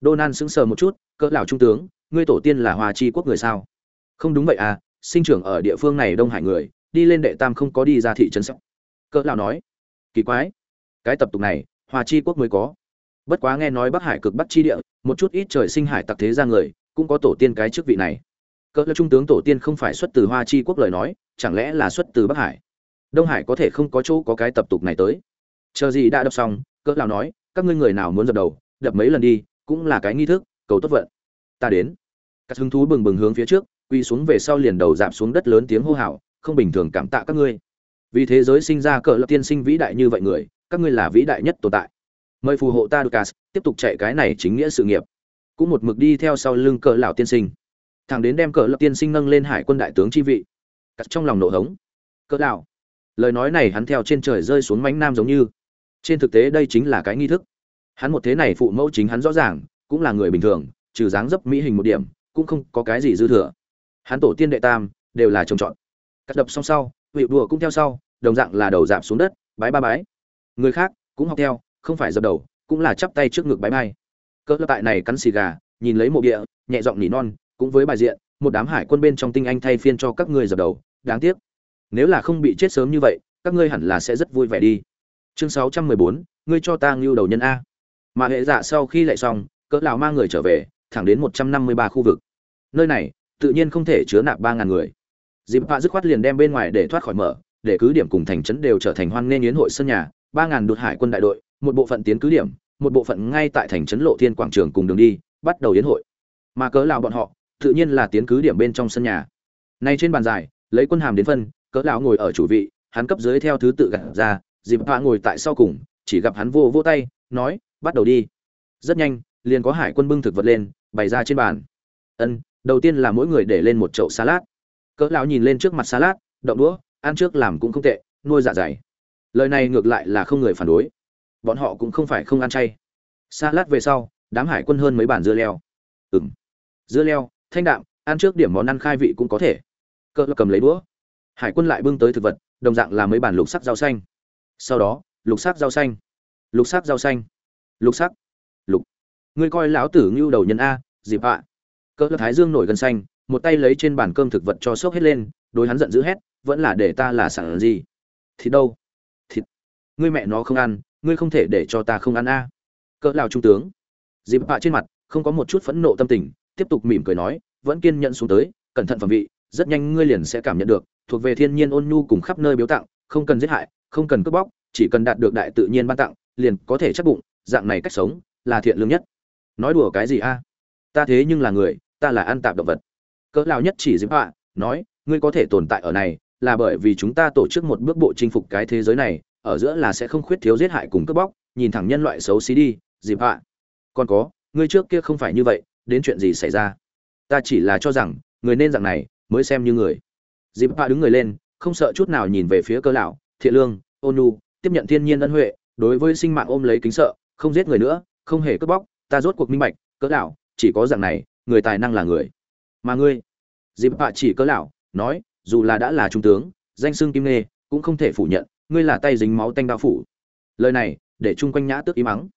Donan sững sờ một chút, cỡ lão trung tướng, ngươi tổ tiên là Hoa Chi quốc người sao? Không đúng vậy à, sinh trưởng ở địa phương này Đông Hải người, đi lên đệ tam không có đi ra thị trấn sóc. Cỡ lão nói, kỳ quái, cái tập tục này, Hoa Chi quốc mới có. Bất quá nghe nói Bắc Hải cực Bắc chi địa, một chút ít trời sinh hải tặc thế ra người, cũng có tổ tiên cái chức vị này. Cỡ lão trung tướng tổ tiên không phải xuất từ Hoa Chi quốc lời nói, chẳng lẽ là xuất từ Bắc Hải? Đông Hải có thể không có chỗ có cái tập tục này tới. Chờ gì đã đọc xong, cỡ lão nói, các ngươi người nào muốn dập đầu, đập mấy lần đi, cũng là cái nghi thức, cầu tốt vận. Ta đến. Các hứng thú bừng bừng hướng phía trước quy xuống về sau liền đầu dạp xuống đất lớn tiếng hô hào, không bình thường cảm tạ các ngươi. Vì thế giới sinh ra cỡ lập tiên sinh vĩ đại như vậy người, các ngươi là vĩ đại nhất tồn tại. Mời phù hộ ta ducas tiếp tục chạy cái này chính nghĩa sự nghiệp. Cũng một mực đi theo sau lưng cỡ lão tiên sinh. Thằng đến đem cỡ lập tiên sinh nâng lên hải quân đại tướng chi vị. Cắt trong lòng nộ hống. Cỡ lão. Lời nói này hắn theo trên trời rơi xuống mánh nam giống như. Trên thực tế đây chính là cái nghi thức. Hắn một thế này phụ mẫu chính hắn rõ ràng cũng là người bình thường trừ dáng dấp mỹ hình một điểm cũng không có cái gì dư thừa. Hắn tổ tiên đệ tam đều là trồng trọt. Cắt đập xong sau vị đùa cũng theo sau đồng dạng là đầu dạp xuống đất bái ba bái. Người khác cũng học theo không phải dập đầu cũng là chắp tay trước ngực bái bay cỡ tại này cắn xì gà nhìn lấy mộ địa nhẹ giọng nỉ non cũng với bài diện một đám hải quân bên trong tinh anh thay phiên cho các ngươi dập đầu đáng tiếc. Nếu là không bị chết sớm như vậy các ngươi hẳn là sẽ rất vui vẻ đi. Chương 614, ngươi cho ta ngưu đầu nhân a. Mà hệ dạ sau khi lại xong cỡ lão mang người trở về, thẳng đến một trăm năm mươi ba khu vực. Nơi này, tự nhiên không thể chứa nạp ba ngàn người. Dịp Phạ dứt khoát liền đem bên ngoài để thoát khỏi mở, để cứ điểm cùng thành trấn đều trở thành hoan nghênh yến hội sân nhà. Ba ngàn đột hải quân đại đội, một bộ phận tiến cứ điểm, một bộ phận ngay tại thành trấn lộ thiên quảng trường cùng đường đi, bắt đầu yến hội. Mà cỡ lão bọn họ, tự nhiên là tiến cứ điểm bên trong sân nhà. Nay trên bàn dài, lấy quân hàm đến phân, cỡ lão ngồi ở chủ vị, hắn cấp dưới theo thứ tự gạt ra, dịp Phạ ngồi tại sau cùng, chỉ gặp hắn vô vô tay, nói, bắt đầu đi. Rất nhanh liền có hải quân bưng thực vật lên, bày ra trên bàn. Ân, đầu tiên là mỗi người để lên một chậu salad. Cỡ lão nhìn lên trước mặt salad đậu đũa, ăn trước làm cũng không tệ, nuôi dạ dày. Lời này ngược lại là không người phản đối. Bọn họ cũng không phải không ăn chay. Salad về sau, đám hải quân hơn mấy bản dưa leo. Ừm. Dưa leo, thanh đạm, ăn trước điểm món ăn khai vị cũng có thể. Cỡ cầm lấy đũa. Hải quân lại bưng tới thực vật, đồng dạng là mấy bản lục sắc rau xanh. Sau đó, lục sắc rau xanh. Lục sắc rau xanh. Lục sắc ngươi coi lão tử ngưu đầu nhân a, dịp ạ. Cỡ thái dương nổi gần xanh, một tay lấy trên bàn cơm thực vật cho sốc hết lên, đối hắn giận dữ hét, vẫn là để ta là sản gì? Thịt đâu? Thịt. Ngươi mẹ nó không ăn, ngươi không thể để cho ta không ăn a. Cỡ lao trung tướng. Dịp ạ trên mặt, không có một chút phẫn nộ tâm tình, tiếp tục mỉm cười nói, vẫn kiên nhẫn xuống tới, cẩn thận phẩm vị, rất nhanh ngươi liền sẽ cảm nhận được, thuộc về thiên nhiên ôn nhu cùng khắp nơi biếu tặng, không cần giết hại, không cần cướp bóc, chỉ cần đạt được đại tự nhiên ban tặng, liền có thể chắc bụng, dạng này cách sống là thiện lương nhất nói đùa cái gì a? Ta thế nhưng là người, ta là ăn tạp động vật. Cỡ lao nhất chỉ diễm họa, nói, ngươi có thể tồn tại ở này, là bởi vì chúng ta tổ chức một bước bộ chinh phục cái thế giới này, ở giữa là sẽ không khuyết thiếu giết hại cùng cướp bóc, nhìn thẳng nhân loại xấu xí đi diễm họa. Còn có, ngươi trước kia không phải như vậy, đến chuyện gì xảy ra? Ta chỉ là cho rằng, người nên dạng này, mới xem như người. Diễm họa đứng người lên, không sợ chút nào nhìn về phía cơ lão, thiện lương, ôn nhu, tiếp nhận thiên nhiên ân huệ, đối với sinh mạng ôm lấy kính sợ, không giết người nữa, không hề cướp bóc ta rốt cuộc minh bạch, cỡ lão, chỉ có dạng này, người tài năng là người. Mà ngươi? Dịp bạ chỉ cỡ lão, nói, dù là đã là trung tướng, danh xưng kim nê cũng không thể phủ nhận, ngươi là tay dính máu tanh đạo phủ. Lời này, để chung quanh nhã tước im mắng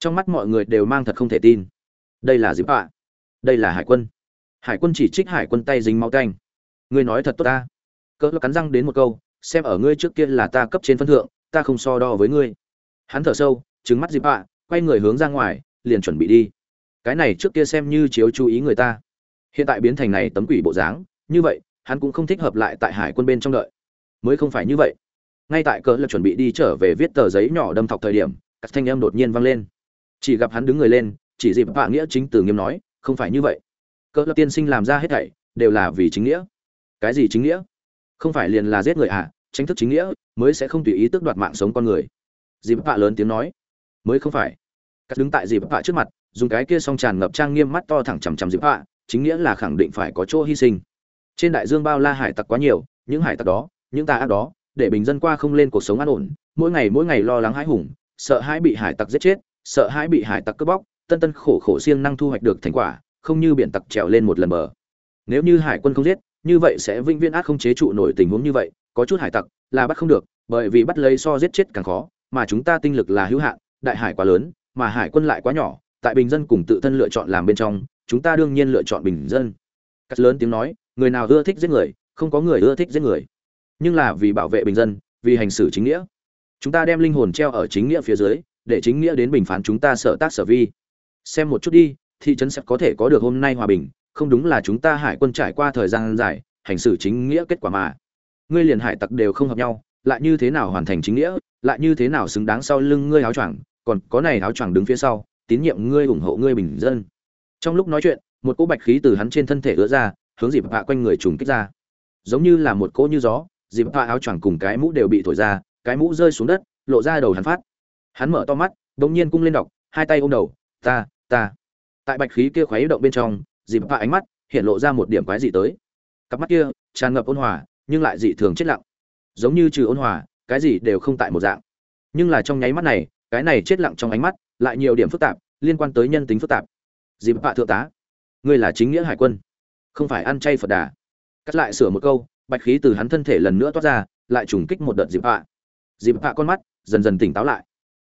trong mắt mọi người đều mang thật không thể tin. Đây là dịp bạ đây là hải quân. Hải quân chỉ trích hải quân tay dính máu tanh. Ngươi nói thật tốt ta. Cỡ cắn răng đến một câu, xem ở ngươi trước kia là ta cấp trên phân thượng, ta không so đo với ngươi. Hắn thở sâu, trừng mắt dịp bạ quay người hướng ra ngoài liền chuẩn bị đi. Cái này trước kia xem như chiếu chú ý người ta. Hiện tại biến thành này tấm quỷ bộ dáng, như vậy, hắn cũng không thích hợp lại tại hải quân bên trong đợi. Mới không phải như vậy. Ngay tại cỡ là chuẩn bị đi trở về viết tờ giấy nhỏ đâm thọc thời điểm, các thanh em đột nhiên vang lên. Chỉ gặp hắn đứng người lên, chỉ dịp bạ nghĩa chính từ nghiêm nói, không phải như vậy. Cỡ là tiên sinh làm ra hết thảy, đều là vì chính nghĩa. Cái gì chính nghĩa? Không phải liền là giết người à tranh thức chính nghĩa, mới sẽ không tùy ý tước đoạt mạng sống con người. Dịp bạ lớn tiếng nói. Mới không phải cắt đứng tại dịp họa trước mặt dùng cái kia song tràn ngập trang nghiêm mắt to thẳng chằm chằm dịp họa, chính nghĩa là khẳng định phải có chỗ hy sinh. Trên đại dương bao la hải tặc quá nhiều những hải tặc đó những tà ác đó để bình dân qua không lên cuộc sống an ổn mỗi ngày mỗi ngày lo lắng hãi hùng sợ hãi bị hải tặc giết chết sợ hãi bị hải tặc cướp bóc tân tân khổ khổ siêng năng thu hoạch được thành quả không như biển tặc trèo lên một lần bờ. Nếu như hải quân không giết như vậy sẽ vĩnh viễn ác không chế trụ nổi tình huống như vậy có chút hải tặc là bắt không được bởi vì bắt lấy so giết chết càng khó mà chúng ta tinh lực là hữu hạn đại hải quá lớn mà hải quân lại quá nhỏ, tại bình dân cùng tự thân lựa chọn làm bên trong, chúng ta đương nhiên lựa chọn bình dân. Cắt lớn tiếng nói, người nào ưa thích giết người, không có người ưa thích giết người. Nhưng là vì bảo vệ bình dân, vì hành xử chính nghĩa. Chúng ta đem linh hồn treo ở chính nghĩa phía dưới, để chính nghĩa đến bình phán chúng ta sở tác sở vi. Xem một chút đi, thị trấn sẽ có thể có được hôm nay hòa bình, không đúng là chúng ta hải quân trải qua thời gian dài, hành xử chính nghĩa kết quả mà. Ngươi liền hải tặc đều không hợp nhau, lại như thế nào hoàn thành chính nghĩa, lại như thế nào xứng đáng sau lưng ngươi áo choàng còn có này áo choàng đứng phía sau, tín nhiệm ngươi ủng hộ ngươi bình dân. Trong lúc nói chuyện, một cỗ bạch khí từ hắn trên thân thể ứa ra, hướng dịp hạ quanh người trùng kích ra. Giống như là một cỗ như gió dịp hạ áo choàng cùng cái mũ đều bị thổi ra, cái mũ rơi xuống đất, lộ ra đầu hắn phát. Hắn mở to mắt bỗng nhiên cung lên đọc, hai tay ôm đầu, ta ta. Tại bạch khí kia khuấy động bên trong dịp hạ ánh mắt hiện lộ ra một điểm quái dị tới. Cặp mắt kia tràn ngập ôn hòa, nhưng lại dị thường chết lặng. Giống như trừ ôn hòa, cái gì đều không tại một dạng. Nhưng là trong nháy mắt này cái này chết lặng trong ánh mắt, lại nhiều điểm phức tạp, liên quan tới nhân tính phức tạp. Dịp hạ thượng tá, ngươi là chính nghĩa hải quân, không phải ăn chay phật đà. Cắt lại sửa một câu, bạch khí từ hắn thân thể lần nữa toát ra, lại trùng kích một đợt dịp hạ dịp hạ con mắt dần dần tỉnh táo lại.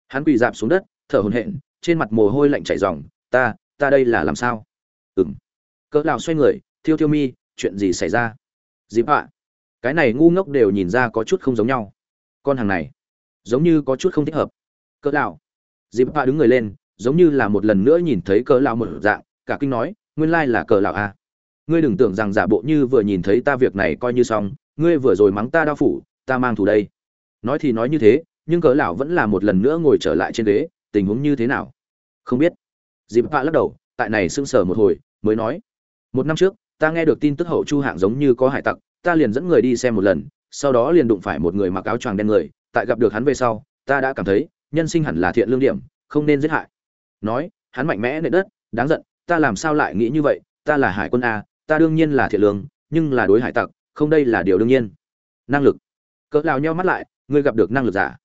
Hắn quỳ dạp xuống đất, thở hổn hển, trên mặt mồ hôi lạnh chảy ròng, ta ta đây là làm sao? Ừng cỡ lão xoay người, thiêu thiêu mi, chuyện gì xảy ra? Dịp hạ cái này ngu ngốc đều nhìn ra có chút không giống nhau. Con hàng này, giống như có chút không thích hợp cỡ lão. Dịp hạ đứng người lên, giống như là một lần nữa nhìn thấy cỡ lão một dạng, cả kinh nói, nguyên lai là cỡ lão a. À. ngươi đừng tưởng rằng giả bộ như vừa nhìn thấy ta việc này coi như xong, ngươi vừa rồi mắng ta đau phủ, ta mang thù đây. Nói thì nói như thế, nhưng cỡ lão vẫn là một lần nữa ngồi trở lại trên ghế, tình huống như thế nào? Không biết. Dịp hạ lắc đầu, tại này sững sờ một hồi, mới nói, một năm trước, ta nghe được tin tức hậu chu hạng giống như có hải tặc, ta liền dẫn người đi xem một lần, sau đó liền đụng phải một người mặc áo choàng đen người, tại gặp được hắn về sau, ta đã cảm thấy nhân sinh hẳn là thiện lương điểm, không nên giết hại. Nói, hắn mạnh mẽ nệ đất, đáng giận, ta làm sao lại nghĩ như vậy, ta là hải quân a, ta đương nhiên là thiện lương, nhưng là đối hải tặc, không đây là điều đương nhiên. Năng lực. Cỡ lao nhau mắt lại, ngươi gặp được năng lực giả.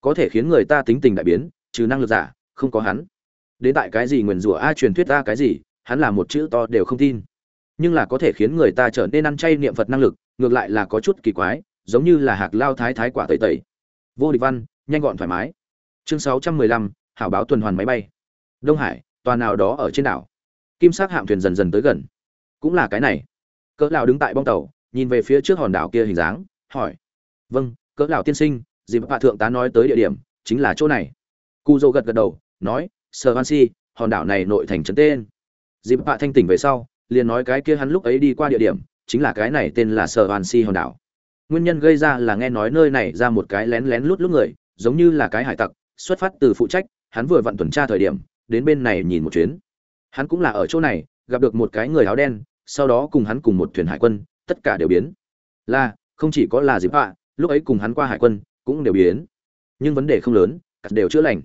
Có thể khiến người ta tính tình đại biến, trừ năng lực giả, không có hắn. Đến tại cái gì nguyền rủa a truyền thuyết ta cái gì, hắn là một chữ to đều không tin. Nhưng là có thể khiến người ta trở nên ăn chay niệm phật năng lực, ngược lại là có chút kỳ quái, giống như là hạc lao thái thái quả tẩy tẩy. Vô địch văn, nhanh gọn thoải mái chương sáu trăm mười lăm, hảo báo tuần hoàn máy bay. Đông hải, tòa nào đó ở trên đảo. Kim sắc hạm thuyền dần dần tới gần. Cũng là cái này. Cỡ lão đứng tại bong tàu, nhìn về phía trước hòn đảo kia hình dáng, hỏi. Vâng cỡ lão tiên sinh, dịp hạ thượng tá nói tới địa điểm, chính là chỗ này. Cu dô gật gật đầu, nói sờ van si, hòn đảo này nội thành trấn tên. Dịp hạ thanh tỉnh về sau, liền nói cái kia hắn lúc ấy đi qua địa điểm, chính là cái này tên là sờ van si hòn đảo. Nguyên nhân gây ra là nghe nói nơi này ra một cái lén lén lút lút người, giống như là cái hải tặc xuất phát từ phụ trách, hắn vừa vặn tuần tra thời điểm, đến bên này nhìn một chuyến. Hắn cũng là ở chỗ này, gặp được một cái người áo đen, sau đó cùng hắn cùng một thuyền hải quân, tất cả đều biến. Là, không chỉ có là dịp hạ, lúc ấy cùng hắn qua hải quân, cũng đều biến. Nhưng vấn đề không lớn, cả đều chữa lành.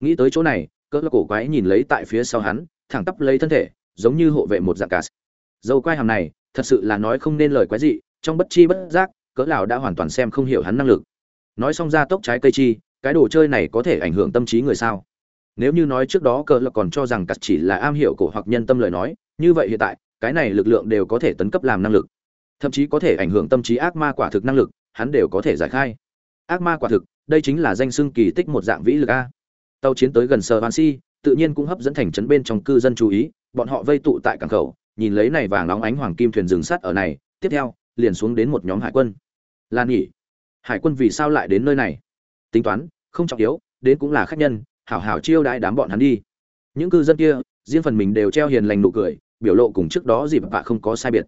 Nghĩ tới chỗ này cỡ cổ quái nhìn lấy tại phía sau hắn, thẳng tắp lấy thân thể, giống như hộ vệ một dạng cà dâu quai hàm này, thật sự là nói không nên lời quái gì trong bất chi bất giác, cỡ lão đã hoàn toàn xem không hiểu hắn năng lực. Nói xong ra tốc trái cây chi cái đồ chơi này có thể ảnh hưởng tâm trí người sao? Nếu như nói trước đó cờ lộc còn cho rằng cắt chỉ là am hiểu cổ hoặc nhân tâm lời nói, như vậy hiện tại, cái này lực lượng đều có thể tấn cấp làm năng lực. Thậm chí có thể ảnh hưởng tâm trí ác ma quả thực năng lực, hắn đều có thể giải khai. Ác ma quả thực, đây chính là danh xưng kỳ tích một dạng vĩ lực a. Tàu chiến tới gần sờ van si, tự nhiên cũng hấp dẫn thành trấn bên trong cư dân chú ý, bọn họ vây tụ tại cảng khẩu, nhìn lấy này vàng nóng ánh hoàng kim thuyền rừng sắt ở này, tiếp theo, liền xuống đến một nhóm hải quân. Lan nghỉ hải quân vì sao lại đến nơi này? Tính toán, không trọng yếu, đến cũng là khách nhân, hảo hảo chiêu đãi đám bọn hắn đi. Những cư dân kia, riêng phần mình đều treo hiền lành nụ cười, biểu lộ cùng trước đó dịp bạ không có sai biệt.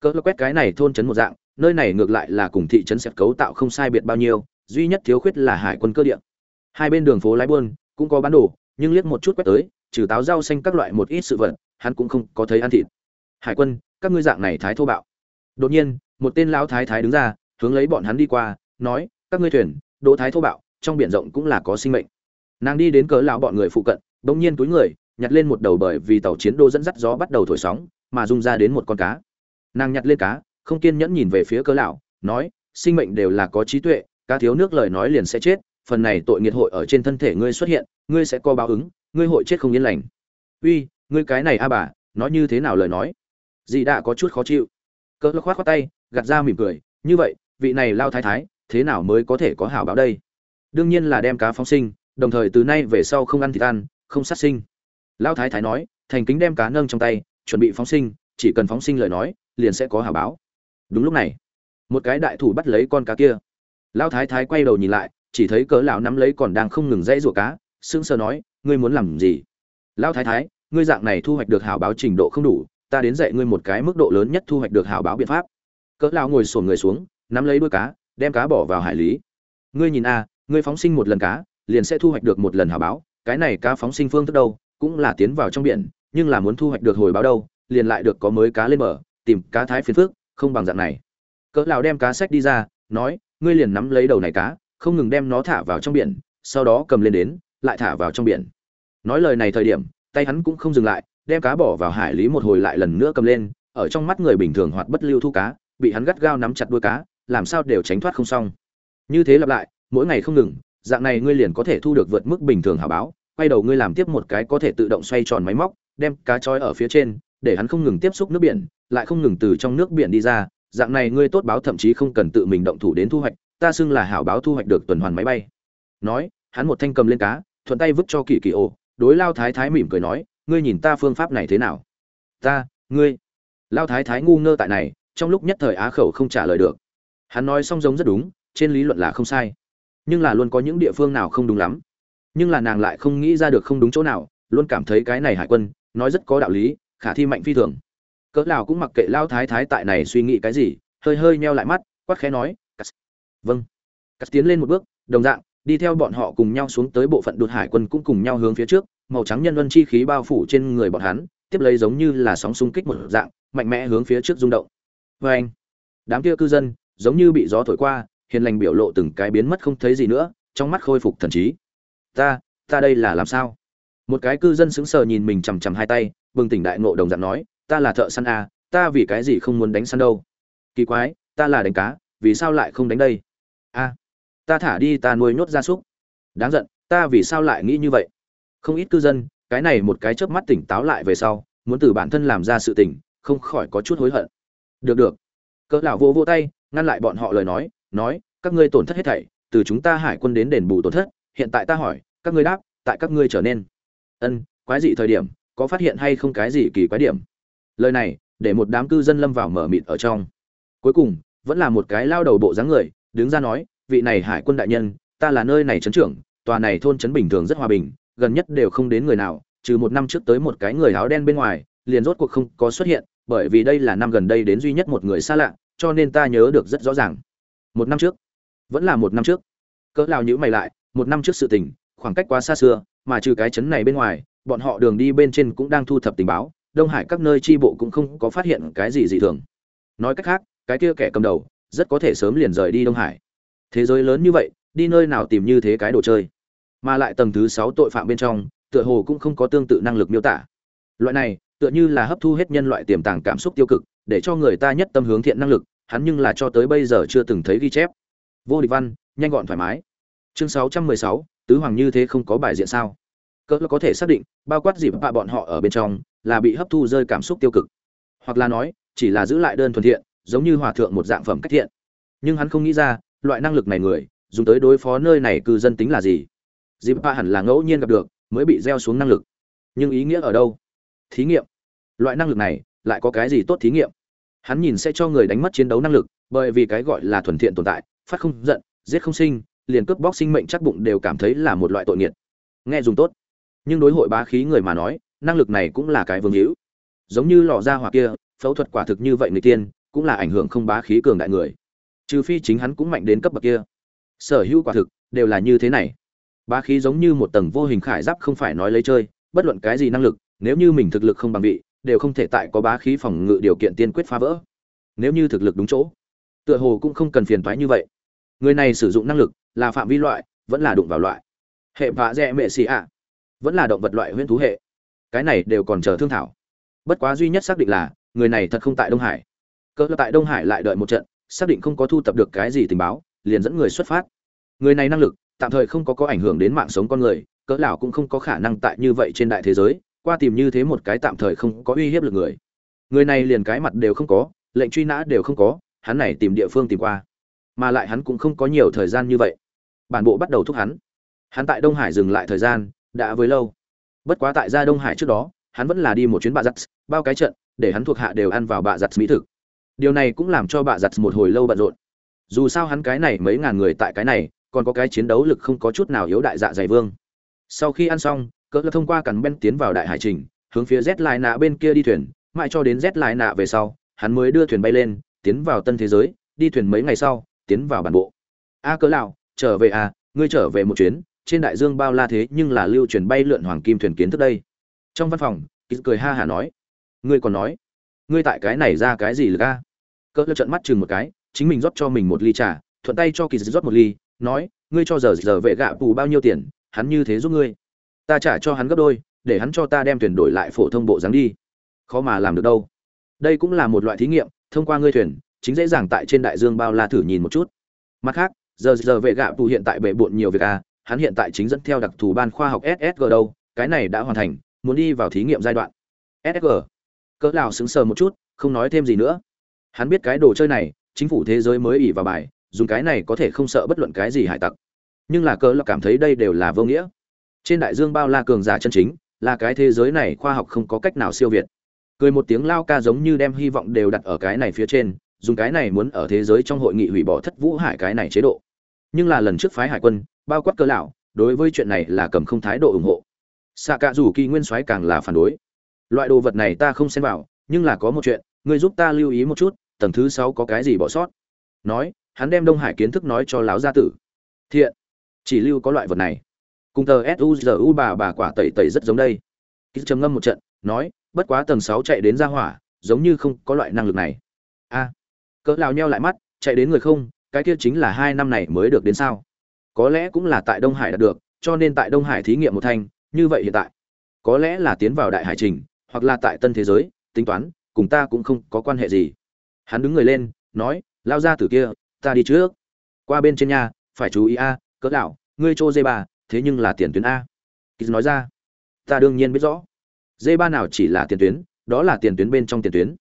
Cỡ quét cái này thôn trấn một dạng, nơi này ngược lại là cùng thị trấn xẹp cấu tạo không sai biệt bao nhiêu, duy nhất thiếu khuyết là hải quân cơ địa. Hai bên đường phố lái buôn, cũng có bán đồ, nhưng liếc một chút quét tới, trừ táo rau xanh các loại một ít sự vật, hắn cũng không có thấy ăn thịt. Hải quân, các ngươi dạng này thái thô bạo. Đột nhiên, một tên lão thái thái đứng ra, hướng lấy bọn hắn đi qua, nói, các ngươi thuyền, đỗ thái thô bạo trong biển rộng cũng là có sinh mệnh. Nàng đi đến cớ lão bọn người phụ cận, bỗng nhiên túi người, nhặt lên một đầu bởi vì tàu chiến đô dẫn dắt gió bắt đầu thổi sóng, mà rung ra đến một con cá. Nàng nhặt lên cá, không kiên nhẫn nhìn về phía cớ lão, nói, sinh mệnh đều là có trí tuệ, cá thiếu nước lời nói liền sẽ chết, phần này tội nghiệt hội ở trên thân thể ngươi xuất hiện, ngươi sẽ có báo ứng, ngươi hội chết không yên lành. Uy, ngươi cái này a bà, nói như thế nào lời nói? Dì đã có chút khó chịu. Cỡ khoát khoát tay, gạt ra mỉm cười, như vậy, vị này lao thái thái, thế nào mới có thể có hảo báo đây? Đương nhiên là đem cá phóng sinh, đồng thời từ nay về sau không ăn thịt ăn, không sát sinh. Lao thái thái nói, thành kính đem cá nâng trong tay, chuẩn bị phóng sinh, chỉ cần phóng sinh lời nói, liền sẽ có hào báo. Đúng lúc này, một cái đại thủ bắt lấy con cá kia. Lao thái thái quay đầu nhìn lại, chỉ thấy cớ lão nắm lấy còn đang không ngừng dãy rủa cá, sững sờ nói, ngươi muốn làm gì? Lao thái thái, ngươi dạng này thu hoạch được hào báo trình độ không đủ, ta đến dạy ngươi một cái mức độ lớn nhất thu hoạch được hào báo biện pháp. Cỡ lão ngồi sồn người xuống, nắm lấy đuôi cá, đem cá bỏ vào hải lý. Ngươi nhìn a ngươi phóng sinh một lần cá, liền sẽ thu hoạch được một lần hào báo, cái này cá phóng sinh phương thức đâu, cũng là tiến vào trong biển, nhưng là muốn thu hoạch được hồi báo đâu, liền lại được có mới cá lên bờ, tìm cá thái phiền phước không bằng dạng này. Cỡ lão đem cá sách đi ra, nói, ngươi liền nắm lấy đầu này cá, không ngừng đem nó thả vào trong biển, sau đó cầm lên đến, lại thả vào trong biển. Nói lời này thời điểm, tay hắn cũng không dừng lại, đem cá bỏ vào hải lý một hồi lại lần nữa cầm lên, ở trong mắt người bình thường hoạt bất lưu thu cá, bị hắn gắt gao nắm chặt đuôi cá, làm sao đều tránh thoát không xong. Như thế lặp lại mỗi ngày không ngừng, dạng này ngươi liền có thể thu được vượt mức bình thường hảo báo, quay đầu ngươi làm tiếp một cái có thể tự động xoay tròn máy móc, đem cá trói ở phía trên, để hắn không ngừng tiếp xúc nước biển, lại không ngừng từ trong nước biển đi ra, dạng này ngươi tốt báo thậm chí không cần tự mình động thủ đến thu hoạch, ta xưng là hảo báo thu hoạch được tuần hoàn máy bay. Nói, hắn một thanh cầm lên cá, thuận tay vứt cho kỳ kỳ ổ, đối lao thái thái mỉm cười nói, ngươi nhìn ta phương pháp này thế nào? Ta, ngươi. Lao thái thái ngu ngơ tại này, trong lúc nhất thời á khẩu không trả lời được. Hắn nói xong giống rất đúng, trên lý luận là không sai nhưng là luôn có những địa phương nào không đúng lắm. Nhưng là nàng lại không nghĩ ra được không đúng chỗ nào, luôn cảm thấy cái này hải quân, nói rất có đạo lý, khả thi mạnh phi thường. Cỡ nào cũng mặc kệ lao thái thái tại này suy nghĩ cái gì, hơi hơi neo lại mắt, quát khẽ nói, cắt. Vâng. Cắt tiến lên một bước, đồng dạng, đi theo bọn họ cùng nhau xuống tới bộ phận đột hải quân cũng cùng nhau hướng phía trước, màu trắng nhân luân chi khí bao phủ trên người bọn hắn, tiếp lấy giống như là sóng xung kích một dạng, mạnh mẽ hướng phía trước rung động. Vê anh đám kia cư dân, giống như bị gió thổi qua hiền lành biểu lộ từng cái biến mất không thấy gì nữa trong mắt khôi phục thần trí. Ta ta đây là làm sao? Một cái cư dân sững sờ nhìn mình chằm chằm hai tay bừng tỉnh đại ngộ đồng dạng nói ta là thợ săn à, ta vì cái gì không muốn đánh săn đâu? Kỳ quái ta là đánh cá vì sao lại không đánh đây? A ta thả đi ta nuôi nhốt gia súc. Đáng giận ta vì sao lại nghĩ như vậy? Không ít cư dân cái này một cái chớp mắt tỉnh táo lại về sau muốn từ bản thân làm ra sự tỉnh không khỏi có chút hối hận. Được được. Cỡ lão vô vô tay ngăn lại bọn họ lời nói nói, các ngươi tổn thất hết thảy, từ chúng ta hải quân đến đền bù tổn thất, hiện tại ta hỏi, các ngươi đáp, tại các ngươi trở nên. Ân, quái dị thời điểm, có phát hiện hay không cái gì kỳ quái điểm? Lời này, để một đám cư dân lâm vào mở mịt ở trong. Cuối cùng, vẫn là một cái lao đầu bộ dáng người, đứng ra nói, vị này hải quân đại nhân, ta là nơi này trấn trưởng, tòa này thôn trấn bình thường rất hòa bình, gần nhất đều không đến người nào, trừ một năm trước tới một cái người áo đen bên ngoài, liền rốt cuộc không có xuất hiện, bởi vì đây là năm gần đây đến duy nhất một người xa lạ, cho nên ta nhớ được rất rõ ràng một năm trước. Vẫn là một năm trước. Cỡ lao nhữ mày lại, một năm trước sự tình, khoảng cách quá xa xưa, mà trừ cái chấn này bên ngoài, bọn họ đường đi bên trên cũng đang thu thập tình báo, đông hải các nơi tri bộ cũng không có phát hiện cái gì dị thường. Nói cách khác, cái kia kẻ cầm đầu, rất có thể sớm liền rời đi đông hải. Thế giới lớn như vậy, đi nơi nào tìm như thế cái đồ chơi? Mà lại tầng thứ sáu tội phạm bên trong, tựa hồ cũng không có tương tự năng lực miêu tả. Loại này, tựa như là hấp thu hết nhân loại tiềm tàng cảm xúc tiêu cực, để cho người ta nhất tâm hướng thiện năng lực hắn nhưng là cho tới bây giờ chưa từng thấy ghi chép. Vô địch văn, nhanh gọn thoải mái. Chương sáu trăm mười sáu, tứ hoàng như thế không có bài diện sao? Cỡ có thể xác định, bao quát dịp bạ bọn họ ở bên trong, là bị hấp thu rơi cảm xúc tiêu cực. Hoặc là nói, chỉ là giữ lại đơn thuần thiện, giống như hòa thượng một dạng phẩm cách thiện. Nhưng hắn không nghĩ ra, loại năng lực này người, dùng tới đối phó nơi này cư dân tính là gì? Dịp bạ hẳn là ngẫu nhiên gặp được, mới bị gieo xuống năng lực. Nhưng ý nghĩa ở đâu? Thí nghiệm. Loại năng lực này, lại có cái gì tốt thí nghiệm? Hắn nhìn sẽ cho người đánh mất chiến đấu năng lực, bởi vì cái gọi là thuần thiện tồn tại, phát không giận, giết không sinh, liền cướp bóc sinh mệnh chắc bụng đều cảm thấy là một loại tội nghiệt. Nghe dùng tốt. Nhưng đối hội bá khí người mà nói, năng lực này cũng là cái vương hữu. Giống như lò ra hoặc kia, phẫu thuật quả thực như vậy người tiên, cũng là ảnh hưởng không bá khí cường đại người. Trừ phi chính hắn cũng mạnh đến cấp bậc kia. Sở hữu quả thực, đều là như thế này. Bá khí giống như một tầng vô hình khải giáp không phải nói lấy chơi, bất luận cái gì năng lực, nếu như mình thực lực không bằng vị đều không thể tại có bá khí phòng ngự điều kiện tiên quyết phá vỡ. Nếu như thực lực đúng chỗ, tựa hồ cũng không cần phiền thoái như vậy. Người này sử dụng năng lực là phạm vi loại, vẫn là đụng vào loại. Hệ vạ dẹ mệ xì ạ. Vẫn là động vật loại huyễn thú hệ. Cái này đều còn chờ thương thảo. Bất quá duy nhất xác định là, người này thật không tại đông hải. Cỡ tại đông hải lại đợi một trận, xác định không có thu tập được cái gì tình báo, liền dẫn người xuất phát. Người này năng lực, tạm thời không có có ảnh hưởng đến mạng sống con người, cỡ lão cũng không có khả năng tại như vậy trên đại thế giới qua tìm như thế một cái tạm thời không có uy hiếp được người. Người này liền cái mặt đều không có, lệnh truy nã đều không có, hắn này tìm địa phương tìm qua. Mà lại hắn cũng không có nhiều thời gian như vậy. Bản bộ bắt đầu thúc hắn. Hắn tại đông hải dừng lại thời gian, đã với lâu. Bất quá tại gia đông hải trước đó, hắn vẫn là đi một chuyến bạ giặt, bao cái trận, để hắn thuộc hạ đều ăn vào bạ giặt mỹ thực. Điều này cũng làm cho bạ giặt một hồi lâu bận rộn. Dù sao hắn cái này mấy ngàn người tại cái này, còn có cái chiến đấu lực không có chút nào yếu đại dạ dày vương. Sau khi ăn xong cỡ là thông qua cắn ben tiến vào đại hải trình, hướng phía z lại nạ bên kia đi thuyền, mãi cho đến z lại nạ về sau, hắn mới đưa thuyền bay lên, tiến vào tân thế giới, đi thuyền mấy ngày sau, tiến vào bản bộ. A cỡ lạo trở về à ngươi trở về một chuyến, trên đại dương bao la thế nhưng là lưu truyền bay lượn hoàng kim thuyền kiến thức đây. Trong văn phòng kýt cười ha hả nói, ngươi còn nói, ngươi tại cái này ra cái gì là a? Cỡ lập trợn mắt chừng một cái, chính mình rót cho mình một ly trà, thuận tay cho kỳ rót một ly, nói, ngươi cho giờ giờ vệ gạ bù bao nhiêu tiền, hắn như thế giúp ngươi ta trả cho hắn gấp đôi, để hắn cho ta đem thuyền đổi lại phổ thông bộ dáng đi. Khó mà làm được đâu. Đây cũng là một loại thí nghiệm, thông qua ngươi thuyền, chính dễ dàng tại trên đại dương bao la thử nhìn một chút. Mặt khác, giờ giờ vệ gạ bù hiện tại bệ bộn nhiều việc à hắn hiện tại chính dẫn theo đặc thù ban khoa học ssg đâu, cái này đã hoàn thành, muốn đi vào thí nghiệm giai đoạn. Ssg cỡ nào sững sờ một chút, không nói thêm gì nữa. Hắn biết cái đồ chơi này, chính phủ thế giới mới ỉ vào bài, dùng cái này có thể không sợ bất luận cái gì hải tặc. Nhưng là cỡ là cảm thấy đây đều là vô nghĩa trên đại dương bao la cường giả chân chính, là cái thế giới này khoa học không có cách nào siêu việt. Cười một tiếng lao ca giống như đem hy vọng đều đặt ở cái này phía trên, dùng cái này muốn ở thế giới trong hội nghị hủy bỏ thất vũ hải cái này chế độ. Nhưng là lần trước phái hải quân, bao quát cơ lão, đối với chuyện này là cầm không thái độ ủng hộ. Xạ cạ dù kỳ nguyên soái càng là phản đối. Loại đồ vật này ta không xem vào, nhưng là có một chuyện, ngươi giúp ta lưu ý một chút, tầng thứ sáu có cái gì bỏ sót? Nói, hắn đem đông hải kiến thức nói cho láo gia tử. Thiện, chỉ lưu có loại vật này cùng tờ suzu bà bà quả tẩy tẩy rất giống đây. Ký trầm ngâm một trận, nói, bất quá tầng sáu chạy đến ra hỏa, giống như không có loại năng lực này. A, cỡ lao nheo lại mắt, chạy đến người không, cái kia chính là hai năm này mới được đến sao? Có lẽ cũng là tại đông hải đạt được, cho nên tại đông hải thí nghiệm một thanh, như vậy hiện tại. Có lẽ là tiến vào đại hải trình, hoặc là tại tân thế giới, tính toán, cùng ta cũng không có quan hệ gì. Hắn đứng người lên, nói lao ra từ kia, ta đi trước. Qua bên trên nhà, phải chú ý a, cỡ lão, ngươi chô dê bà thế nhưng là tiền tuyến a. Kýt nói ra, ta đương nhiên biết rõ. Dê ba nào chỉ là tiền tuyến, đó là tiền tuyến bên trong tiền tuyến.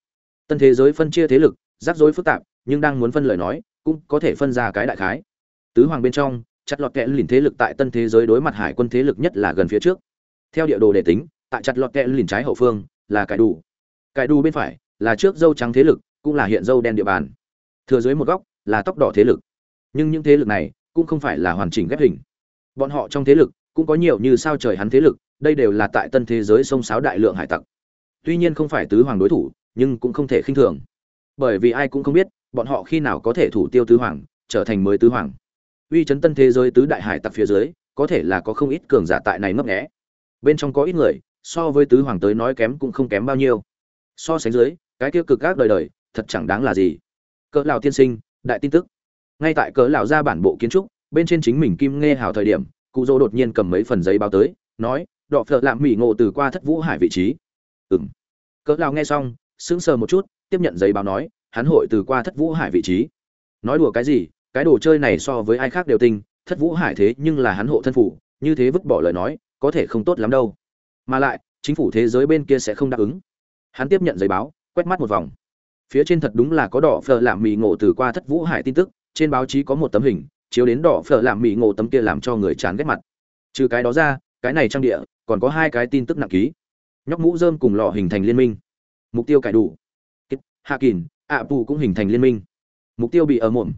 Tân thế giới phân chia thế lực, rắc rối phức tạp, nhưng đang muốn phân lời nói, cũng có thể phân ra cái đại khái. Tứ hoàng bên trong, chặt lọt kẽ lìn thế lực tại tân thế giới đối mặt hải quân thế lực nhất là gần phía trước. Theo địa đồ để tính, tại chặt lọt kẽ lìn trái hậu phương, là cải đủ. Cải đủ bên phải, là trước dâu trắng thế lực, cũng là hiện dâu đen địa bàn. Thừa dưới một góc, là tóc đỏ thế lực. Nhưng những thế lực này, cũng không phải là hoàn chỉnh ghép hình bọn họ trong thế lực cũng có nhiều như sao trời hắn thế lực, đây đều là tại tân thế giới sông sáo đại lượng hải tặc. Tuy nhiên không phải tứ hoàng đối thủ, nhưng cũng không thể khinh thường. Bởi vì ai cũng không biết, bọn họ khi nào có thể thủ tiêu tứ hoàng, trở thành mới tứ hoàng. Uy chấn tân thế giới tứ đại hải tặc phía dưới, có thể là có không ít cường giả tại này ngấp nghé. Bên trong có ít người, so với tứ hoàng tới nói kém cũng không kém bao nhiêu. So sánh dưới, cái tiêu cực gác đời đời, thật chẳng đáng là gì. Cỡ lão tiên sinh, đại tin tức. Ngay tại cỡ lão ra bản bộ kiến trúc bên trên chính mình kim nghe hào thời điểm, cụ dỗ đột nhiên cầm mấy phần giấy báo tới, nói, đọ phợ lạm mỹ ngộ từ qua thất vũ hải vị trí. Ừm. Cỡ lao nghe xong, sững sờ một chút, tiếp nhận giấy báo nói, hắn hội từ qua thất vũ hải vị trí. Nói đùa cái gì, cái đồ chơi này so với ai khác đều tinh, thất vũ hải thế nhưng là hắn hộ thân phủ, như thế vứt bỏ lời nói, có thể không tốt lắm đâu. Mà lại, chính phủ thế giới bên kia sẽ không đáp ứng. Hắn tiếp nhận giấy báo, quét mắt một vòng. Phía trên thật đúng là có đỏ phờ làm mì ngộ từ qua thất vũ hải tin tức, trên báo chí có một tấm hình chiếu đến đỏ phở làm mỹ ngộ tấm kia làm cho người chán ghét mặt. Trừ cái đó ra, cái này trang địa, còn có hai cái tin tức nặng ký. Nhóc mũ dơm cùng lọ hình thành liên minh. Mục tiêu cải đủ. Hạ kỳn ạ pù cũng hình thành liên minh. Mục tiêu bị ở muộn.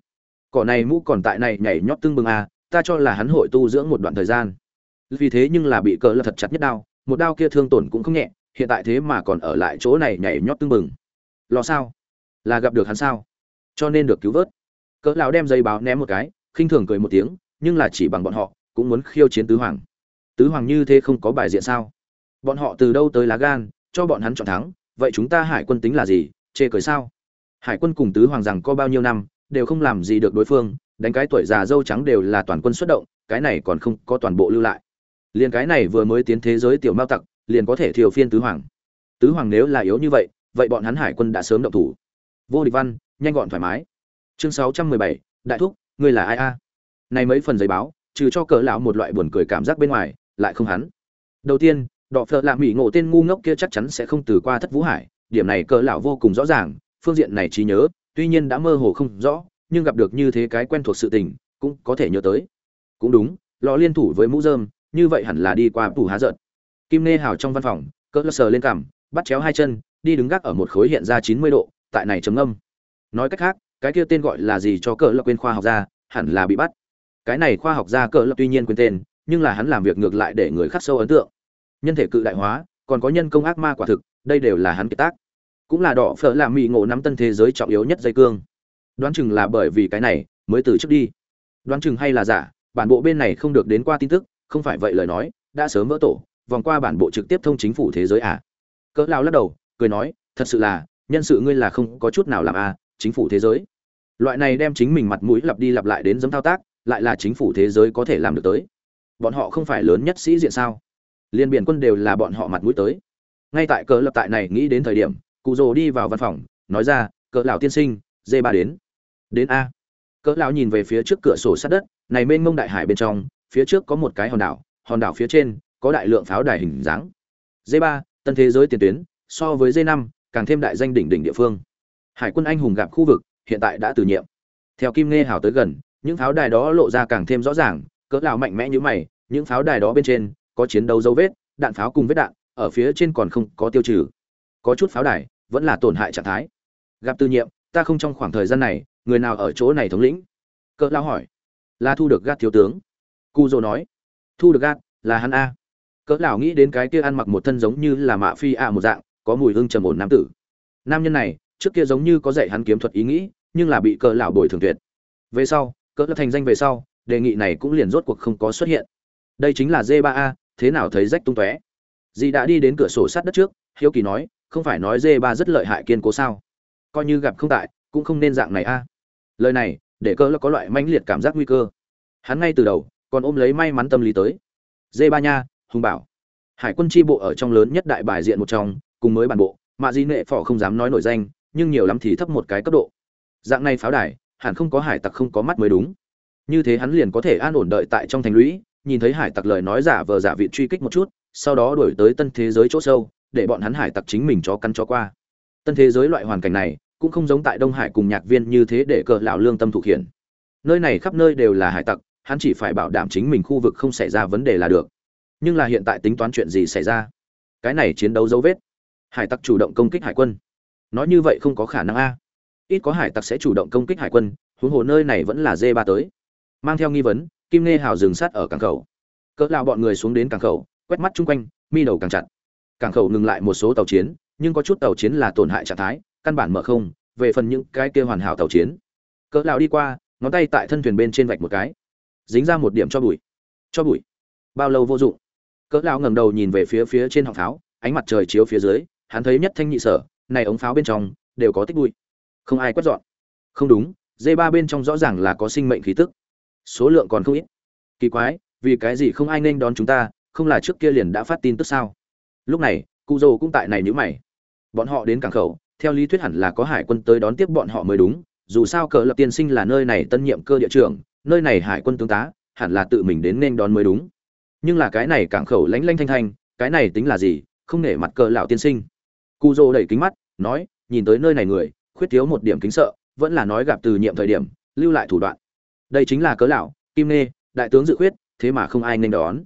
Cỏ này mũ còn tại này nhảy nhót tương bừng à ta cho là hắn hội tu dưỡng một đoạn thời gian. Vì thế nhưng là bị cỡ là thật chặt nhất đao, một đao kia thương tổn cũng không nhẹ, hiện tại thế mà còn ở lại chỗ này nhảy nhót tương bừng. Lo sao? Là gặp được hắn sao? Cho nên được cứu vớt. Cỡ lão đem dây báo ném một cái khinh thường cười một tiếng, nhưng là chỉ bằng bọn họ, cũng muốn khiêu chiến tứ hoàng. Tứ hoàng như thế không có bài diện sao? Bọn họ từ đâu tới lá gan, cho bọn hắn chọn thắng, vậy chúng ta hải quân tính là gì, chê cười sao? Hải quân cùng tứ hoàng rằng có bao nhiêu năm, đều không làm gì được đối phương, đánh cái tuổi già dâu trắng đều là toàn quân xuất động, cái này còn không có toàn bộ lưu lại. Liền cái này vừa mới tiến thế giới tiểu mao tặc, liền có thể thiều phiên tứ hoàng. Tứ hoàng nếu là yếu như vậy vậy bọn hắn hải quân đã sớm động thủ. Vô địch văn, nhanh gọn thoải mái. Chương sáu trăm mười bảy, đại thúc ngươi là ai a? Này mấy phần giấy báo, trừ cho cỡ lão một loại buồn cười cảm giác bên ngoài, lại không hắn. Đầu tiên đọ phợ lạ mỹ ngộ tên ngu ngốc kia chắc chắn sẽ không từ qua thất vũ hải, điểm này cỡ lão vô cùng rõ ràng, phương diện này trí nhớ, tuy nhiên đã mơ hồ không rõ, nhưng gặp được như thế cái quen thuộc sự tình, cũng có thể nhớ tới. Cũng đúng, lò liên thủ với mũ dơm như vậy hẳn là đi qua tủ há giận. Kim nê hào trong văn phòng, cỡ lơ sờ lên cằm, bắt chéo hai chân, đi đứng gác ở một khối hiện ra chín mươi độ, tại này chấm âm nói cách khác cái kia tên gọi là gì cho cỡ lập quên khoa học gia, hẳn là bị bắt. Cái này khoa học gia cỡ lập tuy nhiên quên tên, nhưng là hắn làm việc ngược lại để người khắc sâu ấn tượng. Nhân thể cự đại hóa, còn có nhân công ác ma quả thực, đây đều là hắn kiệt tác. Cũng là đỏ phở làm mỹ ngộ nắm tân thế giới trọng yếu nhất dây cương. Đoán chừng là bởi vì cái này, mới từ trước đi. Đoán chừng hay là giả, bản bộ bên này không được đến qua tin tức, không phải vậy lời nói, đã sớm vỡ tổ, vòng qua bản bộ trực tiếp thông chính phủ thế giới à? Cỡ lao lắc đầu, cười nói, thật sự là, nhân sự ngươi là không có chút nào làm à chính phủ thế giới loại này đem chính mình mặt mũi lặp đi lặp lại đến giống thao tác, lại là chính phủ thế giới có thể làm được tới. Bọn họ không phải lớn nhất sĩ diện sao? Liên biển quân đều là bọn họ mặt mũi tới. Ngay tại cờ lập tại này nghĩ đến thời điểm, cụ rồ đi vào văn phòng, nói ra cỡ lão tiên sinh, dê ba đến. Đến a. Cỡ lão nhìn về phía trước cửa sổ sát đất, này mênh mông đại hải bên trong, phía trước có một cái hòn đảo hòn đảo phía trên có đại lượng pháo đài hình dáng. Dê ba, tân thế giới tiền tuyến, so với dê năm, càng thêm đại danh đỉnh đỉnh địa phương. Hải quân anh hùng gặp khu vực hiện tại đã từ nhiệm. Theo kim nghe hào tới gần, những pháo đài đó lộ ra càng thêm rõ ràng, cỡ lão mạnh mẽ như mày, những pháo đài đó bên trên có chiến đấu dấu vết, đạn pháo cùng vết đạn, ở phía trên còn không có tiêu trừ. Có chút pháo đài vẫn là tổn hại trạng thái. Gặp tư nhiệm, ta không trong khoảng thời gian này, người nào ở chỗ này thống lĩnh? Cỡ lão hỏi. Là thu được gạt thiếu tướng. Cu dô nói. Thu được gạt, là hắn a. Cỡ lão nghĩ đến cái kia ăn mặc một thân giống như là mạ phi a một dạng, có mùi hương trầm ổn nam tử. Nam nhân này trước kia giống như có dạy hắn kiếm thuật ý nghĩ, nhưng là bị cỡ lão bồi thường tuyệt. Về sau cỡ lão thành danh về sau, đề nghị này cũng liền rốt cuộc không có xuất hiện. Đây chính là d 3 a thế nào thấy rách tung tóe. Dì đã đi đến cửa sổ sát đất trước, hiếu kỳ nói, không phải nói d 3 rất lợi hại kiên cố sao? Coi như gặp không tại, cũng không nên dạng này a. Lời này, để cỡ lão có loại mãnh liệt cảm giác nguy cơ. Hắn ngay từ đầu, còn ôm lấy may mắn tâm lý tới. D 3 nha, hùng bảo. Hải quân tri bộ ở trong lớn nhất đại bài diện một trong, cùng mới bản bộ, mà di nệ phỏ không dám nói nổi danh nhưng nhiều lắm thì thấp một cái cấp độ. Dạng này pháo đài, hẳn không có hải tặc không có mắt mới đúng. Như thế hắn liền có thể an ổn đợi tại trong thành lũy, nhìn thấy hải tặc lời nói giả vờ giả vị truy kích một chút, sau đó đuổi tới tân thế giới chỗ sâu, để bọn hắn hải tặc chính mình cho căn cho qua. Tân thế giới loại hoàn cảnh này, cũng không giống tại đông hải cùng nhạc viên như thế để cờ lão lương tâm thụ khiển. Nơi này khắp nơi đều là hải tặc, hắn chỉ phải bảo đảm chính mình khu vực không xảy ra vấn đề là được. Nhưng là hiện tại tính toán chuyện gì xảy ra? Cái này chiến đấu dấu vết. Hải tặc chủ động công kích hải quân nói như vậy không có khả năng a. Ít có hải tặc sẽ chủ động công kích hải quân, huống hồ nơi này vẫn là dê ba tới. Mang theo nghi vấn, kim nghe hào dừng sát ở cảng khẩu. Cỡ lao bọn người xuống đến cảng khẩu, quét mắt chung quanh, mi đầu càng chặt. Cảng khẩu ngừng lại một số tàu chiến, nhưng có chút tàu chiến là tổn hại trạng thái, căn bản mở không, về phần những cái kia hoàn hảo tàu chiến. Cỡ lao đi qua, ngón tay tại thân thuyền bên trên vạch một cái. Dính ra một điểm cho bụi. Cho bụi. Bao lâu vô dụng. Cỡ lao ngẩng đầu nhìn về phía phía trên họng pháo ánh mặt trời chiếu phía dưới, hắn thấy nhất thanh nhị sở này ống pháo bên trong đều có tích bụi. Không ai quét dọn. Không đúng d ba bên trong rõ ràng là có sinh mệnh khí tức. Số lượng còn không ít. Kỳ quái, vì cái gì không ai nên đón chúng ta, không là trước kia liền đã phát tin tức sao? Lúc này, cụ dồ cũng tại này nhữ mày. Bọn họ đến cảng khẩu, theo lý thuyết hẳn là có hải quân tới đón tiếp bọn họ mới đúng. Dù sao cờ lập tiên sinh là nơi này tân nhiệm cơ địa trưởng, nơi này hải quân tướng tá, hẳn là tự mình đến nên đón mới đúng. Nhưng là cái này cảng khẩu lánh lanh thanh thanh, cái này tính là gì? Không nể mặt cờ lão tiên sinh cụ dồ đẩy kính mắt, nói, nhìn tới nơi này người, khuyết thiếu một điểm kính sợ, vẫn là nói gặp từ nhiệm thời điểm, lưu lại thủ đoạn. Đây chính là cớ lão, kim nê, đại tướng dự khuyết, thế mà không ai nên đón.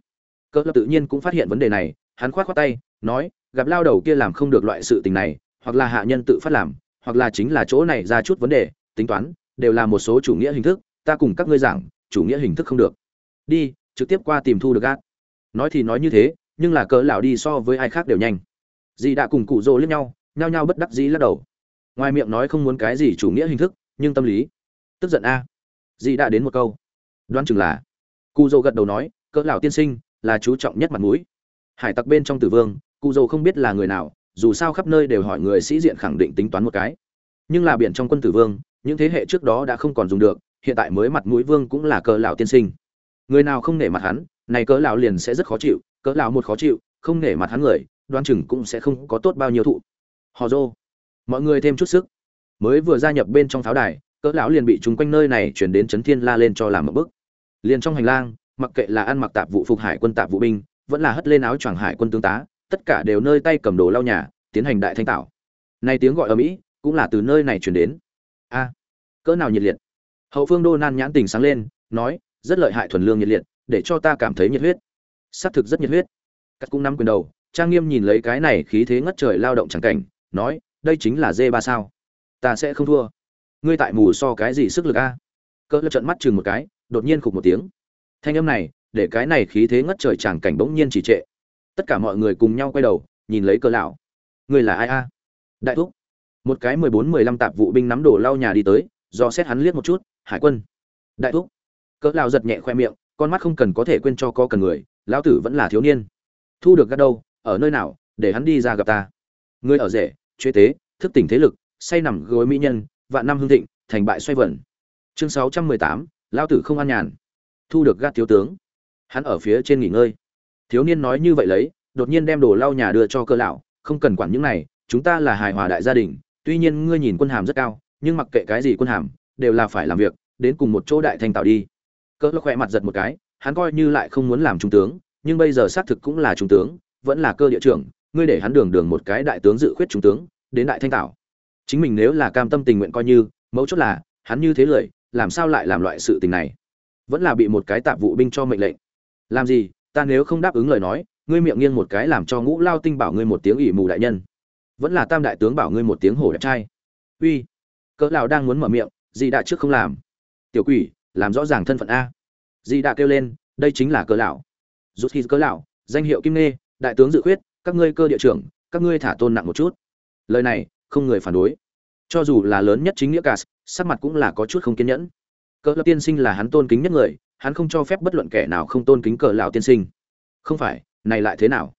Cớ lập tự nhiên cũng phát hiện vấn đề này, hắn khoát khoát tay, nói, gặp lao đầu kia làm không được loại sự tình này, hoặc là hạ nhân tự phát làm, hoặc là chính là chỗ này ra chút vấn đề, tính toán, đều là một số chủ nghĩa hình thức, ta cùng các ngươi giảng, chủ nghĩa hình thức không được. Đi, trực tiếp qua tìm thu được gác. Nói thì nói như thế, nhưng là cỡ lão đi so với ai khác đều nhanh dì đã cùng cụ rồ liếc nhau, nhao nhao bất đắc dĩ lắc đầu. Ngoài miệng nói không muốn cái gì chủ nghĩa hình thức, nhưng tâm lý. Tức giận a. Dì đã đến một câu. Đoán chừng là. Cụ dô gật đầu nói, cỡ lão tiên sinh, là chú trọng nhất mặt mũi. Hải tặc bên trong tử vương, cụ dô không biết là người nào, dù sao khắp nơi đều hỏi người sĩ diện khẳng định tính toán một cái. Nhưng là biển trong quân tử vương, những thế hệ trước đó đã không còn dùng được, hiện tại mới mặt mũi vương cũng là cỡ lão tiên sinh. Người nào không nể mặt hắn, này cỡ lão liền sẽ rất khó chịu, cỡ lão một khó chịu, không nể mặt hắn người đoán chừng cũng sẽ không có tốt bao nhiêu thụ. Họ dô mọi người thêm chút sức. Mới vừa gia nhập bên trong pháo đài, cỡ lão liền bị chúng quanh nơi này chuyển đến chấn thiên la lên cho làm một bức liền trong hành lang, mặc kệ là ăn mặc tạp vụ phục hải quân tạp vụ binh, vẫn là hất lên áo choàng hải quân tướng tá, tất cả đều nơi tay cầm đồ lau nhà, tiến hành đại thanh tạo này tiếng gọi ở mỹ, cũng là từ nơi này chuyển đến. A. Cỡ nào nhiệt liệt. Hậu phương đô nan nhãn tình sáng lên, nói, rất lợi hại thuần lương nhiệt liệt, để cho ta cảm thấy nhiệt huyết. Xác thực rất nhiệt huyết. Cắt cũng nắm quyền đầu trang nghiêm nhìn lấy cái này khí thế ngất trời lao động chẳng cảnh, nói, đây chính là dê ba sao? Ta sẽ không thua. Ngươi tại mù so cái gì sức lực a? Cỡ lập trận mắt chừng một cái, đột nhiên khục một tiếng. Thanh âm này, để cái này khí thế ngất trời chẳng cảnh bỗng nhiên chỉ trệ. Tất cả mọi người cùng nhau quay đầu, nhìn lấy cỡ lão. Ngươi là ai a? Đại thúc. Một cái mười bốn mười lăm tạp vụ binh nắm đổ lau nhà đi tới, do xét hắn liếc một chút, hải quân. Đại thúc. Cỡ lão giật nhẹ khoe miệng, con mắt không cần có thể quên cho có cần người, lão tử vẫn là thiếu niên. Thu được gắt đâu ở nơi nào, để hắn đi ra gặp ta. Ngươi ở rể, chế tế, thức tỉnh thế lực, say nằm gối mỹ nhân, vạn năm hương thịnh, thành bại xoay vẩn chương sáu trăm mười tám, lão tử không an nhàn. Thu được gác thiếu tướng. Hắn ở phía trên nghỉ ngơi. Thiếu niên nói như vậy lấy, đột nhiên đem đồ lau nhà đưa cho cơ lão, không cần quản những này, chúng ta là hài hòa đại gia đình, tuy nhiên ngươi nhìn quân hàm rất cao, nhưng mặc kệ cái gì quân hàm, đều là phải làm việc, đến cùng một chỗ đại thanh tạo đi. Cỡ khỏe mặt giật một cái, hắn coi như lại không muốn làm trung tướng, nhưng bây giờ xác thực cũng là trung tướng vẫn là cơ địa trưởng ngươi để hắn đường đường một cái đại tướng dự khuyết trung tướng đến đại thanh tảo, chính mình nếu là cam tâm tình nguyện coi như mấu chốt là hắn như thế lười làm sao lại làm loại sự tình này? Vẫn là bị một cái tạp vụ binh cho mệnh lệnh. Làm gì ta nếu không đáp ứng lời nói ngươi miệng nghiêng một cái làm cho ngũ lao tinh bảo ngươi một tiếng ỷ mù đại nhân. Vẫn là tam đại tướng bảo ngươi một tiếng hổ đẹp trai. Uy cỡ lão đang muốn mở miệng gì đã trước không làm. Tiểu quỷ làm rõ ràng thân phận a. Di đã kêu lên đây chính là cỡ lão. Rút khi cỡ lão danh hiệu kim nê đại tướng dự khuyết, các ngươi cơ địa trưởng, các ngươi thả tôn nặng một chút. Lời này, không người phản đối. Cho dù là lớn nhất chính nghĩa cả, sắc mặt cũng là có chút không kiên nhẫn. Cỡ lão tiên sinh là hắn tôn kính nhất người, hắn không cho phép bất luận kẻ nào không tôn kính cỡ lão tiên sinh. Không phải, này lại thế nào?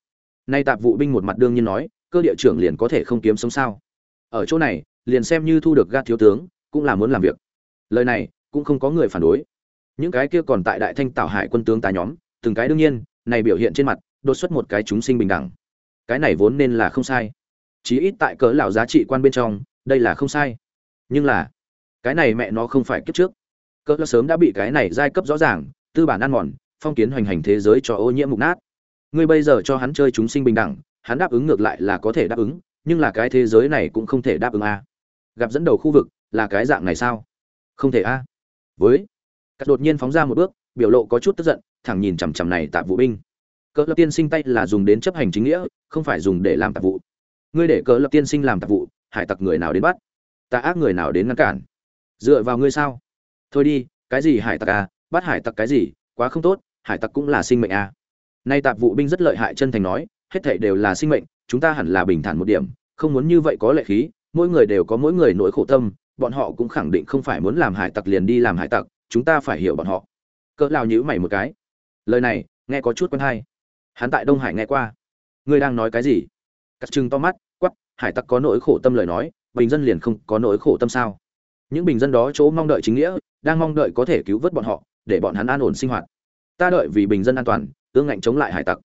Nay tạp vụ binh một mặt đương nhiên nói, cơ địa trưởng liền có thể không kiếm sống sao? Ở chỗ này, liền xem như thu được gác thiếu tướng, cũng là muốn làm việc. Lời này, cũng không có người phản đối. Những cái kia còn tại đại thanh tảo hải quân tướng tá nhóm, từng cái đương nhiên, này biểu hiện trên mặt đột xuất một cái chúng sinh bình đẳng. Cái này vốn nên là không sai. Chí ít tại cỡ lão giá trị quan bên trong, đây là không sai. Nhưng là, cái này mẹ nó không phải kiếp trước. Cỡ lão sớm đã bị cái này giai cấp rõ ràng, tư bản ăn mòn, phong kiến hoành hành thế giới cho ô nhiễm mục nát. Ngươi bây giờ cho hắn chơi chúng sinh bình đẳng, hắn đáp ứng ngược lại là có thể đáp ứng, nhưng là cái thế giới này cũng không thể đáp ứng a. Gặp dẫn đầu khu vực, là cái dạng này sao? Không thể a. Với, cắt đột nhiên phóng ra một bước, biểu lộ có chút tức giận, thẳng nhìn chằm chằm này tạp vũ binh cỡ lập tiên sinh tay là dùng đến chấp hành chính nghĩa, không phải dùng để làm tạp vụ. Ngươi để cỡ lập tiên sinh làm tạp vụ, hải tặc người nào đến bắt? Tà ác người nào đến ngăn cản? Dựa vào ngươi sao? Thôi đi, cái gì hải tặc à? Bắt hải tặc cái gì? Quá không tốt, hải tặc cũng là sinh mệnh à? Nay tạp vụ binh rất lợi hại chân thành nói, hết thảy đều là sinh mệnh, chúng ta hẳn là bình thản một điểm, không muốn như vậy có lệ khí, mỗi người đều có mỗi người nỗi khổ tâm, bọn họ cũng khẳng định không phải muốn làm hải tặc liền đi làm hải tặc, chúng ta phải hiểu bọn họ. Cỡ lao nhữ mày một cái. Lời này, nghe có chút quen hay hắn tại đông hải nghe qua. Ngươi đang nói cái gì? Cắt chừng to mắt quắp hải tặc có nỗi khổ tâm lời nói, bình dân liền không có nỗi khổ tâm sao? Những bình dân đó chỗ mong đợi chính nghĩa, đang mong đợi có thể cứu vớt bọn họ, để bọn hắn an ổn sinh hoạt. Ta đợi vì bình dân an toàn, ương ngạnh chống lại hải tặc.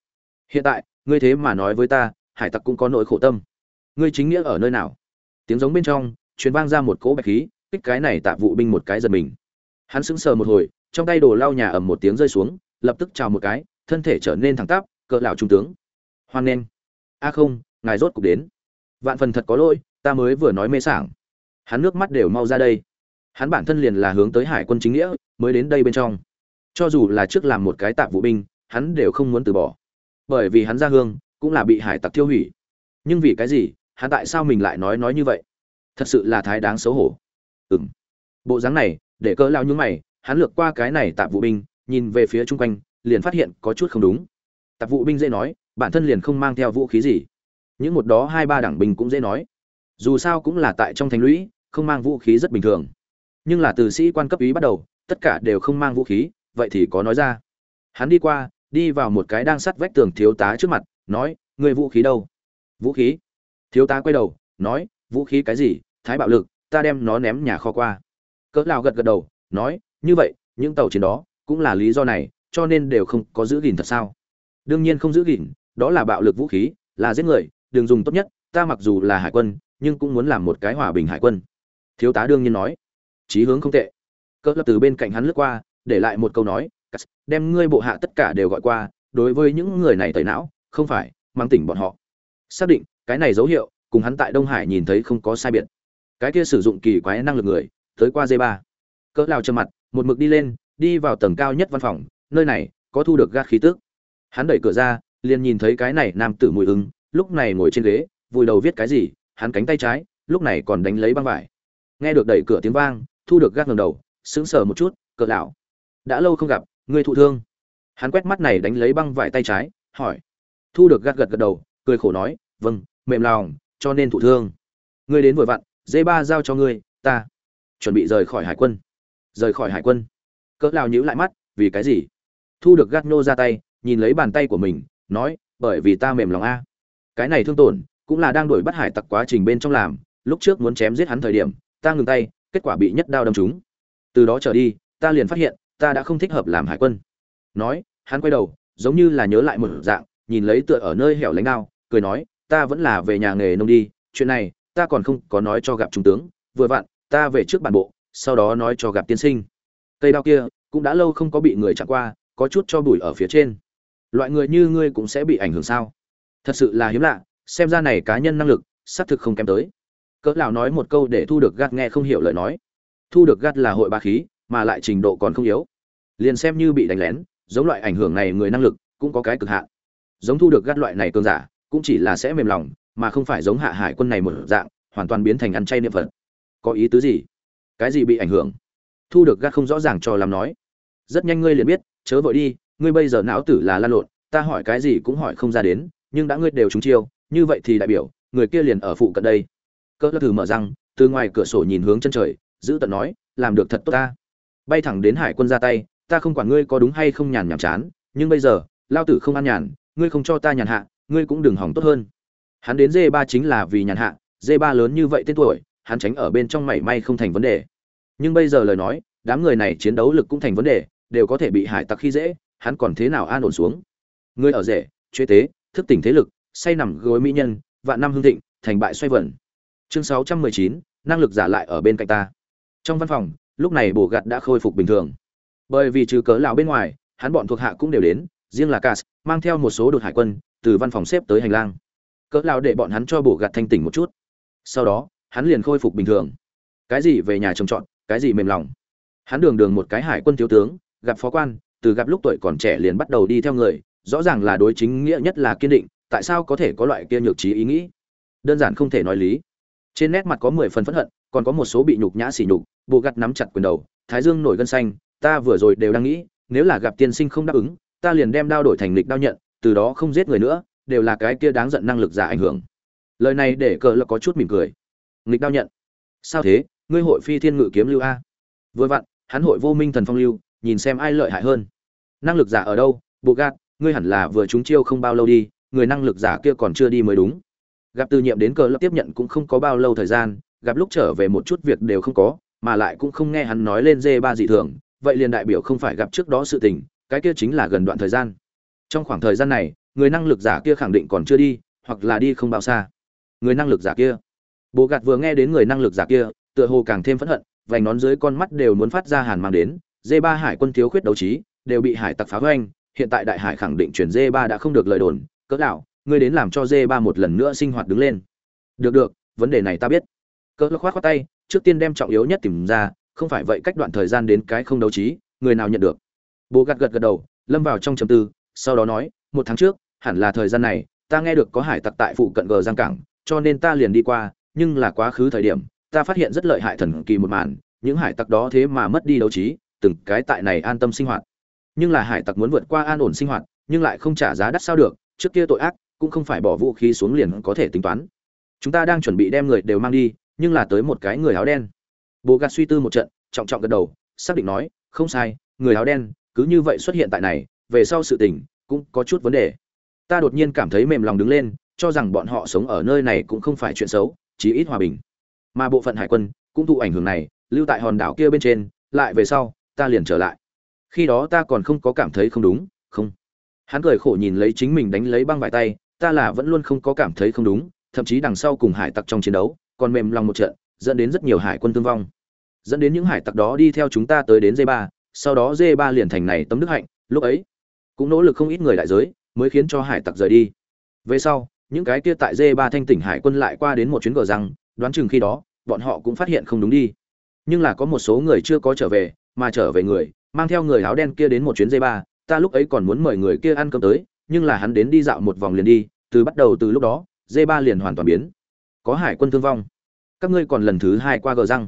Hiện tại, ngươi thế mà nói với ta, hải tặc cũng có nỗi khổ tâm. Ngươi chính nghĩa ở nơi nào? Tiếng giống bên trong, truyền vang ra một cỗ bạch khí, kích cái này tạ vụ binh một cái giật mình. Hắn sững sờ một hồi, trong tay đồ lau nhà ầm một tiếng rơi xuống, lập tức chào một cái, thân thể trở nên thẳng tắp cỡ lão trung tướng. Hoan nghênh. A không, ngài rốt cục đến. Vạn phần thật có lỗi, ta mới vừa nói mê sảng. Hắn nước mắt đều mau ra đây. Hắn bản thân liền là hướng tới hải quân chính nghĩa, mới đến đây bên trong. Cho dù là trước làm một cái tạp vụ binh, hắn đều không muốn từ bỏ. Bởi vì hắn ra hương, cũng là bị hải tặc tiêu hủy. Nhưng vì cái gì, hắn tại sao mình lại nói nói như vậy? Thật sự là thái đáng xấu hổ. Ừm. Bộ dáng này, để cỡ lao nhúng mày, hắn lược qua cái này tạp vụ binh, nhìn về phía chung quanh, liền phát hiện có chút không đúng tạp vụ binh dễ nói, bản thân liền không mang theo vũ khí gì. Những một đó hai ba đảng binh cũng dễ nói. Dù sao cũng là tại trong thành lũy, không mang vũ khí rất bình thường. Nhưng là từ sĩ quan cấp ý bắt đầu, tất cả đều không mang vũ khí, vậy thì có nói ra. Hắn đi qua, đi vào một cái đang sắt vách tường thiếu tá trước mặt, nói người vũ khí đâu? Vũ khí? Thiếu tá quay đầu, nói, vũ khí cái gì? Thái bạo lực, ta đem nó ném nhà kho qua. Cỡ lao gật gật đầu, nói, như vậy, những tàu chiến đó cũng là lý do này, cho nên đều không có giữ gìn thật sao? Đương nhiên không giữ gìn, đó là bạo lực vũ khí, là giết người, đường dùng tốt nhất, ta mặc dù là hải quân, nhưng cũng muốn làm một cái hòa bình hải quân. Thiếu tá đương nhiên nói. Chí hướng không tệ. Cỡ lập từ bên cạnh hắn lướt qua, để lại một câu nói đem ngươi bộ hạ tất cả đều gọi qua, đối với những người này tẩy não, không phải, mang tỉnh bọn họ. Xác định, cái này dấu hiệu, cùng hắn tại đông hải nhìn thấy không có sai biệt. Cái kia sử dụng kỳ quái năng lực người, tới qua dây ba cỡ lao trầm mặt, một mực đi lên, đi vào tầng cao nhất văn phòng, nơi này có thu được gác khí tức hắn đẩy cửa ra, liền nhìn thấy cái này nam tử mùi ứng lúc này ngồi trên ghế, vùi đầu viết cái gì, hắn cánh tay trái, lúc này còn đánh lấy băng vải. Nghe được đẩy cửa tiếng vang, thu được gác ngầm đầu, sững sờ một chút cỡ lão. Đã lâu không gặp, ngươi thụ thương. Hắn quét mắt này đánh lấy băng vải tay trái, hỏi. Thu được gác gật gật đầu, cười khổ nói vâng mềm lòng, cho nên thụ thương. Ngươi đến vội vặn, dê ba giao cho ngươi, ta chuẩn bị rời khỏi hải quân. Rời khỏi hải quân. Cỡ lão nhíu lại mắt, vì cái gì? Thu được gác nô ra tay nhìn lấy bàn tay của mình, nói, bởi vì ta mềm lòng a. Cái này thương tổn cũng là đang đuổi bắt hải tặc quá trình bên trong làm, lúc trước muốn chém giết hắn thời điểm, ta ngừng tay, kết quả bị nhất đao đâm trúng. Từ đó trở đi, ta liền phát hiện, ta đã không thích hợp làm hải quân. Nói, hắn quay đầu, giống như là nhớ lại một dạng, nhìn lấy tựa ở nơi hẻo lánh đao, cười nói, ta vẫn là về nhà nghề nông đi, chuyện này, ta còn không có nói cho gặp trung tướng, vừa vặn, ta về trước bản bộ, sau đó nói cho gặp tiên sinh. Cây đao kia cũng đã lâu không có bị người chặn qua, có chút cho bụi ở phía trên loại người như ngươi cũng sẽ bị ảnh hưởng sao? Thật sự là hiếm lạ, xem ra này cá nhân năng lực, xác thực không kém tới. Cỡ lão nói một câu để thu được gắt nghe không hiểu lời nói. Thu được gắt là hội ba khí, mà lại trình độ còn không yếu. Liền xem như bị đánh lén, giống loại ảnh hưởng này người năng lực, cũng có cái cực hạn. Giống thu được gắt loại này cơn giả, cũng chỉ là sẽ mềm lòng, mà không phải giống hạ hải quân này một dạng, hoàn toàn biến thành ăn chay niệm phật. Có ý tứ gì? Cái gì bị ảnh hưởng? Thu được gắt không rõ ràng cho làm nói. Rất nhanh ngươi liền biết, chớ vội đi ngươi bây giờ não tử là lan lộn, ta hỏi cái gì cũng hỏi không ra đến, nhưng đã ngươi đều trúng chiêu, như vậy thì đại biểu, người kia liền ở phụ cận đây. Cỡ thử mở răng, từ ngoài cửa sổ nhìn hướng chân trời, giữ tận nói, làm được thật tốt ta. Bay thẳng đến hải quân ra tay, ta không quản ngươi có đúng hay không nhàn nhảm chán, nhưng bây giờ, lao tử không ăn nhàn, ngươi không cho ta nhàn hạ, ngươi cũng đừng hỏng tốt hơn. Hắn đến dê ba chính là vì nhàn hạ dê ba lớn như vậy tên tuổi, hắn tránh ở bên trong mảy may không thành vấn đề. Nhưng bây giờ lời nói, đám người này chiến đấu lực cũng thành vấn đề, đều có thể bị hải tặc khi dễ hắn còn thế nào an ổn xuống? Ngươi ở rể, chế tế, thức tỉnh thế lực, say nằm gối mỹ nhân, vạn năm hương thịnh, thành bại xoay vẩn chương sáu trăm mười chín, năng lực giả lại ở bên cạnh ta. Trong văn phòng, lúc này bổ gạt đã khôi phục bình thường. Bởi vì trừ cớ lão bên ngoài, hắn bọn thuộc hạ cũng đều đến, riêng là cas, mang theo một số đột hải quân, từ văn phòng xếp tới hành lang. Cớ lão để bọn hắn cho bổ gạt thanh tỉnh một chút. Sau đó, hắn liền khôi phục bình thường. Cái gì về nhà trồng trọt, cái gì mềm lòng. Hắn đường đường một cái hải quân thiếu tướng, gặp phó quan từ gặp lúc tuổi còn trẻ liền bắt đầu đi theo người, rõ ràng là đối chính nghĩa nhất là kiên định, tại sao có thể có loại kia nhược trí ý nghĩ? Đơn giản không thể nói lý. Trên nét mặt có mười phần phẫn hận, còn có một số bị nhục nhã sỉ nhục, bộ gặt nắm chặt quyền đầu, thái dương nổi gân xanh, ta vừa rồi đều đang nghĩ, nếu là gặp tiên sinh không đáp ứng, ta liền đem đao đổi thành lịch đao nhận, từ đó không giết người nữa, đều là cái kia đáng giận năng lực giả ảnh hưởng. Lời này để cờ là có chút mỉm cười. Nghịch đao nhận. Sao thế? Ngươi hội phi thiên ngự kiếm lưu a? Vừa vặn, hắn hội vô minh thần phong lưu nhìn xem ai lợi hại hơn. Năng lực giả ở đâu? Bộ gạt, ngươi hẳn là vừa trúng chiêu không bao lâu đi, người năng lực giả kia còn chưa đi mới đúng. Gặp từ nhiệm đến cờ lập tiếp nhận cũng không có bao lâu thời gian, gặp lúc trở về một chút việc đều không có, mà lại cũng không nghe hắn nói lên dê ba dị thường, vậy liền đại biểu không phải gặp trước đó sự tình, cái kia chính là gần đoạn thời gian. Trong khoảng thời gian này, người năng lực giả kia khẳng định còn chưa đi, hoặc là đi không bao xa. Người năng lực giả kia. Bồ gạt vừa nghe đến người năng lực giả kia, tựa hồ càng thêm phẫn hận, vành nón dưới con mắt đều muốn phát ra hàn mang đến dê ba hải quân thiếu khuyết đấu trí đều bị hải tặc phá hoành, hiện tại đại hải khẳng định chuyển dê ba đã không được lời đồn cỡ lão, ngươi đến làm cho dê ba một lần nữa sinh hoạt đứng lên. Được được vấn đề này ta biết. Cỡ khoát khoát tay trước tiên đem trọng yếu nhất tìm ra không phải vậy cách đoạn thời gian đến cái không đấu trí người nào nhận được? Bố gật gật gật đầu lâm vào trong trầm tư sau đó nói một tháng trước hẳn là thời gian này ta nghe được có hải tặc tại phụ cận gờ giang cảng cho nên ta liền đi qua nhưng là quá khứ thời điểm ta phát hiện rất lợi hại thần kỳ một màn những hải tặc đó thế mà mất đi đấu trí từng cái tại này an tâm sinh hoạt. Nhưng là hải tặc muốn vượt qua an ổn sinh hoạt, nhưng lại không trả giá đắt sao được, trước kia tội ác, cũng không phải bỏ vũ khí xuống liền có thể tính toán. Chúng ta đang chuẩn bị đem người đều mang đi, nhưng là tới một cái người áo đen. Bồ gạt suy tư một trận, trọng trọng gật đầu, xác định nói, không sai, người áo đen, cứ như vậy xuất hiện tại này, về sau sự tình cũng có chút vấn đề. Ta đột nhiên cảm thấy mềm lòng đứng lên, cho rằng bọn họ sống ở nơi này cũng không phải chuyện xấu, chí ít hòa bình. Mà bộ phận hải quân cũng thụ ảnh hưởng này, lưu tại hòn đảo kia bên trên, lại về sau ta liền trở lại. Khi đó ta còn không có cảm thấy không đúng, không. Hắn cười khổ nhìn lấy chính mình đánh lấy băng vải tay, ta là vẫn luôn không có cảm thấy không đúng, thậm chí đằng sau cùng hải tặc trong chiến đấu, còn mềm lòng một trận, dẫn đến rất nhiều hải quân thương vong. Dẫn đến những hải tặc đó đi theo chúng ta tới đến d ba sau đó d ba liền thành này tấm đức hạnh, lúc ấy cũng nỗ lực không ít người đại giới mới khiến cho hải tặc rời đi. Về sau, những cái kia tại d ba thanh tỉnh hải quân lại qua đến một chuyến gờ răng, đoán chừng khi đó, bọn họ cũng phát hiện không đúng đi. Nhưng là có một số người chưa có trở về mà trở về người, mang theo người áo đen kia đến một chuyến dây ba, ta lúc ấy còn muốn mời người kia ăn cơm tới, nhưng là hắn đến đi dạo một vòng liền đi, từ bắt đầu từ lúc đó dây ba liền hoàn toàn biến. Có hải quân thương vong. Các ngươi còn lần thứ hai qua gờ răng.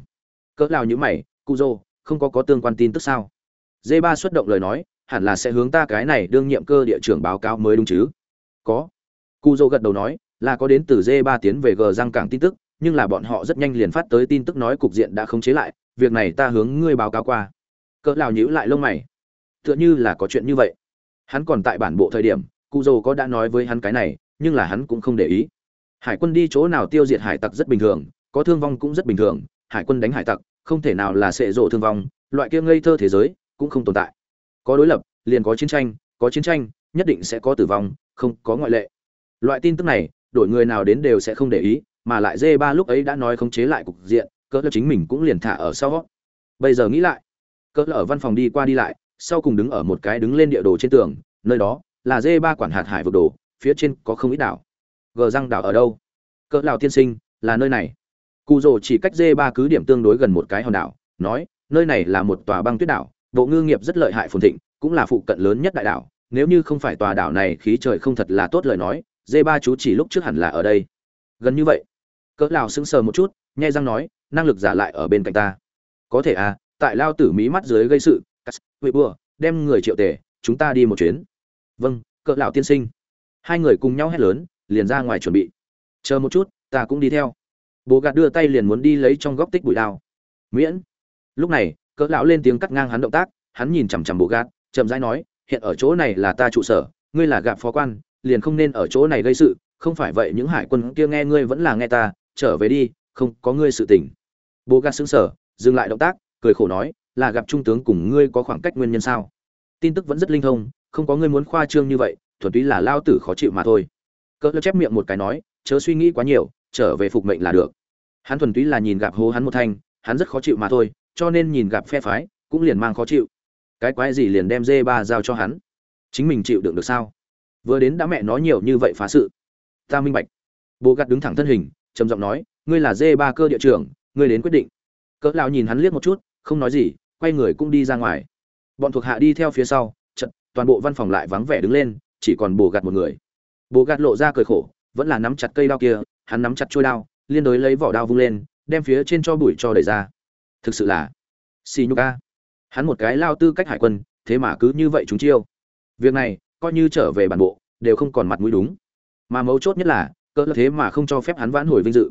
Cỡ nào như mày cụ dô không có có tương quan tin tức sao? Dây ba xuất động lời nói, hẳn là sẽ hướng ta cái này đương nhiệm cơ địa trưởng báo cáo mới đúng chứ? Có. Cụ dô gật đầu nói, là có đến từ dây ba tiến về gờ răng cảng tin tức, nhưng là bọn họ rất nhanh liền phát tới tin tức nói cục diện đã khống chế lại, việc này ta hướng ngươi báo cáo qua cỡ nào nhíu lại lông mày. Tựa như là có chuyện như vậy. Hắn còn tại bản bộ thời điểm cụ dồ có đã nói với hắn cái này, nhưng là hắn cũng không để ý. Hải quân đi chỗ nào tiêu diệt hải tặc rất bình thường, có thương vong cũng rất bình thường, hải quân đánh hải tặc, không thể nào là sệ rộ thương vong, loại kia ngây thơ thế giới cũng không tồn tại. Có đối lập, liền có chiến tranh, có chiến tranh, nhất định sẽ có tử vong, không có ngoại lệ. Loại tin tức này, đổi người nào đến đều sẽ không để ý, mà lại dê ba lúc ấy đã nói khống chế lại cục diện, cỡ chính mình cũng liền thả ở sau bây giờ nghĩ lại cỡ ở văn phòng đi qua đi lại, sau cùng đứng ở một cái đứng lên địa đồ trên tường, nơi đó là dê ba quản hạt hải vực đồ, phía trên có không ít đảo. Gờ răng đảo ở đâu? Cỡ lào tiên sinh, là nơi này. Cụ rồ chỉ cách dê ba cứ điểm tương đối gần một cái hòn đảo, nói, nơi này là một tòa băng tuyết đảo, bộ ngư nghiệp rất lợi hại phồn thịnh, cũng là phụ cận lớn nhất đại đảo. Nếu như không phải tòa đảo này khí trời không thật là tốt lời nói, dê ba chú chỉ lúc trước hẳn là ở đây. Gần như vậy. Cỡ lào sững sờ một chút, nhai răng nói, năng lực giả lại ở bên cạnh ta. Có thể à tại lao tử mí mắt dưới gây sự huệ bừa, đem người triệu tề chúng ta đi một chuyến. Vâng cỡ lão tiên sinh. Hai người cùng nhau hét lớn, liền ra ngoài chuẩn bị. Chờ một chút, ta cũng đi theo. Bố gạt đưa tay liền muốn đi lấy trong góc tích bụi đao miễn. Lúc này, cỡ lão lên tiếng cắt ngang hắn động tác, hắn nhìn chằm chằm bố gạt, chậm rãi nói, hiện ở chỗ này là ta trụ sở, ngươi là gạp phó quan, liền không nên ở chỗ này gây sự, không phải vậy những hải quân kia nghe ngươi vẫn là nghe ta, trở về đi, không có ngươi sự tình. Bố gạt sững sờ, dừng lại động tác cười khổ nói, là gặp trung tướng cùng ngươi có khoảng cách nguyên nhân sao? Tin tức vẫn rất linh thông, không có ngươi muốn khoa trương như vậy, thuần túy là lao tử khó chịu mà thôi. Cỡ chép miệng một cái nói, chớ suy nghĩ quá nhiều, trở về phục mệnh là được. Hắn thuần túy là nhìn gặp hố hắn một thanh, hắn rất khó chịu mà thôi, cho nên nhìn gặp phe phái, cũng liền mang khó chịu. Cái quái gì liền đem dê ba giao cho hắn? Chính mình chịu đựng được sao? Vừa đến đã mẹ nói nhiều như vậy phá sự. Ta minh bạch. Bố gạt đứng thẳng thân hình, trầm giọng nói, ngươi là dê ba cơ địa trưởng, ngươi đến quyết định. Cỡ lão nhìn hắn liếc một chút không nói gì, quay người cũng đi ra ngoài. Bọn thuộc hạ đi theo phía sau trận toàn bộ văn phòng lại vắng vẻ đứng lên, chỉ còn bồ gạt một người. Bồ gạt lộ ra cười khổ, vẫn là nắm chặt cây đao kia, hắn nắm chặt trôi đao, liên đối lấy vỏ đao vung lên, đem phía trên cho bụi cho đẩy ra. Thực sự là xì nhục a. Hắn một cái lao tư cách hải quân, thế mà cứ như vậy chúng chiêu. Việc này, coi như trở về bản bộ, đều không còn mặt mũi đúng. Mà mấu chốt nhất là, cỡ thế mà không cho phép hắn vãn hồi vinh dự.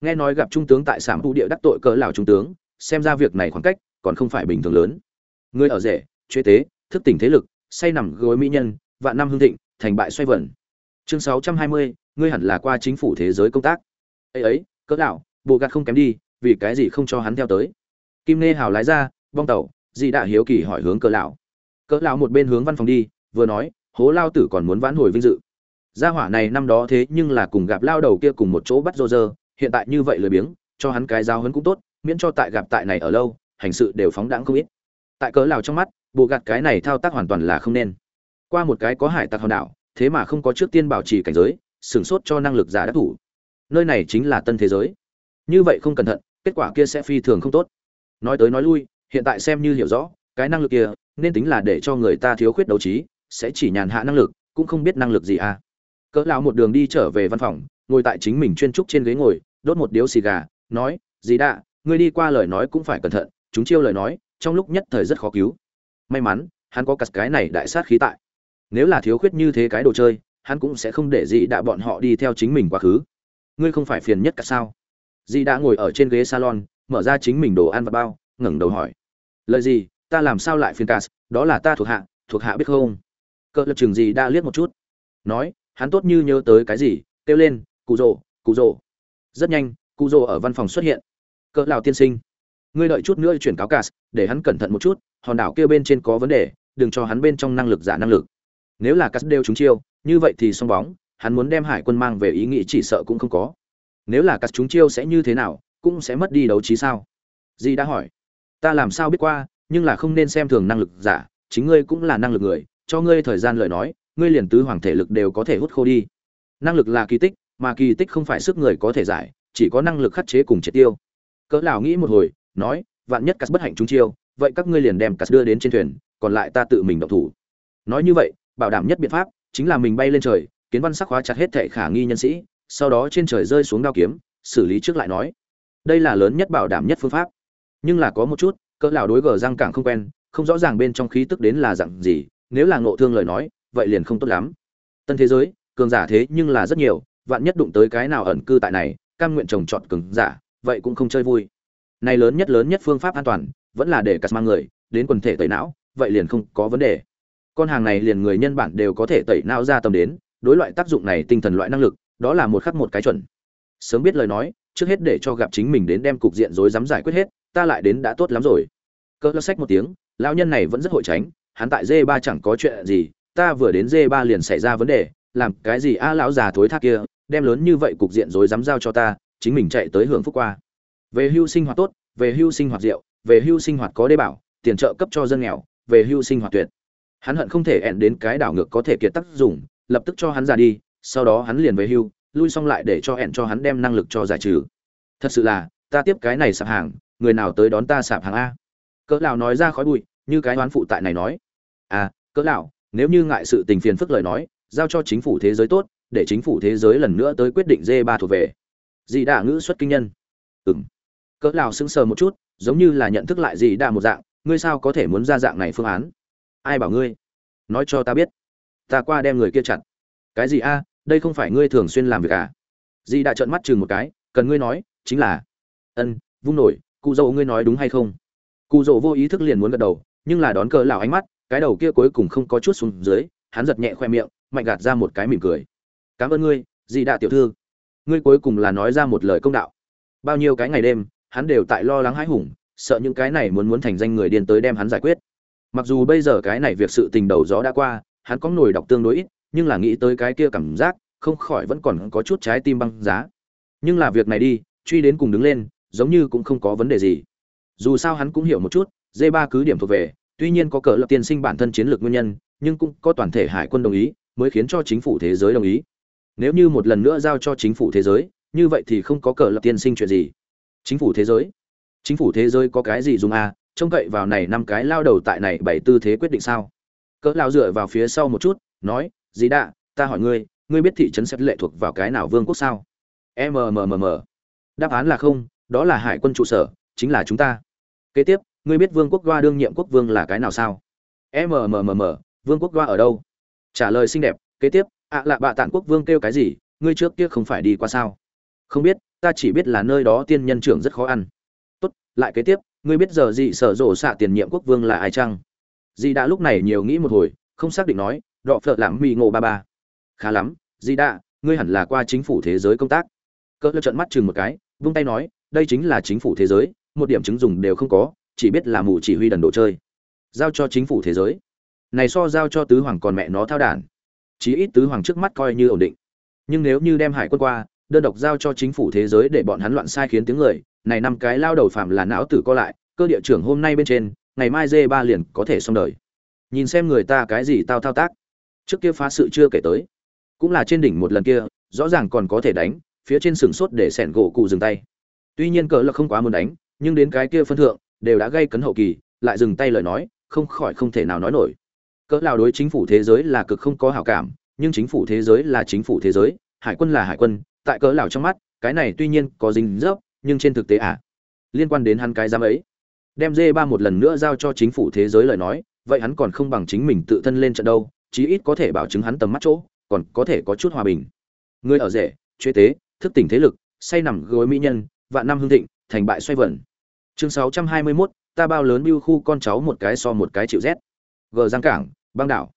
Nghe nói gặp trung tướng tại sảm thu địa đắc tội cỡ lão trung tướng xem ra việc này khoảng cách còn không phải bình thường lớn. Người ở rể, chế tế, thức tỉnh thế lực, say nằm gối mỹ nhân, vạn năm hương thịnh, thành bại xoay vẩn chương sáu trăm hai mươi, ngươi hẳn là qua chính phủ thế giới công tác. Ấy ấy, cỡ đảo bộ gạt không kém đi, vì cái gì không cho hắn theo tới? Kim nê hào lái ra, bong tàu gì đã hiếu kỳ hỏi hướng cỡ lão. Cỡ lão một bên hướng văn phòng đi, vừa nói, hố lao tử còn muốn vãn hồi vinh dự. Gia hỏa này năm đó thế nhưng là cùng gặp lao đầu kia cùng một chỗ bắt rô rơ, hiện tại như vậy lười biếng, cho hắn cái giao hấn cũng tốt miễn cho tại gặp tại này ở lâu, hành sự đều phóng đãng không ít. Tại cỡ lào trong mắt bộ gạt cái này thao tác hoàn toàn là không nên. Qua một cái có hải tặc hòn đảo, thế mà không có trước tiên bảo trì cảnh giới, sửng sốt cho năng lực giả đắc thủ. Nơi này chính là tân thế giới. Như vậy không cẩn thận, kết quả kia sẽ phi thường không tốt. Nói tới nói lui, hiện tại xem như hiểu rõ, cái năng lực kia, nên tính là để cho người ta thiếu khuyết đấu trí, sẽ chỉ nhàn hạ năng lực, cũng không biết năng lực gì à. Cỡ lão một đường đi trở về văn phòng, ngồi tại chính mình chuyên trúc trên ghế ngồi, đốt một điếu xì gà, nói gì đã ngươi đi qua lời nói cũng phải cẩn thận, chúng chiêu lời nói, trong lúc nhất thời rất khó cứu. May mắn, hắn có cắt cái này đại sát khí tại. Nếu là thiếu khuyết như thế cái đồ chơi, hắn cũng sẽ không để dị đạ bọn họ đi theo chính mình quá khứ. Ngươi không phải phiền nhất cả sao? Dị đã ngồi ở trên ghế salon, mở ra chính mình đồ ăn và bao, ngẩng đầu hỏi. Lời gì? Ta làm sao lại phiền cả? Đó là ta thuộc hạ thuộc hạ biết không? Cỡ lập trường gì đã liếc một chút. Nói, hắn tốt như nhớ tới cái gì? Kêu lên, cụ rồ cụ rồ rất nhanh, cụ rồ ở văn phòng xuất hiện cỡ lào tiên sinh. Ngươi đợi chút nữa chuyển cáo cast để hắn cẩn thận một chút, hòn đảo kia bên trên có vấn đề, đừng cho hắn bên trong năng lực giả năng lực. Nếu là cast đều trúng chiêu, như vậy thì xong bóng, hắn muốn đem hải quân mang về ý nghĩ chỉ sợ cũng không có. Nếu là cast trúng chiêu sẽ như thế nào, cũng sẽ mất đi đấu trí sao? Di đã hỏi. Ta làm sao biết qua, nhưng là không nên xem thường năng lực giả, chính ngươi cũng là năng lực người, cho ngươi thời gian lời nói, ngươi liền tứ hoàng thể lực đều có thể hút khô đi. Năng lực là kỳ tích, mà kỳ tích không phải sức người có thể giải, chỉ có năng lực khắc chế cùng triệt tiêu cỡ lão nghĩ một hồi, nói, vạn nhất cắt bất hạnh chúng chiêu, vậy các ngươi liền đem cắt đưa đến trên thuyền, còn lại ta tự mình động thủ. Nói như vậy, bảo đảm nhất biện pháp chính là mình bay lên trời, kiến văn sắc hóa chặt hết thệ khả nghi nhân sĩ, sau đó trên trời rơi xuống đao kiếm, xử lý trước lại nói, đây là lớn nhất bảo đảm nhất phương pháp. Nhưng là có một chút, cỡ lão đối gờ răng càng không quen, không rõ ràng bên trong khí tức đến là dạng gì, nếu là ngộ thương lời nói, vậy liền không tốt lắm. Tân thế giới, cường giả thế nhưng là rất nhiều, vạn nhất đụng tới cái nào ẩn cư tại này, cam nguyện trồng trọt cường giả vậy cũng không chơi vui. Này lớn nhất lớn nhất phương pháp an toàn, vẫn là để cắt mang người đến quần thể tẩy não, vậy liền không có vấn đề. Con hàng này liền người nhân bản đều có thể tẩy não ra tầm đến, đối loại tác dụng này tinh thần loại năng lực, đó là một khắc một cái chuẩn. Sớm biết lời nói, trước hết để cho gặp chính mình đến đem cục diện rối dám giải quyết hết, ta lại đến đã tốt lắm rồi. Cỡ lơ sách một tiếng, lão nhân này vẫn rất hội tránh, hắn tại dê ba chẳng có chuyện gì, ta vừa đến dê ba liền xảy ra vấn đề, làm cái gì a, lão già thối tha kia, đem lớn như vậy cục diện rối dám giao cho ta chính mình chạy tới hưởng phúc qua. Về hưu sinh hoạt tốt, về hưu sinh hoạt rượu, về hưu sinh hoạt có đế bảo, tiền trợ cấp cho dân nghèo, về hưu sinh hoạt tuyệt. Hắn hận không thể ẹn đến cái đảo ngược có thể kiệt tác dụng, lập tức cho hắn ra đi, sau đó hắn liền về hưu, lui xong lại để cho ẹn cho hắn đem năng lực cho giải trừ. Thật sự là, ta tiếp cái này sạp hàng, người nào tới đón ta sạp hàng a? Cỡ lão nói ra khói bụi, như cái đoán phụ tại này nói. À cỡ lão, nếu như ngại sự tình phiền phức lời nói, giao cho chính phủ thế giới tốt, để chính phủ thế giới lần nữa tới quyết định dê ba thuộc về dị đạ ngữ xuất kinh nhân. Ừm. Cỡ lào sững sờ một chút, giống như là nhận thức lại dị đạ một dạng, ngươi sao có thể muốn ra dạng này phương án? Ai bảo ngươi? Nói cho ta biết. Ta qua đem người kia chặn. Cái gì a? Đây không phải ngươi thường xuyên làm việc à? Dị đạ trợn mắt chừng một cái, cần ngươi nói, chính là, ân, vung nổi, cụ dậu ngươi nói đúng hay không? Cụ dậu vô ý thức liền muốn gật đầu, nhưng là đón cỡ lão ánh mắt, cái đầu kia cuối cùng không có chút xuống dưới, hắn giật nhẹ khoe miệng, mạnh gạt ra một cái mỉm cười. Cảm ơn ngươi dị đạ tiểu thư ngươi cuối cùng là nói ra một lời công đạo. Bao nhiêu cái ngày đêm, hắn đều tại lo lắng hãi hùng, sợ những cái này muốn muốn thành danh người điên tới đem hắn giải quyết. Mặc dù bây giờ cái này việc sự tình đầu gió đã qua, hắn có nổi đọc tương đối ít, nhưng là nghĩ tới cái kia cảm giác, không khỏi vẫn còn có chút trái tim băng giá. Nhưng là việc này đi, truy đến cùng đứng lên, giống như cũng không có vấn đề gì. Dù sao hắn cũng hiểu một chút d ba cứ điểm thuộc về, tuy nhiên có cờ lập tiên sinh bản thân chiến lược nguyên nhân, nhưng cũng có toàn thể hải quân đồng ý, mới khiến cho chính phủ thế giới đồng ý nếu như một lần nữa giao cho chính phủ thế giới, như vậy thì không có cờ lập tiên sinh chuyện gì. Chính phủ thế giới? Chính phủ thế giới có cái gì dùng à? Trông cậy vào này năm cái lao đầu tại này bảy tư thế quyết định sao? Cỡ lao dựa vào phía sau một chút, nói, dì đạ, ta hỏi ngươi ngươi biết thị trấn xét lệ thuộc vào cái nào vương quốc sao? Mmmm đáp án là không, đó là hải quân trụ sở, chính là chúng ta. Kế tiếp, ngươi biết vương quốc đoa đương nhiệm quốc vương là cái nào sao? Mmmm vương quốc đoa ở đâu? Trả lời xinh đẹp, kế tiếp ạ lạ bạ tản quốc vương kêu cái gì, ngươi trước kia không phải đi qua sao? Không biết, ta chỉ biết là nơi đó tiên nhân trưởng rất khó ăn. Tốt, lại kế tiếp, ngươi biết giờ gì sở rộ xạ tiền nhiệm quốc vương là ai chăng? Dì đã lúc này nhiều nghĩ một hồi, không xác định nói, đọ phợ làm mì ngộ ba ba. Khá lắm, dì đã, ngươi hẳn là qua chính phủ thế giới công tác. Cỡ lơ trận mắt chừng một cái, vung tay nói, đây chính là chính phủ thế giới, một điểm chứng dùng đều không có, chỉ biết là mù chỉ huy đần đồ chơi. Giao cho chính phủ thế giới. Này so giao cho tứ hoàng còn mẹ nó thao đản chí ít tứ hoàng trước mắt coi như ổn định. Nhưng nếu như đem hải quân qua, đơn độc giao cho chính phủ thế giới để bọn hắn loạn sai khiến tiếng người, này năm cái lao đầu phạm là não tử co lại, cơ địa trưởng hôm nay bên trên, ngày mai dê ba liền có thể xong đời. Nhìn xem người ta cái gì tao thao tác. Trước kia phá sự chưa kể tới. Cũng là trên đỉnh một lần kia, rõ ràng còn có thể đánh, phía trên sừng sốt để sẻn gỗ cụ dừng tay. Tuy nhiên cỡ là không quá muốn đánh, nhưng đến cái kia phân thượng, đều đã gây cấn hậu kỳ, lại dừng tay lời nói, không khỏi không thể nào nói nổi cỡ lao đối chính phủ thế giới là cực không có hảo cảm nhưng chính phủ thế giới là chính phủ thế giới hải quân là hải quân tại cỡ lao trong mắt cái này tuy nhiên có dính dấp nhưng trên thực tế à liên quan đến hắn cái giám ấy. Đem dê ba một lần nữa giao cho chính phủ thế giới lời nói vậy hắn còn không bằng chính mình tự thân lên trận đâu chí ít có thể bảo chứng hắn tầm mắt chỗ còn có thể có chút hòa bình. Người ở rể chế tế thức tỉnh thế lực say nằm gối mỹ nhân vạn năm hương thịnh thành bại xoay vẩn chương 621, ta bao lớn biêu khu con cháu một cái so một cái chịu rét gờ giang cảng, băng đảo.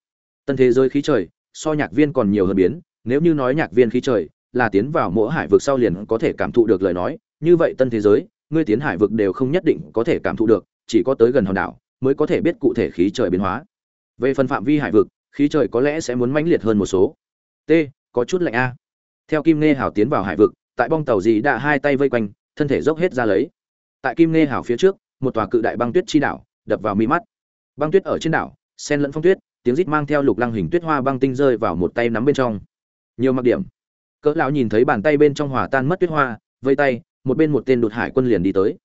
Tân thế giới khí trời, so nhạc viên còn nhiều hơn biến. Nếu như nói nhạc viên khí trời là tiến vào mỗi hải vực sau liền có thể cảm thụ được lời nói, như vậy tân thế giới, ngươi tiến hải vực đều không nhất định có thể cảm thụ được, chỉ có tới gần hòn đảo mới có thể biết cụ thể khí trời biến hóa. Về phần phạm vi hải vực, khí trời có lẽ sẽ muốn mãnh liệt hơn một số. T, có chút lạnh a. Theo kim nghe hảo tiến vào hải vực, tại bong tàu gì đã hai tay vây quanh, thân thể dốc hết ra lấy. Tại kim nghe hảo phía trước, một tòa cự đại băng tuyết chi đảo đập vào mi mắt. Băng tuyết ở trên đảo sen lẫn phong tuyết, tiếng rít mang theo lục lăng hình tuyết hoa băng tinh rơi vào một tay nắm bên trong. Nhiều mặc điểm. Cỡ lão nhìn thấy bàn tay bên trong hòa tan mất tuyết hoa, vây tay, một bên một tên đột hải quân liền đi tới.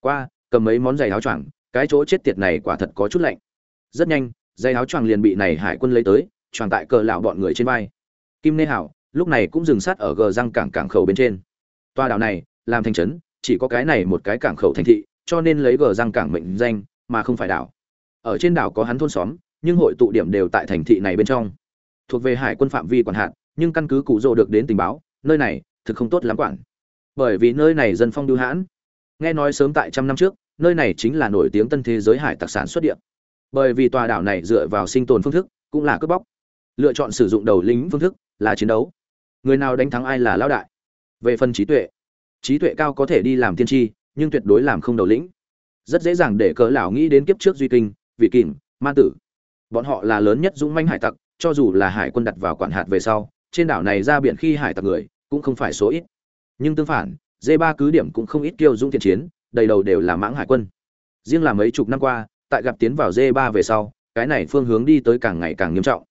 Qua, cầm mấy món giày áo choàng, cái chỗ chết tiệt này quả thật có chút lạnh. Rất nhanh, giày áo choàng liền bị này hải quân lấy tới, choàng tại cỡ lão bọn người trên vai. Kim nê hảo, lúc này cũng dừng sát ở gờ răng cảng cảng khẩu bên trên. Toa đảo này, làm thành trấn, chỉ có cái này một cái cảng khẩu thành thị, cho nên lấy gờ răng cảng mệnh danh, mà không phải đảo ở trên đảo có hắn thôn xóm, nhưng hội tụ điểm đều tại thành thị này bên trong. Thuộc về hải quân phạm vi quản hạn, nhưng căn cứ cụ rồ được đến tình báo, nơi này thực không tốt lắm quản. Bởi vì nơi này dân phong đưu hãn. Nghe nói sớm tại trăm năm trước, nơi này chính là nổi tiếng tân thế giới hải tặc sản xuất điện bởi vì tòa đảo này dựa vào sinh tồn phương thức, cũng là cướp bóc. Lựa chọn sử dụng đầu lính phương thức là chiến đấu. Người nào đánh thắng ai là lão đại. Về phần trí tuệ trí tuệ cao có thể đi làm tiên tri, nhưng tuyệt đối làm không đầu lĩnh rất dễ dàng để cỡ lão nghĩ đến kiếp trước duy kinh vị kình man tử. Bọn họ là lớn nhất dũng manh hải tặc, cho dù là hải quân đặt vào quản hạt về sau, trên đảo này ra biển khi hải tặc người, cũng không phải số ít. Nhưng tương phản d ba cứ điểm cũng không ít kiêu dũng thiện chiến, đầy đầu đều là mãng hải quân. Riêng là mấy chục năm qua, tại gặp tiến vào d ba về sau, cái này phương hướng đi tới càng ngày càng nghiêm trọng.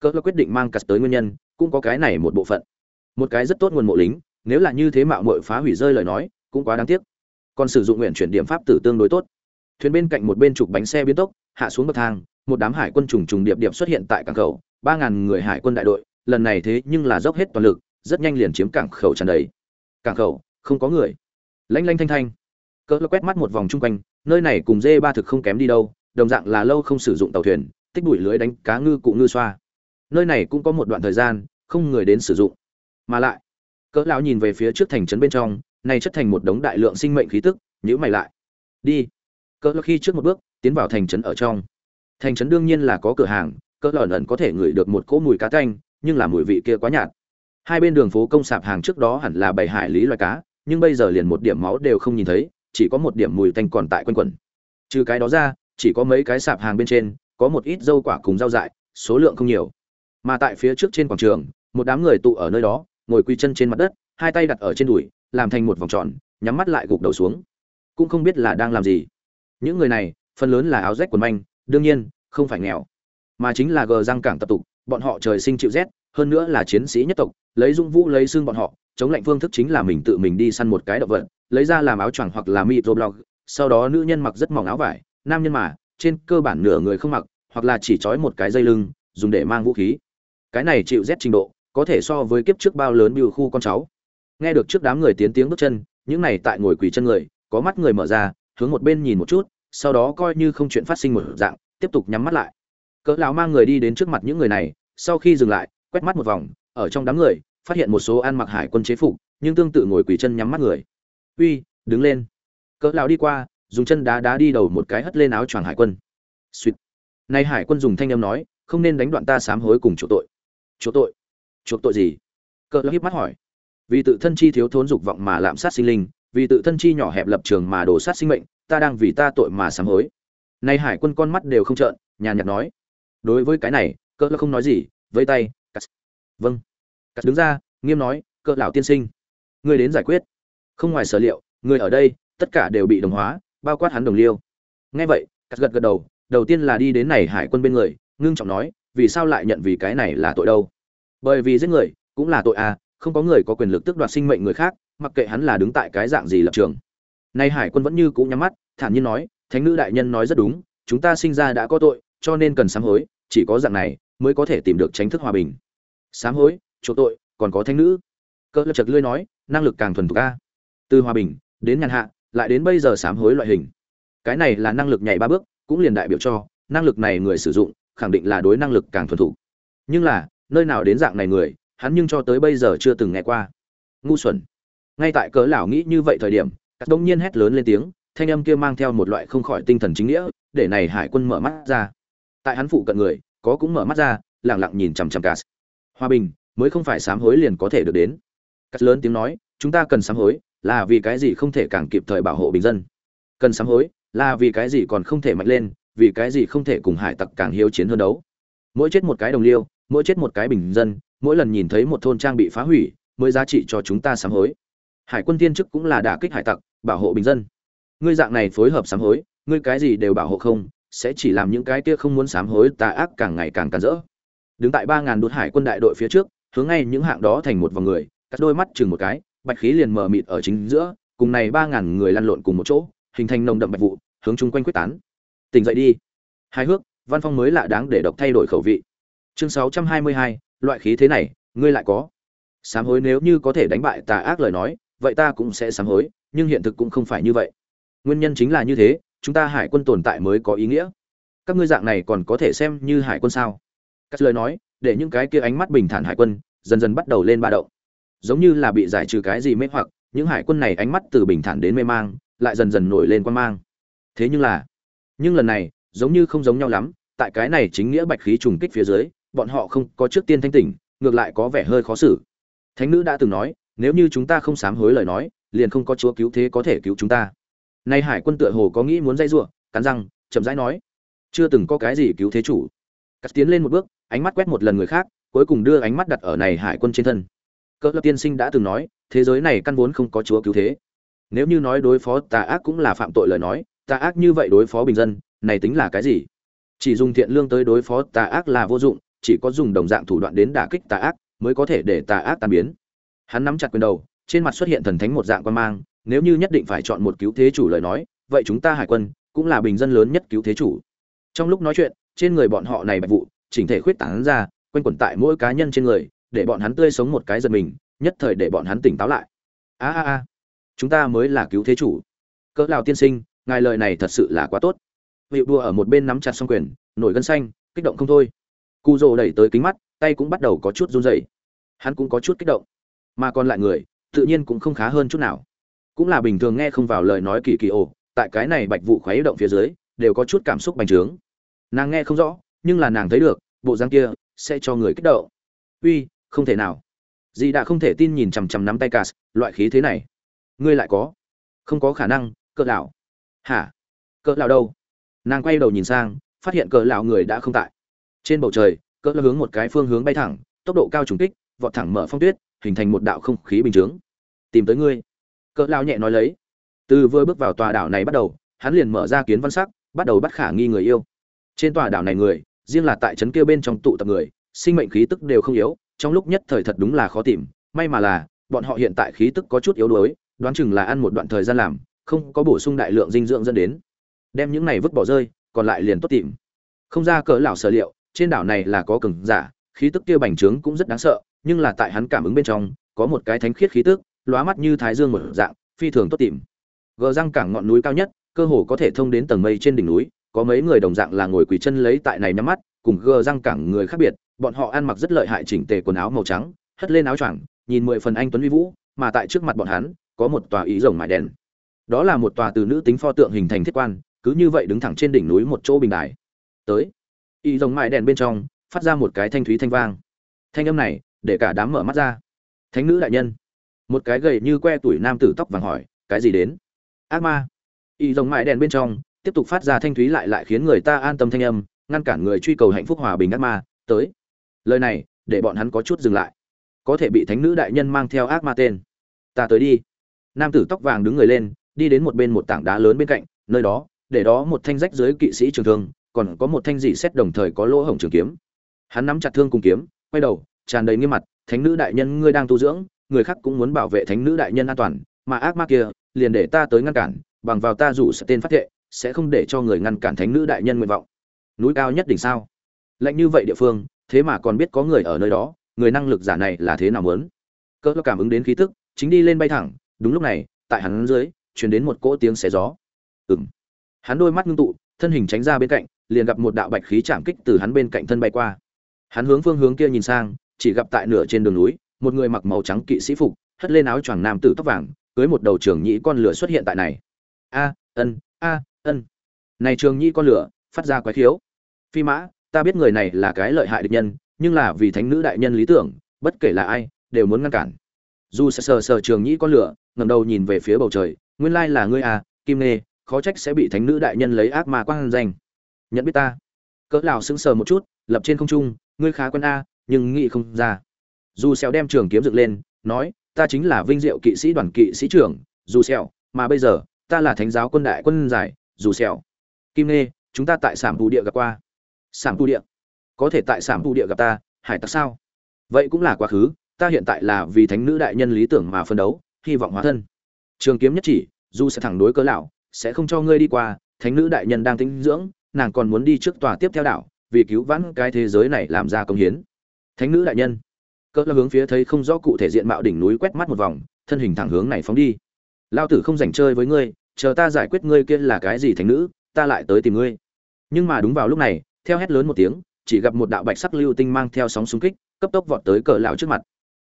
Cỡ quyết định mang cắt tới nguyên nhân, cũng có cái này một bộ phận. Một cái rất tốt nguồn mộ lính, nếu là như thế mạo mội phá hủy rơi lời nói, cũng quá đáng tiếc. Còn sử dụng nguyện chuyển điểm pháp tử tương đối tốt. Thuyền bên cạnh một bên trục bánh xe biến tốc hạ xuống bậc thang, một đám hải quân trùng trùng điệp điệp xuất hiện tại cảng khẩu, ba ngàn người hải quân đại đội, lần này thế nhưng là dốc hết toàn lực, rất nhanh liền chiếm cảng khẩu tràn đầy. Cảng khẩu, không có người. Lanh lanh thanh thanh. Cỡ quét mắt một vòng chung quanh, nơi này cùng dê ba thực không kém đi đâu, đồng dạng là lâu không sử dụng tàu thuyền, tích bụi lưới đánh cá ngư cụ ngư xoa. Nơi này cũng có một đoạn thời gian, không người đến sử dụng. Mà lại cỡ lão nhìn về phía trước thành trấn bên trong, này chất thành một đống đại lượng sinh mệnh khí tức, nhíu mày lại. Đi. Cỡ lão khi trước một bước tiến vào thành trấn ở trong. Thành trấn đương nhiên là có cửa hàng, cỡ lão ẩn có thể ngửi được một cỗ mùi cá tanh, nhưng là mùi vị kia quá nhạt. Hai bên đường phố công sạp hàng trước đó hẳn là bảy hải lý loài cá, nhưng bây giờ liền một điểm máu đều không nhìn thấy, chỉ có một điểm mùi tanh còn tại quanh quẩn. Trừ cái đó ra, chỉ có mấy cái sạp hàng bên trên, có một ít dâu quả cùng rau dại, số lượng không nhiều. Mà tại phía trước trên quảng trường, một đám người tụ ở nơi đó, ngồi quy chân trên mặt đất, hai tay đặt ở trên đùi, làm thành một vòng tròn, nhắm mắt lại gục đầu xuống. Cũng không biết là đang làm gì. Những người này phần lớn là áo rách quần manh, đương nhiên, không phải nghèo. Mà chính là gờ răng cảng tập tục, bọn họ trời sinh chịu rét, hơn nữa là chiến sĩ nhất tộc, lấy dung vũ lấy xương bọn họ, chống lạnh phương thức chính là mình tự mình đi săn một cái động vật, lấy ra làm áo choàng hoặc là microblog, sau đó nữ nhân mặc rất mỏng áo vải, nam nhân mà, trên cơ bản nửa người không mặc, hoặc là chỉ trói một cái dây lưng, dùng để mang vũ khí. Cái này chịu rét trình độ, có thể so với kiếp trước bao lớn biểu khu con cháu. Nghe được trước đám người tiến tiếng bước chân, những này tại ngồi quỳ chân người, có mắt người mở ra, hướng một bên nhìn một chút sau đó coi như không chuyện phát sinh một dạng, tiếp tục nhắm mắt lại. Cỡ lão mang người đi đến trước mặt những người này, sau khi dừng lại, quét mắt một vòng, ở trong đám người, phát hiện một số ăn mặc hải quân chế phục, nhưng tương tự ngồi quỳ chân nhắm mắt người. Uy, đứng lên. Cỡ lão đi qua, dùng chân đá đá đi đầu một cái hất lên áo choàng hải quân. Suýt nay hải quân dùng thanh âm nói, không nên đánh đoạn ta sám hối cùng chỗ tội. Chỗ tội? Chỗ tội gì? Cỡ lão híp mắt hỏi. Vì tự thân chi thiếu thốn dục vọng mà lạm sát sinh linh, vì tự thân chi nhỏ hẹp lập trường mà đổ sát sinh mệnh ta đang vì ta tội mà sám hối. Nay hải quân con mắt đều không trợn, nhàn nhạt nói. Đối với cái này, cỡ lão không nói gì, vẫy tay, cắt. Vâng. Cắt đứng ra, nghiêm nói, cỡ lão tiên sinh người đến giải quyết. Không ngoài sở liệu người ở đây, tất cả đều bị đồng hóa, bao quát hắn đồng liêu. Nghe vậy, cắt gật gật đầu đầu tiên là đi đến này hải quân bên người, ngưng trọng nói, vì sao lại nhận vì cái này là tội đâu? Bởi vì giết người, cũng là tội à không có người có quyền lực tước đoạt sinh mệnh người khác, mặc kệ hắn là đứng tại cái dạng gì lập trường. Nay hải quân vẫn như cũ nhắm mắt thản nhiên nói, thánh nữ đại nhân nói rất đúng, chúng ta sinh ra đã có tội, cho nên cần sám hối, chỉ có dạng này mới có thể tìm được tránh thức hòa bình. Sám hối? Chỗ tội, còn có thánh nữ? Cơ lập chật lươi nói, năng lực càng thuần thục a. Từ hòa bình đến nhàn hạ, lại đến bây giờ sám hối loại hình. Cái này là năng lực nhảy ba bước, cũng liền đại biểu cho, năng lực này người sử dụng, khẳng định là đối năng lực càng thuần thục. Nhưng là, nơi nào đến dạng này người, hắn nhưng cho tới bây giờ chưa từng nghe qua. Ngu xuẩn. Ngay tại cớ lão nghĩ như vậy thời điểm các đông nhiên hét lớn lên tiếng thanh âm kia mang theo một loại không khỏi tinh thần chính nghĩa, để này hải quân mở mắt ra. Tại hắn phụ cận người, có cũng mở mắt ra, lặng lặng nhìn chằm chằm cả hòa bình, mới không phải sám hối liền có thể được đến. Cắt lớn tiếng nói, chúng ta cần sám hối, là vì cái gì không thể càng kịp thời bảo hộ bình dân? Cần sám hối, là vì cái gì còn không thể mạnh lên, vì cái gì không thể cùng hải tặc càng hiếu chiến hơn đấu? Mỗi chết một cái đồng liêu, mỗi chết một cái bình dân, mỗi lần nhìn thấy một thôn trang bị phá hủy, mới giá trị cho chúng ta sám hối. Hải quân tiên chức cũng là đả kích hải tặc, bảo hộ bình dân ngươi dạng này phối hợp sám hối, ngươi cái gì đều bảo hộ không, sẽ chỉ làm những cái kia không muốn sám hối tà ác càng ngày càng càn rỡ. Đứng tại ba ngàn đốt hải quân đại đội phía trước, hướng ngay những hạng đó thành một vòng người, cắt đôi mắt chừng một cái, bạch khí liền mờ mịt ở chính giữa, cùng này ba ngàn người lăn lộn cùng một chỗ, hình thành nồng đậm bạch vụ, hướng chung quanh quyết tán. Tỉnh dậy đi. Hài hước, văn phong mới lạ đáng để độc thay đổi khẩu vị. Chương sáu trăm hai mươi hai, loại khí thế này, ngươi lại có. Sám hối nếu như có thể đánh bại tà ác lời nói, vậy ta cũng sẽ sám hối, nhưng hiện thực cũng không phải như vậy nguyên nhân chính là như thế, chúng ta hải quân tồn tại mới có ý nghĩa. Các ngươi dạng này còn có thể xem như hải quân sao? Các lời nói, để những cái kia ánh mắt bình thản hải quân, dần dần bắt đầu lên ba động. Giống như là bị giải trừ cái gì mê hoặc, những hải quân này ánh mắt từ bình thản đến mê mang, lại dần dần nổi lên quan mang. Thế nhưng là, nhưng lần này, giống như không giống nhau lắm, tại cái này chính nghĩa bạch khí trùng kích phía dưới, bọn họ không có trước tiên thanh tỉnh, ngược lại có vẻ hơi khó xử. Thánh nữ đã từng nói, nếu như chúng ta không sám hối lời nói, liền không có chúa cứu thế có thể cứu chúng ta nay hải quân tựa hồ có nghĩ muốn dây giụa cắn răng, chậm rãi nói, chưa từng có cái gì cứu thế chủ. Cắt tiến lên một bước, ánh mắt quét một lần người khác, cuối cùng đưa ánh mắt đặt ở này hải quân trên thân. Cỡ lập tiên sinh đã từng nói, thế giới này căn vốn không có chúa cứu thế. Nếu như nói đối phó tà ác cũng là phạm tội lời nói, tà ác như vậy đối phó bình dân, này tính là cái gì? Chỉ dùng thiện lương tới đối phó tà ác là vô dụng, chỉ có dùng đồng dạng thủ đoạn đến đả kích tà ác mới có thể để tà ác tan biến. Hắn nắm chặt quyền đầu, trên mặt xuất hiện thần thánh một dạng quan mang nếu như nhất định phải chọn một cứu thế chủ lời nói, vậy chúng ta hải quân cũng là bình dân lớn nhất cứu thế chủ. Trong lúc nói chuyện, trên người bọn họ này bạch vụ, chỉnh thể khuyết tảng ra, quanh quẩn tại mỗi cá nhân trên người, để bọn hắn tươi sống một cái giật mình, nhất thời để bọn hắn tỉnh táo lại. A a a, chúng ta mới là cứu thế chủ. Cỡ lào tiên sinh, ngài lời này thật sự là quá tốt. Vị đua ở một bên nắm chặt song quyền, nổi gân xanh, kích động không thôi. Cu rồ đẩy tới kính mắt, tay cũng bắt đầu có chút run rẩy. Hắn cũng có chút kích động, mà còn lại người, tự nhiên cũng không khá hơn chút nào cũng là bình thường nghe không vào lời nói kỳ kỳ ồ, tại cái này bạch vụ khuấy động phía dưới, đều có chút cảm xúc bành trướng. Nàng nghe không rõ, nhưng là nàng thấy được, bộ răng kia sẽ cho người kích động. Uy, không thể nào. Dì đã không thể tin nhìn chằm chằm nắm tay cà loại khí thế này. Ngươi lại có. Không có khả năng, cỡ lão. Hả? Cỡ lão đâu? Nàng quay đầu nhìn sang, phát hiện cỡ lão người đã không tại. Trên bầu trời, cỡ lão hướng một cái phương hướng bay thẳng, tốc độ cao trùng kích, vọt thẳng mở phong tuyết, hình thành một đạo không khí bình thường tìm tới ngươi cỡ lão nhẹ nói lấy. Từ vừa bước vào tòa đảo này bắt đầu, hắn liền mở ra kiến văn sắc, bắt đầu bắt khả nghi người yêu. Trên tòa đảo này người, riêng là tại trấn kia bên trong tụ tập người, sinh mệnh khí tức đều không yếu, trong lúc nhất thời thật đúng là khó tìm, may mà là, bọn họ hiện tại khí tức có chút yếu đuối, đoán chừng là ăn một đoạn thời gian làm, không có bổ sung đại lượng dinh dưỡng dẫn đến. Đem những này vứt bỏ rơi, còn lại liền tốt tìm. Không ra cỡ lão sở liệu, trên đảo này là có cường giả, khí tức kia bành trướng cũng rất đáng sợ, nhưng là tại hắn cảm ứng bên trong, có một cái thánh khiết khí tức lóa mắt như thái dương một dạng, phi thường tốt tìm. Gờ răng cảng ngọn núi cao nhất, cơ hồ có thể thông đến tầng mây trên đỉnh núi, có mấy người đồng dạng là ngồi quỳ chân lấy tại này nhắm mắt, cùng gờ răng cảng người khác biệt, bọn họ ăn mặc rất lợi hại chỉnh tề quần áo màu trắng, hất lên áo choàng, nhìn mười phần anh tuấn uy vũ, mà tại trước mặt bọn hắn, có một tòa ý rồng mại đèn. Đó là một tòa từ nữ tính pho tượng hình thành thiết quan, cứ như vậy đứng thẳng trên đỉnh núi một chỗ bình đài. Tới, ý rồng mại đèn bên trong, phát ra một cái thanh thúy thanh vang. Thanh âm này, để cả đám mở mắt ra. Thánh nữ đại nhân một cái gầy như que tuổi nam tử tóc vàng hỏi, cái gì đến? Ác ma. Y rồng mại đèn bên trong, tiếp tục phát ra thanh thúy lại lại khiến người ta an tâm thanh âm, ngăn cản người truy cầu hạnh phúc hòa bình ác ma, tới. Lời này, để bọn hắn có chút dừng lại. Có thể bị thánh nữ đại nhân mang theo ác ma tên. Ta tới đi. Nam tử tóc vàng đứng người lên, đi đến một bên một tảng đá lớn bên cạnh, nơi đó, để đó một thanh rách dưới kỵ sĩ trường thương, còn có một thanh dị xét đồng thời có lỗ hổng trường kiếm. Hắn nắm chặt thương cùng kiếm, quay đầu, tràn đầy nghiêm mặt, thánh nữ đại nhân, ngươi đang tu dưỡng người khác cũng muốn bảo vệ thánh nữ đại nhân an toàn, mà ác ma kia liền để ta tới ngăn cản, bằng vào ta rủ sẽ tên phát thệ, sẽ không để cho người ngăn cản thánh nữ đại nhân nguyện vọng. Núi cao nhất đỉnh sao? Lạnh như vậy địa phương, thế mà còn biết có người ở nơi đó, người năng lực giả này là thế nào muốn? Cỡ cảm ứng đến khí tức, chính đi lên bay thẳng, đúng lúc này, tại hắn dưới chuyển đến một cỗ tiếng xé gió. Ừng hắn đôi mắt ngưng tụ, thân hình tránh ra bên cạnh, liền gặp một đạo bạch khí chạm kích từ hắn bên cạnh thân bay qua. Hắn hướng phương hướng kia nhìn sang, chỉ gặp tại nửa trên đường núi một người mặc màu trắng kỵ sĩ phục, hất lên áo choàng nam tử tóc vàng, cưới một đầu trường nhĩ con lửa xuất hiện tại này. A, ân a, ân. Này trường nhĩ con lửa, phát ra quái khiếu. Phi mã, ta biết người này là cái lợi hại địch nhân, nhưng là vì thánh nữ đại nhân lý tưởng, bất kể là ai, đều muốn ngăn cản. Dù sờ sờ sờ trường nhĩ con lửa ngầm đầu nhìn về phía bầu trời, nguyên lai là ngươi à kim nê khó trách sẽ bị thánh nữ đại nhân lấy ác ma quang danh. Nhận biết ta. Cỡ lào sững sờ một chút, lập trên không trung, ngươi khá quân a, nhưng nghĩ không ra dù xèo đem trường kiếm dựng lên, nói, ta chính là vinh diệu kỵ sĩ đoàn kỵ sĩ trưởng, dù xèo, mà bây giờ, ta là thánh giáo quân đại quân giải, dù xèo. Kim nê chúng ta tại sảm tu địa gặp qua. Sảm tu địa? Có thể tại sảm tu địa gặp ta, hải tặc sao? Vậy cũng là quá khứ, ta hiện tại là vì thánh nữ đại nhân lý tưởng mà phân đấu, hy vọng hóa thân. Trường kiếm nhất chỉ, dù sẽ thẳng đối cớ lão, sẽ không cho ngươi đi qua, thánh nữ đại nhân đang tinh dưỡng, nàng còn muốn đi trước tòa tiếp theo đảo, vì cứu vãn cái thế giới này làm ra công hiến. Thánh nữ đại nhân cỡ hướng phía thấy không rõ cụ thể diện mạo đỉnh núi quét mắt một vòng, thân hình thẳng hướng này phóng đi. Lao tử không dành chơi với ngươi, chờ ta giải quyết ngươi kia là cái gì thánh nữ, ta lại tới tìm ngươi. Nhưng mà đúng vào lúc này, theo hét lớn một tiếng, chỉ gặp một đạo bạch sắc lưu tinh mang theo sóng xung kích, cấp tốc vọt tới cỡ lão trước mặt.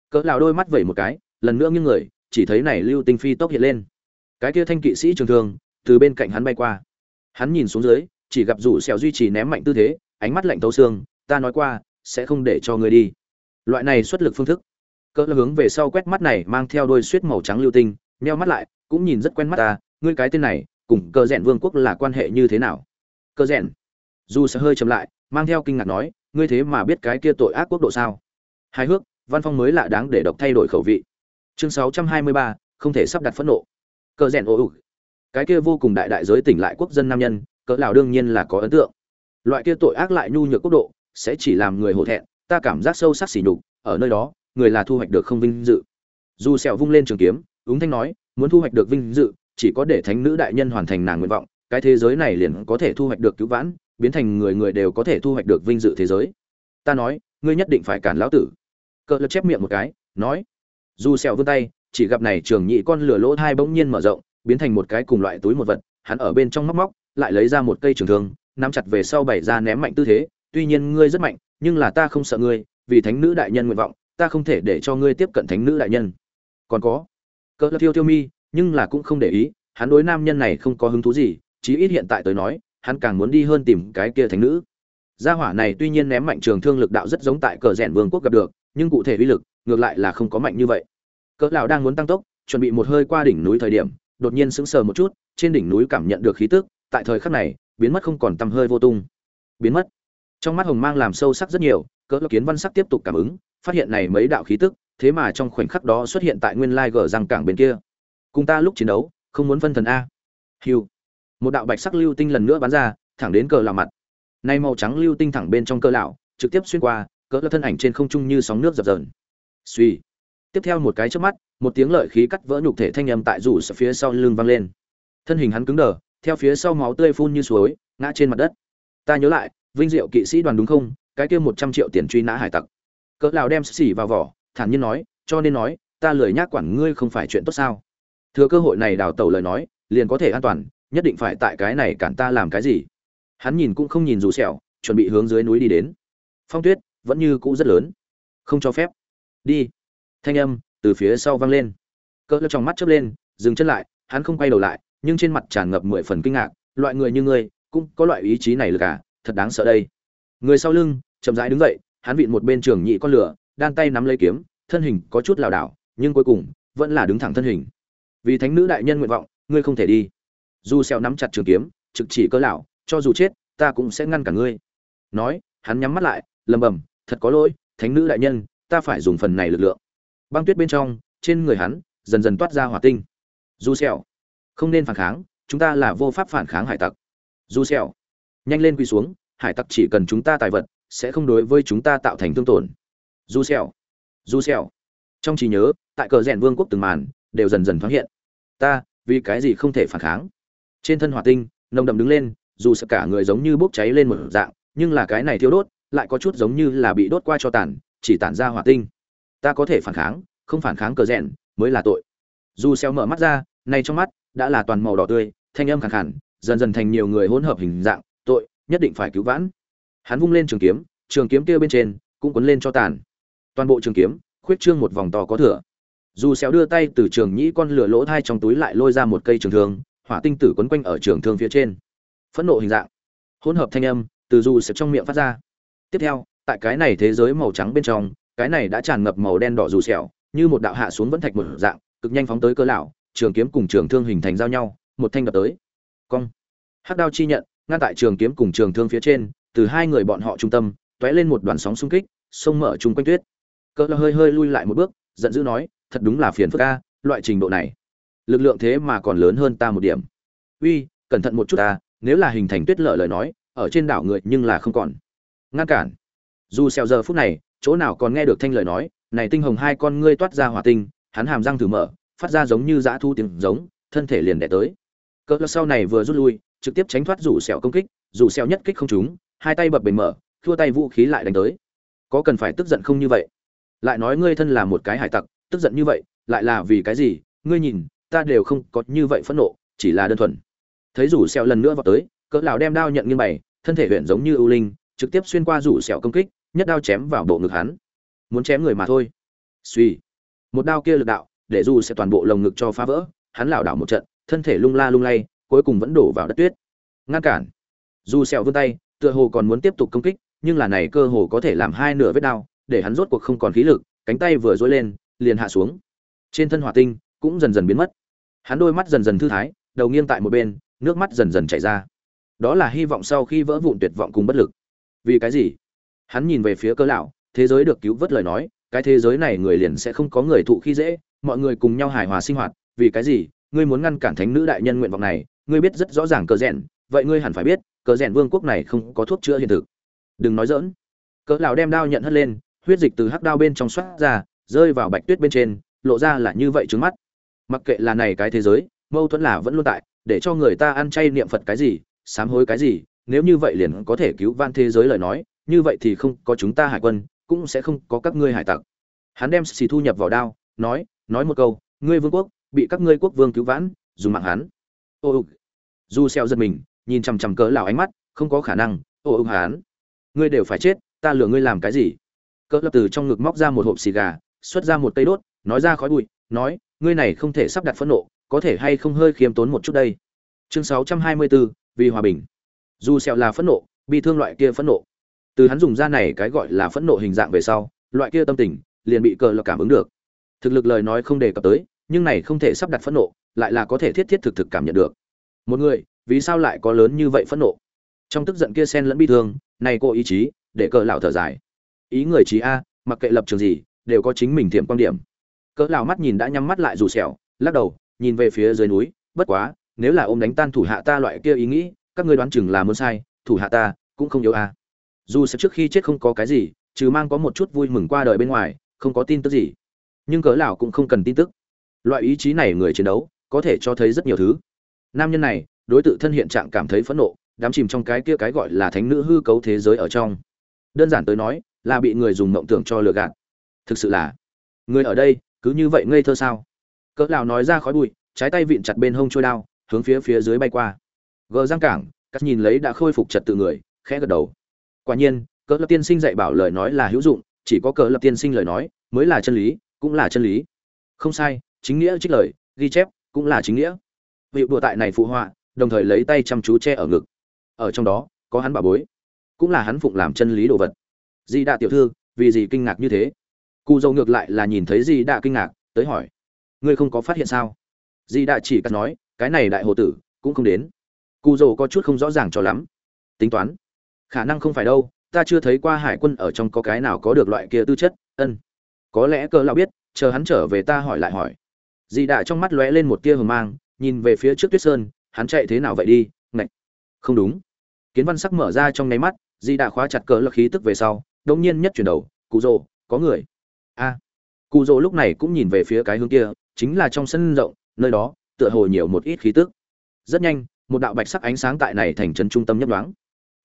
Cỡ lão đôi mắt vẩy một cái, lần nữa nghiêng người, chỉ thấy này lưu tinh phi tốc hiện lên. Cái kia thanh kỵ sĩ trường thương, từ bên cạnh hắn bay qua. Hắn nhìn xuống dưới, chỉ gặp rủ xèo duy trì ném mạnh tư thế, ánh mắt lạnh tấu xương, ta nói qua, sẽ không để cho ngươi đi loại này xuất lực phương thức cỡ hướng về sau quét mắt này mang theo đôi suýt màu trắng lưu tinh neo mắt lại cũng nhìn rất quen mắt ta ngươi cái tên này cùng cờ rèn vương quốc là quan hệ như thế nào? Cờ rèn dù sẽ hơi chậm lại mang theo kinh ngạc nói ngươi thế mà biết cái kia tội ác quốc độ sao? Hài hước văn phong mới lạ đáng để độc thay đổi khẩu vị. Chương 623, không thể sắp đặt phẫn nộ. Cờ rèn ô ục. Cái kia vô cùng đại đại giới tỉnh lại quốc dân nam nhân cỡ lào đương nhiên là có ấn tượng. Loại kia tội ác lại nhu nhược quốc độ sẽ chỉ làm người hổ thẹn ta cảm giác sâu sắc xỉ nhục, ở nơi đó, người là thu hoạch được không vinh dự. Dù sẹo vung lên trường kiếm, ứng thanh nói, muốn thu hoạch được vinh dự, chỉ có để thánh nữ đại nhân hoàn thành nàng nguyện vọng, cái thế giới này liền có thể thu hoạch được cứu vãn, biến thành người người đều có thể thu hoạch được vinh dự thế giới. Ta nói, ngươi nhất định phải cản lão tử. Cỡ lật chép miệng một cái, nói, dù sẹo vươn tay, chỉ gặp này trường nhị con lửa lỗ thai bỗng nhiên mở rộng, biến thành một cái cùng loại túi một vật, hắn ở bên trong móc móc, lại lấy ra một cây trường thương, nắm chặt về sau bảy ra ném mạnh tư thế, tuy nhiên ngươi rất mạnh nhưng là ta không sợ ngươi, vì thánh nữ đại nhân nguyện vọng, ta không thể để cho ngươi tiếp cận thánh nữ đại nhân. Còn có cỡ thiêu thiêu mi, nhưng là cũng không để ý, hắn đối nam nhân này không có hứng thú gì, chí ít hiện tại tới nói, hắn càng muốn đi hơn tìm cái kia thánh nữ. Gia hỏa này tuy nhiên ném mạnh trường thương lực đạo rất giống tại cờ rèn vương quốc gặp được, nhưng cụ thể uy lực, ngược lại là không có mạnh như vậy. Cỡ lão đang muốn tăng tốc, chuẩn bị một hơi qua đỉnh núi thời điểm, đột nhiên sững sờ một chút, trên đỉnh núi cảm nhận được khí tức, tại thời khắc này, biến mất không còn tăm hơi vô tung. Biến mất trong mắt hồng mang làm sâu sắc rất nhiều, cỡ kiến văn sắc tiếp tục cảm ứng, phát hiện này mấy đạo khí tức, thế mà trong khoảnh khắc đó xuất hiện tại nguyên lai gờ răng cảng bên kia. Cùng ta lúc chiến đấu, không muốn phân thần a. Hiu một đạo bạch sắc lưu tinh lần nữa bắn ra, thẳng đến cờ lão mặt. Nay màu trắng lưu tinh thẳng bên trong cơ lão trực tiếp xuyên qua, cỡ thân ảnh trên không trung như sóng nước dập dờn. Suy tiếp theo một cái chớp mắt, một tiếng lợi khí cắt vỡ nhục thể thanh âm tại rủ phía sau lưng vang lên. Thân hình hắn cứng đờ, theo phía sau máu tươi phun như suối, ngã trên mặt đất. Ta nhớ lại vinh diệu kỵ sĩ đoàn đúng không? Cái kia một trăm triệu tiền truy nã hải tặc. Cỡ lào đem xỉ vào vỏ, thản nhiên nói, cho nên nói, ta lười nhác quản ngươi không phải chuyện tốt sao. Thừa cơ hội này đào tẩu lời nói, liền có thể an toàn, nhất định phải tại cái này cản ta làm cái gì. Hắn nhìn cũng không nhìn dù sẹo, chuẩn bị hướng dưới núi đi đến. Phong tuyết, vẫn như cũ rất lớn. Không cho phép. Đi. Thanh âm, từ phía sau vang lên. Cỡ trong mắt chớp lên, dừng chân lại, hắn không quay đầu lại, nhưng trên mặt tràn ngập mười phần kinh ngạc, loại người như ngươi, cũng có loại ý chí này là à? Thật đáng sợ đây. Người sau lưng, chậm rãi đứng dậy, hắn vịn một bên trường nhị con lửa, đan tay nắm lấy kiếm, thân hình có chút lảo đảo, nhưng cuối cùng, vẫn là đứng thẳng thân hình. Vì thánh nữ đại nhân nguyện vọng, ngươi không thể đi. Dù xeo nắm chặt trường kiếm, trực chỉ cơ lão, cho dù chết, ta cũng sẽ ngăn cả ngươi. Nói, hắn nhắm mắt lại, lầm bầm, thật có lỗi, thánh nữ đại nhân, ta phải dùng phần này lực lượng. Băng tuyết bên trong, trên người hắn, dần dần toát ra hỏa tinh. Du xèo không nên phản kháng, chúng ta là vô pháp phản kháng hải tặc. Du xèo nhanh lên quỳ xuống, hải tặc chỉ cần chúng ta tài vật, sẽ không đối với chúng ta tạo thành thương tổn. Du xèo du xèo. Trong trí nhớ, tại cờ rèn vương quốc từng màn, đều dần dần thoáng hiện. Ta, vì cái gì không thể phản kháng? Trên thân hỏa tinh, nồng đậm đứng lên, dù sợ cả người giống như bốc cháy lên một dạng, nhưng là cái này thiêu đốt, lại có chút giống như là bị đốt qua cho tàn, chỉ tản ra hỏa tinh. Ta có thể phản kháng, không phản kháng cờ rèn, mới là tội. Dù xeo mở mắt ra nay trong mắt, đã là toàn màu đỏ tươi, thanh âm khàn khàn, dần dần thành nhiều người hỗn hợp hình dạng nhất định phải cứu vãn. Hắn vung lên trường kiếm trường kiếm kia bên trên cũng cuốn lên cho tàn. Toàn bộ trường kiếm, khuyết trương một vòng to có thừa. Dù xéo đưa tay từ trường nhĩ con lửa lỗ thai trong túi lại lôi ra một cây trường thương, hỏa tinh tử quấn quanh ở trường thương phía trên. Phẫn nộ hình dạng. Hỗn hợp thanh âm từ dù xéo trong miệng phát ra. Tiếp theo, tại cái này thế giới màu trắng bên trong, cái này đã tràn ngập màu đen đỏ dù xéo, như một đạo hạ xuống vẫn thạch một dạng, cực nhanh phóng tới cơ lão, trường kiếm cùng trường thương hình thành giao nhau, một thanh đập tới. Cong. Hắc đao chi nhận ngăn tại trường kiếm cùng trường thương phía trên, từ hai người bọn họ trung tâm, tóe lên một đoàn sóng xung kích, sông mở chung quanh tuyết. Cỡ hơi hơi lui lại một bước, giận dữ nói, thật đúng là phiền phức ca loại trình độ này. Lực lượng thế mà còn lớn hơn ta một điểm. Uy, cẩn thận một chút ta, nếu là hình thành tuyết lợi lời nói, ở trên đảo người nhưng là không còn. Ngăn cản. Dù xèo giờ phút này, chỗ nào còn nghe được thanh lời nói, này tinh hồng hai con ngươi toát ra hỏa tinh, hắn hàm răng thử mở, phát ra giống như dã thu tiếng giống, thân thể liền đẻ tới. Cỡ sau này vừa rút lui trực tiếp tránh thoát rủ sẹo công kích rủ sẹo nhất kích không trúng, hai tay bập bềnh mở thua tay vũ khí lại đánh tới. Có cần phải tức giận không như vậy? Lại nói ngươi thân là một cái hải tặc, tức giận như vậy, lại là vì cái gì? Ngươi nhìn, ta đều không có như vậy phẫn nộ, chỉ là đơn thuần. Thấy rủ sẹo lần nữa vào tới, cỡ lão đem đao nhận nghiêng bày, thân thể huyện giống như ưu linh, trực tiếp xuyên qua rủ sẹo công kích, nhất đao chém vào bộ ngực hắn. Muốn chém người mà thôi. Suy. Một đao kia lực đạo, để rủ sẹo toàn bộ lồng ngực cho phá vỡ, hắn lảo đảo một trận, thân thể lung la lung lay cuối cùng vẫn đổ vào đất tuyết. Ngăn cản. Dù sẹo vươn tay, tựa hồ còn muốn tiếp tục công kích, nhưng là này cơ hồ có thể làm hai nửa vết đao để hắn rốt cuộc không còn khí lực, cánh tay vừa duỗi lên, liền hạ xuống. Trên thân hỏa tinh cũng dần dần biến mất. Hắn đôi mắt dần dần thư thái, đầu nghiêng tại một bên, nước mắt dần dần chảy ra. Đó là hy vọng sau khi vỡ vụn tuyệt vọng cùng bất lực. Vì cái gì? Hắn nhìn về phía cơ lão, thế giới được cứu vớt lời nói, cái thế giới này người liền sẽ không có người thụ khi dễ, mọi người cùng nhau hài hòa sinh hoạt, vì cái gì? Ngươi muốn ngăn cản thánh nữ đại nhân nguyện vọng này ngươi biết rất rõ ràng cờ rèn, vậy ngươi hẳn phải biết, cờ rèn vương quốc này không có thuốc chữa hiện thực. Đừng nói dỡn cỡ lão đem đao nhận hất lên, huyết dịch từ hắc đao bên trong xoát ra, rơi vào bạch tuyết bên trên, lộ ra là như vậy trứng mắt. Mặc kệ là này cái thế giới, mâu thuẫn là vẫn luôn tại, để cho người ta ăn chay niệm phật cái gì, sám hối cái gì, nếu như vậy liền có thể cứu van thế giới lời nói, như vậy thì không có chúng ta hải quân, cũng sẽ không có các ngươi hải tặc. Hắn đem xì thu nhập vào đao, nói nói một câu, ngươi vương quốc, bị các ngươi quốc vương cứu vãn, dùng mạng hắn ô du xeo giật mình nhìn chằm chằm cỡ lão ánh mắt không có khả năng ô ục hán. Ngươi đều phải chết ta lừa ngươi làm cái gì? Cỡ lập từ trong ngực móc ra một hộp xì gà xuất ra một cây đốt nói ra khói bụi nói ngươi này không thể sắp đặt phẫn nộ có thể hay không hơi khiêm tốn một chút đây? Chương 624, vì hòa bình. Dù sẹo là phẫn nộ bị thương loại kia phẫn nộ. Từ hắn dùng ra này cái gọi là phẫn nộ hình dạng về sau loại kia tâm tình liền bị cờ lập cảm ứng được. Thực lực lời nói không đề cập tới nhưng này không thể sắp đặt phẫn nộ lại là có thể thiết thiết thực thực cảm nhận được. Một người, vì sao lại có lớn như vậy phẫn nộ? Trong tức giận kia xen lẫn bi thương, này cô ý chí, để cỡ lão thở dài. Ý người trí a, mặc kệ lập trường gì, đều có chính mình thiệm quan điểm. Cỡ lão mắt nhìn đã nhắm mắt lại rủ sẹo, lắc đầu, nhìn về phía dưới núi, bất quá, nếu là ôm đánh tan thủ hạ ta loại kia ý nghĩ, các ngươi đoán chừng là muốn sai, thủ hạ ta cũng không yếu a. Dù sẽ trước khi chết không có cái gì, trừ mang có một chút vui mừng qua đời bên ngoài, không có tin tức gì. Nhưng cỡ lão cũng không cần tin tức. Loại ý chí này người chiến đấu có thể cho thấy rất nhiều thứ. Nam nhân này, đối tượng thân hiện trạng cảm thấy phẫn nộ, đắm chìm trong cái kia cái gọi là thánh nữ hư cấu thế giới ở trong. Đơn giản tới nói, là bị người dùng mộng tưởng cho lừa gạt. Thực sự là, người ở đây, cứ như vậy ngây thơ sao? Cỡ lão nói ra khói bụi, trái tay vịn chặt bên hông trôi đao, hướng phía phía dưới bay qua. Gờ giang cảng, cắt nhìn lấy đã khôi phục trật tự người, khẽ gật đầu. Quả nhiên, cỡ lập tiên sinh dạy bảo lời nói là hữu dụng, chỉ có cỡ lập tiên sinh lời nói mới là chân lý, cũng là chân lý. Không sai, chính nghĩa trích lời, ghi chép cũng là chính nghĩa. Vị đùa tại này phụ họa, đồng thời lấy tay chăm chú che ở ngực. Ở trong đó, có hắn bảo bối, cũng là hắn phụng làm chân lý đồ vật. Di đạ tiểu thư, vì gì kinh ngạc như thế? Cụ dầu ngược lại là nhìn thấy di đạ kinh ngạc, tới hỏi, ngươi không có phát hiện sao? Di đạ chỉ cần nói, cái này đại hồ tử, cũng không đến. Cụ dầu có chút không rõ ràng cho lắm. Tính toán, khả năng không phải đâu, ta chưa thấy qua hải quân ở trong có cái nào có được loại kia tư chất, ân. Có lẽ cỡ lão biết, chờ hắn trở về ta hỏi lại hỏi dì đạ trong mắt lóe lên một tia hờ mang, nhìn về phía trước tuyết sơn, hắn chạy thế nào vậy đi, ngạch. Không đúng. Kiến văn sắc mở ra trong ngáy mắt, dì đạ khóa chặt cỡ lực khí tức về sau, đống nhiên nhất chuyển đầu, cụ rồ có người. A. Cụ rồ lúc này cũng nhìn về phía cái hướng kia, chính là trong sân rộng, nơi đó, tựa hồ nhiều một ít khí tức. Rất nhanh, một đạo bạch sắc ánh sáng tại này thành trấn trung tâm nhất nhoáng.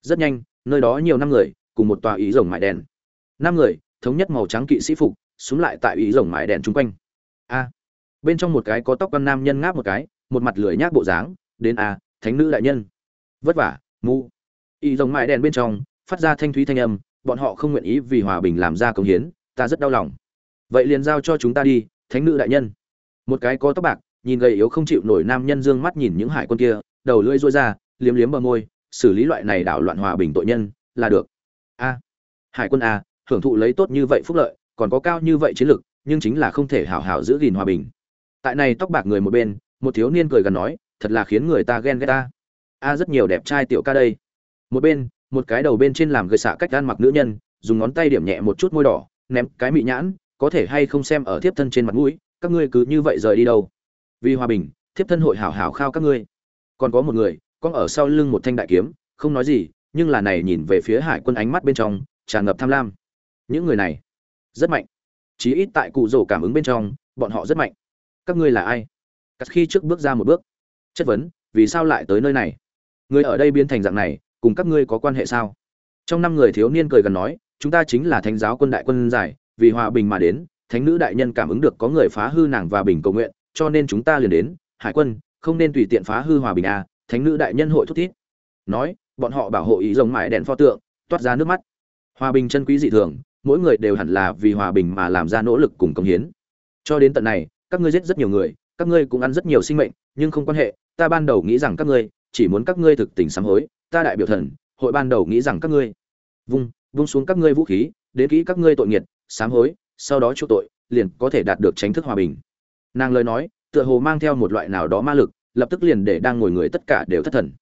rất nhanh, nơi đó nhiều năm người, cùng một tòa ý rồng mại đèn. Năm người, thống nhất màu trắng kỵ sĩ phục xuống lại tại ý rồng mại đèn chung quanh. A bên trong một cái có tóc con nam nhân ngáp một cái, một mặt lười nhác bộ dáng, đến a thánh nữ đại nhân. Vất vả, mu. Y rồng mại đèn bên trong, phát ra thanh thúy thanh âm, bọn họ không nguyện ý vì hòa bình làm ra công hiến, ta rất đau lòng. Vậy liền giao cho chúng ta đi, thánh nữ đại nhân. Một cái có tóc bạc, nhìn gầy yếu không chịu nổi nam nhân dương mắt nhìn những hải quân kia, đầu lưỡi rối ra, liếm liếm bờ môi, xử lý loại này đảo loạn hòa bình tội nhân, là được. A, hải quân a, hưởng thụ lấy tốt như vậy phúc lợi, còn có cao như vậy chiến lược nhưng chính là không thể hảo hảo giữ gìn hòa bình tại này tóc bạc người một bên, một thiếu niên cười gần nói, thật là khiến người ta ghen ghét ta. A, rất nhiều đẹp trai tiểu ca đây. Một bên, một cái đầu bên trên làm gợi xạ cách gan mặc nữ nhân, dùng ngón tay điểm nhẹ một chút môi đỏ, ném cái mị nhãn, có thể hay không xem ở thiếp thân trên mặt mũi, các ngươi cứ như vậy rời đi đâu. Vì hòa bình, thiếp thân hội hảo hảo khao các ngươi. Còn có một người, con ở sau lưng một thanh đại kiếm, không nói gì, nhưng là này nhìn về phía hải quân ánh mắt bên trong, tràn ngập tham lam. Những người này, rất mạnh. Chí ít tại cụ rổ cảm ứng bên trong, bọn họ rất mạnh các ngươi là ai? Cắt khi trước bước ra một bước. Chất vấn, vì sao lại tới nơi này? Người ở đây biến thành dạng này, cùng các ngươi có quan hệ sao? Trong năm người thiếu niên cười gần nói, chúng ta chính là thánh giáo quân đại quân giải, vì hòa bình mà đến, thánh nữ đại nhân cảm ứng được có người phá hư nàng và bình cầu nguyện, cho nên chúng ta liền đến. Hải quân, không nên tùy tiện phá hư hòa bình à thánh nữ đại nhân hội thúc thiết nói, bọn họ bảo hộ ý rồng mãi đèn pho tượng, toát ra nước mắt. Hòa bình chân quý dị thường, mỗi người đều hẳn là vì hòa bình mà làm ra nỗ lực cùng công hiến. Cho đến tận này các ngươi giết rất nhiều người, các ngươi cũng ăn rất nhiều sinh mệnh, nhưng không quan hệ, ta ban đầu nghĩ rằng các ngươi, chỉ muốn các ngươi thực tình sám hối, ta đại biểu thần, hội ban đầu nghĩ rằng các ngươi. Vung vung xuống các ngươi vũ khí, đến kỹ các ngươi tội nghiệt, sám hối, sau đó chuộc tội, liền có thể đạt được tránh thức hòa bình. Nàng lời nói, tựa hồ mang theo một loại nào đó ma lực, lập tức liền để đang ngồi người tất cả đều thất thần.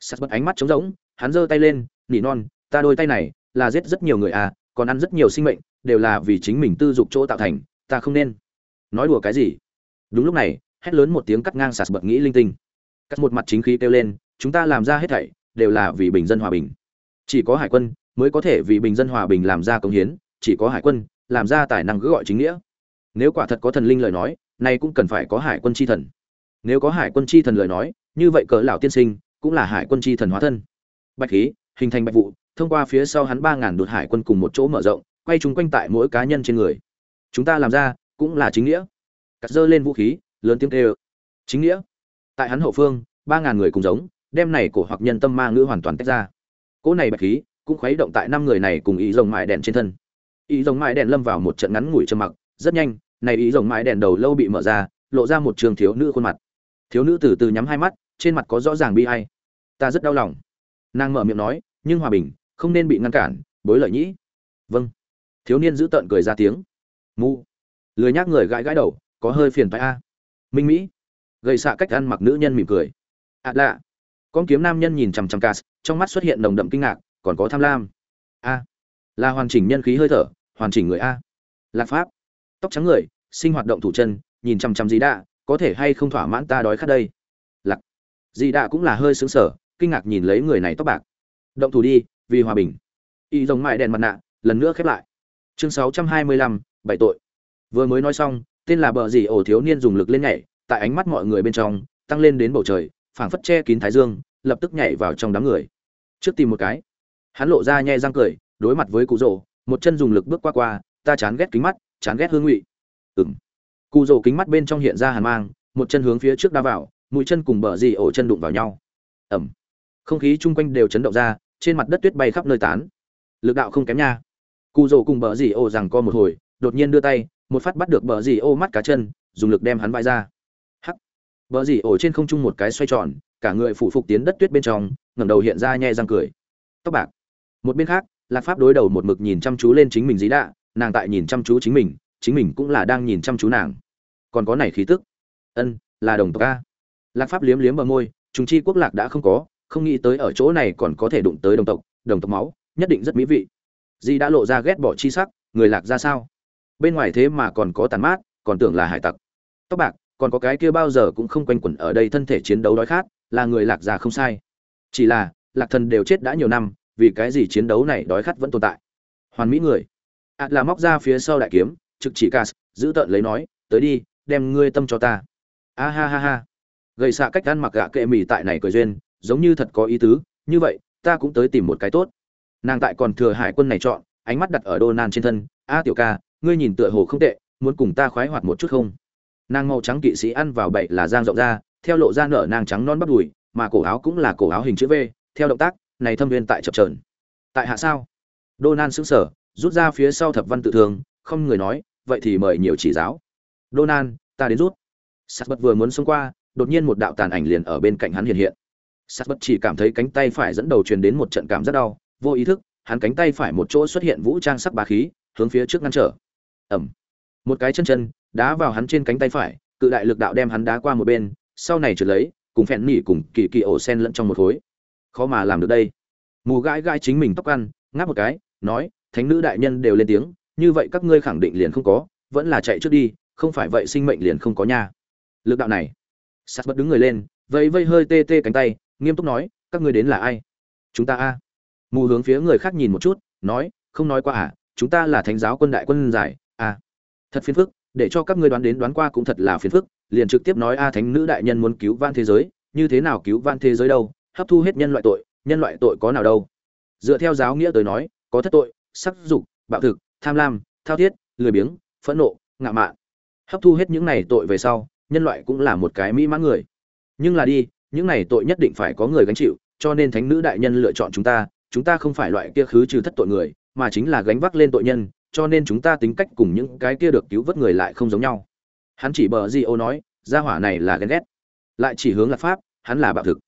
Sắt bật ánh mắt trống rỗng, hắn giơ tay lên, nỉ non, ta đôi tay này là giết rất nhiều người à còn ăn rất nhiều sinh mệnh, đều là vì chính mình tư dục chỗ tạo thành, ta không nên nói đùa cái gì? Đúng lúc này, hét lớn một tiếng cắt ngang sạt bật nghĩ linh tinh. Cắt một mặt chính khí kêu lên, chúng ta làm ra hết thảy, đều là vì bình dân hòa bình. Chỉ có hải quân mới có thể vì bình dân hòa bình làm ra công hiến, chỉ có hải quân làm ra tài năng cứ gọi chính nghĩa. Nếu quả thật có thần linh lời nói, nay cũng cần phải có hải quân chi thần. Nếu có hải quân chi thần lời nói, như vậy cỡ lão tiên sinh cũng là hải quân chi thần hóa thân. Bạch khí, hình thành bạch vụ, thông qua phía sau hắn ba ngàn đột hải quân cùng một chỗ mở rộng, quay chung quanh tại mỗi cá nhân trên người. Chúng ta làm ra cũng là chính nghĩa. Cắt dơ lên vũ khí, lớn tiếng kêu. Chính nghĩa. Tại hắn hậu phương, ba ngàn người cùng giống, đem này cổ hoặc nhân tâm ma ngữ hoàn toàn tách ra. Cỗ này bạch khí cũng khuấy động tại năm người này cùng ý rồng mại đèn trên thân. Ý rồng mại đèn lâm vào một trận ngắn ngủi trầm mặc, rất nhanh, này ý rồng mại đèn đầu lâu bị mở ra, lộ ra một trường thiếu nữ khuôn mặt. Thiếu nữ từ từ nhắm hai mắt, trên mặt có rõ ràng bi ai. Ta rất đau lòng. Nàng mở miệng nói, nhưng hòa bình, không nên bị ngăn cản, bối lợi nhĩ. Vâng. Thiếu niên giữ tợn cười ra tiếng. Mu lười nhác người gãi gãi đầu, có hơi phiền phải a. Minh mỹ, gầy xạ cách ăn mặc nữ nhân mỉm cười. Ạ lạ, con kiếm nam nhân nhìn chằm chằm cas trong mắt xuất hiện nồng đậm kinh ngạc, còn có tham lam. A, là hoàn chỉnh nhân khí hơi thở, hoàn chỉnh người a. Lạc pháp, tóc trắng người, sinh hoạt động thủ chân, nhìn chằm chằm dì đạ, có thể hay không thỏa mãn ta đói khát đây? Lạc dì đạ cũng là hơi xứng sở kinh ngạc nhìn lấy người này tóc bạc. Động thủ đi, vì hòa bình. Y giống mại đèn mặt nạ, lần nữa khép lại. Chương sáu trăm hai mươi lăm, bảy tội vừa mới nói xong, tên là bờ dì ổ thiếu niên dùng lực lên nhảy, tại ánh mắt mọi người bên trong, tăng lên đến bầu trời, phảng phất che kín thái dương, lập tức nhảy vào trong đám người. Trước tìm một cái. Hắn lộ ra nhai răng cười, đối mặt với cụ rồ, một chân dùng lực bước qua qua, ta chán ghét kính mắt, chán ghét hương ngụy. Ừng cụ rồ kính mắt bên trong hiện ra hàn mang, một chân hướng phía trước đá vào, mũi chân cùng bờ dì ổ chân đụng vào nhau. Ẩm. Không khí chung quanh đều chấn động ra, trên mặt đất tuyết bay khắp nơi tán. Lực đạo không kém nha. Cụ rồ cùng bờ dì ổ rằng co một hồi, đột nhiên đưa tay một phát bắt được bờ dì ô mắt cá chân, dùng lực đem hắn vai ra. Hắc. Bờ dì ổ trên không trung một cái xoay tròn, cả người phủ phục tiến đất tuyết bên trong, ngẩng đầu hiện ra nhe răng cười. Tóc bạc. Một bên khác, lạc pháp đối đầu một mực nhìn chăm chú lên chính mình dí đạ, nàng tại nhìn chăm chú chính mình chính mình cũng là đang nhìn chăm chú nàng. Còn có này khí tức. Ân, là đồng tộc ca lạc pháp liếm liếm bờ môi chúng chi quốc lạc đã không có, không nghĩ tới ở chỗ này còn có thể đụng tới đồng tộc đồng tộc máu, nhất định rất mỹ vị. Di đã lộ ra ghét bỏ chi sắc, người lạc ra sao? Bên ngoài thế mà còn có tàn mát, còn tưởng là hải tặc. Tóc bạc, còn có cái kia bao giờ cũng không quanh quẩn ở đây thân thể chiến đấu đói khát, là người lạc già không sai. Chỉ là, lạc thần đều chết đã nhiều năm, vì cái gì chiến đấu này đói khát vẫn tồn tại? Hoàn mỹ người. Ạ là móc ra phía sau đại kiếm, trực chỉ cas giữ tợn lấy nói, tới đi, đem ngươi tâm cho ta. A ha ha ha. Gầy xạ cách ăn mặc gạ kệ mì tại này cười duyên, giống như thật có ý tứ, như vậy, ta cũng tới tìm một cái tốt. Nàng tại còn thừa hải quân này chọn, ánh mắt đặt ở đô nan trên thân, a tiểu ca ngươi nhìn tựa hồ không tệ, muốn cùng ta khoái hoạt một chút không? Nàng màu trắng kỵ sĩ ăn vào bậy là giang rộng ra, theo lộ ra nở nàng trắng non bắp đùi, mà cổ áo cũng là cổ áo hình chữ v, theo động tác, này thâm viên tại chập trờn tại hạ sao? Đô sững sờ, rút ra phía sau thập văn tự thường, không người nói, vậy thì mời nhiều chỉ giáo. Đô ta đến rút. Sắt bất vừa muốn xông qua, đột nhiên một đạo tàn ảnh liền ở bên cạnh hắn hiện hiện. Sắt bất chỉ cảm thấy cánh tay phải dẫn đầu truyền đến một trận cảm rất đau, vô ý thức, hắn cánh tay phải một chỗ xuất hiện vũ trang sắc bá khí, hướng phía trước ngăn trở ẩm. Một cái chân chân, đá vào hắn trên cánh tay phải, cự đại lực đạo đem hắn đá qua một bên, sau này trượt lấy, cùng phèn nỉ cùng kỳ kỳ ổ sen lẫn trong một khối. Khó mà làm được đây. Mù gãi gãi chính mình tóc ăn, ngáp một cái, nói, thánh nữ đại nhân đều lên tiếng, như vậy các ngươi khẳng định liền không có, vẫn là chạy trước đi, không phải vậy sinh mệnh liền không có nha. Lực đạo này. Sắt bất đứng người lên, vẫy vây hơi tê tê cánh tay, nghiêm túc nói, các ngươi đến là ai? Chúng ta a. Mù hướng phía người khác nhìn một chút, nói, không nói qua à chúng ta là thánh giáo quân đại quân giải a thật phiền phức, để cho các ngươi đoán đến đoán qua cũng thật là phiền phức, liền trực tiếp nói a thánh nữ đại nhân muốn cứu van thế giới, như thế nào cứu van thế giới đâu, hấp thu hết nhân loại tội, nhân loại tội có nào đâu. Dựa theo giáo nghĩa tới nói, có thất tội, sắc dục, bạo thực, tham lam, thao thiết, lười biếng, phẫn nộ, ngạ mạn. Hấp thu hết những này tội về sau, nhân loại cũng là một cái mỹ mãn người. Nhưng là đi, những này tội nhất định phải có người gánh chịu, cho nên thánh nữ đại nhân lựa chọn chúng ta chúng ta không phải loại kia khứ trừ thất tội người, mà chính là gánh vác lên tội nhân cho nên chúng ta tính cách cùng những cái kia được cứu vớt người lại không giống nhau. Hắn chỉ bờ di ô nói, gia hỏa này là ghen ghét. Lại chỉ hướng lạc pháp, hắn là bạo thực.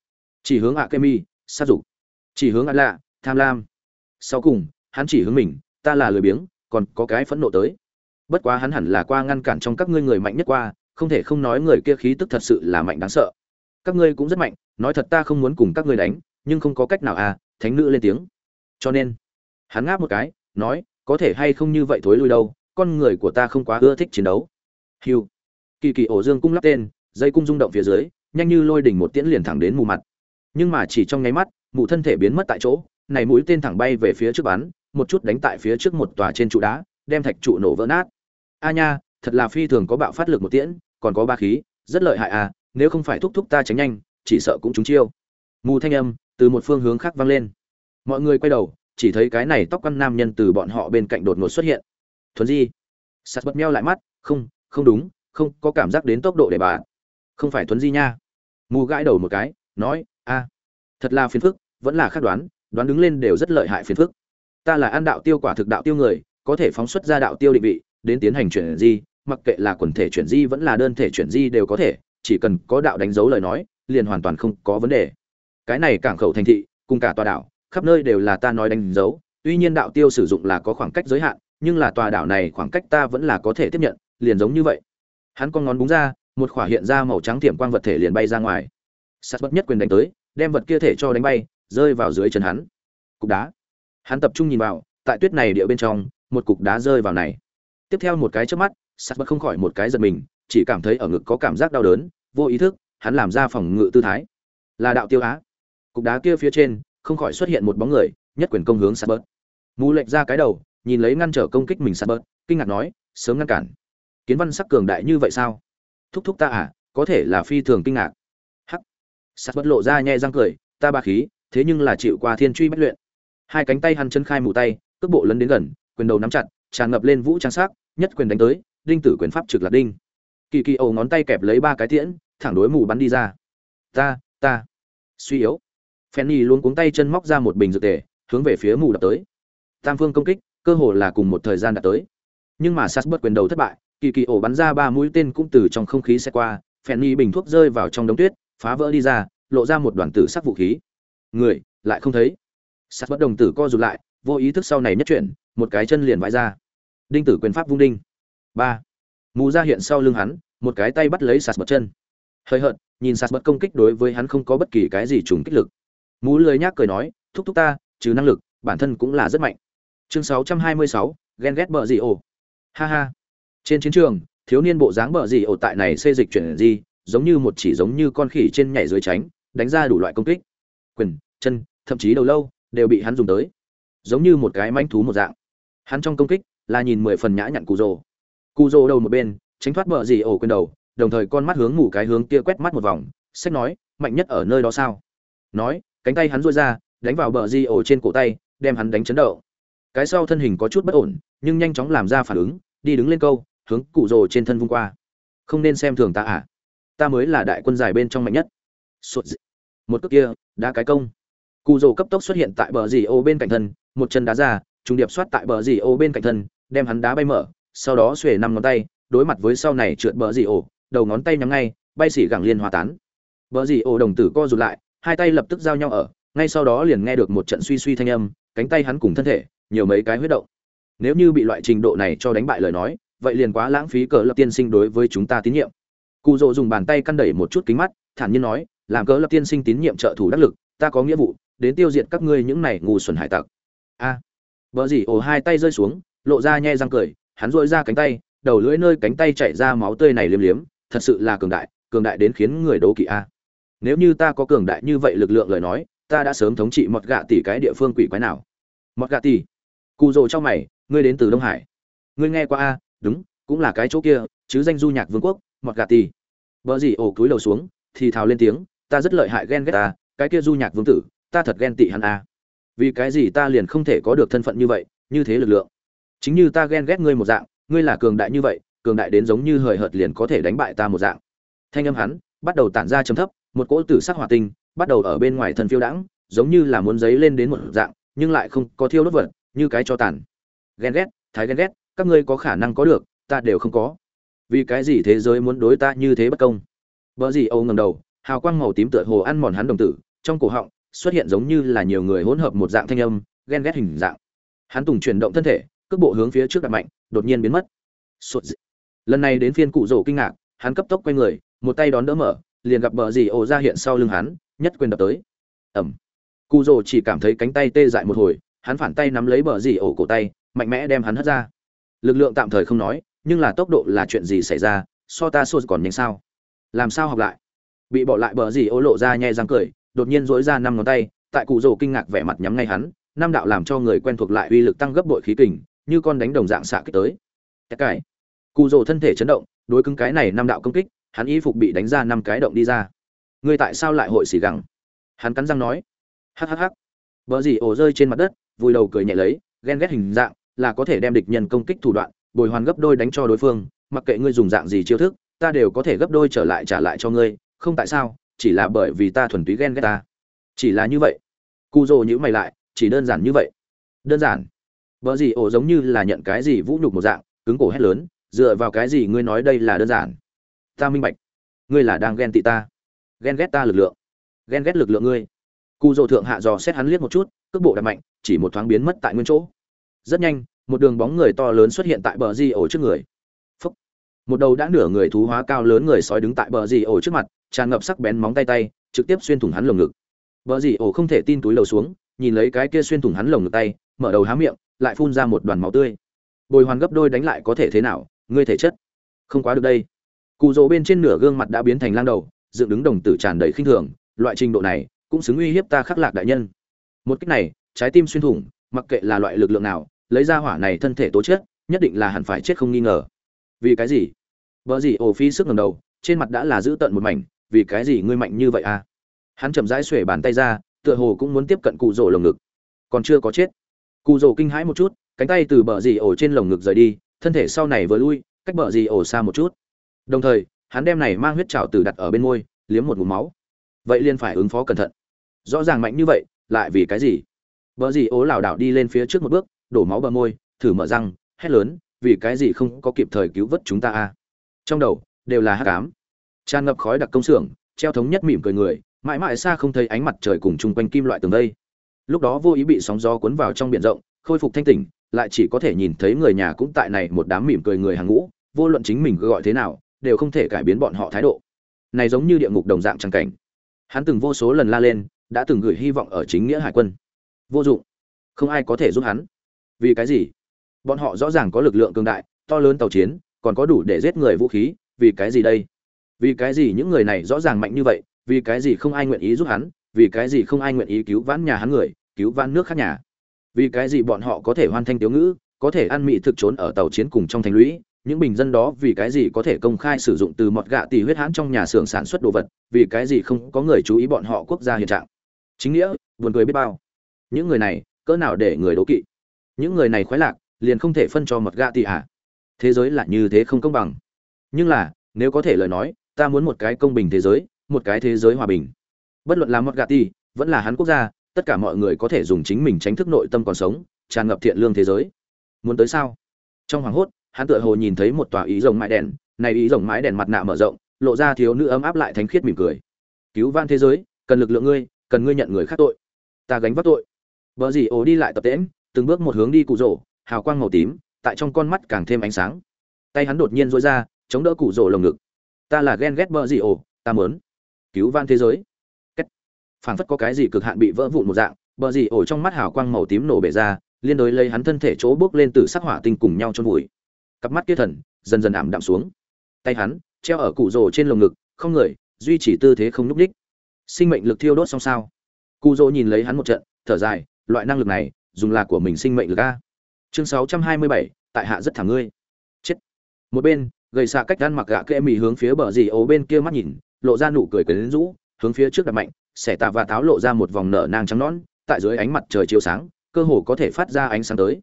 Chỉ hướng ạ kemi sát dục. Chỉ hướng ăn lạ, tham lam. Sau cùng, hắn chỉ hướng mình, ta là lười biếng, còn có cái phẫn nộ tới. Bất quá hắn hẳn là qua ngăn cản trong các ngươi người mạnh nhất qua, không thể không nói người kia khí tức thật sự là mạnh đáng sợ. Các ngươi cũng rất mạnh, nói thật ta không muốn cùng các ngươi đánh, nhưng không có cách nào à thánh nữ lên tiếng. Cho nên, hắn ngáp một cái, nói có thể hay không như vậy thối lui đâu, con người của ta không quá ưa thích chiến đấu. Hiu kỳ kỳ ổ dương cung lắp tên, dây cung rung động phía dưới, nhanh như lôi đỉnh một tiễn liền thẳng đến mù mặt. Nhưng mà chỉ trong nháy mắt mụ thân thể biến mất tại chỗ, này mũi tên thẳng bay về phía trước bắn, một chút đánh tại phía trước một tòa trên trụ đá, đem thạch trụ nổ vỡ nát. A nha, thật là phi thường có bạo phát lực một tiễn, còn có ba khí, rất lợi hại à nếu không phải thúc thúc ta tránh nhanh, chỉ sợ cũng trúng chiêu. Mù thanh âm từ một phương hướng khác vang lên. Mọi người quay đầu chỉ thấy cái này tóc quăn nam nhân từ bọn họ bên cạnh đột ngột xuất hiện. Thuần di. Sạt bật meo lại mắt, không không đúng, không có cảm giác đến tốc độ để bà không phải thuần di nha. Mù gãi đầu một cái, nói, a, thật là phiền phức, vẫn là khắc đoán đoán đứng lên đều rất lợi hại phiền phức. Ta là ăn đạo tiêu quả thực đạo tiêu người, có thể phóng xuất ra đạo tiêu định vị, đến tiến hành chuyển di, mặc kệ là quần thể chuyển di vẫn là đơn thể chuyển di đều có thể, chỉ cần có đạo đánh dấu lời nói, liền hoàn toàn không có vấn đề. Cái này cảng khẩu thành thị, cùng cả tòa đảo khắp nơi đều là ta nói đánh dấu, tuy nhiên đạo tiêu sử dụng là có khoảng cách giới hạn, nhưng là tòa đảo này khoảng cách ta vẫn là có thể tiếp nhận, liền giống như vậy. Hắn con ngón búng ra, một khỏa hiện ra màu trắng tiềm quang vật thể liền bay ra ngoài. Sắt bất nhất quyền đánh tới, đem vật kia thể cho đánh bay, rơi vào dưới chân hắn. Cục đá. Hắn tập trung nhìn vào, tại tuyết này địa bên trong, một cục đá rơi vào này. Tiếp theo một cái trước mắt sắt bất không khỏi một cái giật mình, chỉ cảm thấy ở ngực có cảm giác đau đớn, vô ý thức, hắn làm ra phòng ngự tư thái. Là đạo tiêu á. Cục đá kia phía trên không khỏi xuất hiện một bóng người, nhất quyền công hướng sắt bớt mù lệch ra cái đầu, nhìn lấy ngăn trở công kích mình sắt bớt kinh ngạc nói, sớm ngăn cản. Kiến văn sắc cường đại như vậy sao? Thúc thúc ta à có thể là phi thường kinh ngạc. Hắc. Sắt bớt lộ ra nhẹ răng cười, ta ba khí, thế nhưng là chịu qua thiên truy bất luyện. Hai cánh tay hắn chân khai mù tay, cước bộ lấn đến gần, quyền đầu nắm chặt, tràn ngập lên vũ trang sắc, nhất quyền đánh tới, đinh tử quyền pháp trực là đinh. Kỳ kỳ ầu ngón tay kẹp lấy ba cái tiễn, thẳng đối mù bắn đi ra. Ta ta. Suy yếu. Fanny luôn cuống tay chân móc ra một bình dược tề, hướng về phía mù đập tới. Tam phương công kích, cơ hồ là cùng một thời gian đã tới. Nhưng mà Sasbert quyền đầu thất bại, kỳ kỳ ổ bắn ra ba mũi tên cũng từ trong không khí sẽ qua, Fanny bình thuốc rơi vào trong đống tuyết, phá vỡ đi ra, lộ ra một đoàn tử sắc vũ khí. Người lại không thấy. Sasbert đồng tử co rụt lại, vô ý thức sau này nhất chuyển, một cái chân liền vãi ra. Đinh tử quyền pháp vung đinh. ba Mù ra hiện sau lưng hắn, một cái tay bắt lấy Sasbert chân. Hơi hận, nhìn Sasbert công kích đối với hắn không có bất kỳ cái gì trùng kích lực mũ lười nhác cười nói thúc thúc ta trừ năng lực bản thân cũng là rất mạnh. Chương 626, ghen ghét bờ gì ồ ha ha. Trên chiến trường thiếu niên bộ dáng bờ gì ồ tại này xê dịch chuyển gì giống như một chỉ giống như con khỉ trên nhảy dưới tránh đánh ra đủ loại công kích. Quyền chân thậm chí đầu lâu đều bị hắn dùng tới. Giống như một cái manh thú một dạng. Hắn trong công kích là nhìn mười phần nhã nhặn cụ rồ. Cụ rồ đầu một bên tránh thoát bờ gì ổ quên đầu đồng thời con mắt hướng ngủ cái hướng kia quét mắt một vòng sách nói mạnh nhất ở nơi đó sao? Nói cánh tay hắn duỗi ra, đánh vào bờ di ổ trên cổ tay, đem hắn đánh chấn động. Cái sau thân hình có chút bất ổn, nhưng nhanh chóng làm ra phản ứng, đi đứng lên câu, hướng cụ rồ trên thân vung qua. Không nên xem thường ta à? Ta mới là đại quân dài bên trong mạnh nhất. Sụt dị. một cước kia đá cái công. Cụ rồ cấp tốc xuất hiện tại bờ dì ô bên cạnh thân, một chân đá ra, trùng điệp xoát tại bờ dì ô bên cạnh thân, đem hắn đá bay mở, sau đó xuề năm ngón tay, đối mặt với sau này trượt bờ dì ô đầu ngón tay nhắm ngay, bay xỉ gẳng liên hòa tán. Bờ dì ô đồng tử co rụt lại hai tay lập tức giao nhau ở ngay sau đó liền nghe được một trận suy suy thanh âm cánh tay hắn cùng thân thể nhiều mấy cái huyết động. Nếu như bị loại trình độ này cho đánh bại lời nói vậy liền quá lãng phí cờ lập tiên sinh đối với chúng ta tín nhiệm. Cụ dỗ dùng bàn tay căn đẩy một chút kính mắt thản nhiên nói làm cờ lập tiên sinh tín nhiệm trợ thủ đắc lực ta có nghĩa vụ đến tiêu diệt các ngươi những này ngu xuẩn hải tặc. A. À, vợ dì ổ hai tay rơi xuống lộ ra nhe răng cười hắn dội ra cánh tay đầu lưỡi nơi cánh tay chảy ra máu tươi này liếm liếm thật sự là cường đại cường đại đến khiến người đố kỵ a nếu như ta có cường đại như vậy lực lượng lời nói, ta đã sớm thống trị mọt gạ tỷ cái địa phương quỷ quái nào? Mọt gạ tỷ cụ rồ trong mày, ngươi đến từ đông hải. Ngươi nghe qua a? Đúng, cũng là cái chỗ kia, chứ danh du nhạc vương quốc, mọt gạ tỷ vợ gì ổ cúi đầu xuống, thì thào lên tiếng, ta rất lợi hại ghen ghét ta cái kia du nhạc vương tử, ta thật ghen tị hắn a. Vì cái gì ta liền không thể có được thân phận như vậy, như thế lực lượng? Chính như ta ghen ghét ngươi một dạng, ngươi là cường đại như vậy, cường đại đến giống như hời hợt liền có thể đánh bại ta một dạng. Thanh âm hắn bắt đầu tản ra trầm thấp một cỗ tử sắc hỏa tinh bắt đầu ở bên ngoài thân phiêu đãng, giống như là muốn giấy lên đến một dạng, nhưng lại không có thiêu đốt vật, như cái cho tàn. Ghen ghét, thái ghen ghét, các ngươi có khả năng có được, ta đều không có. Vì cái gì thế giới muốn đối ta như thế bất công? Vợ gì âu ngầm đầu, hào quang màu tím tựa hồ ăn mòn hắn đồng tử, trong cổ họng xuất hiện giống như là nhiều người hỗn hợp một dạng thanh âm, ghen ghét hình dạng. Hắn tùng chuyển động thân thể, cước bộ hướng phía trước đặt mạnh, đột nhiên biến mất. Lần này đến phiên cụ rổ kinh ngạc, hắn cấp tốc quay người, một tay đón đỡ mở liền gặp bờ dì ổ ra hiện sau lưng hắn, nhất quyền đập tới. Ẩm cụ rồ chỉ cảm thấy cánh tay tê dại một hồi, hắn phản tay nắm lấy bờ dì ổ cổ tay, mạnh mẽ đem hắn hất ra. Lực lượng tạm thời không nói, nhưng là tốc độ là chuyện gì xảy ra, so ta sô còn nhanh sao? Làm sao học lại? Bị bỏ lại bờ dì ổ lộ ra nhẹ răng cười, đột nhiên dỗi ra năm ngón tay, tại cụ rồ kinh ngạc vẻ mặt nhắm ngay hắn, năm đạo làm cho người quen thuộc lại uy lực tăng gấp bội khí kình, như con đánh đồng dạng xạ kích tới. Cái cụ rồ thân thể chấn động, đối cứng cái này năm đạo công kích hắn y phục bị đánh ra năm cái động đi ra. Ngươi tại sao lại hội xì gẳng? Hắn cắn răng nói. Hắc hắc hắc. Vợ gì ổ rơi trên mặt đất, vùi đầu cười nhẹ lấy, ghen ghét hình dạng, là có thể đem địch nhân công kích thủ đoạn, bồi hoàn gấp đôi đánh cho đối phương, mặc kệ ngươi dùng dạng gì chiêu thức, ta đều có thể gấp đôi trở lại trả lại cho ngươi, không tại sao, chỉ là bởi vì ta thuần túy ghen ghét ta. Chỉ là như vậy. Cu dô nhữ mày lại, chỉ đơn giản như vậy. Đơn giản. Vợ gì ổ giống như là nhận cái gì vũ nhục một dạng, cứng cổ hét lớn, dựa vào cái gì ngươi nói đây là đơn giản? Ta minh bạch. Ngươi là đang ghen tị ta. Ghen ghét ta lực lượng. Ghen ghét lực lượng ngươi. Cụ dỗ thượng hạ dò xét hắn liếc một chút, cước bộ đập mạnh, chỉ một thoáng biến mất tại nguyên chỗ. Rất nhanh, một đường bóng người to lớn xuất hiện tại bờ di ổ trước người. Phúc. một đầu đã nửa người thú hóa cao lớn người sói đứng tại bờ di ổ trước mặt, tràn ngập sắc bén móng tay tay, trực tiếp xuyên thủng hắn lồng ngực. Bờ di ổ không thể tin túi lầu xuống, nhìn lấy cái kia xuyên thủng hắn lồng ngực tay, mở đầu há miệng, lại phun ra một đoàn máu tươi. Bồi hoàn gấp đôi đánh lại có thể thế nào, ngươi thể chất. Không quá được đây cụ rỗ bên trên nửa gương mặt đã biến thành lang đầu, dựng đứng đồng tử tràn đầy khinh thường, loại trình độ này cũng xứng uy hiếp ta khắc lạc đại nhân. Một cách này, trái tim xuyên thủng, mặc kệ là loại lực lượng nào, lấy ra hỏa này thân thể tố chết nhất định là hẳn phải chết không nghi ngờ. Vì cái gì? Vợ gì ổ phi sức ngầm đầu, trên mặt đã là giữ tận một mảnh, vì cái gì ngươi mạnh như vậy à? Hắn chậm rãi xuể bàn tay ra, tựa hồ cũng muốn tiếp cận cụ rỗ lồng ngực. Còn chưa có chết. Cụ rỗ kinh hãi một chút, cánh tay từ bờ dì ổ trên lồng ngực rời đi, thân thể sau này vừa lui, cách bờ dì ổ xa một chút đồng thời, hắn đem này mang huyết trào tử đặt ở bên môi, liếm một ngụm máu. Vậy liền phải ứng phó cẩn thận. Rõ ràng mạnh như vậy, lại vì cái gì? Vợ gì ố lảo đảo đi lên phía trước một bước, đổ máu bờ môi, thử mở răng, hét lớn, vì cái gì không có kịp thời cứu vớt chúng ta a? Trong đầu, đều là hát cám tràn ngập khói đặc công xưởng, treo thống nhất mỉm cười người, mãi mãi xa không thấy ánh mặt trời cùng chung quanh kim loại tường đây. Lúc đó vô ý bị sóng gió cuốn vào trong biển rộng, khôi phục thanh tỉnh, lại chỉ có thể nhìn thấy người nhà cũng tại này một đám mỉm cười người hàng ngũ, vô luận chính mình gọi thế nào đều không thể cải biến bọn họ thái độ. Này giống như địa ngục đồng dạng trăng cảnh. Hắn từng vô số lần la lên, đã từng gửi hy vọng ở chính nghĩa hải quân. Vô dụng. Không ai có thể giúp hắn. Vì cái gì? Bọn họ rõ ràng có lực lượng cường đại, to lớn tàu chiến, còn có đủ để giết người vũ khí, vì cái gì đây? Vì cái gì những người này rõ ràng mạnh như vậy, vì cái gì không ai nguyện ý giúp hắn, vì cái gì không ai nguyện ý cứu vãn nhà hắn người, cứu vãn nước khác nhà? Vì cái gì bọn họ có thể hoàn thành tiểu ngữ, có thể ăn mị thực trốn ở tàu chiến cùng trong thành lũy những bình dân đó vì cái gì có thể công khai sử dụng từ mọt gạ tỷ huyết hãn trong nhà xưởng sản xuất đồ vật, vì cái gì không có người chú ý bọn họ quốc gia hiện trạng? Chính nghĩa, buồn cười biết bao. Những người này, cỡ nào để người đố kỵ? Những người này khoái lạc, liền không thể phân cho mọt gạ tỷ à? thế giới là như thế không công bằng. Nhưng là, nếu có thể lời nói, ta muốn một cái công bình thế giới, một cái thế giới hòa bình. Bất luận là mọt gạ tỷ vẫn là hắn quốc gia, tất cả mọi người có thể dùng chính mình tránh thức nội tâm còn sống, tràn ngập thiện lương thế giới. Muốn tới sao? Trong hoàng hốt hắn tựa hồ nhìn thấy một tòa ý rồng mái đèn, này ý rồng mái đèn mặt nạ mở rộng, lộ ra thiếu nữ ấm áp lại thánh khiết mỉm cười. Cứu van thế giới, cần lực lượng ngươi, cần ngươi nhận người khác tội. Ta gánh vác tội. Vợ dì ổ đi lại tập tễm từng bước một hướng đi cụ rổ, hào quang màu tím, tại trong con mắt càng thêm ánh sáng. Tay hắn đột nhiên dối ra, chống đỡ cụ rổ lồng ngực. Ta là ghen ghét vợ dì ổ ta mớn cứu van thế giới. Kết. phảng phất có cái gì cực hạn bị vỡ vụn một dạng, bờ dì ổ trong mắt hào quang màu tím nổ bể ra, liên đối lấy hắn thân thể chỗ bước lên từ sắc hỏa tinh cùng nhau chôn vùi cặp mắt kia thần, dần dần ảm đạm xuống. Tay hắn, treo ở cụ rồ trên lồng ngực, không người, duy trì tư thế không nhúc ních sinh mệnh lực thiêu đốt xong sao? Cụ rồ nhìn lấy hắn một trận, thở dài, loại năng lực này, dùng là của mình sinh mệnh lực a. Chương sáu trăm hai mươi bảy, tại hạ rất thảm ngươi. Chết. Một bên, gầy xạ cách gan mặc gạ kệ mì hướng phía bờ dì ố bên kia mắt nhìn, lộ ra nụ cười cười rũ, hướng phía trước đặt mạnh, xẻ tạ và tháo lộ ra một vòng nở nang trắng nón tại dưới ánh mặt trời chiếu sáng, cơ hồ có thể phát ra ánh sáng tới.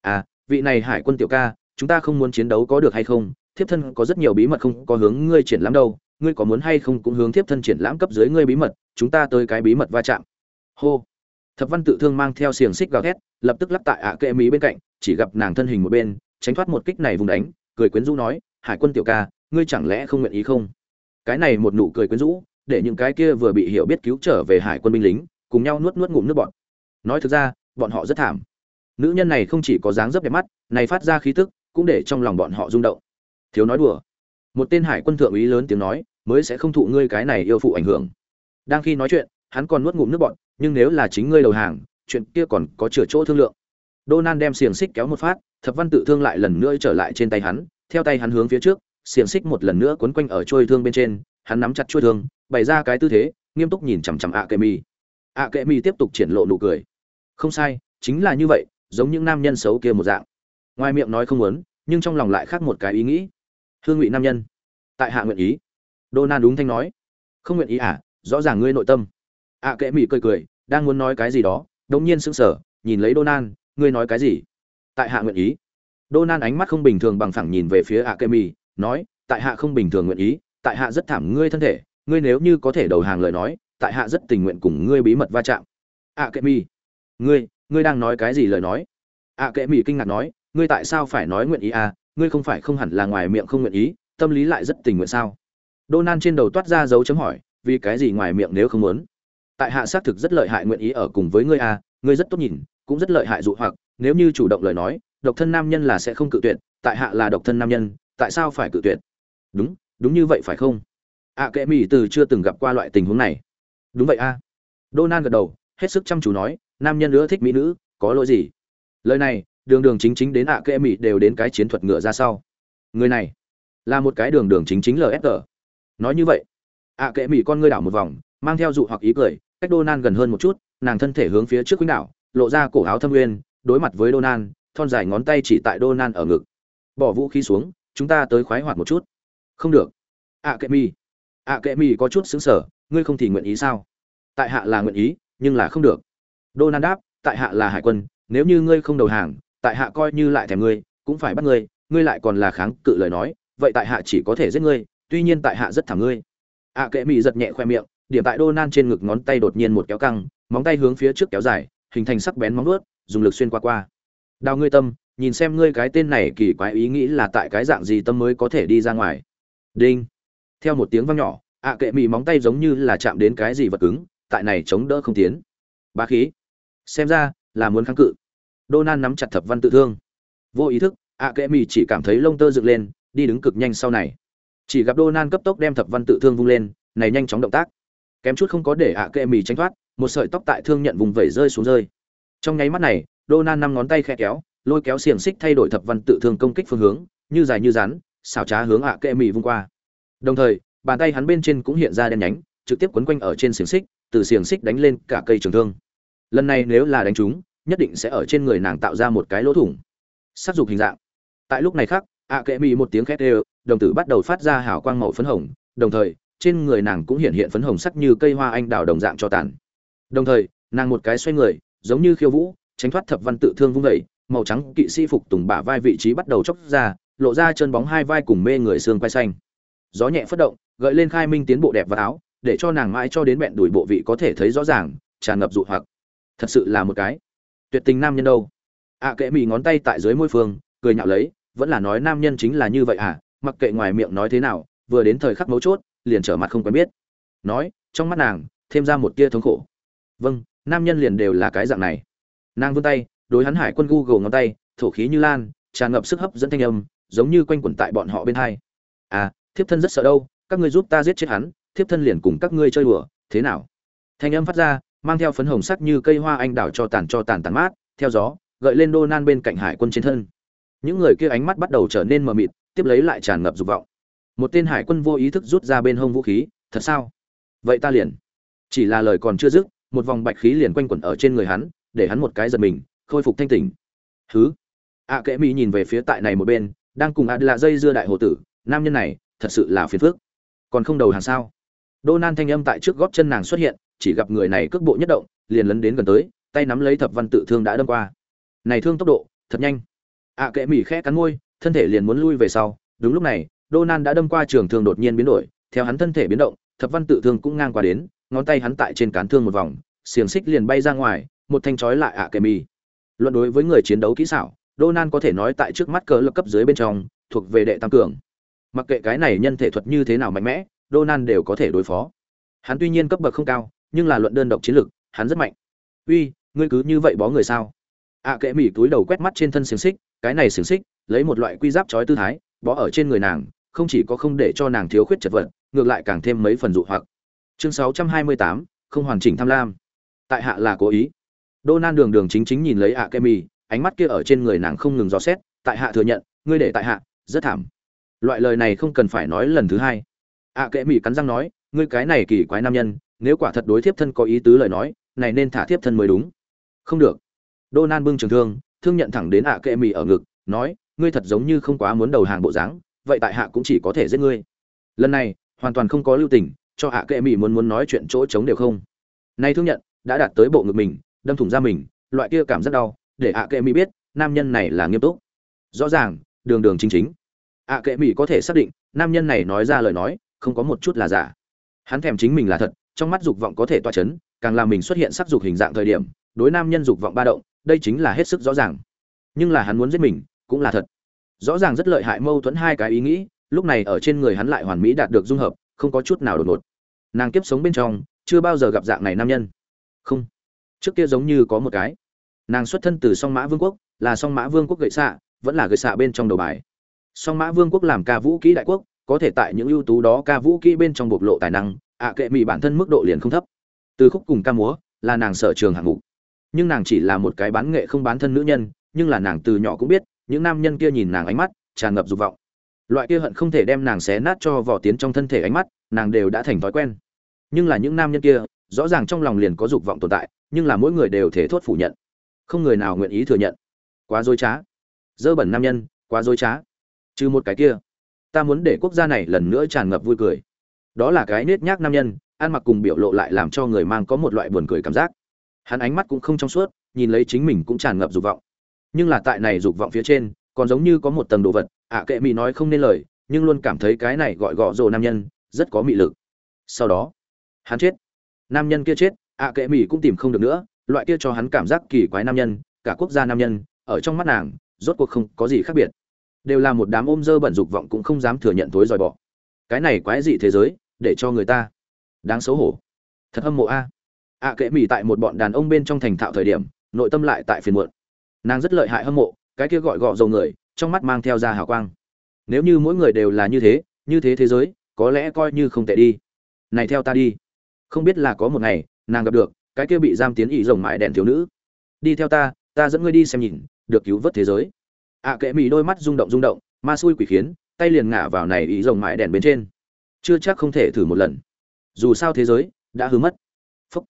À vị này hải quân tiểu ca chúng ta không muốn chiến đấu có được hay không, thiếp thân có rất nhiều bí mật không có hướng ngươi triển lãm đâu, ngươi có muốn hay không cũng hướng thiếp thân triển lãm cấp dưới ngươi bí mật, chúng ta tới cái bí mật va chạm. Hô. Thập văn tự thương mang theo xiềng xích gào thét, lập tức lắp tại ạ kệ mỹ bên cạnh, chỉ gặp nàng thân hình một bên, tránh thoát một kích này vùng đánh, cười quyến rũ nói, hải quân tiểu ca, ngươi chẳng lẽ không nguyện ý không? Cái này một nụ cười quyến rũ, để những cái kia vừa bị hiểu biết cứu trở về hải quân binh lính, cùng nhau nuốt nuốt ngụm nước bọn nói thực ra, bọn họ rất thảm. Nữ nhân này không chỉ có dáng dấp đẹp mắt, này phát ra khí tức cũng để trong lòng bọn họ rung động. Thiếu nói đùa. Một tên hải quân thượng úy lớn tiếng nói, mới sẽ không thụ ngươi cái này yêu phụ ảnh hưởng. Đang khi nói chuyện, hắn còn nuốt ngụm nước bọn nhưng nếu là chính ngươi đầu hàng, chuyện kia còn có chừa chỗ thương lượng. Donan đem xiềng xích kéo một phát, thập văn tự thương lại lần nữa trở lại trên tay hắn, theo tay hắn hướng phía trước, xiềng xích một lần nữa quấn quanh ở chuôi thương bên trên, hắn nắm chặt chuôi thương, bày ra cái tư thế, nghiêm túc nhìn chằm chằm ạ Akemi mi ạ mi tiếp tục triển lộ nụ cười. Không sai, chính là như vậy, giống những nam nhân xấu kia một dạng ngoài miệng nói không muốn, nhưng trong lòng lại khác một cái ý nghĩ. Hương ngụy nam nhân, tại hạ nguyện ý. Donan đúng thanh nói, không nguyện ý à rõ ràng ngươi nội tâm. Ạ kệ mỹ cười cười, đang muốn nói cái gì đó đống nhiên sững sờ, nhìn lấy Donan ngươi nói cái gì? Tại hạ nguyện ý. Donan ánh mắt không bình thường bằng phẳng nhìn về phía ạ kệ mỹ nói, tại hạ không bình thường nguyện ý, tại hạ rất thảm ngươi thân thể, ngươi nếu như có thể đầu hàng lời nói, tại hạ rất tình nguyện cùng ngươi bí mật va chạm. Ạ kệ mỹ ngươi ngươi đang nói cái gì lời nói? Ạ kệ mỹ kinh ngạc nói ngươi tại sao phải nói nguyện ý à ngươi không phải không hẳn là ngoài miệng không nguyện ý tâm lý lại rất tình nguyện sao? Donan trên đầu toát ra dấu chấm hỏi vì cái gì ngoài miệng nếu không muốn? Tại hạ xác thực rất lợi hại nguyện ý ở cùng với ngươi à ngươi rất tốt nhìn cũng rất lợi hại dụ hoặc nếu như chủ động lời nói độc thân nam nhân là sẽ không cự tuyệt tại hạ là độc thân nam nhân tại sao phải cự tuyệt? Đúng đúng như vậy phải không? Ạ à, kệ mỹ từ chưa từng gặp qua loại tình huống này. Đúng vậy a à. nan gật đầu hết sức chăm chú nói nam nhân nữa thích mỹ nữ có lỗi gì? Lời này đường đường chính chính đến ạ à kệ mỹ đều đến cái chiến thuật ngựa ra sau người này là một cái đường đường chính chính lfg nói như vậy ạ kệ mỹ con ngươi đảo một vòng mang theo dụ hoặc ý cười cách Donan gần hơn một chút, nàng thân thể hướng phía trước quýnh đảo, lộ ra cổ áo thâm nguyên, đối mặt với Donan, thon dài ngón tay chỉ tại Donan ở ngực. Bỏ vũ khí xuống, chúng ta tới khoái hoạt một chút. Không được. ạ kệ mi. ạ kệ mi có chút xứng sở ngươi không thì nguyện ý sao? Tại hạ là nguyện ý, nhưng là không được. Donan đáp, tại hạ là hải quân, nếu như ngươi không đầu hàng, tại hạ coi như lại thèm ngươi, cũng phải bắt ngươi, ngươi lại còn là kháng cự lời nói, vậy tại hạ chỉ có thể giết ngươi, tuy nhiên tại hạ rất thảm ngươi. ạ kệ Mị giật nhẹ khoe miệng, điểm tại Donan trên ngực ngón tay đột nhiên một kéo căng, móng tay hướng phía trước kéo dài, hình thành sắc bén móng vuốt, dùng lực xuyên qua qua. Đào ngươi tâm, nhìn xem ngươi cái tên này kỳ quái ý nghĩ là tại cái dạng gì tâm mới có thể đi ra ngoài. Đinh. Theo một tiếng vang nhỏ, ạ kệ mị móng tay giống như là chạm đến cái gì vật cứng, tại này chống đỡ không tiến. Bá khí. Xem ra là muốn kháng cự. Donan nắm chặt thập văn tự thương. Vô ý thức, ạ kệ mì chỉ cảm thấy lông tơ dựng lên, đi đứng cực nhanh sau này. Chỉ gặp Donan cấp tốc đem thập văn tự thương vung lên, này nhanh chóng động tác kém chút không có để ạ kệ mì tránh thoát một sợi tóc tại thương nhận vùng vẩy rơi xuống rơi trong nháy mắt này Donan năm ngón tay khẽ kéo lôi kéo xiềng xích thay đổi thập văn tự thương công kích phương hướng như dài như rắn xảo trá hướng ạ kệ mì vung qua đồng thời bàn tay hắn bên trên cũng hiện ra đen nhánh trực tiếp quấn quanh ở trên xiềng xích từ xiềng xích đánh lên cả cây trường thương lần này nếu là đánh trúng nhất định sẽ ở trên người nàng tạo ra một cái lỗ thủng. Sắc dục hình dạng. Tại lúc này khác, ạ kệ mị một tiếng khét đều, đồng tử bắt đầu phát ra hào quang màu phấn hồng, đồng thời, trên người nàng cũng hiện hiện phấn hồng sắc như cây hoa anh đào đồng dạng cho tàn. Đồng thời, nàng một cái xoay người, giống như khiêu vũ, tránh thoát thập văn tự thương vung vẩy màu trắng kỵ sĩ phục tùng bả vai vị trí bắt đầu chốc ra, lộ ra chân bóng hai vai cùng mê người xương quay xanh. Gió nhẹ phất động, gợi lên khai minh tiến bộ đẹp và áo, để cho nàng mãi cho đến bẹn đuổi bộ vị có thể thấy rõ ràng, tràn ngập dụ hoặc. Thật sự là một cái tuyệt tình nam nhân đâu? Ạ à, kệ mỹ ngón tay tại dưới môi phương cười nhạo lấy vẫn là nói nam nhân chính là như vậy à? Mặc kệ ngoài miệng nói thế nào vừa đến thời khắc mấu chốt liền trở mặt không quen biết. Nói trong mắt nàng thêm ra một tia thống khổ. Vâng nam nhân liền đều là cái dạng này. Nàng vươn tay đối hắn hải quân google ngón tay thổ khí như lan tràn ngập sức hấp dẫn thanh âm giống như quanh quẩn tại bọn họ bên hai. À thiếp thân rất sợ đâu các ngươi giúp ta giết chết hắn thiếp thân liền cùng các ngươi chơi đùa thế nào? Thanh âm phát ra mang theo phấn hồng sắc như cây hoa anh đào cho tàn cho tàn tàn mát, theo gió, gợi lên đô nan bên cạnh hải quân trên thân. Những người kia ánh mắt bắt đầu trở nên mờ mịt, tiếp lấy lại tràn ngập dục vọng. Một tên hải quân vô ý thức rút ra bên hông vũ khí, thật sao? Vậy ta liền. Chỉ là lời còn chưa dứt, một vòng bạch khí liền quanh quẩn ở trên người hắn, để hắn một cái giật mình, khôi phục thanh tỉnh. Thứ a kệ mỹ nhìn về phía tại này một bên, đang cùng Adla là dây dưa đại hồ tử, nam nhân này, thật sự là phiền phức. Còn không đầu hàng sao? Đô nan thanh âm tại trước gót chân nàng xuất hiện chỉ gặp người này cước bộ nhất động, liền lấn đến gần tới, tay nắm lấy thập văn tự thương đã đâm qua. Này thương tốc độ, thật nhanh. Ạ kệ Mị khẽ cắn môi, thân thể liền muốn lui về sau. Đúng lúc này Donan đã đâm qua trường thương đột nhiên biến đổi, theo hắn thân thể biến động, thập văn tự thương cũng ngang qua đến, ngón tay hắn tại trên cán thương một vòng, xiềng xích liền bay ra ngoài, một thanh chói lại ạ kệ Mị. luận đối với người chiến đấu kỹ xảo Donan có thể nói tại trước mắt cờ lực cấp dưới bên trong, thuộc về đệ tam cường. Mặc kệ cái này nhân thể thuật như thế nào mạnh mẽ Donan đều có thể đối phó. Hắn tuy nhiên cấp bậc không cao nhưng là luận đơn độc chiến lực hắn rất mạnh. Uy ngươi cứ như vậy bó người sao? Ạ à, kệ mỹ túi đầu quét mắt trên thân xiềng xích cái này xiềng xích lấy một loại quy giáp trói tư thái bó ở trên người nàng không chỉ có không để cho nàng thiếu khuyết chật vật ngược lại càng thêm mấy phần dụ hoặc. Chương 628, không hoàn chỉnh tham lam. Tại hạ là cố ý. Đô nan đường đường chính chính nhìn lấy ạ kệ mỹ ánh mắt kia ở trên người nàng không ngừng dò xét tại hạ thừa nhận ngươi để tại hạ rất thảm. Loại lời này không cần phải nói lần thứ hai. Ạ kệ mỹ cắn răng nói ngươi cái này kỳ quái nam nhân nếu quả thật đối thiếp thân có ý tứ lời nói, này nên thả thiếp thân mới đúng. Không được. Đô nan bưng trường thương thương nhận thẳng đến ạ kệ mì ở ngực, nói, ngươi thật giống như không quá muốn đầu hàng bộ dáng, vậy tại hạ cũng chỉ có thể giết ngươi. Lần này, hoàn toàn không có lưu tình, cho ạ kệ mì muốn muốn nói chuyện chỗ trống đều không. Nay thương nhận, đã đạt tới bộ ngực mình, đâm thủng ra mình, loại kia cảm rất đau, để ạ kệ mì biết, nam nhân này là nghiêm túc. Rõ ràng, đường đường chính chính. Ạ kệ mì có thể xác định, nam nhân này nói ra lời nói, không có một chút là giả. Hắn thèm chính mình là thật trong mắt dục vọng có thể toa chấn, càng làm mình xuất hiện sắc dục hình dạng thời điểm, đối nam nhân dục vọng ba động, đây chính là hết sức rõ ràng. Nhưng là hắn muốn giết mình, cũng là thật. Rõ ràng rất lợi hại mâu thuẫn hai cái ý nghĩ, lúc này ở trên người hắn lại hoàn mỹ đạt được dung hợp, không có chút nào đột ngột. Nàng kiếp sống bên trong, chưa bao giờ gặp dạng này nam nhân. Không. Trước kia giống như có một cái. Nàng xuất thân từ song mã vương quốc, là song mã vương quốc gậy xạ, vẫn là gậy xạ bên trong đầu bài. Song mã vương quốc làm ca vũ kỹ đại quốc, có thể tại những ưu tú đó ca vũ kỹ bên trong bộc lộ tài năng ạ kệ mỹ bản thân mức độ liền không thấp. Từ khúc cùng ca múa là nàng sở trường hạng mục. Nhưng nàng chỉ là một cái bán nghệ không bán thân nữ nhân, nhưng là nàng từ nhỏ cũng biết, những nam nhân kia nhìn nàng ánh mắt, tràn ngập dục vọng. Loại kia hận không thể đem nàng xé nát cho vỏ tiến trong thân thể ánh mắt, nàng đều đã thành thói quen. Nhưng là những nam nhân kia, rõ ràng trong lòng liền có dục vọng tồn tại, nhưng là mỗi người đều thể thốt phủ nhận. Không người nào nguyện ý thừa nhận. Quá dối trá. Dơ bẩn nam nhân, quá dối trá. Trừ một cái kia, ta muốn để quốc gia này lần nữa tràn ngập vui cười đó là cái nết nhác nam nhân, ăn mặc cùng biểu lộ lại làm cho người mang có một loại buồn cười cảm giác. Hắn ánh mắt cũng không trong suốt, nhìn lấy chính mình cũng tràn ngập dục vọng. Nhưng là tại này dục vọng phía trên, còn giống như có một tầng đồ vật, ạ kệ mỹ nói không nên lời, nhưng luôn cảm thấy cái này gọi gọ rồ nam nhân, rất có mị lực. Sau đó, hắn chết. Nam nhân kia chết, ạ kệ mỹ cũng tìm không được nữa, loại kia cho hắn cảm giác kỳ quái nam nhân, cả quốc gia nam nhân, ở trong mắt nàng, rốt cuộc không có gì khác biệt. Đều là một đám ôm dơ bẩn dục vọng cũng không dám thừa nhận thối dòi bỏ. Cái này quái dị thế giới để cho người ta. Đáng xấu hổ. Thật hâm mộ a. Ạ kệ mỹ tại một bọn đàn ông bên trong thành thạo thời điểm, nội tâm lại tại phiền muộn. Nàng rất lợi hại hâm mộ, cái kia gọi gọ dầu người, trong mắt mang theo ra hào quang. Nếu như mỗi người đều là như thế như thế thế giới, có lẽ coi như không tệ đi. Này theo ta đi. Không biết là có một ngày, nàng gặp được, cái kia bị giam tiến ỉ rồng mại đèn thiếu nữ. Đi theo ta ta dẫn ngươi đi xem nhìn, được cứu vớt thế giới. Ạ kệ mỹ đôi mắt rung động rung động, ma xui quỷ khiến, tay liền ngả vào này ý rồng mại đèn bên trên chưa chắc không thể thử một lần. Dù sao thế giới đã hư mất. Phúc.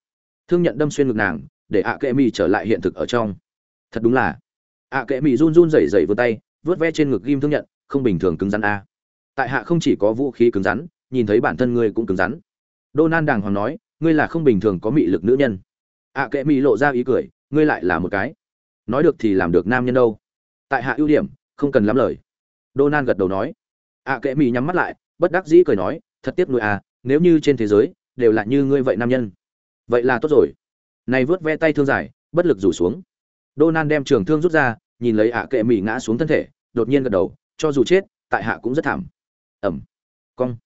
Thương nhận đâm xuyên ngực nàng, để ạ kệ mỹ trở lại hiện thực ở trong. Thật đúng là. Ạ kệ mỹ run run rẩy rẩy vươn tay vớt ve trên ngực ghim thương nhận, không bình thường cứng rắn a. Tại hạ không chỉ có vũ khí cứng rắn, nhìn thấy bản thân ngươi cũng cứng rắn. Đô nan đàng hoàng nói, ngươi là không bình thường có mị lực nữ nhân. Ạ kệ mỹ lộ ra ý cười, ngươi lại là một cái. Nói được thì làm được nam nhân đâu. Tại hạ ưu điểm, không cần lắm lời. Đô nan gật đầu nói. Ạ kệ mỹ nhắm mắt lại bất đắc dĩ cười nói, thật tiếc nuôi à nếu như trên thế giới đều là như ngươi vậy nam nhân, vậy là tốt rồi. Này vớt ve tay thương dài bất lực rủ xuống. Đô nan đem trường thương rút ra, nhìn lấy ạ kệ mỹ ngã xuống thân thể, đột nhiên gật đầu, cho dù chết, tại hạ cũng rất thảm. Ẩm. Cong.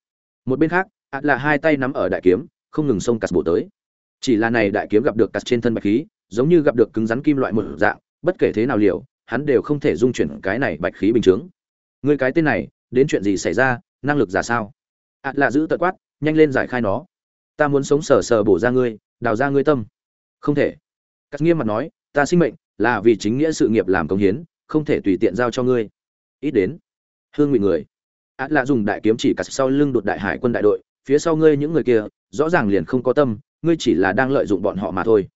Một bên khác, ạ là hai tay nắm ở đại kiếm, không ngừng xông cắt bổ tới. Chỉ là này đại kiếm gặp được cắt trên thân bạch khí, giống như gặp được cứng rắn kim loại một dạng, bất kể thế nào liều, hắn đều không thể dung chuyển cái này bạch khí bình chướng. Người cái tên này, đến chuyện gì xảy ra năng lực giả sao? Ạ là giữ tật quát, nhanh lên giải khai nó. Ta muốn sống sờ sờ bổ ra ngươi, đào ra ngươi tâm. Không thể. Cắt nghiêm mặt nói, ta sinh mệnh là vì chính nghĩa sự nghiệp làm công hiến, không thể tùy tiện giao cho ngươi. Ít đến. Hương ngụy người. Át lạ dùng đại kiếm chỉ cắt sau lưng đột đại hải quân đại đội, phía sau ngươi những người kia, rõ ràng liền không có tâm, ngươi chỉ là đang lợi dụng bọn họ mà thôi.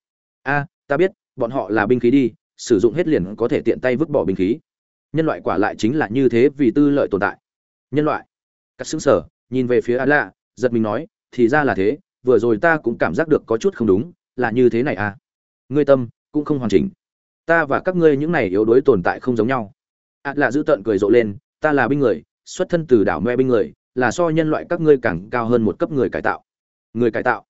A, ta biết, bọn họ là binh khí đi, sử dụng hết liền có thể tiện tay vứt bỏ binh khí. Nhân loại quả lại chính là như thế vì tư lợi tồn tại. Nhân loại cắt xứng sở nhìn về phía a lạ, giật mình nói, thì ra là thế, vừa rồi ta cũng cảm giác được có chút không đúng, là như thế này à? Ngươi tâm, cũng không hoàn chỉnh. Ta và các ngươi những này yếu đuối tồn tại không giống nhau. Ạt là giữ tợn cười rộ lên, ta là binh người, xuất thân từ đảo me binh người, là so nhân loại các ngươi càng cao hơn một cấp người cải tạo. Người cải tạo.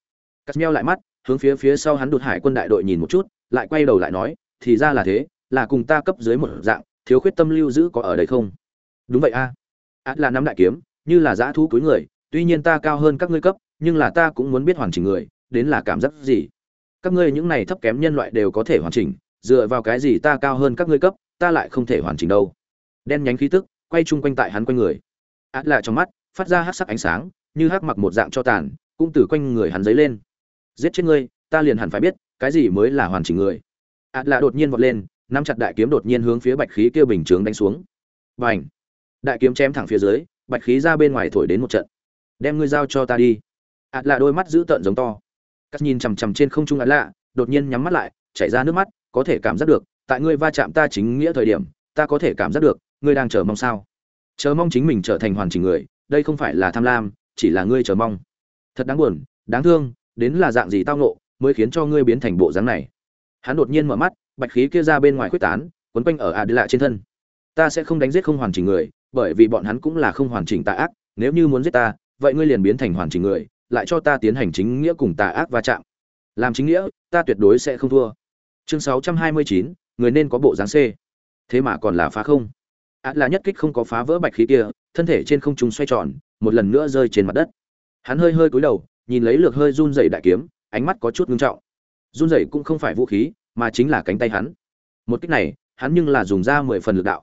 Cắt meo lại mắt, hướng phía phía sau hắn đột hải quân đại đội nhìn một chút, lại quay đầu lại nói, thì ra là thế, là cùng ta cấp dưới một dạng, thiếu khuyết tâm lưu giữ có ở đây không? Đúng vậy a. Ạt là nắm đại kiếm như là dã thú cuối người tuy nhiên ta cao hơn các ngươi cấp nhưng là ta cũng muốn biết hoàn chỉnh người đến là cảm giác gì? Các ngươi những này thấp kém nhân loại đều có thể hoàn chỉnh dựa vào cái gì ta cao hơn các ngươi cấp ta lại không thể hoàn chỉnh đâu? Đen nhánh khí tức quay chung quanh tại hắn quanh người. Át lạ trong mắt phát ra hắc sắc ánh sáng như hắc mặc một dạng cho tàn cũng từ quanh người hắn dấy lên. Giết chết ngươi ta liền hẳn phải biết cái gì mới là hoàn chỉnh người? Át lạ đột nhiên vọt lên nắm chặt đại kiếm đột nhiên hướng phía bạch khí kia bình chướng đánh xuống. Bành, đại kiếm chém thẳng phía dưới bạch khí ra bên ngoài thổi đến một trận. Đem ngươi giao cho ta đi. Ạt lạ đôi mắt giữ tợn giống to. Cắt nhìn chằm chằm trên không trung ạt lạ, đột nhiên nhắm mắt lại, chảy ra nước mắt, có thể cảm giác được, tại ngươi va chạm ta chính nghĩa thời điểm, ta có thể cảm giác được, ngươi đang chờ mong sao? Chờ mong chính mình trở thành hoàn chỉnh người, đây không phải là tham lam, chỉ là ngươi chờ mong. Thật đáng buồn, đáng thương, đến là dạng gì tao nộ mới khiến cho ngươi biến thành bộ dáng này? Hắn đột nhiên mở mắt, bạch khí kia ra bên ngoài quyết tán, quấn quanh ở ạt lạ trên thân. Ta sẽ không đánh giết không hoàn chỉnh người bởi vì bọn hắn cũng là không hoàn chỉnh tà ác nếu như muốn giết ta vậy ngươi liền biến thành hoàn chỉnh người lại cho ta tiến hành chính nghĩa cùng tà ác va chạm. Làm chính nghĩa ta tuyệt đối sẽ không thua. Chương 629, người nên có bộ dáng c. Thế mà còn là phá không. Át là nhất kích không có phá vỡ bạch khí kia thân thể trên không trung xoay tròn một lần nữa rơi trên mặt đất. Hắn hơi hơi cúi đầu nhìn lấy lược hơi run rẩy đại kiếm ánh mắt có chút ngưng trọng. Run rẩy cũng không phải vũ khí mà chính là cánh tay hắn. Một kích này hắn nhưng là dùng ra mười phần lực đạo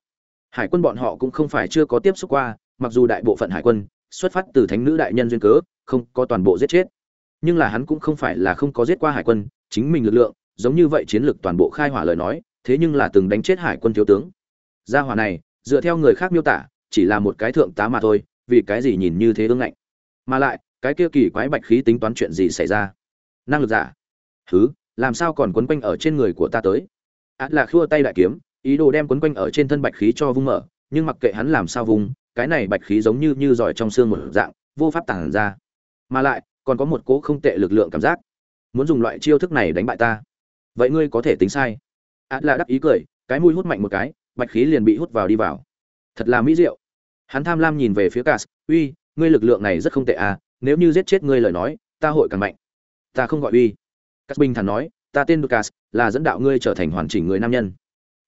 hải quân bọn họ cũng không phải chưa có tiếp xúc qua, mặc dù đại bộ phận hải quân xuất phát từ thánh nữ đại nhân duyên cớ, không có toàn bộ giết chết. Nhưng là hắn cũng không phải là không có giết qua hải quân, chính mình lực lượng, giống như vậy chiến lược toàn bộ khai hỏa lời nói, thế nhưng là từng đánh chết hải quân thiếu tướng. Gia hỏa này, dựa theo người khác miêu tả, chỉ là một cái thượng tá mà thôi, vì cái gì nhìn như thế ương ngạnh? Mà lại, cái kia kỳ quái bạch khí tính toán chuyện gì xảy ra? Năng lực giả. Thứ làm sao còn quấn quanh ở trên người của ta tới? Át là khua tay đại kiếm ý đồ đem quấn quanh ở trên thân bạch khí cho vung mở, nhưng mặc kệ hắn làm sao vùng cái này bạch khí giống như như giỏi trong xương một dạng, vô pháp tản ra. Mà lại, còn có một cố không tệ lực lượng cảm giác. Muốn dùng loại chiêu thức này đánh bại ta. Vậy ngươi có thể tính sai. Át là đắc ý cười, cái mũi hút mạnh một cái, bạch khí liền bị hút vào đi vào. Thật là mỹ diệu. Hắn tham lam nhìn về phía cas, uy, ngươi lực lượng này rất không tệ à nếu như giết chết ngươi lời nói, ta hội càng mạnh. Ta không gọi uy. Cas bình thản nói, ta tên lucas, là dẫn đạo ngươi trở thành hoàn chỉnh người nam nhân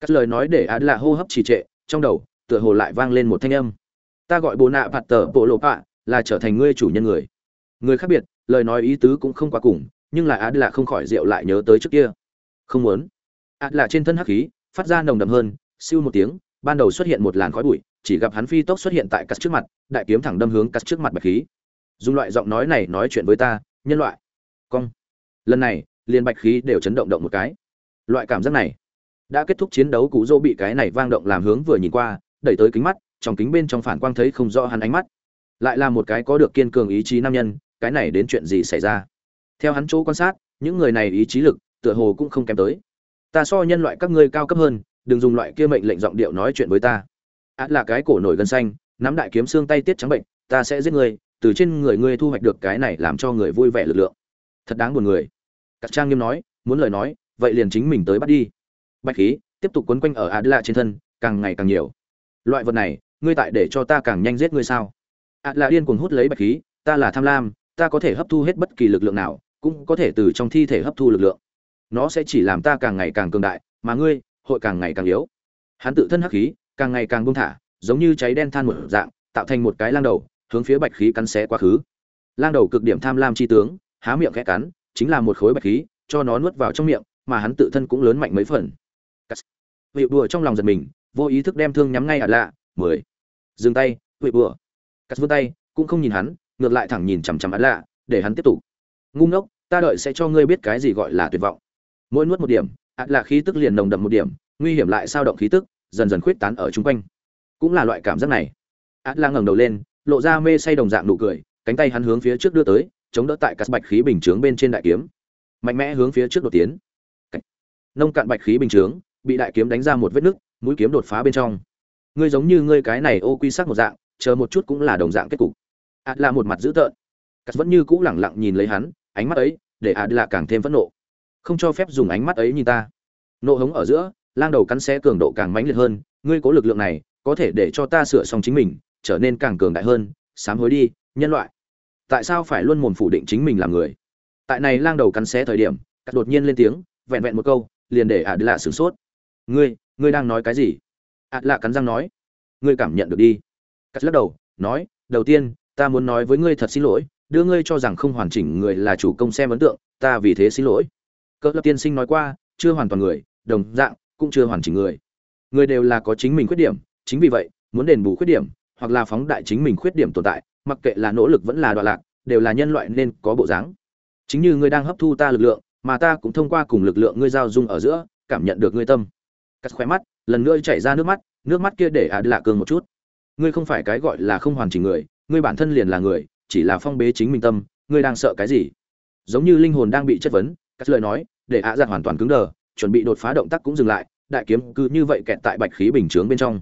các lời nói để át là hô hấp trì trệ trong đầu tựa hồ lại vang lên một thanh âm. Ta gọi bồ nạ phạt tở bộ lộ ạ, là trở thành ngươi chủ nhân người. Người khác biệt lời nói ý tứ cũng không quá cùng nhưng là át là không khỏi rượu lại nhớ tới trước kia. Không muốn. Át là trên thân hắc khí phát ra nồng đậm hơn siêu một tiếng ban đầu xuất hiện một làn khói bụi chỉ gặp hắn phi tốc xuất hiện tại cắt trước mặt đại kiếm thẳng đâm hướng cắt trước mặt bạch khí. Dùng loại giọng nói này nói chuyện với ta nhân loại. Cong. Lần này liền bạch khí đều chấn động động một cái. Loại cảm giác này đã kết thúc chiến đấu cụ dỗ bị cái này vang động làm hướng vừa nhìn qua, đẩy tới kính mắt, trong kính bên trong phản quang thấy không rõ hắn ánh mắt. Lại là một cái có được kiên cường ý chí nam nhân, cái này đến chuyện gì xảy ra? Theo hắn chỗ quan sát, những người này ý chí lực, tựa hồ cũng không kém tới. Ta so nhân loại các ngươi cao cấp hơn, đừng dùng loại kia mệnh lệnh giọng điệu nói chuyện với ta. Át là cái cổ nổi gân xanh, nắm đại kiếm xương tay tiết trắng bệnh, ta sẽ giết ngươi, từ trên người ngươi thu hoạch được cái này làm cho người vui vẻ lực lượng. Thật đáng buồn người. Các trang nghiêm nói, muốn lời nói, vậy liền chính mình tới bắt đi bạch khí tiếp tục quấn quanh ở adla trên thân, càng ngày càng nhiều. Loại vật này, ngươi tại để cho ta càng nhanh giết ngươi sao? Adla điên cuồng hút lấy bạch khí, ta là tham lam, ta có thể hấp thu hết bất kỳ lực lượng nào, cũng có thể từ trong thi thể hấp thu lực lượng. Nó sẽ chỉ làm ta càng ngày càng cường đại, mà ngươi, hội càng ngày càng yếu. Hắn tự thân hắc khí, càng ngày càng buông thả, giống như cháy đen than một dạng, tạo thành một cái lang đầu, hướng phía bạch khí cắn xé quá khứ. Lang đầu cực điểm tham lam chi tướng, há miệng khẽ cắn, chính là một khối bạch khí, cho nó nuốt vào trong miệng, mà hắn tự thân cũng lớn mạnh mấy phần vị bùa trong lòng giật mình, vô ý thức đem thương nhắm ngay ạt lạ, mười. Dừng tay vị bùa cắt vươn tay, cũng không nhìn hắn, ngược lại thẳng nhìn chằm chằm ạt lạ, để hắn tiếp tục. Ngu ngốc, ta đợi sẽ cho ngươi biết cái gì gọi là tuyệt vọng. Mỗi nuốt một điểm ạt lạ khí tức liền nồng đậm một điểm, nguy hiểm lại sao động khí tức, dần dần khuyết tán ở chung quanh. Cũng là loại cảm giác này. Ạt lạ ngẩng đầu lên, lộ ra mê say đồng dạng nụ cười, cánh tay hắn hướng phía trước đưa tới, chống đỡ tại cắt bạch khí bình chướng bên trên đại kiếm. Mạnh mẽ hướng phía trước đột tiến. Nông cạn bạch khí bình chướng bị đại kiếm đánh ra một vết nứt, mũi kiếm đột phá bên trong. Ngươi giống như ngươi cái này ô quy sắc một dạng, chờ một chút cũng là đồng dạng kết cục. Ạt là một mặt dữ tợn. Cắt vẫn như cũ lẳng lặng nhìn lấy hắn, ánh mắt ấy để ạt là càng thêm phẫn nộ. Không cho phép dùng ánh mắt ấy nhìn ta. Nộ hống ở giữa, lang đầu cắn xé cường độ càng mãnh liệt hơn, ngươi có lực lượng này, có thể để cho ta sửa xong chính mình, trở nên càng cường đại hơn, sám hối đi, nhân loại. Tại sao phải luôn mồm phủ định chính mình là người? Tại này lang đầu cắn xé thời điểm cắt đột nhiên lên tiếng, vẹn vẹn một câu, liền để ạt lạ sửng sốt ngươi ngươi đang nói cái gì? Ạt lạ cắn răng nói. Ngươi cảm nhận được đi. Cắt lắc đầu, nói, đầu tiên, ta muốn nói với ngươi thật xin lỗi, đưa ngươi cho rằng không hoàn chỉnh người là chủ công xem ấn tượng, ta vì thế xin lỗi. Cỡ lập tiên sinh nói qua, chưa hoàn toàn người, đồng dạng, cũng chưa hoàn chỉnh người. Người đều là có chính mình khuyết điểm, chính vì vậy, muốn đền bù khuyết điểm, hoặc là phóng đại chính mình khuyết điểm tồn tại, mặc kệ là nỗ lực vẫn là đoạn lạc, đều là nhân loại nên có bộ dáng. Chính như ngươi đang hấp thu ta lực lượng, mà ta cũng thông qua cùng lực lượng ngươi giao dung ở giữa, cảm nhận được ngươi tâm cắt khóe mắt, lần nữa chảy ra nước mắt nước mắt kia để ạt lạ cường một chút. Ngươi không phải cái gọi là không hoàn chỉnh người, ngươi bản thân liền là người, chỉ là phong bế chính mình tâm, ngươi đang sợ cái gì? Giống như linh hồn đang bị chất vấn các lời nói, để ạ giặt hoàn toàn cứng đờ, chuẩn bị đột phá động tác cũng dừng lại, đại kiếm cứ như vậy kẹt tại bạch khí bình chướng bên trong.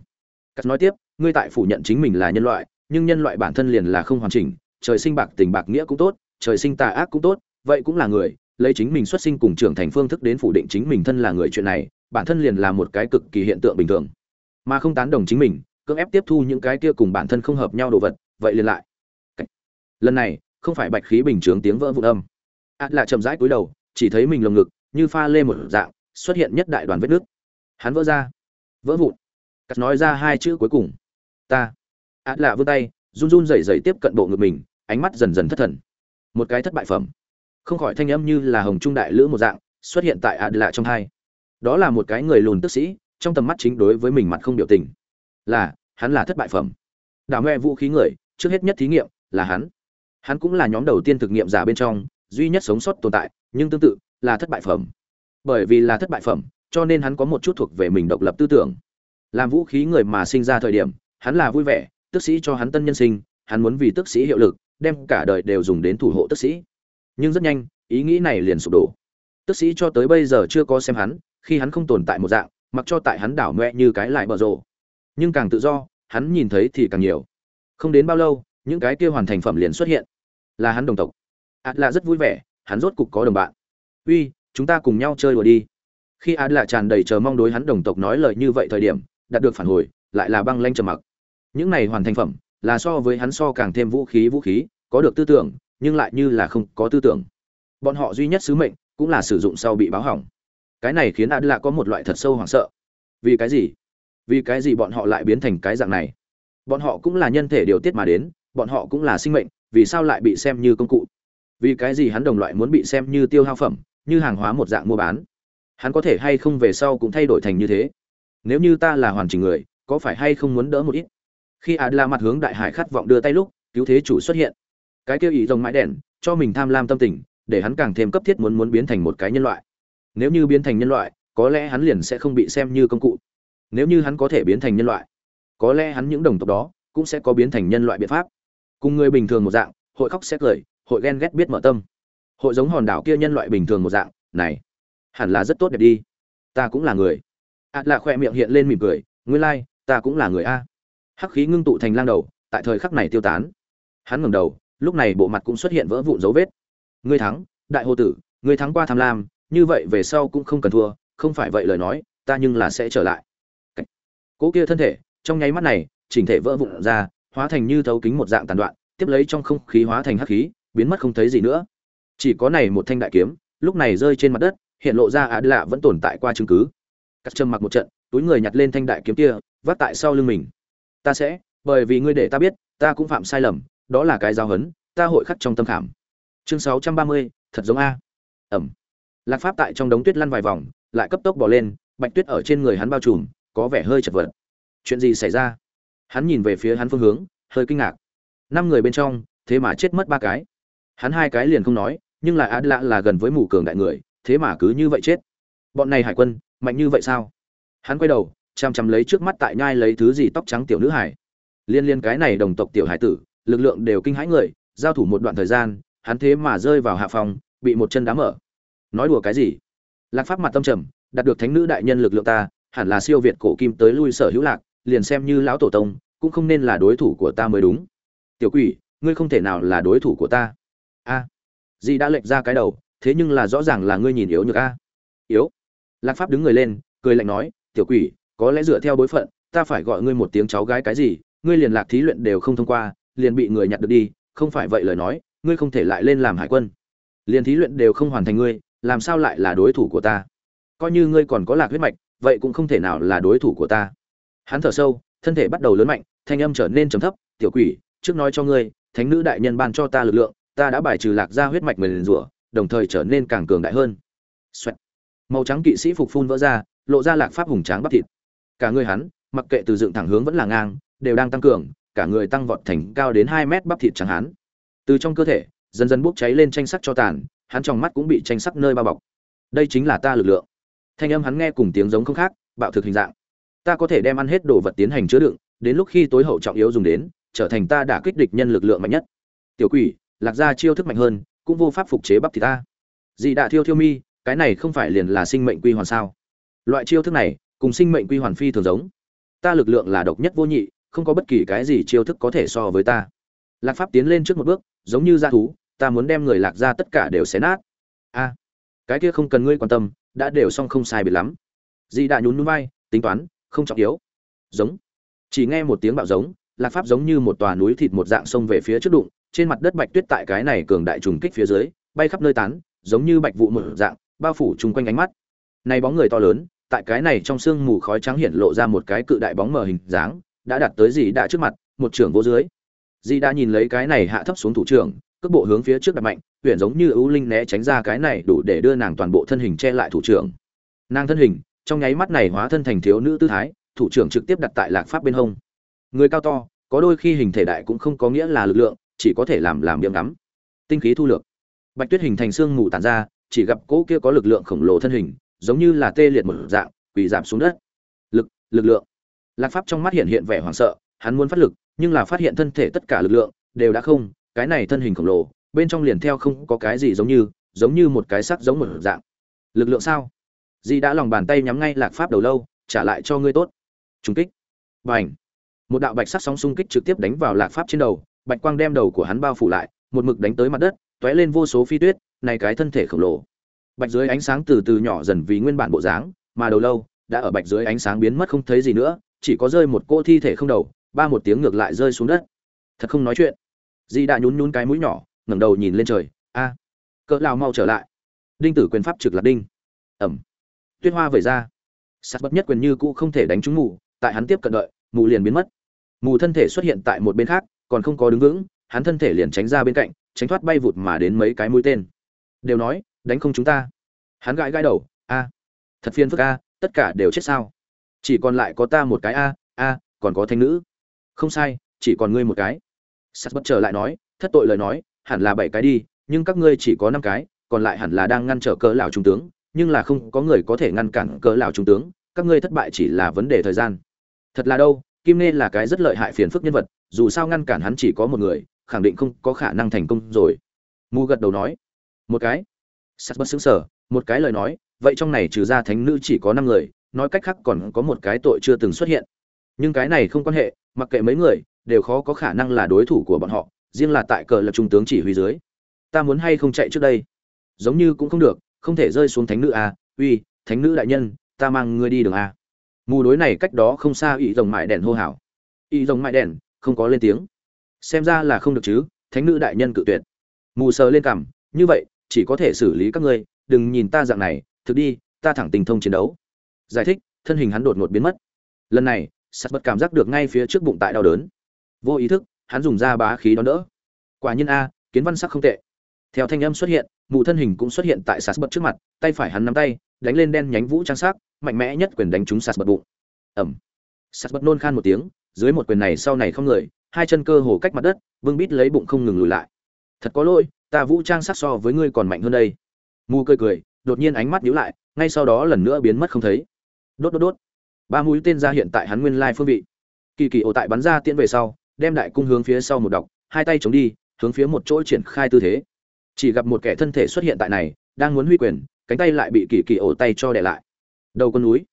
Các nói tiếp, ngươi tại phủ nhận chính mình là nhân loại, nhưng nhân loại bản thân liền là không hoàn chỉnh, trời sinh bạc tình bạc nghĩa cũng tốt, trời sinh tà ác cũng tốt, vậy cũng là người, lấy chính mình xuất sinh cùng trưởng thành phương thức đến phủ định chính mình thân là người chuyện này bản thân liền là một cái cực kỳ hiện tượng bình thường. Mà không tán đồng chính mình, cưỡng ép tiếp thu những cái kia cùng bản thân không hợp nhau đồ vật, vậy liền lại. Lần này, không phải bạch khí bình chướng tiếng vỡ vụn âm. À, ạt lạ chậm rãi cúi đầu, chỉ thấy mình lồng ngực, như pha lê một dạng, xuất hiện nhất đại đoàn vết nước. Hắn vỡ ra. Vỡ vụn. Cắt nói ra hai chữ cuối cùng. Ta. À, ạt lạ vươn tay, run run rẩy rẩy tiếp cận bộ ngực mình, ánh mắt dần dần thất thần. Một cái thất bại phẩm. Không khỏi thanh âm như là hồng trung đại lữ một dạng, xuất hiện tại à, ạt lạ trong hai đó là một cái người lùn tức sĩ, trong tầm mắt chính đối với mình mặt không biểu tình. Là, hắn là thất bại phẩm. Đảo nghe vũ khí người, trước hết nhất thí nghiệm, là hắn. Hắn cũng là nhóm đầu tiên thực nghiệm giả bên trong, duy nhất sống sót tồn tại, nhưng tương tự, là thất bại phẩm. Bởi vì là thất bại phẩm, cho nên hắn có một chút thuộc về mình độc lập tư tưởng. Làm vũ khí người mà sinh ra thời điểm, hắn là vui vẻ, tức sĩ cho hắn tân nhân sinh, hắn muốn vì tức sĩ hiệu lực, đem cả đời đều dùng đến thủ hộ tức sĩ. Nhưng rất nhanh, ý nghĩ này liền sụp đổ. Tức sĩ cho tới bây giờ chưa có xem hắn khi hắn không tồn tại một dạng, mặc cho tại hắn đảo mẹ như cái lại bờ rộ. Nhưng càng tự do, hắn nhìn thấy thì càng nhiều. Không đến bao lâu, những cái kia hoàn thành phẩm liền xuất hiện. Là hắn đồng tộc. Ạt là rất vui vẻ, hắn rốt cục có đồng bạn. Uy, chúng ta cùng nhau chơi đùa đi. Khi ạt là tràn đầy chờ mong đối hắn đồng tộc nói lời như vậy thời điểm, đạt được phản hồi, lại là băng lanh trầm mặc. Những này hoàn thành phẩm, là so với hắn so càng thêm vũ khí vũ khí, có được tư tưởng, nhưng lại như là không có tư tưởng. Bọn họ duy nhất sứ mệnh, cũng là sử dụng sau bị báo hỏng cái này khiến ạt lạ có một loại thật sâu hoảng sợ. Vì cái gì? Vì cái gì bọn họ lại biến thành cái dạng này? Bọn họ cũng là nhân thể điều tiết mà đến, bọn họ cũng là sinh mệnh, vì sao lại bị xem như công cụ? Vì cái gì hắn đồng loại muốn bị xem như tiêu hao phẩm, như hàng hóa một dạng mua bán? Hắn có thể hay không về sau cũng thay đổi thành như thế? Nếu như ta là hoàn chỉnh người, có phải hay không muốn đỡ một ít? Khi adla mặt hướng đại hải khát vọng đưa tay lúc, cứu thế chủ xuất hiện. Cái kêu ý rồng mãi đèn, cho mình tham lam tâm tình, để hắn càng thêm cấp thiết muốn muốn biến thành một cái nhân loại nếu như biến thành nhân loại có lẽ hắn liền sẽ không bị xem như công cụ. Nếu như hắn có thể biến thành nhân loại có lẽ hắn những đồng tộc đó cũng sẽ có biến thành nhân loại biện pháp. Cùng người bình thường một dạng hội khóc xét cười hội ghen ghét biết mở tâm. Hội giống hòn đảo kia nhân loại bình thường một dạng này hẳn là rất tốt đẹp đi. Ta cũng là người. Ạt lạ khoe miệng hiện lên mỉm cười nguyên lai、like, ta cũng là người a. Hắc khí ngưng tụ thành lang đầu tại thời khắc này tiêu tán. Hắn ngẩng đầu lúc này bộ mặt cũng xuất hiện vỡ vụn dấu vết. Ngươi thắng đại hồ tử ngươi thắng qua tham lam như vậy về sau cũng không cần thua, không phải vậy lời nói, ta nhưng là sẽ trở lại. Cỗ kia thân thể, trong nháy mắt này, chỉnh thể vỡ vụn ra, hóa thành như thấu kính một dạng tàn đoạn, tiếp lấy trong không khí hóa thành hắc khí, biến mất không thấy gì nữa. Chỉ có này một thanh đại kiếm, lúc này rơi trên mặt đất, hiện lộ ra á lạ vẫn tồn tại qua chứng cứ. Cắt trầm mặc một trận, túi người nhặt lên thanh đại kiếm kia, vác tại sau lưng mình. Ta sẽ, bởi vì ngươi để ta biết, ta cũng phạm sai lầm, đó là cái giao hấn ta hội khắc trong tâm khảm. Chương sáu trăm ba mươi, thật giống a. Ẩm lạc pháp tại trong đống tuyết lăn vài vòng, lại cấp tốc bỏ lên, bạch tuyết ở trên người hắn bao trùm, có vẻ hơi chật vật. Chuyện gì xảy ra? Hắn nhìn về phía hắn phương hướng, hơi kinh ngạc. Năm người bên trong, thế mà chết mất ba cái. Hắn hai cái liền không nói, nhưng lại ad lạ là gần với mù cường đại người, thế mà cứ như vậy chết. Bọn này hải quân, mạnh như vậy sao? Hắn quay đầu chằm chằm lấy trước mắt tại nhai lấy thứ gì tóc trắng tiểu nữ hải. Liên liên cái này đồng tộc tiểu hải tử, lực lượng đều kinh hãi người, giao thủ một đoạn thời gian, hắn thế mà rơi vào hạ phòng, bị một chân đá mở nói đùa cái gì? Lạc pháp mặt tâm trầm đạt được thánh nữ đại nhân lực lượng ta hẳn là siêu việt cổ kim tới lui sở hữu lạc liền xem như lão tổ tông cũng không nên là đối thủ của ta mới đúng. Tiểu quỷ ngươi không thể nào là đối thủ của ta. A. À, dì đã lệch ra cái đầu thế nhưng là rõ ràng là ngươi nhìn yếu nhược a. Yếu. Lạc pháp đứng người lên cười lạnh nói tiểu quỷ có lẽ dựa theo bối phận ta phải gọi ngươi một tiếng cháu gái cái gì ngươi liền lạc thí luyện đều không thông qua liền bị người nhặt được đi không phải vậy lời nói ngươi không thể lại lên làm hải quân. Liền thí luyện đều không hoàn thành ngươi làm sao lại là đối thủ của ta? Coi như ngươi còn có lạc huyết mạch, vậy cũng không thể nào là đối thủ của ta. Hắn thở sâu, thân thể bắt đầu lớn mạnh, thanh âm trở nên trầm thấp, tiểu quỷ, trước nói cho ngươi, thánh nữ đại nhân ban cho ta lực lượng, ta đã bài trừ lạc ra huyết mạch mình rủa, đồng thời trở nên càng cường đại hơn. Xoẹt. màu trắng kỵ sĩ phục phun vỡ ra, lộ ra lạc pháp hùng tráng bắp thịt. Cả người hắn, mặc kệ từ dựng thẳng hướng vẫn là ngang, đều đang tăng cường, cả người tăng vọt thành cao đến hai mét bắp thịt trắng hắn từ trong cơ thể, dần dần bốc cháy lên tranh sắc cho tàn hắn trong mắt cũng bị tranh sắc nơi bao bọc. Đây chính là ta lực lượng. Thanh âm hắn nghe cùng tiếng giống không khác, bạo thực hình dạng. Ta có thể đem ăn hết đồ vật tiến hành chứa đựng, đến lúc khi tối hậu trọng yếu dùng đến, trở thành ta đã kích địch nhân lực lượng mạnh nhất. Tiểu quỷ, lạc gia chiêu thức mạnh hơn, cũng vô pháp phục chế bắp thì ta. Dị đạ thiêu thiêu mi, cái này không phải liền là sinh mệnh quy hoàn sao? Loại chiêu thức này, cùng sinh mệnh quy hoàn phi thường giống. Ta lực lượng là độc nhất vô nhị, không có bất kỳ cái gì chiêu thức có thể so với ta. Lạc pháp tiến lên trước một bước, giống như dã thú ta muốn đem người lạc ra tất cả đều xé nát. A, cái kia không cần ngươi quan tâm, đã đều xong không sai biệt lắm. Di đã nhún núi vai, tính toán, không trọng yếu. Giống. Chỉ nghe một tiếng bạo giống, lạc pháp giống như một tòa núi thịt một dạng sông về phía trước đụng, trên mặt đất bạch tuyết tại cái này cường đại trùng kích phía dưới, bay khắp nơi tán, giống như bạch vụ một dạng, bao phủ chung quanh ánh mắt. Này bóng người to lớn, tại cái này trong sương mù khói trắng hiện lộ ra một cái cự đại bóng mờ hình dáng, đã đặt tới dì đã trước mặt, một trưởng vô dưới. Dì đã nhìn lấy cái này hạ thấp xuống thủ trưởng cước bộ hướng phía trước đặt mạnh huyện giống như ưu linh né tránh ra cái này đủ để đưa nàng toàn bộ thân hình che lại thủ trưởng. Nàng thân hình, trong nháy mắt này hóa thân thành thiếu nữ tư thái, thủ trưởng trực tiếp đặt tại lạc pháp bên hông. Người cao to, có đôi khi hình thể đại cũng không có nghĩa là lực lượng, chỉ có thể làm làm điểm ngắm. Tinh khí thu lược. Bạch tuyết hình thành xương mù tàn ra, chỉ gặp cỗ kia có lực lượng khổng lồ thân hình, giống như là tê liệt một dạng, quỳ giảm xuống đất. Lực lực lượng. Lạc pháp trong mắt hiện hiện vẻ hoảng sợ, hắn muốn phát lực, nhưng là phát hiện thân thể tất cả lực lượng đều đã không cái này thân hình khổng lồ, bên trong liền theo không có cái gì giống như giống như một cái sắc giống một dạng. Lực lượng sao? Di đã lòng bàn tay nhắm ngay lạc pháp đầu lâu, trả lại cho ngươi tốt. Trung kích. B à n h một đạo bạch sắc sóng xung kích trực tiếp đánh vào lạc pháp trên đầu, bạch quang đem đầu của hắn bao phủ lại, một mực đánh tới mặt đất t ó é lên vô số phi tuyết, này cái thân thể khổng lồ. Bạch dưới ánh sáng từ từ nhỏ dần vì nguyên bản bộ dáng, mà đầu lâu đã ở bạch dưới ánh sáng biến mất không thấy gì nữa, chỉ có rơi một cô thi thể không đầu, ba một tiếng ngược lại rơi xuống đất. Thật không nói chuyện di đã nhún nhún cái mũi nhỏ, ngẩng đầu nhìn lên trời, a, cỡ lao mau trở lại. Đinh tử quyền pháp trực lạc đinh. Ẩm. Tuyết hoa vẩy ra. Sắt bất nhất quyền như cũ không thể đánh trúng mù, tại hắn tiếp cận đợi, mù liền biến mất. Mù thân thể xuất hiện tại một bên khác, còn không có đứng vững, hắn thân thể liền tránh ra bên cạnh, tránh thoát bay vụt mà đến mấy cái mũi tên. Đều nói, đánh không chúng ta. Hắn gãi gãi đầu, a, thật phiền phức a, tất cả đều chết sao? Chỉ còn lại có ta một cái a a, còn có thanh nữ. Không sai, chỉ còn ngươi một cái sắt bất trở lại nói, thất tội lời nói, hẳn là bảy cái đi, nhưng các ngươi chỉ có năm cái, còn lại hẳn là đang ngăn trở cỡ lão trung tướng, nhưng là không có người có thể ngăn cản cỡ lão trung tướng, các ngươi thất bại chỉ là vấn đề thời gian. Thật là đâu, kim nê là cái rất lợi hại phiền phức nhân vật, dù sao ngăn cản hắn chỉ có một người, khẳng định không có khả năng thành công rồi. Mu gật đầu nói. Một cái. Sắt bất xứng sở một cái lời nói, vậy trong này trừ ra thánh nữ chỉ có năm người, nói cách khác còn có một cái tội chưa từng xuất hiện. Nhưng cái này không quan hệ, mặc kệ mấy người đều khó có khả năng là đối thủ của bọn họ riêng là tại cờ lập trung tướng chỉ huy dưới. Ta muốn hay không chạy trước đây? Giống như cũng không được không thể rơi xuống thánh nữ a à, uy thánh nữ đại nhân ta mang ngươi đi đường a mù đối này cách đó không xa ý rồng mại đèn hô hào. Ý rồng mại đèn không có lên tiếng. Xem ra là không được chứ thánh nữ đại nhân cự tuyệt. Mù sờ lên cằm như vậy chỉ có thể xử lý các ngươi đừng nhìn ta dạng này thực đi ta thẳng tình thông chiến đấu. Giải thích thân hình hắn đột ngột biến mất. Lần này sắt bất cảm giác được ngay phía trước bụng tại đau đớn vô ý thức, hắn dùng ra bá khí đón đỡ. Quả nhiên a, kiến văn sắc không tệ. Theo thanh âm xuất hiện, mụ thân hình cũng xuất hiện tại sạt bật trước mặt, tay phải hắn nắm tay, đánh lên đen nhánh vũ trang sắc, mạnh mẽ nhất quyền đánh trúng sạt bật bụng. Ẩm sạt bật nôn khan một tiếng, dưới một quyền này sau này không người, hai chân cơ hồ cách mặt đất, vương bít lấy bụng không ngừng lùi lại. Thật có lỗi, ta vũ trang sắc so với ngươi còn mạnh hơn đây. Mù cười cười, đột nhiên ánh mắt nhíu lại, ngay sau đó lần nữa biến mất không thấy. Đốt đốt đốt. Ba mũi tên ra hiện tại hắn nguyên lai phương vị. Kỳ kỳ ổ tại bắn ra tiễn về sau đem đại cung hướng phía sau một đọc, hai tay chống đi, hướng phía một chỗ triển khai tư thế. Chỉ gặp một kẻ thân thể xuất hiện tại này, đang muốn huy quyền, cánh tay lại bị kỳ kỳ ổ tay cho đẻ lại. Đầu con núi.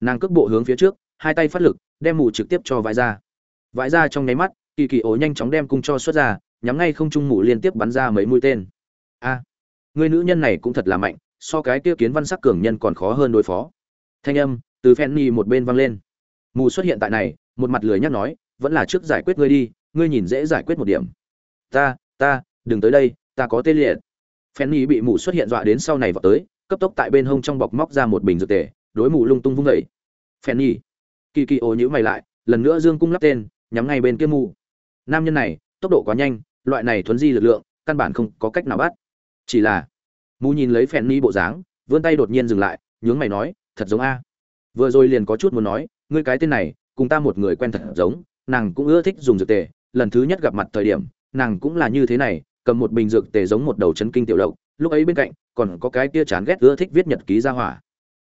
Nàng cước bộ hướng phía trước, hai tay phát lực, đem mù trực tiếp cho vãi ra. Vãi ra trong nháy mắt, kỳ kỳ ổ nhanh chóng đem cung cho xuất ra, nhắm ngay không trung mù liên tiếp bắn ra mấy mũi tên. A, người nữ nhân này cũng thật là mạnh, so cái kia kiến văn sắc cường nhân còn khó hơn đối phó. Thanh âm từ Fanny một bên vang lên. Mù xuất hiện tại này, một mặt lười nhắc nói vẫn là trước giải quyết ngươi đi, ngươi nhìn dễ giải quyết một điểm. Ta ta, đừng tới đây, ta có tê liệt. Fanny bị mù xuất hiện dọa đến sau này vào tới, cấp tốc tại bên hông trong bọc móc ra một bình dược tề, đối mù lung tung vung vẩy Fanny kỳ kỳ ô nhữ mày lại, lần nữa dương cung lắp tên, nhắm ngay bên kia mù. Nam nhân này, tốc độ quá nhanh, loại này thuấn di lực lượng, căn bản không có cách nào bắt. Chỉ là, mù nhìn lấy phèn bộ dáng, vươn tay đột nhiên dừng lại, nhướng mày nói, thật giống a. Vừa rồi liền có chút muốn nói, ngươi cái tên này, cùng ta một người quen thật giống nàng cũng ưa thích dùng dược tề lần thứ nhất gặp mặt thời điểm nàng cũng là như thế này cầm một bình dược tề giống một đầu chấn kinh tiểu lộc lúc ấy bên cạnh còn có cái kia chán ghét ưa thích viết nhật ký ra hỏa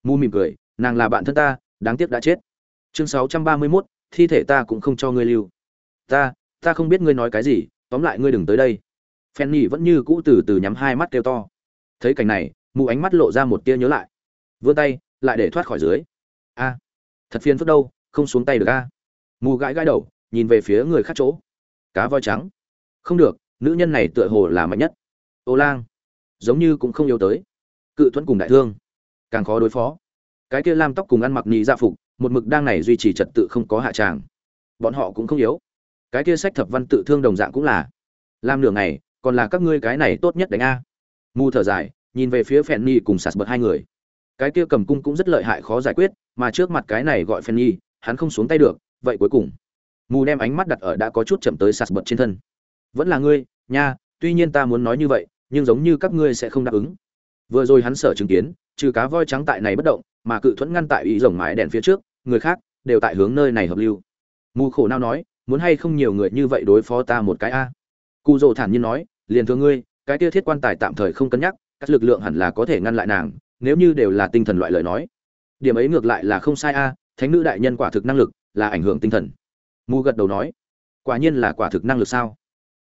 mu mỉm cười nàng là bạn thân ta đáng tiếc đã chết chương sáu trăm ba mươi 631, thi thể ta cũng không cho ngươi lưu ta ta không biết ngươi nói cái gì tóm lại ngươi đừng tới đây Fanny vẫn như cũ từ từ nhắm hai mắt kêu to. Thấy cảnh này, mù ánh mắt lộ ra một tia nhớ lại. Vươn tay, lại để thoát khỏi dưới. A, thật phiền phức đâu, không xuống tay được a. Mù gãi gãi đầu, nhìn về phía người khác chỗ. Cá voi trắng. Không được, nữ nhân này tựa hồ là mạnh nhất. Ô Lang, giống như cũng không yếu tới. Cự Thuẫn cùng đại thương, càng khó đối phó. Cái kia lam tóc cùng ăn mặc nhị ra phục, một mực đang này duy trì trật tự không có hạ tràng. Bọn họ cũng không yếu. Cái kia sách thập văn tự thương đồng dạng cũng là. làm nửa ngày, còn là các ngươi cái này tốt nhất đánh a mù thở dài nhìn về phía phèn nhi cùng sạt bật hai người cái kia cầm cung cũng rất lợi hại khó giải quyết mà trước mặt cái này gọi phèn nhi hắn không xuống tay được vậy cuối cùng, mù đem ánh mắt đặt ở đã có chút chậm tới sạt bật trên thân. Vẫn là ngươi, nha, tuy nhiên ta muốn nói như vậy, nhưng giống như các ngươi sẽ không đáp ứng. Vừa rồi hắn sở chứng kiến, trừ cá voi trắng tại này bất động, mà cự thuẫn ngăn tại ý rồng mái đèn phía trước, người khác đều tại hướng nơi này hợp lưu. Mù khổ nao nói, muốn hay không nhiều người như vậy đối phó ta một cái a? Cụ dỗ thản nhiên nói, liền thưa ngươi, cái kia thiết quan tài tạm thời không cân nhắc, các lực lượng hẳn là có thể ngăn lại nàng, nếu như đều là tinh thần loại lời nói. Điểm ấy ngược lại là không sai a, thánh nữ đại nhân quả thực năng lực là ảnh hưởng tinh thần. Mù gật đầu nói, quả nhiên là quả thực năng lực sao?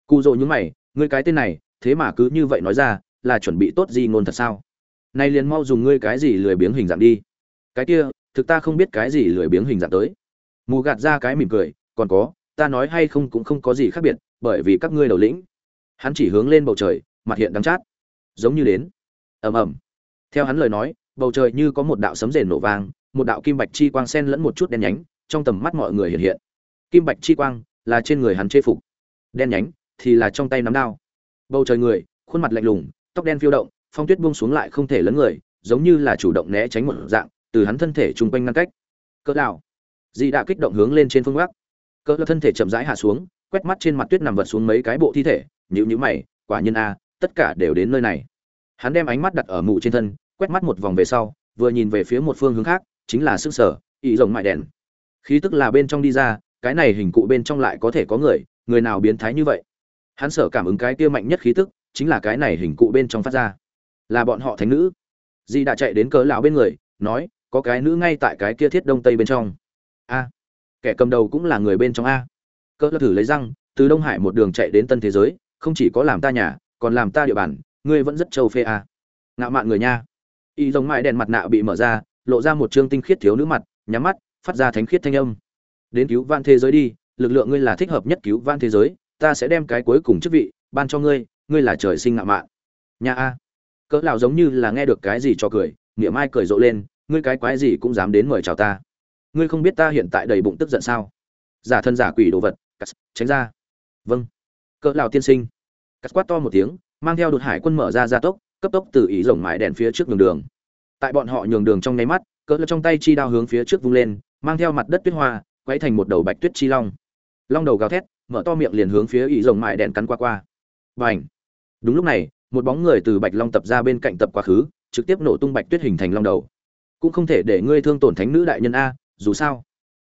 Cụ dỗ nhúng mày, ngươi cái tên này, thế mà cứ như vậy nói ra, là chuẩn bị tốt gì ngôn thật sao? Nay liền mau dùng ngươi cái gì lười biếng hình dạng đi. Cái kia, thực ta không biết cái gì lười biếng hình dạng tới. Mù gạt ra cái mỉm cười, còn có, ta nói hay không cũng không có gì khác biệt, bởi vì các ngươi đầu lĩnh. Hắn chỉ hướng lên bầu trời, mặt hiện đắng chát. Giống như đến. Ầm ầm. Theo hắn lời nói, bầu trời như có một đạo sấm rền nổ vang, một đạo kim bạch chi quang sen lẫn một chút đen nhánh trong tầm mắt mọi người hiện hiện. Kim bạch chi quang là trên người hắn chế phục. Đen nhánh thì là trong tay nắm đao. Bầu trời người, khuôn mặt lạnh lùng, tóc đen phiêu động, phong tuyết buông xuống lại không thể lấn người, giống như là chủ động né tránh một dạng, từ hắn thân thể chung quanh ngăn cách. Cỡ lão dị đã kích động hướng lên trên phương bắc. Cỡ thân thể chậm rãi hạ xuống, quét mắt trên mặt tuyết nằm vật xuống mấy cái bộ thi thể nhữ nhữ mày, quả nhiên a, tất cả đều đến nơi này. Hắn đem ánh mắt đặt ở mụ trên thân, quét mắt một vòng về sau, vừa nhìn về phía một phương hướng khác, chính là sức sở ý rồng mại đèn khí tức là bên trong đi ra, cái này hình cụ bên trong lại có thể có người người nào biến thái như vậy? Hắn sở cảm ứng cái kia mạnh nhất khí tức, chính là cái này hình cụ bên trong phát ra. Là bọn họ thánh nữ. Di đã chạy đến cớ lão bên người, nói, có cái nữ ngay tại cái kia thiết đông tây bên trong. A, kẻ cầm đầu cũng là người bên trong a. Cớ thử lấy răng, từ đông hải một đường chạy đến tân thế giới, không chỉ có làm ta nhà, còn làm ta địa bàn, ngươi vẫn rất trâu phê à. ngạo mạn người nha. Y giống mãi đèn mặt nạ bị mở ra, lộ ra một trương tinh khiết thiếu nữ mặt, nhắm mắt phát ra thánh khiết thanh âm. Đến cứu vạn thế giới đi, lực lượng ngươi là thích hợp nhất cứu vạn thế giới, ta sẽ đem cái cuối cùng chức vị ban cho ngươi ngươi là trời sinh ngạo mạn. Nha a. Cỡ lão giống như là nghe được cái gì cho cười, nghĩa ai cười rộ lên, ngươi cái quái gì cũng dám đến mời chào ta. Ngươi không biết ta hiện tại đầy bụng tức giận sao? Giả thân giả quỷ đồ vật tránh ra. Vâng. Cỡ lão tiên sinh. Cắt quát to một tiếng, mang theo đột hải quân mở ra gia tốc, cấp tốc từ ý rồng mái đèn phía trước nhường đường. Tại bọn họ nhường đường trong nháy mắt cỡ trong tay chi đao hướng phía trước vung lên, mang theo mặt đất tuyết hoa quay thành một đầu bạch tuyết chi long. Long đầu gào thét, mở to miệng liền hướng phía ý rồng mại đèn cắn qua qua. Và đúng lúc này, một bóng người từ bạch long tập ra bên cạnh tập quá khứ, trực tiếp nổ tung bạch tuyết hình thành long đầu. Cũng không thể để ngươi thương tổn thánh nữ đại nhân a, dù sao,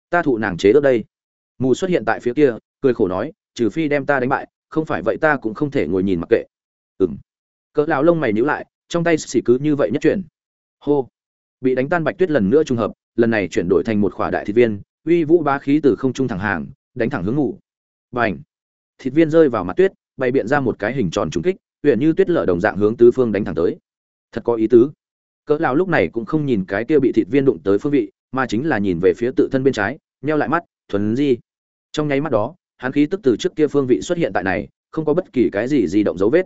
ta thụ nàng chế ước đây. Mù xuất hiện tại phía kia, cười khổ nói, trừ phi đem ta đánh bại, không phải vậy ta cũng không thể ngồi nhìn mặc kệ. Ừng cỡ lão lông mày nhíu lại, trong tay xỉ cứ như vậy nhất chuyển. Hô! Bị đánh tan bạch tuyết lần nữa trùng hợp, lần này chuyển đổi thành một khỏa đại thịt viên, uy vũ bá khí từ không trung thẳng hàng, đánh thẳng hướng ngủ. Bành! Thịt viên rơi vào mặt tuyết, bày biện ra một cái hình tròn trùng kích huyện như tuyết lở đồng dạng hướng tứ phương đánh thẳng tới. Thật có ý tứ. Cỡ lão lúc này cũng không nhìn cái kia bị thịt viên đụng tới phương vị, mà chính là nhìn về phía tự thân bên trái, nheo lại mắt, thuần di. Trong nháy mắt đó, hắn khí tức từ trước kia phương vị xuất hiện tại này, không có bất kỳ cái gì di động dấu vết.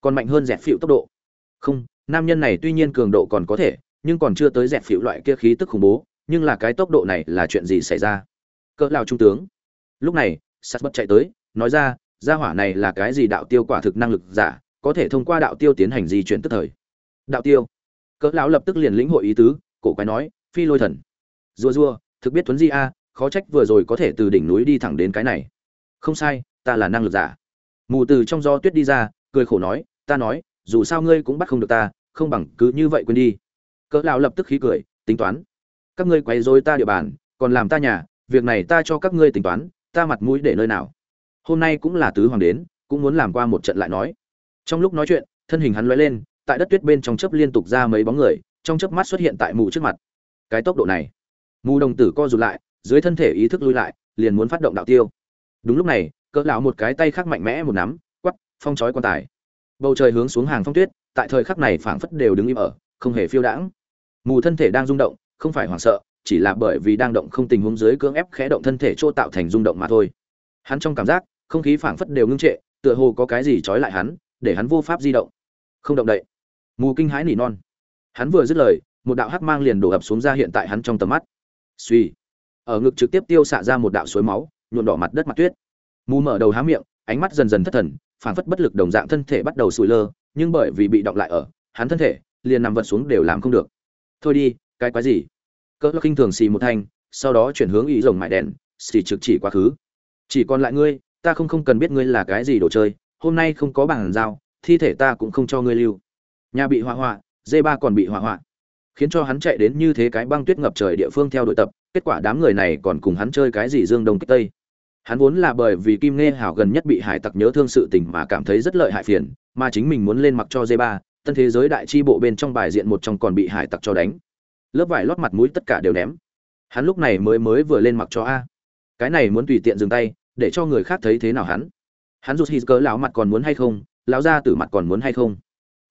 Còn mạnh hơn dẹt phịu tốc độ. Không, nam nhân này tuy nhiên cường độ còn có thể nhưng còn chưa tới dẹp phịu loại kia khí tức khủng bố, nhưng là cái tốc độ này là chuyện gì xảy ra? Cỡ lao trung tướng? Lúc này sắt bất chạy tới, nói ra, gia hỏa này là cái gì đạo tiêu quả thực năng lực giả, có thể thông qua đạo tiêu tiến hành di chuyển tức thời. Đạo tiêu? Cỡ lão lập tức liền lĩnh hội ý tứ, cổ quái nói, phi lôi thần. Rùa rùa, thực biết tuấn di a, khó trách vừa rồi có thể từ đỉnh núi đi thẳng đến cái này. Không sai, ta là năng lực giả. Mù từ trong gió tuyết đi ra, cười khổ nói, ta nói, dù sao ngươi cũng bắt không được ta, không bằng cứ như vậy quên đi cỡ lão lập tức khí cười, tính toán. Các ngươi quấy rối ta địa bàn, còn làm ta nhà, việc này ta cho các ngươi tính toán, ta mặt mũi để nơi nào? Hôm nay cũng là tứ hoàng đến, cũng muốn làm qua một trận lại nói. Trong lúc nói chuyện, thân hình hắn lóe lên, tại đất tuyết bên trong chớp liên tục ra mấy bóng người, trong chớp mắt xuất hiện tại mù trước mặt. Cái tốc độ này, mù đồng tử co rụt lại, dưới thân thể ý thức lui lại, liền muốn phát động đạo tiêu. Đúng lúc này, cỡ lão một cái tay khác mạnh mẽ một nắm quắp phong chói quan tài. Bầu trời hướng xuống hàng phong tuyết, tại thời khắc này phảng phất đều đứng im ở, không hề phiêu đãng mù thân thể đang rung động, không phải hoảng sợ, chỉ là bởi vì đang động không tình huống dưới cưỡng ép khẽ động thân thể chỗ tạo thành rung động mà thôi. Hắn trong cảm giác, không khí phảng phất đều ngưng trệ, tựa hồ có cái gì trói lại hắn, để hắn vô pháp di động. Không động đậy. Mù kinh hãi nỉ non. Hắn vừa dứt lời, một đạo hắc mang liền đổ ập xuống ra hiện tại hắn trong tầm mắt. Suy. Ở ngực trực tiếp tiêu xạ ra một đạo suối máu nhuộn đỏ mặt đất mặt tuyết. Mù mở đầu há miệng, ánh mắt dần dần thất thần, phảng phất bất lực đồng dạng thân thể bắt đầu sụi lơ, nhưng bởi vì bị động lại ở, hắn thân thể liền nằm vật xuống đều làm không được thôi đi cái quái gì? Cỡ khinh thường xì một thanh sau đó chuyển hướng ý rồng mại đèn xì trực chỉ quá khứ. Chỉ còn lại ngươi ta không không cần biết ngươi là cái gì đồ chơi hôm nay không có bảng giao thi thể ta cũng không cho ngươi lưu. Nhà bị hỏa hoạn, dê ba còn bị hỏa hoạn, khiến cho hắn chạy đến như thế cái băng tuyết ngập trời địa phương theo đội tập kết quả đám người này còn cùng hắn chơi cái gì dương đông kích tây. Hắn vốn là bởi vì kim nghe hảo gần nhất bị hải tặc nhớ thương sự tình mà cảm thấy rất lợi hại phiền mà chính mình muốn lên mặc cho dê ba tân thế giới đại chi bộ bên trong bài diện một trong còn bị hải tặc cho đánh. Lớp vải lót mặt mũi tất cả đều ném. Hắn lúc này mới mới vừa lên mặc cho a. Cái này muốn tùy tiện dừng tay, để cho người khác thấy thế nào hắn? Hắn rụt hít cớ lão mặt còn muốn hay không? Lão ra tử mặt còn muốn hay không?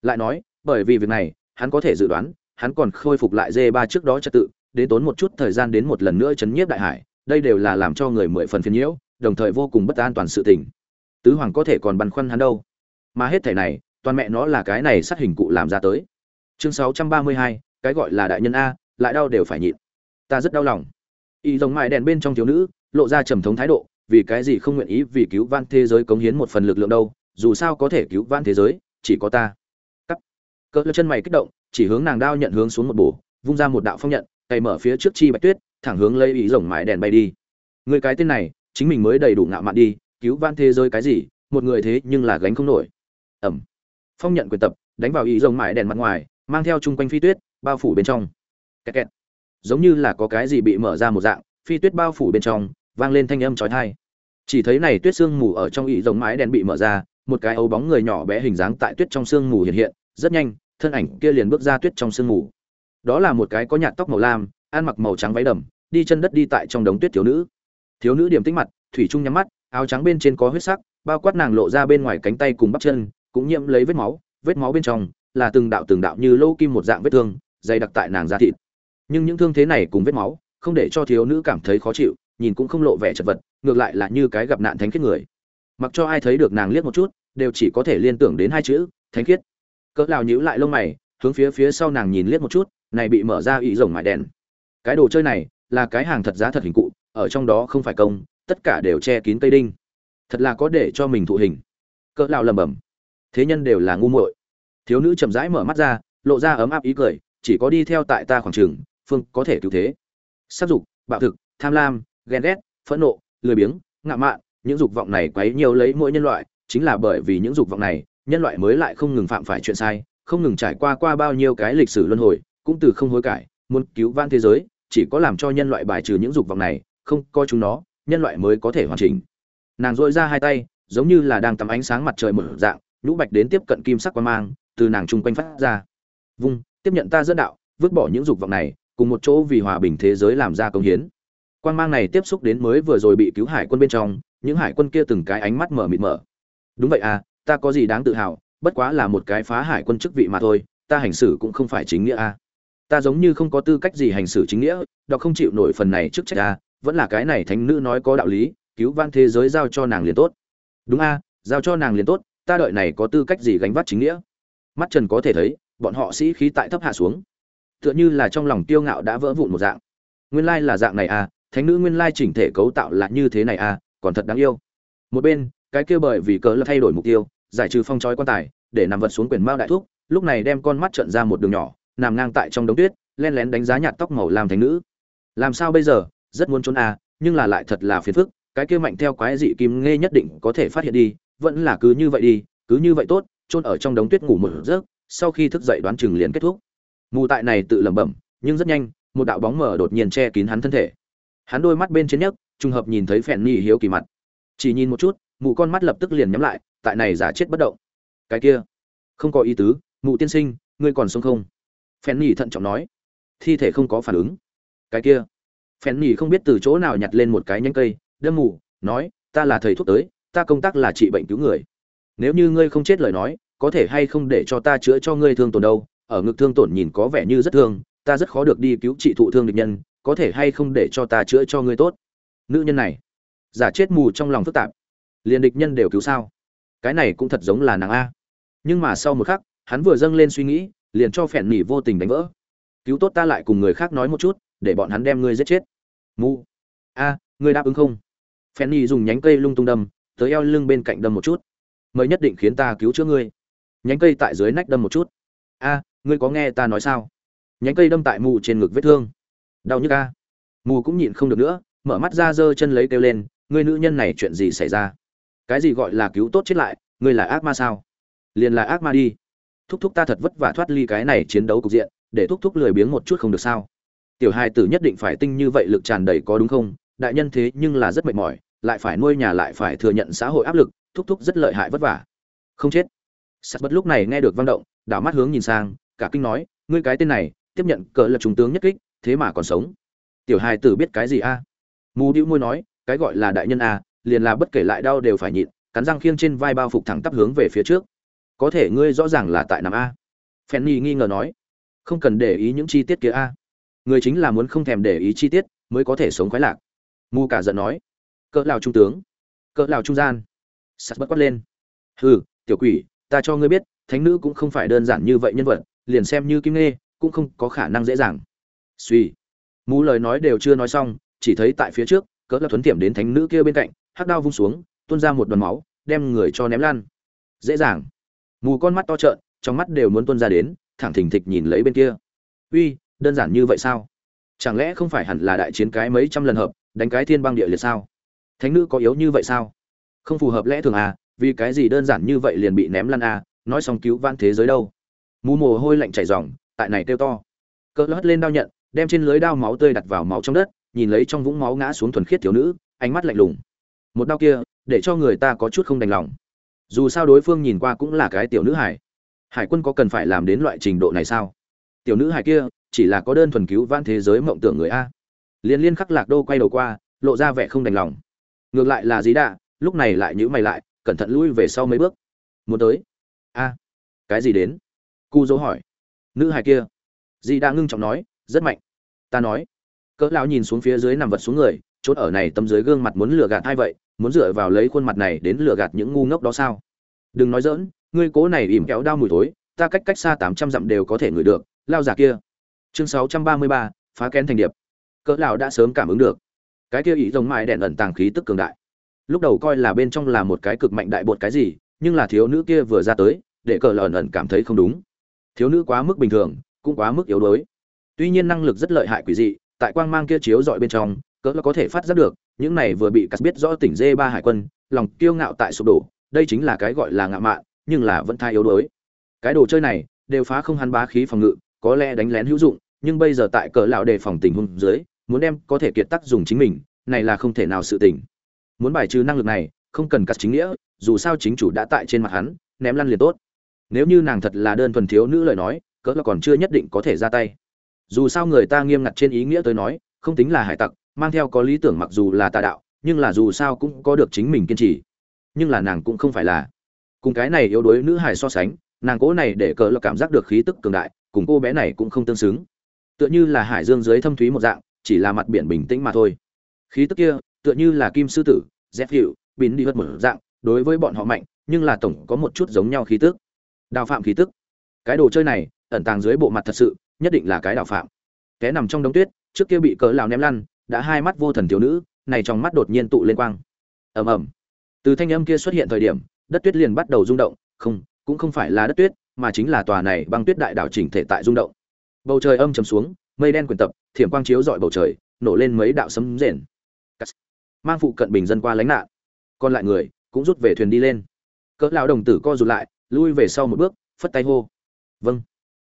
Lại nói, bởi vì việc này, hắn có thể dự đoán, hắn còn khôi phục lại dê ba trước đó trật tự, đến tốn một chút thời gian đến một lần nữa chấn nhiếp đại hải, đây đều là làm cho người mười phần phiền nhiễu, đồng thời vô cùng bất an toàn sự tình. Tứ hoàng có thể còn băn khoăn hắn đâu? Mà hết thể này toàn mẹ nó là cái này sát hình cụ làm ra tới. Chương sáu trăm ba mươi hai, cái gọi là đại nhân a, lại đau đều phải nhịn. Ta rất đau lòng. Y giống mại đèn bên trong thiếu nữ, lộ ra trầm thống thái độ, vì cái gì không nguyện ý vì cứu van thế giới cống hiến một phần lực lượng đâu, dù sao có thể cứu van thế giới, chỉ có ta. Cắt. Cỡ chân mày kích động, chỉ hướng nàng đao nhận hướng xuống một bổ, vung ra một đạo phong nhận, cày mở phía trước chi bạch tuyết, thẳng hướng lấy ý rồng mái đèn bay đi. Người cái tên này, chính mình mới đầy đủ ngạo mạn đi, cứu van thế giới cái gì, một người thế nhưng là gánh không nổi. Ẩm phong nhận quyền tập, đánh vào ý rồng mái đèn mặt ngoài, mang theo chung quanh phi tuyết, bao phủ bên trong. Kẹt kẹt. Giống như là có cái gì bị mở ra một dạng, phi tuyết bao phủ bên trong, vang lên thanh âm chói tai. Chỉ thấy này tuyết sương mù ở trong ý rồng mái đèn bị mở ra, một cái ấu bóng người nhỏ bé hình dáng tại tuyết trong sương mù hiện hiện, rất nhanh, thân ảnh kia liền bước ra tuyết trong sương mù. Đó là một cái có nhạt tóc màu lam, ăn mặc màu trắng váy đầm, đi chân đất đi tại trong đống tuyết thiếu nữ. Thiếu nữ điểm tích mặt, thủy trung nhắm mắt, áo trắng bên trên có huyết sắc, bao quát nàng lộ ra bên ngoài cánh tay cùng bắp chân cũng nhiễm lấy vết máu vết máu bên trong là từng đạo từng đạo như lô kim một dạng vết thương, dày đặc tại nàng da thịt. Nhưng những thương thế này cùng vết máu không để cho thiếu nữ cảm thấy khó chịu, nhìn cũng không lộ vẻ chật vật, ngược lại là như cái gặp nạn thánh khiết người. Mặc cho ai thấy được nàng liếc một chút, đều chỉ có thể liên tưởng đến hai chữ, thánh khiết. Cỡ lào nhíu lại lông mày, hướng phía phía sau nàng nhìn liếc một chút, này bị mở ra ý rồng mại đèn. Cái đồ chơi này là cái hàng thật giá thật hình cụ, ở trong đó không phải công, tất cả đều che kín cây đinh. Thật là có để cho mình thụ hình. Cỡ lão lầm bầm thế nhân đều là ngu muội. Thiếu nữ chậm rãi mở mắt ra, lộ ra ấm áp ý cười, chỉ có đi theo tại ta khoảng trường, phương có thể cứu thế. Sát dục, bạo thực, tham lam, ghen ghét, phẫn nộ, lười biếng ngạ mạn, những dục vọng này quấy nhiều lấy mỗi nhân loại, chính là bởi vì những dục vọng này, nhân loại mới lại không ngừng phạm phải chuyện sai, không ngừng trải qua qua bao nhiêu cái lịch sử luân hồi, cũng từ không hối cải, muốn cứu vãn thế giới, chỉ có làm cho nhân loại bài trừ những dục vọng này, không coi chúng nó, nhân loại mới có thể hoàn chỉnh. Nàng dội ra hai tay, giống như là đang tắm ánh sáng mặt trời mở dạng nhũ bạch đến tiếp cận kim sắc quan mang từ nàng chung quanh phát ra. Vung tiếp nhận ta dẫn đạo vứt bỏ những dục vọng này cùng một chỗ vì hòa bình thế giới làm ra công hiến. Quan mang này tiếp xúc đến mới vừa rồi bị cứu hải quân bên trong những hải quân kia từng cái ánh mắt mở mịt mở. Đúng vậy à ta có gì đáng tự hào bất quá là một cái phá hải quân chức vị mà thôi ta hành xử cũng không phải chính nghĩa à. ta giống như không có tư cách gì hành xử chính nghĩa đọc không chịu nổi phần này trước trách à, vẫn là cái này thánh nữ nói có đạo lý cứu van thế giới giao cho nàng liền tốt. Đúng a à, giao cho nàng liền tốt ta đợi này có tư cách gì gánh vác chính nghĩa? Mắt trần có thể thấy, bọn họ sĩ khí tại thấp hạ xuống. Tựa như là trong lòng tiêu ngạo đã vỡ vụn một dạng. Nguyên lai là dạng này à thánh nữ nguyên lai chỉnh thể cấu tạo là như thế này à còn thật đáng yêu. Một bên, cái kia bởi vì cớ là thay đổi mục tiêu, giải trừ phong trói quan tài, để nằm vật xuống quyền mao đại thuốc lúc này đem con mắt trận ra một đường nhỏ, nằm ngang tại trong đống tuyết len lén đánh giá nhạt tóc màu làm thánh nữ. Làm sao bây giờ, rất muốn trốn à nhưng là lại thật là phiền phức, cái kia mạnh theo quái dị kim nghe nhất định có thể phát hiện đi vẫn là cứ như vậy đi, cứ như vậy tốt trôn ở trong đống tuyết ngủ một giấc, sau khi thức dậy đoán chừng liền kết thúc. Mù tại này tự lẩm bẩm, nhưng rất nhanh, một đạo bóng mờ đột nhiên che kín hắn thân thể. Hắn đôi mắt bên trên nhấc, trùng hợp nhìn thấy phèn nhi hiếu kỳ mặt. Chỉ nhìn một chút, mụ con mắt lập tức liền nhắm lại, tại này giả chết bất động. Cái kia, không có ý tứ, mụ tiên sinh, ngươi còn sống không? Phèn nhi thận trọng nói. Thi thể không có phản ứng. Cái kia, phèn nhi không biết từ chỗ nào nhặt lên một cái nhánh cây, đâm mù, nói, ta là thầy thuốc tới ta công tác là trị bệnh cứu người. Nếu như ngươi không chết lời nói, có thể hay không để cho ta chữa cho ngươi thương tổn đâu? Ở ngực thương tổn nhìn có vẻ như rất thương, ta rất khó được đi cứu trị thụ thương địch nhân, có thể hay không để cho ta chữa cho ngươi tốt? Nữ nhân này, giả chết mù trong lòng phức tạp. Liền địch nhân đều cứu sao? Cái này cũng thật giống là nàng a. Nhưng mà sau một khắc, hắn vừa dâng lên suy nghĩ, liền cho phèn nỉ vô tình đánh vỡ. Cứu tốt ta lại cùng người khác nói một chút, để bọn hắn đem ngươi giết chết. Mù. A, ngươi đáp ứng không? Phèn nỉ dùng nhánh cây lung tung đâm tới eo lưng bên cạnh đâm một chút. Mới nhất định khiến ta cứu chữa ngươi. Nhánh cây tại dưới nách đâm một chút. A, ngươi có nghe ta nói sao? Nhánh cây đâm tại mù trên ngực vết thương. Đau nhức a. Mù cũng nhịn không được nữa, mở mắt ra giơ chân lấy kêu lên, ngươi nữ nhân này chuyện gì xảy ra? Cái gì gọi là cứu tốt chết lại, ngươi là ác ma sao? Liền là ác ma đi. Thúc thúc ta thật vất vả thoát ly cái này chiến đấu cục diện, để thúc thúc lười biếng một chút không được sao? Tiểu hai tử nhất định phải tinh như vậy lực tràn đầy có đúng không? Đại nhân thế nhưng là rất mệt mỏi lại phải nuôi nhà lại phải thừa nhận xã hội áp lực, thúc thúc rất lợi hại vất vả. Không chết. Sắt bất lúc này nghe được vang động, đảo mắt hướng nhìn sang, cả kinh nói, ngươi cái tên này, tiếp nhận cỡ là trung tướng nhất kích, thế mà còn sống. Tiểu hài tử biết cái gì a? À? mù đĩu môi nói, cái gọi là đại nhân a, liền là bất kể lại đau đều phải nhịn, cắn răng khiêng trên vai bao phục thẳng tắp hướng về phía trước. Có thể ngươi rõ ràng là tại nằm a. Fanny nghi ngờ nói, không cần để ý những chi tiết kia a. Người chính là muốn không thèm để ý chi tiết, mới có thể sống khoái lạc. Mù cả giận nói cỡ lào trung tướng, cỡ lào trung gian. Sắt bất quát lên. Hừ, tiểu quỷ, ta cho ngươi biết, thánh nữ cũng không phải đơn giản như vậy nhân vật, liền xem như kim nghe cũng không có khả năng dễ dàng. Suy. Mũ lời nói đều chưa nói xong, chỉ thấy tại phía trước, cỡ là thuấn tiệm đến thánh nữ kia bên cạnh, hắc đao vung xuống, tuôn ra một đoàn máu, đem người cho ném lan dễ dàng. Mù con mắt to trợn, trong mắt đều muốn tuôn ra đến, thẳng thình thịch nhìn lấy bên kia. Uy, đơn giản như vậy sao? Chẳng lẽ không phải hẳn là đại chiến cái mấy trăm lần hợp, đánh cái thiên băng địa liệt sao? Thánh nữ có yếu như vậy sao? Không phù hợp lẽ thường à vì cái gì đơn giản như vậy liền bị ném lăn à nói xong cứu vãn thế giới đâu. Mù mồ hôi lạnh chảy ròng, tại này kêu to. Cỡ lót lên đao nhận, đem trên lưới đao máu tươi đặt vào máu trong đất, nhìn lấy trong vũng máu ngã xuống thuần khiết thiếu nữ, ánh mắt lạnh lùng. Một đao kia, để cho người ta có chút không đành lòng. Dù sao đối phương nhìn qua cũng là cái tiểu nữ hải hải quân có cần phải làm đến loại trình độ này sao? Tiểu nữ hải kia, chỉ là có đơn thuần cứu vãn thế giới mộng tưởng người a. Liên liên khắc lạc đô quay đầu qua, lộ ra vẻ không đành lòng ngược lại là dí đạ, lúc này lại nhữ mày lại, cẩn thận lui về sau mấy bước. Muốn tới? A. Cái gì đến? Cu dỗ hỏi. Nữ hài kia. Dì đã ngưng trọng nói, rất mạnh. Ta nói. Cỡ lão nhìn xuống phía dưới nằm vật xuống người, chốt ở này tấm dưới gương mặt muốn lừa gạt ai vậy? Muốn dựa vào lấy khuôn mặt này đến lừa gạt những ngu ngốc đó sao? Đừng nói dỡn ngươi cố này ỉm kéo đau mùi thối, ta cách cách xa tám trăm dặm đều có thể ngửi được, lao giả kia. Chương sáu trăm ba mươi ba, phá kén thành điệp. Cỡ lão đã sớm cảm ứng được cái kia ý rồng mại đèn ẩn tàng khí tức cường đại. Lúc đầu coi là bên trong là một cái cực mạnh đại bột cái gì, nhưng là thiếu nữ kia vừa ra tới, để cỡ lờ ẩn ẩn cảm thấy không đúng. Thiếu nữ quá mức bình thường, cũng quá mức yếu đuối. Tuy nhiên năng lực rất lợi hại quỷ dị, tại quang mang kia chiếu dọi bên trong, cỡ là có thể phát giác được, những này vừa bị cắt biết rõ tỉnh dê ba hải quân, lòng kiêu ngạo tại sụp đổ, đây chính là cái gọi là ngạo mạn, nhưng là vẫn thai yếu đuối. Cái đồ chơi này, đều phá không hắn bá khí phòng ngự, có lẽ đánh lén hữu dụng, nhưng bây giờ tại cỡ lão đề phòng tình huống dưới muốn đem có thể kiệt tác dùng chính mình, này là không thể nào sự tình. Muốn bài trừ năng lực này, không cần cắt chính nghĩa, dù sao chính chủ đã tại trên mặt hắn, ném lăn liền tốt. Nếu như nàng thật là đơn thuần thiếu nữ lời nói, cỡ là còn chưa nhất định có thể ra tay. Dù sao người ta nghiêm ngặt trên ý nghĩa tới nói, không tính là hải tặc, mang theo có lý tưởng mặc dù là tà đạo, nhưng là dù sao cũng có được chính mình kiên trì. Nhưng là nàng cũng không phải là. Cùng cái này yếu đuối nữ hải so sánh, nàng cố này để cỡ là cảm giác được khí tức cường đại, cùng cô bé này cũng không tương xứng. Tựa như là hải dương dưới thâm thúy một dạng chỉ là mặt biển bình tĩnh mà thôi. Khí tức kia, tựa như là kim sư tử dép hiệu biến đi hất một dạng, đối với bọn họ mạnh, nhưng là tổng có một chút giống nhau khí tức. Đào phạm khí tức. Cái đồ chơi này, ẩn tàng dưới bộ mặt thật sự, nhất định là cái đạo phạm. Té nằm trong đống tuyết, trước kia bị cỡ lão ném lăn, đã hai mắt vô thần thiếu nữ, này trong mắt đột nhiên tụ lên quang. Ầm ầm. Từ thanh âm kia xuất hiện thời điểm, đất tuyết liền bắt đầu rung động, không, cũng không phải là đất tuyết, mà chính là tòa này băng tuyết đại đảo chỉnh thể tại rung động. Bầu trời âm trầm xuống, mây đen quyển tập thiểm quang chiếu dọi bầu trời, nổ lên mấy đạo sấm rền. Mang phụ cận bình dân qua lánh nạn. Còn lại người cũng rút về thuyền đi lên. Cỡ lão đồng tử co rụt lại, lui về sau một bước, phất tay hô. Vâng.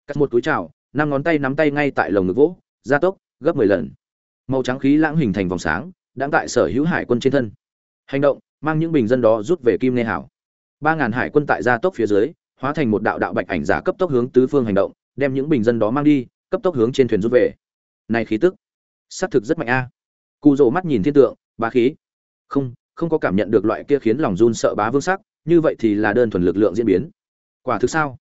Cắt một túi chào năm ngón tay nắm tay ngay tại lồng ngực vỗ, gia tốc, gấp mười lần. Màu trắng khí lãng hình thành vòng sáng đang tại sở hữu hải quân trên thân. Hành động, mang những bình dân đó rút về kim nê hảo. Ba ngàn hải quân tại gia tốc phía dưới, hóa thành một đạo đạo bạch ảnh giả cấp tốc hướng tứ phương hành động, đem những bình dân đó mang đi, cấp tốc hướng trên thuyền rút về này khí tức xác thực rất mạnh a cụ rồ mắt nhìn thiên tượng bá khí không không có cảm nhận được loại kia khiến lòng run sợ bá vương sắc như vậy thì là đơn thuần lực lượng diễn biến quả thực sao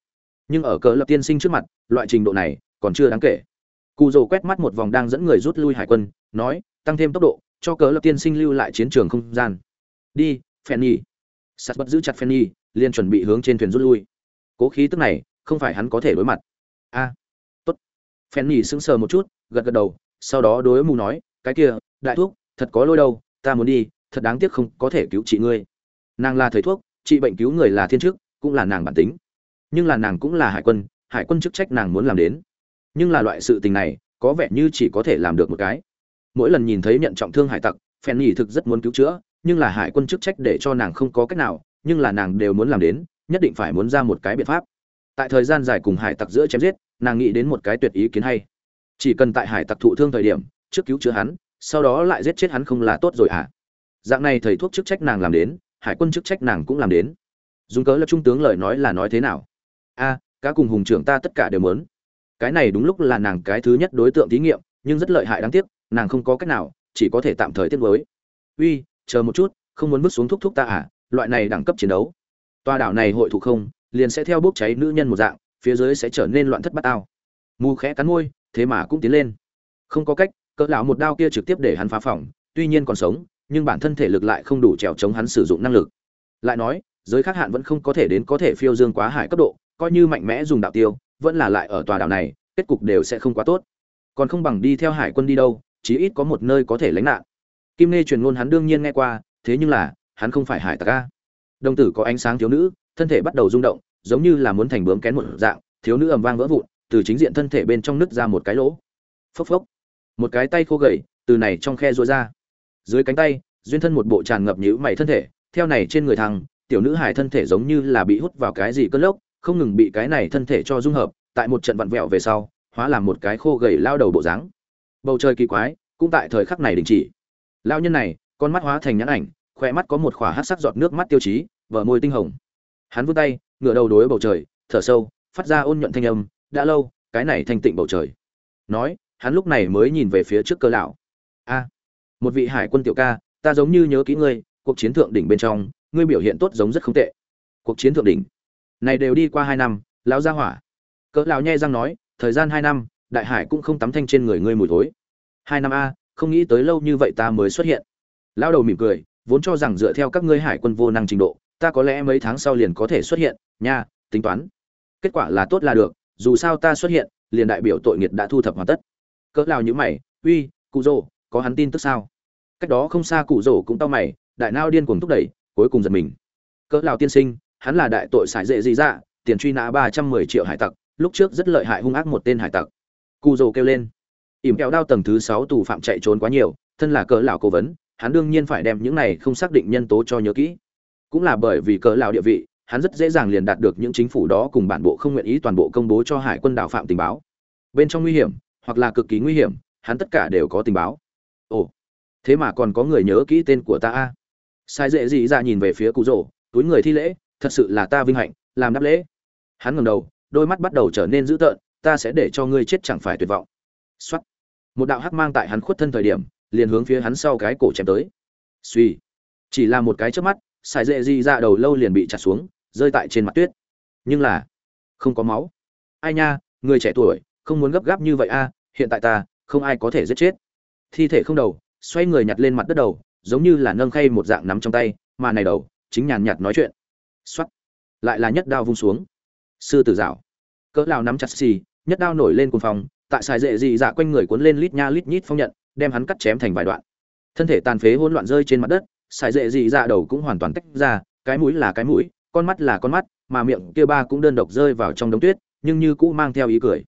nhưng ở cờ lập tiên sinh trước mặt loại trình độ này còn chưa đáng kể cụ rồ quét mắt một vòng đang dẫn người rút lui hải quân nói tăng thêm tốc độ cho cờ lập tiên sinh lưu lại chiến trường không gian đi Fanny. Sắt bất giữ chặt Fanny, liền chuẩn bị hướng trên thuyền rút lui. Cố khí tức này, không phải hắn có thể đối mặt. A. Phen nhì sững sờ một chút, gật gật đầu, sau đó đối mù nói, cái kia, đại thuốc, thật có lỗi đâu, ta muốn đi, thật đáng tiếc không có thể cứu chị ngươi. Nàng là thầy thuốc, trị bệnh cứu người là thiên chức, cũng là nàng bản tính. Nhưng là nàng cũng là hải quân, hải quân chức trách nàng muốn làm đến. Nhưng là loại sự tình này, có vẻ như chỉ có thể làm được một cái. Mỗi lần nhìn thấy nhận trọng thương hải tặc, Phen nhì thực rất muốn cứu chữa, nhưng là hải quân chức trách để cho nàng không có cách nào nhưng là nàng đều muốn làm đến nhất định phải muốn ra một cái biện pháp tại thời gian dài cùng hải tặc giữa chém giết nàng nghĩ đến một cái tuyệt ý kiến hay. Chỉ cần tại hải tặc thụ thương thời điểm trước cứu chữa hắn sau đó lại giết chết hắn không là tốt rồi hả? À? dạng này thầy thuốc chức trách nàng làm đến hải quân chức trách nàng cũng làm đến. Dùng cớ là trung tướng lời nói là nói thế nào? A à, cá cùng hùng trưởng ta tất cả đều muốn. Cái này đúng lúc là nàng cái thứ nhất đối tượng thí nghiệm nhưng rất lợi hại đáng tiếc nàng không có cách nào chỉ có thể tạm thời tiết mới uy chờ một chút không muốn bước xuống thúc thúc ta à? Loại này đẳng cấp chiến đấu. Tòa đảo này hội thụ không liền sẽ theo bốc cháy nữ nhân một dạng phía dưới sẽ trở nên loạn thất bát tao. Mù khẽ cắn môi, thế mà cũng tiến lên. Không có cách, cỡ lão một đao kia trực tiếp để hắn phá phòng, tuy nhiên còn sống, nhưng bản thân thể lực lại không đủ trèo chống hắn sử dụng năng lực. Lại nói, giới khác hạn vẫn không có thể đến có thể phiêu dương quá hải cấp độ, coi như mạnh mẽ dùng đạo tiêu, vẫn là lại ở tòa đảo này, kết cục đều sẽ không quá tốt. Còn không bằng đi theo hải quân đi đâu, chí ít có một nơi có thể lánh nạn. Kim nê truyền ngôn hắn đương nhiên nghe qua, thế nhưng là, hắn không phải hải tặc a. Đồng tử có ánh sáng thiếu nữ, thân thể bắt đầu rung động giống như là muốn thành bướm kén một dạng, thiếu nữ ầm vang vỡ vụn, từ chính diện thân thể bên trong nứt ra một cái lỗ. Phốc phốc. Một cái tay khô gầy, từ này trong khe rối ra. Dưới cánh tay, duyên thân một bộ tràn ngập nhũ mày thân thể, theo này trên người thằng, tiểu nữ hải thân thể giống như là bị hút vào cái gì cơn lốc, không ngừng bị cái này thân thể cho dung hợp, tại một trận vặn vẹo về sau, hóa làm một cái khô gầy lao đầu bộ dáng. Bầu trời kỳ quái, cũng tại thời khắc này đình chỉ. Lao nhân này, con mắt hóa thành nhãn ảnh khoe mắt có một khỏa hát sắc giọt nước mắt tiêu chí vở môi tinh hồng. Hắn vươn tay ngửa đầu đối bầu trời, thở sâu, phát ra ôn nhuận thanh âm, đã lâu, cái này thanh tịnh bầu trời. Nói, hắn lúc này mới nhìn về phía trước cơ lão. A, một vị hải quân tiểu ca, ta giống như nhớ kỹ ngươi, cuộc chiến thượng đỉnh bên trong, ngươi biểu hiện tốt giống rất không tệ. Cuộc chiến thượng đỉnh? Này đều đi qua hai năm, lão gia hỏa. Cỡ lão nhe răng nói, thời gian hai năm, đại hải cũng không tắm thanh trên người ngươi mùi thối. Hai năm a, không nghĩ tới lâu như vậy ta mới xuất hiện. Lão đầu mỉm cười, vốn cho rằng dựa theo các ngươi hải quân vô năng trình độ ta có lẽ mấy tháng sau liền có thể xuất hiện, nha, tính toán. Kết quả là tốt là được, dù sao ta xuất hiện, liền đại biểu tội nghiệt đã thu thập hoàn tất. Cỡ lao như mày, uy, cụ rồ, có hắn tin tức sao? Cách đó không xa cụ rồ cũng tao mày, đại nao điên cuồng thúc đẩy, cuối cùng giật mình. Cỡ lao tiên sinh, hắn là đại tội xài dễ gì ra tiền truy nã ba trăm mười triệu hải tặc, lúc trước rất lợi hại hung ác một tên hải tặc. Cụ rồ kêu lên. Ỉm kẹo đao tầng thứ sáu tù phạm chạy trốn quá nhiều, thân là cỡ lão cố vấn, hắn đương nhiên phải đem những này không xác định nhân tố cho nhớ kỹ cũng là bởi vì cỡ lão địa vị hắn rất dễ dàng liền đạt được những chính phủ đó cùng bản bộ không nguyện ý toàn bộ công bố cho hải quân đảo phạm tình báo bên trong nguy hiểm hoặc là cực kỳ nguy hiểm hắn tất cả đều có tình báo ồ thế mà còn có người nhớ kỹ tên của ta a sai dễ gì ra nhìn về phía cụ rồ túi người thi lễ thật sự là ta vinh hạnh làm đáp lễ hắn ngẩng đầu đôi mắt bắt đầu trở nên dữ tợn ta sẽ để cho ngươi chết chẳng phải tuyệt vọng Soát. Một đạo hắc mang tại hắn khuất thân thời điểm, liền hướng phía hắn sau cái cổ chém tới. Suy. Chỉ là một cái chớp mắt, sải dệ di ra đầu lâu liền bị chặt xuống, rơi tại trên mặt tuyết. Nhưng là, không có máu. Ai nha, người trẻ tuổi, không muốn gấp gáp như vậy a, hiện tại ta, không ai có thể giết chết. Thi thể không đầu, xoay người nhặt lên mặt đất đầu, giống như là nâng khay một dạng nắm trong tay, mà này đầu, chính nhàn nhạt nói chuyện. Soát. Lại là nhất đao vung xuống. Sư tử dạo. cỡ lao nắm chặt xì nhất đao nổi lên cùng phòng tại xài dệ dị dạ quanh người cuốn lên lít nha lít nhít phong nhận đem hắn cắt chém thành vài đoạn thân thể tàn phế hỗn loạn rơi trên mặt đất xài dệ dị dạ đầu cũng hoàn toàn tách ra, cái mũi là cái mũi, con mắt là con mắt, mà miệng kia ba cũng đơn độc rơi vào trong đống tuyết, nhưng như cũ mang theo ý cười.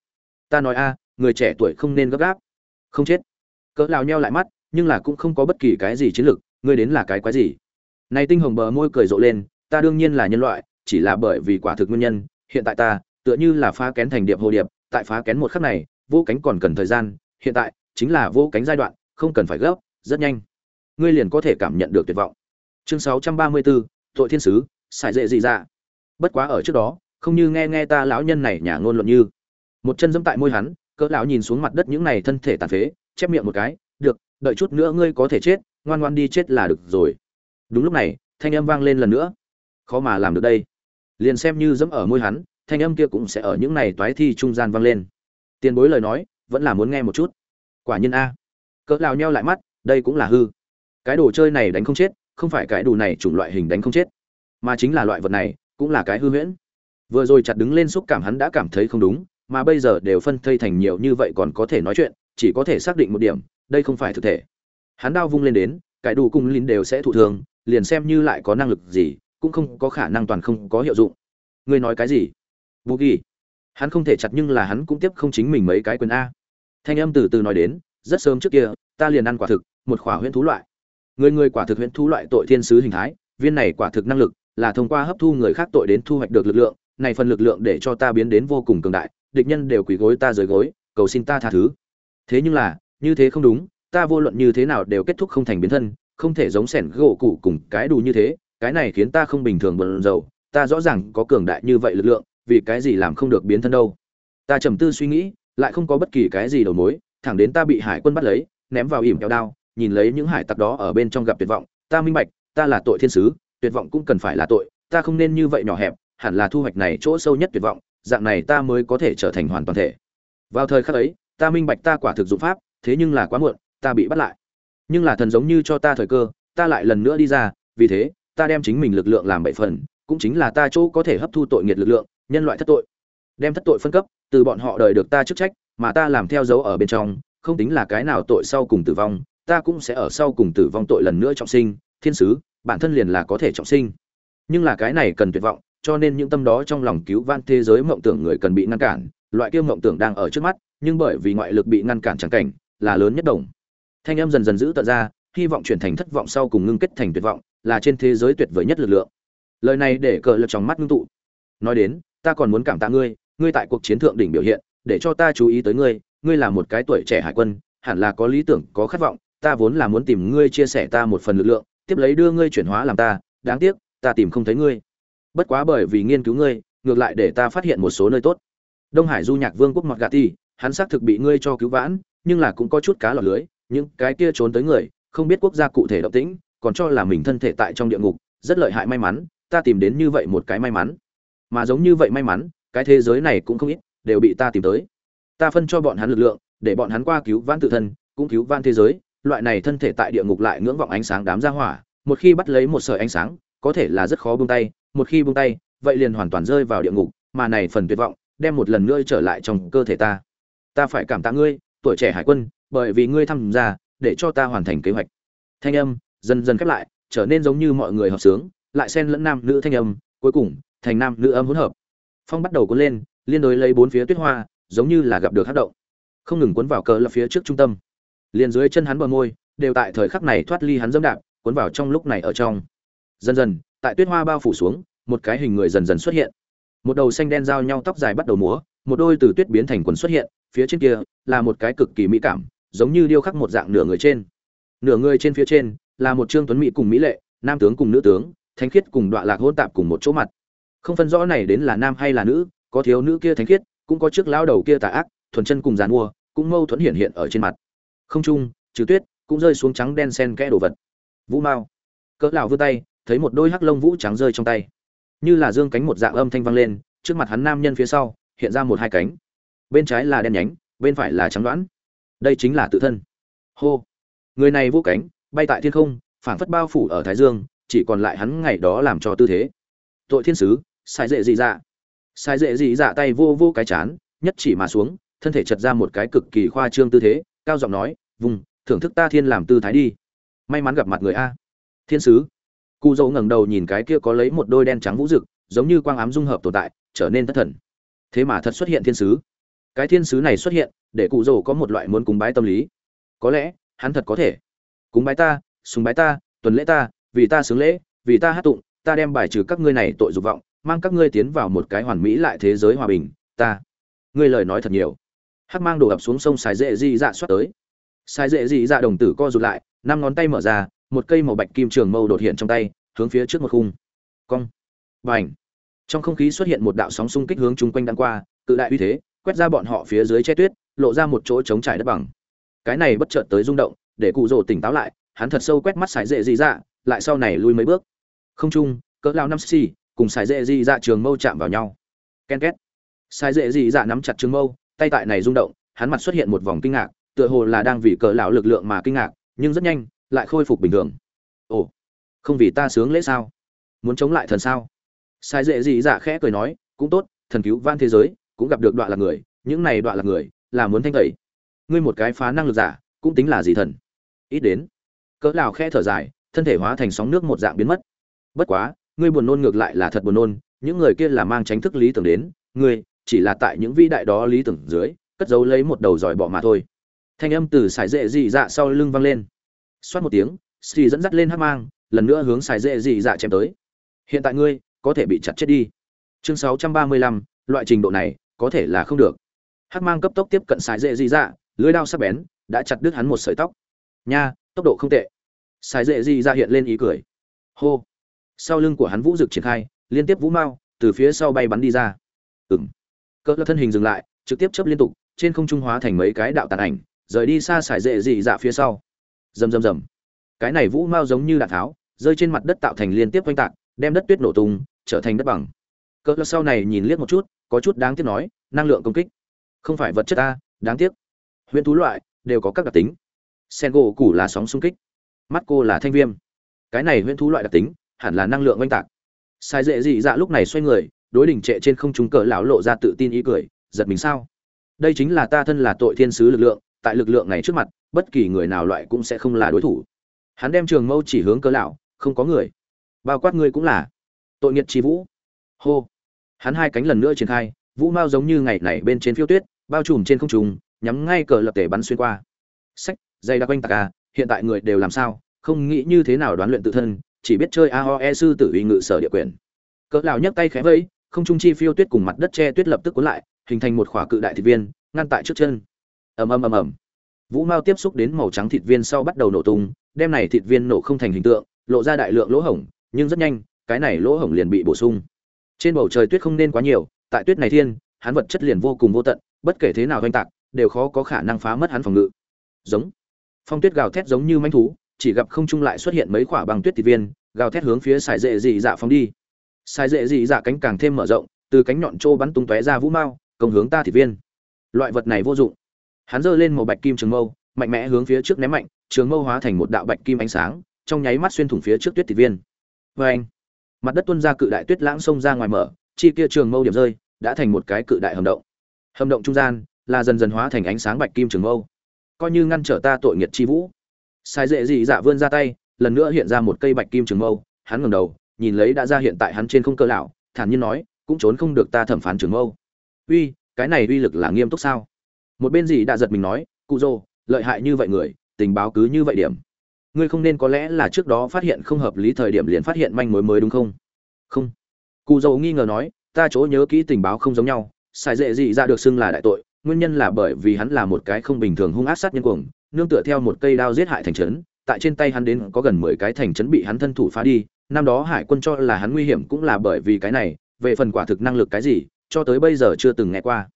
Ta nói a, người trẻ tuổi không nên gấp gáp. Không chết. Cỡ lão nheo lại mắt, nhưng là cũng không có bất kỳ cái gì chiến lược, ngươi đến là cái quái gì? Này tinh hồng bờ môi cười rộ lên, ta đương nhiên là nhân loại, chỉ là bởi vì quả thực nguyên nhân, hiện tại ta, tựa như là phá kén thành điệp hồ điệp, tại phá kén một khắc này, vô cánh còn cần thời gian, hiện tại chính là vô cánh giai đoạn, không cần phải gấp, rất nhanh ngươi liền có thể cảm nhận được tuyệt vọng. Chương 634, tội thiên sứ xài dễ gì ra bất quá ở trước đó không như nghe nghe ta lão nhân này nhà ngôn luận như. Một chân dẫm tại môi hắn cỡ lão nhìn xuống mặt đất những này thân thể tàn phế chép miệng một cái được đợi chút nữa ngươi có thể chết ngoan ngoan đi chết là được rồi. Đúng lúc này thanh âm vang lên lần nữa. Khó mà làm được đây. Liền xem như dẫm ở môi hắn thanh âm kia cũng sẽ ở những này toái thi trung gian vang lên. Tiền bối lời nói vẫn là muốn nghe một chút. Quả nhiên a. Cỡ lão nheo lại mắt đây cũng là hư cái đồ chơi này đánh không chết, không phải cái đồ này chủng loại hình đánh không chết, mà chính là loại vật này, cũng là cái hư huyễn. Vừa rồi chặt đứng lên xúc cảm hắn đã cảm thấy không đúng, mà bây giờ đều phân thây thành nhiều như vậy còn có thể nói chuyện, chỉ có thể xác định một điểm, đây không phải thực thể. Hắn đao vung lên đến, cái đồ cung lín đều sẽ thụ thương, liền xem như lại có năng lực gì, cũng không có khả năng toàn không có hiệu dụng. Ngươi nói cái gì? Vũ ghi hắn không thể chặt nhưng là hắn cũng tiếp không chính mình mấy cái quyền a. Thanh âm từ từ nói đến, rất sớm trước kia, ta liền ăn quả thực, một khỏa huyễn thú loại người người quả thực huyễn thú loại tội thiên sứ hình thái, viên này quả thực năng lực là thông qua hấp thu người khác tội đến thu hoạch được lực lượng, này phần lực lượng để cho ta biến đến vô cùng cường đại, địch nhân đều quỳ gối ta dưới gối, cầu xin ta tha thứ. Thế nhưng là, như thế không đúng, ta vô luận như thế nào đều kết thúc không thành biến thân, không thể giống sẻn gỗ cụ cùng cái đủ như thế, cái này khiến ta không bình thường bận dầu, ta rõ ràng có cường đại như vậy lực lượng, vì cái gì làm không được biến thân đâu. Ta trầm tư suy nghĩ, lại không có bất kỳ cái gì đầu mối, thẳng đến ta bị hải quân bắt lấy, ném vào ỉm kéo đao nhìn lấy những hải tặc đó ở bên trong gặp tuyệt vọng, ta minh bạch, ta là tội thiên sứ, tuyệt vọng cũng cần phải là tội, ta không nên như vậy nhỏ hẹp, hẳn là thu hoạch này chỗ sâu nhất tuyệt vọng, dạng này ta mới có thể trở thành hoàn toàn thể. Vào thời khắc ấy, ta minh bạch ta quả thực dụng pháp, thế nhưng là quá muộn, ta bị bắt lại. Nhưng là thần giống như cho ta thời cơ, ta lại lần nữa đi ra, vì thế, ta đem chính mình lực lượng làm bảy phần, cũng chính là ta chỗ có thể hấp thu tội nghiệt lực lượng, nhân loại thất tội. Đem thất tội phân cấp, từ bọn họ đời được ta chức trách, mà ta làm theo dấu ở bên trong, không tính là cái nào tội sau cùng tử vong ta cũng sẽ ở sau cùng tử vong tội lần nữa trọng sinh, thiên sứ, bản thân liền là có thể trọng sinh. Nhưng là cái này cần tuyệt vọng, cho nên những tâm đó trong lòng cứu van thế giới mộng tưởng người cần bị ngăn cản, loại kia mộng tưởng đang ở trước mắt, nhưng bởi vì ngoại lực bị ngăn cản chẳng cảnh, là lớn nhất đồng. Thanh em dần dần giữ tận ra, hy vọng chuyển thành thất vọng sau cùng ngưng kết thành tuyệt vọng, là trên thế giới tuyệt vời nhất lực lượng. Lời này để cờ lực trong mắt ngưng tụ. Nói đến, ta còn muốn cảm tạ ngươi ngươi tại cuộc chiến thượng đỉnh biểu hiện, để cho ta chú ý tới ngươi ngươi là một cái tuổi trẻ hải quân, hẳn là có lý tưởng, có khát vọng ta vốn là muốn tìm ngươi chia sẻ ta một phần lực lượng, tiếp lấy đưa ngươi chuyển hóa làm ta, đáng tiếc, ta tìm không thấy ngươi. Bất quá bởi vì nghiên cứu ngươi, ngược lại để ta phát hiện một số nơi tốt. Đông hải du nhạc vương quốc mọt gà ti hắn xác thực bị ngươi cho cứu vãn, nhưng là cũng có chút cá lọt lưới, những cái kia trốn tới người, không biết quốc gia cụ thể động tĩnh, còn cho là mình thân thể tại trong địa ngục, rất lợi hại may mắn, ta tìm đến như vậy một cái may mắn. Mà giống như vậy may mắn, cái thế giới này cũng không ít, đều bị ta tìm tới. Ta phân cho bọn hắn lực lượng, để bọn hắn qua cứu vãn tự thân, cũng cứu vãn thế giới loại này thân thể tại địa ngục lại ngưỡng vọng ánh sáng đám ra hỏa, một khi bắt lấy một sợi ánh sáng, có thể là rất khó buông tay, một khi buông tay, vậy liền hoàn toàn rơi vào địa ngục, mà này phần tuyệt vọng đem một lần nữa trở lại trong cơ thể ta. Ta phải cảm tạ ngươi, tuổi trẻ hải quân, bởi vì ngươi tham gia, để cho ta hoàn thành kế hoạch. Thanh âm dần dần khép lại, trở nên giống như mọi người hợp sướng, lại xen lẫn nam nữ thanh âm, cuối cùng thành nam nữ âm hỗn hợp. Phong bắt đầu cuốn lên, liên đối lấy bốn phía tuyết hoa, giống như là gặp được hắc động. Không ngừng cuốn vào cờ là phía trước trung tâm liền dưới chân hắn bờ môi, đều tại thời khắc này thoát ly hắn dẫm đạp, cuốn vào trong lúc này ở trong. Dần dần, tại tuyết hoa bao phủ xuống, một cái hình người dần dần xuất hiện. Một đầu xanh đen giao nhau tóc dài bắt đầu múa, một đôi từ tuyết biến thành quần xuất hiện, phía trên kia là một cái cực kỳ mỹ cảm, giống như điêu khắc một dạng nửa người trên. Nửa người trên phía trên là một trương tuấn mỹ cùng mỹ lệ, nam tướng cùng nữ tướng, thánh khiết cùng đoạn lạc hôn tạp cùng một chỗ mặt. Không phân rõ này đến là nam hay là nữ, có thiếu nữ kia thánh khiết, cũng có trước lao đầu kia tà ác, thuần chân cùng giàn mua, cũng mâu thuẫn hiện hiện ở trên mặt không trung, trừ tuyết, cũng rơi xuống trắng đen sen kẽ đồ vật. Vũ mao, cỡ lão vươn tay, thấy một đôi hắc lông vũ trắng rơi trong tay. Như là dương cánh một dạng âm thanh vang lên, trước mặt hắn nam nhân phía sau, hiện ra một hai cánh. Bên trái là đen nhánh, bên phải là trắng đoán. Đây chính là tự thân. Hô. Người này vô cánh, bay tại thiên không, phảng phất bao phủ ở thái dương, chỉ còn lại hắn ngày đó làm cho tư thế. Tội thiên sứ, sai dễ dị dạ. Sai dễ dị dạ tay vô vô cái chán, nhất chỉ mà xuống, thân thể chật ra một cái cực kỳ khoa trương tư thế, cao giọng nói vùng thưởng thức ta thiên làm tư thái đi. May mắn gặp mặt người a. Thiên sứ. Cụ dỗ ngẩng đầu nhìn cái kia có lấy một đôi đen trắng vũ rực, giống như quang ám dung hợp tồn tại, trở nên thất thần. Thế mà thật xuất hiện thiên sứ. Cái thiên sứ này xuất hiện, để cụ dỗ có một loại muốn cúng bái tâm lý. Có lẽ, hắn thật có thể. Cúng bái ta sùng bái ta, tuần lễ ta, vì ta sướng lễ, vì ta hát tụng, ta đem bài trừ các ngươi này tội dục vọng, mang các ngươi tiến vào một cái hoàn mỹ lại thế giới hòa bình. Ta. Ngươi lời nói thật nhiều. Hắc mang đồ ập xuống sông xài dễ di dạ soát tới sai dễ dị dạ đồng tử co rụt lại, năm ngón tay mở ra, một cây màu bạch kim trường mâu đột hiện trong tay, hướng phía trước một khung. Cong. Và ảnh trong không khí xuất hiện một đạo sóng xung kích hướng chung quanh đang qua, cự đại uy thế, quét ra bọn họ phía dưới che tuyết, lộ ra một chỗ trống trải đất bằng. Cái này bất chợt tới rung động, để cụ rồ tỉnh táo lại, hắn thật sâu quét mắt sải dễ dị dạ lại sau này lui mấy bước. Không trung, cỡ lao năm xì, cùng sải dễ dị dạ trường mâu chạm vào nhau. Ken két. Sải dễ dị dạ nắm chặt trường mâu, tay tại này rung động, hắn mặt xuất hiện một vòng kinh ngạc tựa hồ là đang vì cỡ lão lực lượng mà kinh ngạc, nhưng rất nhanh, lại khôi phục bình thường. Ồ, không vì ta sướng lễ sao? Muốn chống lại thần sao? Sai dễ gì dạ khẽ cười nói, cũng tốt, thần cứu van thế giới, cũng gặp được đoạn là người, những này đoạn là người, là muốn thanh tẩy. Ngươi một cái phá năng lực giả, cũng tính là gì thần? Ít đến. Cỡ lão khẽ thở dài, thân thể hóa thành sóng nước một dạng biến mất. Bất quá, ngươi buồn nôn ngược lại là thật buồn nôn, những người kia là mang tránh thức lý tưởng đến, ngươi, chỉ là tại những vĩ đại đó lý tưởng dưới, cất giấu lấy một đầu giỏi bỏ mà thôi thanh âm từ sải dễ dị dạ sau lưng vang lên. Xoát một tiếng xì dẫn dắt lên hắc mang lần nữa hướng sải dễ dị dạ chém tới. Hiện tại ngươi có thể bị chặt chết đi. Chương 635, loại trình độ này có thể là không được. Hắc mang cấp tốc tiếp cận sải dễ dị dạ lưới đao sắc bén đã chặt đứt hắn một sợi tóc. Nha tốc độ không tệ. Sải dễ dị dạ hiện lên ý cười. Hô. Sau lưng của hắn vũ rực triển khai liên tiếp vũ mau từ phía sau bay bắn đi ra. Ừng cỡ thân hình dừng lại trực tiếp chấp liên tục trên không trung hóa thành mấy cái đạo tàn ảnh rời đi xa xài dễ dị dạ phía sau. Rầm rầm rầm. Cái này vũ mao giống như đạn tháo, rơi trên mặt đất tạo thành liên tiếp quanh tạc, đem đất tuyết nổ tung, trở thành đất bằng. Cỡ sau này nhìn liếc một chút, có chút đáng tiếc nói, năng lượng công kích. Không phải vật chất ta, đáng tiếc. Huyễn thú loại, đều có các đặc tính. Sen gỗ củ là sóng xung kích. Mắt cô là thanh viêm. Cái này huyễn thú loại đặc tính, hẳn là năng lượng oanh tạc. Sai dễ dị dạ lúc này xoay người, đối đỉnh trệ trên không trung cỡ lão lộ ra tự tin ý cười, giật mình sao? Đây chính là ta thân là tội thiên sứ lực lượng tại lực lượng này trước mặt, bất kỳ người nào loại cũng sẽ không là đối thủ. Hắn đem trường mâu chỉ hướng cơ lão, không có người. Bao quát ngươi cũng là. Tội nghiệt chi vũ. Hô. Hắn hai cánh lần nữa triển khai, vũ mao giống như ngày này bên trên phiêu tuyết, bao trùm trên không trung, nhắm ngay cờ lập tể bắn xuyên qua. Sách dây đặc quanh tạc à hiện tại người đều làm sao, không nghĩ như thế nào đoán luyện tự thân, chỉ biết chơi aoe sư tử uy ngự sở địa quyền. Cỡ lão nhấc tay khẽ vẫy, không trung chi phiêu tuyết cùng mặt đất che tuyết lập tức cuốn lại, hình thành một khỏa cự đại thịt viên, ngăn tại trước chân ầm ầm ầm ầm. Vũ mao tiếp xúc đến màu trắng thịt viên sau bắt đầu nổ tung, đem này thịt viên nổ không thành hình tượng, lộ ra đại lượng lỗ hổng, nhưng rất nhanh, cái này lỗ hổng liền bị bổ sung. Trên bầu trời tuyết không nên quá nhiều, tại tuyết này thiên, hắn vật chất liền vô cùng vô tận, bất kể thế nào oanh tạc, đều khó có khả năng phá mất hắn phòng ngự. Giống. Phong tuyết gào thét giống như manh thú, chỉ gặp không trung lại xuất hiện mấy quả băng tuyết thịt viên, gào thét hướng phía sải dệ dị dạ phóng đi. Sải dệ dị dạ cánh càng thêm mở rộng, từ cánh nhọn trô bắn tung tóe ra vũ mao, công hướng ta thịt viên. Loại vật này vô dụng hắn giơ lên một bạch kim trường mâu, mạnh mẽ hướng phía trước ném mạnh, trường mâu hóa thành một đạo bạch kim ánh sáng, trong nháy mắt xuyên thủng phía trước tuyết thịt viên. Vê anh, mặt đất tuôn ra cự đại tuyết lãng xông ra ngoài mở, chi kia trường mâu điểm rơi, đã thành một cái cự đại hầm động. Hầm động trung gian, là dần dần hóa thành ánh sáng bạch kim trường mâu. Coi như ngăn trở ta tội nghiệt chi vũ. Sai dễ dị dạ vươn ra tay, lần nữa hiện ra một cây bạch kim trường mâu, hắn ngẩng đầu, nhìn lấy đã ra hiện tại hắn trên không cơ lão, thản nhiên nói, cũng trốn không được ta thẩm phán trường mâu. Uy, cái này uy lực là nghiêm túc sao? Một bên gì đã giật mình nói, cụ dô, lợi hại như vậy người, tình báo cứ như vậy điểm. Ngươi không nên có lẽ là trước đó phát hiện không hợp lý thời điểm liền phát hiện manh mối mới đúng không? Không. Cụ dô nghi ngờ nói, ta chỗ nhớ kỹ tình báo không giống nhau, sai dễ gì ra được xưng là đại tội, nguyên nhân là bởi vì hắn là một cái không bình thường hung ác sát nhân cuồng, nương tựa theo một cây đao giết hại thành trấn, tại trên tay hắn đến có gần mười cái thành trấn bị hắn thân thủ phá đi, năm đó hải quân cho là hắn nguy hiểm cũng là bởi vì cái này, về phần quả thực năng lực cái gì, cho tới bây giờ chưa từng nghe qua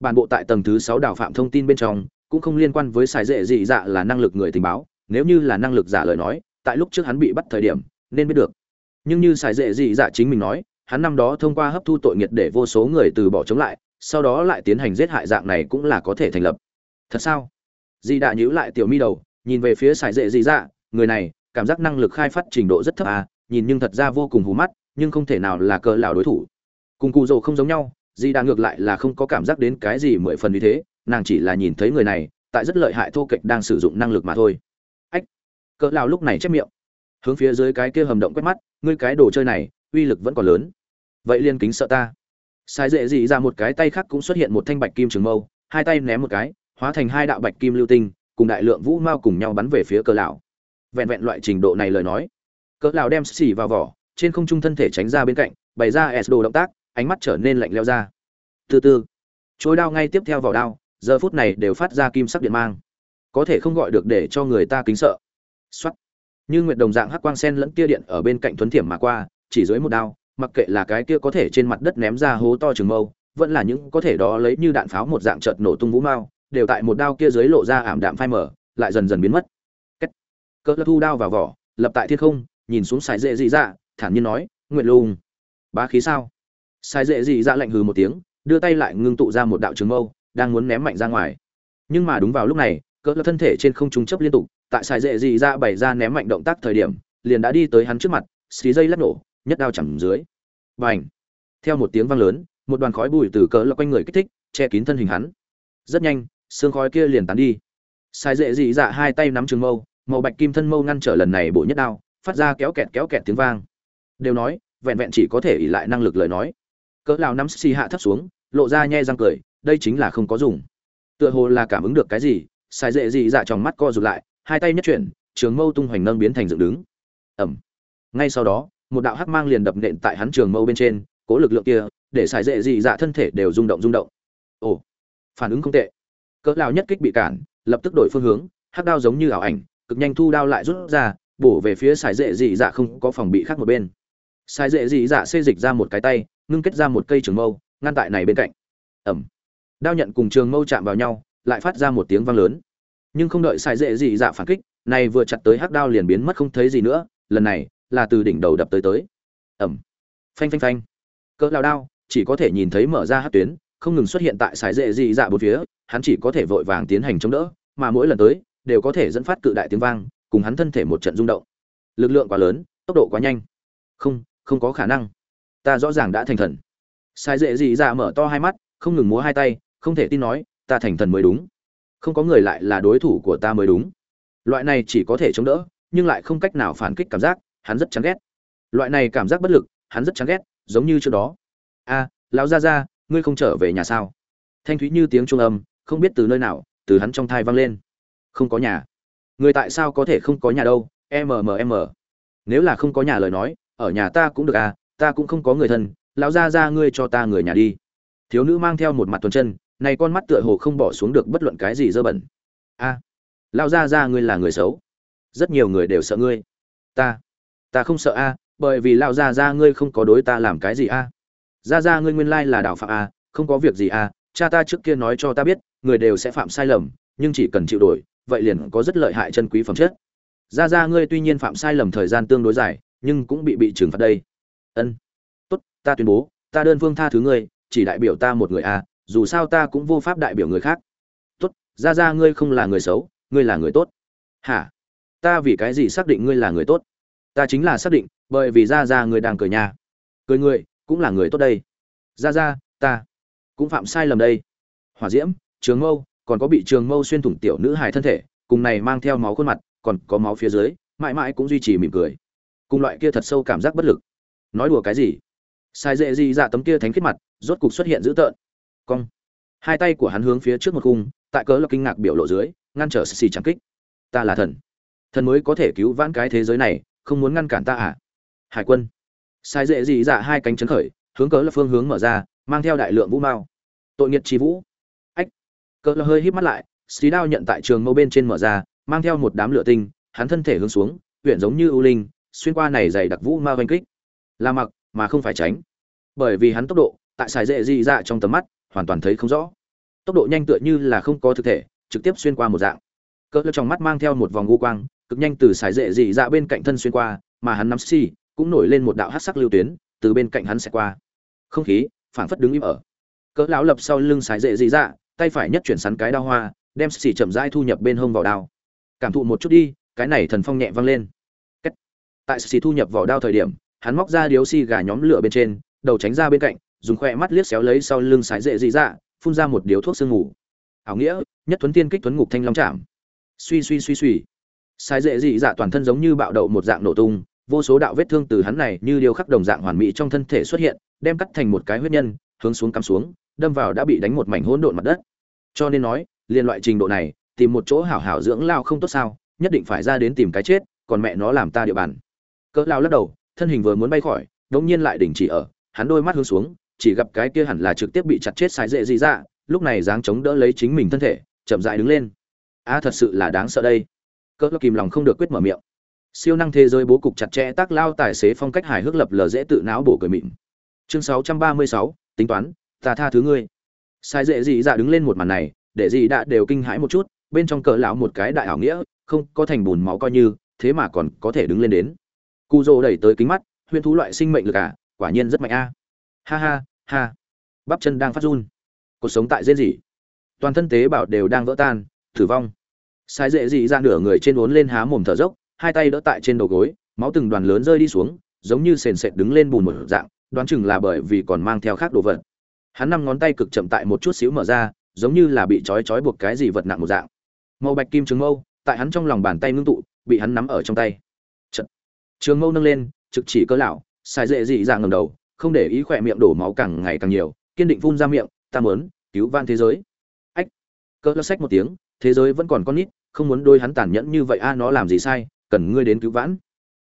bản bộ tại tầng thứ sáu đào phạm thông tin bên trong, cũng không liên quan với xài dễ dị dạ là năng lực người tình báo, nếu như là năng lực giả lời nói, tại lúc trước hắn bị bắt thời điểm, nên biết được. Nhưng như xài dễ dị dạ chính mình nói, hắn năm đó thông qua hấp thu tội nghiệt để vô số người từ bỏ chống lại, sau đó lại tiến hành giết hại dạng này cũng là có thể thành lập. Thật sao? Dị đã nhíu lại tiểu mi đầu, nhìn về phía xài dễ dị dạ người này, cảm giác năng lực khai phát trình độ rất thấp à nhìn nhưng thật ra vô cùng hú mắt, nhưng không thể nào là cờ lão đối thủ. Cùng cụ rồ không giống nhau di đà ngược lại là không có cảm giác đến cái gì mười phần như thế, nàng chỉ là nhìn thấy người này, tại rất lợi hại thô kệch đang sử dụng năng lực mà thôi. Ách, cỡ lao lúc này chép miệng. Hướng phía dưới cái kia hầm động quét mắt, ngươi cái đồ chơi này, uy lực vẫn còn lớn. Vậy liên kính sợ ta. Sai dễ dị ra một cái tay khác cũng xuất hiện một thanh bạch kim trường mâu, hai tay ném một cái, hóa thành hai đạo bạch kim lưu tinh, cùng đại lượng vũ mao cùng nhau bắn về phía cỡ lão. Vẹn vẹn loại trình độ này lời nói, cỡ lão đem xỉ vào vỏ, trên không trung thân thể tránh ra bên cạnh, bày ra s đồ động tác ánh mắt trở nên lạnh lẽo ra. Từ từ chối đao ngay tiếp theo vào đao giờ phút này đều phát ra kim sắc điện mang. Có thể không gọi được để cho người ta kính sợ. Xuất như nguyệt đồng dạng hắc quang sen lẫn tia điện ở bên cạnh thuấn thiểm mà qua chỉ dưới một đao mặc kệ là cái kia có thể trên mặt đất ném ra hố to trường mâu vẫn là những có thể đó lấy như đạn pháo một dạng chợt nổ tung vũ mao đều tại một đao kia dưới lộ ra ảm đạm phai mở lại dần dần biến mất. Kết. cỡ thu đao vào vỏ lập tại thiên không nhìn xuống sải dễ dị dạ thản nhiên nói nguyện lùng, bá khí sao? Sai dễ dị dạ lạnh hừ một tiếng, đưa tay lại ngưng tụ ra một đạo trường mâu, đang muốn ném mạnh ra ngoài. Nhưng mà đúng vào lúc này, cỡ thân thể trên không trung chấp liên tục, tại Sai dễ dị dạ bày ra ném mạnh động tác thời điểm, liền đã đi tới hắn trước mặt xí dây lắc nổ, nhất đao chẳng dưới. Bành! Theo một tiếng vang lớn, một đoàn khói bụi từ cỡ là quanh người kích thích, che kín thân hình hắn. Rất nhanh, xương khói kia liền tán đi. Sai dễ dị dạ hai tay nắm trường mâu, màu bạch kim thân mâu ngăn trở lần này bộ nhất đao, phát ra kéo kẹt kéo kẹt tiếng vang. Đều nói, vẹn vẹn chỉ có thể ỉ lại năng lực lời nói cỡ lão nắm xì hạ thấp xuống, lộ ra nhe răng cười, đây chính là không có dùng. Tựa hồ là cảm ứng được cái gì, sai dễ dị dạ trong mắt co rụt lại, hai tay nhất chuyển, trường mâu tung hoành nâng biến thành dựng đứng. Ẩm. Ngay sau đó, một đạo hắc mang liền đập nện tại hắn trường mâu bên trên, cố lực lượng kia, để xài dễ dị dạ thân thể đều rung động rung động. Ồ, phản ứng không tệ. Cỡ lao nhất kích bị cản, lập tức đổi phương hướng, hắc đao giống như ảo ảnh, cực nhanh thu đao lại rút ra, bổ về phía xài dễ dị dạ không có phòng bị khác một bên sai dễ dị dạ xê dịch ra một cái tay, ngưng kết ra một cây trường mâu, ngăn tại này bên cạnh. Ẩm. Đao nhận cùng trường mâu chạm vào nhau, lại phát ra một tiếng vang lớn. Nhưng không đợi sai dễ dị dạ phản kích, này vừa chặt tới hắc đao liền biến mất không thấy gì nữa, lần này là từ đỉnh đầu đập tới tới. Ẩm. Phanh phanh phanh. Cỡ lao đao, chỉ có thể nhìn thấy mở ra hát tuyến, không ngừng xuất hiện tại sải dễ dị dạ bốn phía, hắn chỉ có thể vội vàng tiến hành chống đỡ, mà mỗi lần tới, đều có thể dẫn phát cự đại tiếng vang, cùng hắn thân thể một trận rung động. Lực lượng quá lớn, tốc độ quá nhanh. Không không có khả năng. Ta rõ ràng đã thành thần. Sai dễ dị dạ mở to hai mắt, không ngừng múa hai tay, không thể tin nói, ta thành thần mới đúng. Không có người lại là đối thủ của ta mới đúng. Loại này chỉ có thể chống đỡ, nhưng lại không cách nào phản kích cảm giác, hắn rất chán ghét. Loại này cảm giác bất lực, hắn rất chán ghét, giống như trước đó. A, lão gia gia, ngươi không trở về nhà sao? Thanh thúy như tiếng trung âm, không biết từ nơi nào, từ hắn trong thai vang lên. Không có nhà. Người tại sao có thể không có nhà đâu? Mmm nếu là không có nhà lời nói ở nhà ta cũng được à ta cũng không có người thân, lão gia gia ngươi cho ta người nhà đi. Thiếu nữ mang theo một mặt tuần chân, này con mắt tựa hồ không bỏ xuống được bất luận cái gì dơ bẩn. A, lão gia gia ngươi là người xấu. Rất nhiều người đều sợ ngươi. Ta ta không sợ a, bởi vì lão gia gia ngươi không có đối ta làm cái gì a. Gia gia ngươi nguyên lai là đạo phạm a, không có việc gì a, cha ta trước kia nói cho ta biết, người đều sẽ phạm sai lầm, nhưng chỉ cần chịu đổi, vậy liền có rất lợi hại chân quý phẩm chất. Gia gia ngươi tuy nhiên phạm sai lầm thời gian tương đối dài nhưng cũng bị bị trừng phạt đây. Ân, tốt, ta tuyên bố, ta đơn phương tha thứ ngươi, chỉ đại biểu ta một người à dù sao ta cũng vô pháp đại biểu người khác. Tốt gia gia ngươi không là người xấu, ngươi là người tốt. Hả? Ta vì cái gì xác định ngươi là người tốt? Ta chính là xác định, bởi vì ra ra người đang cười nhà. Cười người, cũng là người tốt đây. Ra ra, ta cũng phạm sai lầm đây. Hỏa diễm, trường mâu, còn có bị trường mâu xuyên thủng tiểu nữ hài thân thể, cùng này mang theo máu khuôn mặt, còn có máu phía dưới, mãi mãi cũng duy trì mỉm cười cùng loại kia thật sâu cảm giác bất lực. Nói đùa cái gì? Sai dễ gì dạ tấm kia thánh kết mặt, rốt cục xuất hiện dữ tợn. Cong. Hai tay của hắn hướng phía trước một khung, tại cớ là kinh ngạc biểu lộ dưới, ngăn trở xì chẳng kích. Ta là thần. Thần mới có thể cứu vãn cái thế giới này, không muốn ngăn cản ta à? Hải quân. Sai dễ gì dạ hai cánh chấn khởi, hướng cớ là phương hướng mở ra, mang theo đại lượng vũ mao. Tội nghiệt chi vũ. Ách. Cớ là hơi hít mắt lại xí đao nhận tại trường mâu bên trên mở ra, mang theo một đám lửa tinh, hắn thân thể hướng xuống, huyện giống như ưu linh xuyên qua này dày đặc vũ ma vanh kích. Là mặc, mà không phải tránh. Bởi vì hắn tốc độ, tại xài dễ dị dạ trong tầm mắt, hoàn toàn thấy không rõ. Tốc độ nhanh tựa như là không có thực thể, trực tiếp xuyên qua một dạng. Cỡ trong mắt mang theo một vòng u quang, cực nhanh từ xài dễ dị dạ bên cạnh thân xuyên qua, mà hắn nắm xi, cũng nổi lên một đạo hát sắc lưu tuyến, từ bên cạnh hắn sẽ qua. Không khí, phảng phất đứng im ở. Cỡ lão lập sau lưng xài dễ dị dạ tay phải nhất chuyển sắn cái đao hoa, đem xì chậm rãi thu nhập bên hông vào đao. Cảm thụ một chút đi, cái này thần phong nhẹ vang lên tại xì thu nhập vỏ đao thời điểm, hắn móc ra điếu xi gà nhóm lửa bên trên, đầu tránh ra bên cạnh, dùng khoe mắt liếc xéo lấy sau lưng sái dễ dị dạ phun ra một điếu thuốc sương ngủ ảo nghĩa, nhất thuấn tiên kích thuấn ngục thanh long chạm. Suy suy suy suy. Sái dễ dị dạ toàn thân giống như bạo đậu một dạng nổ tung, vô số đạo vết thương từ hắn này như điều khắc đồng dạng hoàn mỹ trong thân thể xuất hiện, đem cắt thành một cái huyết nhân, hướng xuống cắm xuống, đâm vào đã bị đánh một mảnh hỗn độn mặt đất. Cho nên nói, liên loại trình độ này, tìm một chỗ hảo hảo dưỡng lao không tốt sao, nhất định phải ra đến tìm cái chết, còn mẹ nó làm ta địa bàn cỡ lao lắc đầu thân hình vừa muốn bay khỏi đống nhiên lại đình chỉ ở hắn đôi mắt hướng xuống chỉ gặp cái kia hẳn là trực tiếp bị chặt chết sai dễ gì ra lúc này dáng chống đỡ lấy chính mình thân thể chậm dại đứng lên. A thật sự là đáng sợ đây. Cỡ lao kìm lòng không được quyết mở miệng. Siêu năng thế giới bố cục chặt chẽ tác lao tài xế phong cách hài hước lập lờ dễ tự não bổ cười mịn. Chương 636, tính toán ta tha thứ ngươi. Sai dễ gì dạ đứng lên một màn này để gì đã đều kinh hãi một chút bên trong cỡ lão một cái đại ảo nghĩa không có thành bùn máu coi như thế mà còn có thể đứng lên đến cu dô đẩy tới kính mắt huyên thú loại sinh mệnh lực à quả nhiên rất mạnh a. Ha ha ha. Bắp chân đang phát run. Cuộc sống tại dễ gì? Toàn thân tế bào đều đang vỡ tan, tử vong. Sai dễ gì ra nửa người trên uốn lên há mồm thở dốc, hai tay đỡ tại trên đầu gối, máu từng đoàn lớn rơi đi xuống, giống như sền sệt đứng lên bùn một dạng, đoán chừng là bởi vì còn mang theo khác đồ vật. Hắn năm ngón tay cực chậm tại một chút xíu mở ra, giống như là bị trói trói buộc cái gì vật nặng một dạng. Màu bạch kim trứng mâu, tại hắn trong lòng bàn tay ngưng tụ, bị hắn nắm ở trong tay trường mâu nâng lên, trực chỉ cơ lão, xài dễ dị dạng ngầm đầu, không để ý khỏe miệng đổ máu càng ngày càng nhiều, kiên định phun ra miệng, ta muốn cứu van thế giới. Ách, cơ lão sách một tiếng, thế giới vẫn còn con nít, không muốn đôi hắn tàn nhẫn như vậy, a, nó làm gì sai, cần ngươi đến cứu vãn.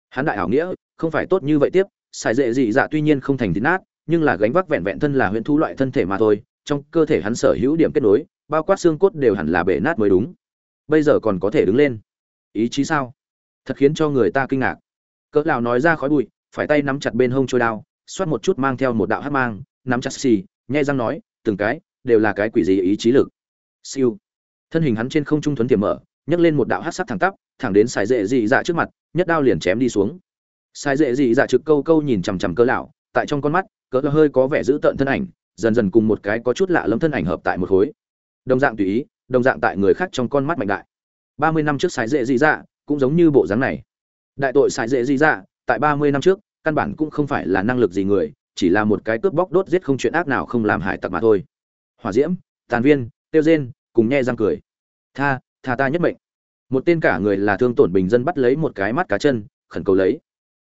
Hắn đại hảo nghĩa, không phải tốt như vậy tiếp, xài dễ dị dạ tuy nhiên không thành thịt nát, nhưng là gánh vác vẹn vẹn thân là huyễn thú loại thân thể mà thôi, trong cơ thể hắn sở hữu điểm kết nối, bao quát xương cốt đều hẳn là bể nát mới đúng. Bây giờ còn có thể đứng lên. Ý chí sao? Thật khiến cho người ta kinh ngạc cỡ lão nói ra khói bụi, phải tay nắm chặt bên hông trôi đao, xoát một chút mang theo một đạo hắc mang, nắm chặt xì, nhai răng nói, từng cái, đều là cái quỷ gì ý chí lực? Siêu. Thân hình hắn trên không trung thuấn tiềm mở, nhấc lên một đạo hắc sắc thẳng tắp, thẳng đến xài dệ dị dạ trước mặt, nhất đao liền chém đi xuống. Xài dệ dị dạ trực câu câu nhìn chằm chằm cỡ lão tại trong con mắt, cỡ hơi có vẻ giữ tợn thân ảnh, dần dần cùng một cái có chút lạ lẫm thân ảnh hợp tại một khối. Đồng dạng tùy ý, đồng dạng tại người khác trong con mắt mạnh đại. Ba mươi năm trước sải dễ dị dạ cũng giống như bộ dáng này đại tội xài dễ gì dạ tại ba mươi năm trước, căn bản cũng không phải là năng lực gì người, chỉ là một cái cướp bóc đốt giết không chuyện ác nào không làm hải tặc mà thôi. Hỏa diễm, tàn viên, tiêu rên cùng nhe răng cười. Tha tha ta nhất mệnh. Một tên cả người là thương tổn bình dân bắt lấy một cái mắt cá chân, khẩn cầu lấy.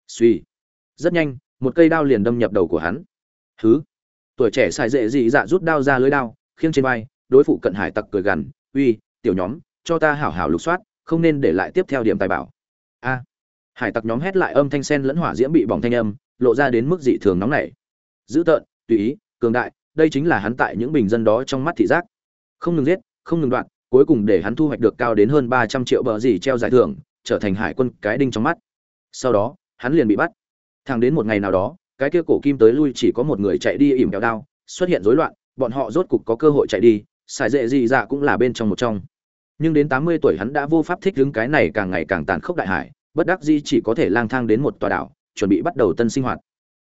Suy rất nhanh, một cây đao liền đâm nhập đầu của hắn. Thứ tuổi trẻ xài dễ dị dạ rút đao ra lưới đao, khiêng trên vai, đối phụ cận hải tặc cười gằn, uy, tiểu nhóm, cho ta hảo hảo lục soát, không nên để lại tiếp theo điểm tài bảo hải tặc nhóm hét lại âm thanh sen lẫn hỏa diễm bị bỏng thanh âm, lộ ra đến mức dị thường nóng nảy. Dữ tợn, tùy ý, cường đại, đây chính là hắn tại những bình dân đó trong mắt thị giác. Không ngừng giết, không ngừng đoạn, cuối cùng để hắn thu hoạch được cao đến hơn ba trăm triệu bờ gì treo giải thưởng, trở thành hải quân cái đinh trong mắt. Sau đó, hắn liền bị bắt. Thẳng đến một ngày nào đó, cái kia cổ kim tới lui chỉ có một người chạy đi ỉm kẹo đao, xuất hiện rối loạn, bọn họ rốt cục có cơ hội chạy đi, xài dễ gì dạ cũng là bên trong một trong. Nhưng đến tám mươi tuổi hắn đã vô pháp thích đứng cái này càng ngày càng tàn khốc đại hải bất đắc di chỉ có thể lang thang đến một tòa đảo, chuẩn bị bắt đầu tân sinh hoạt.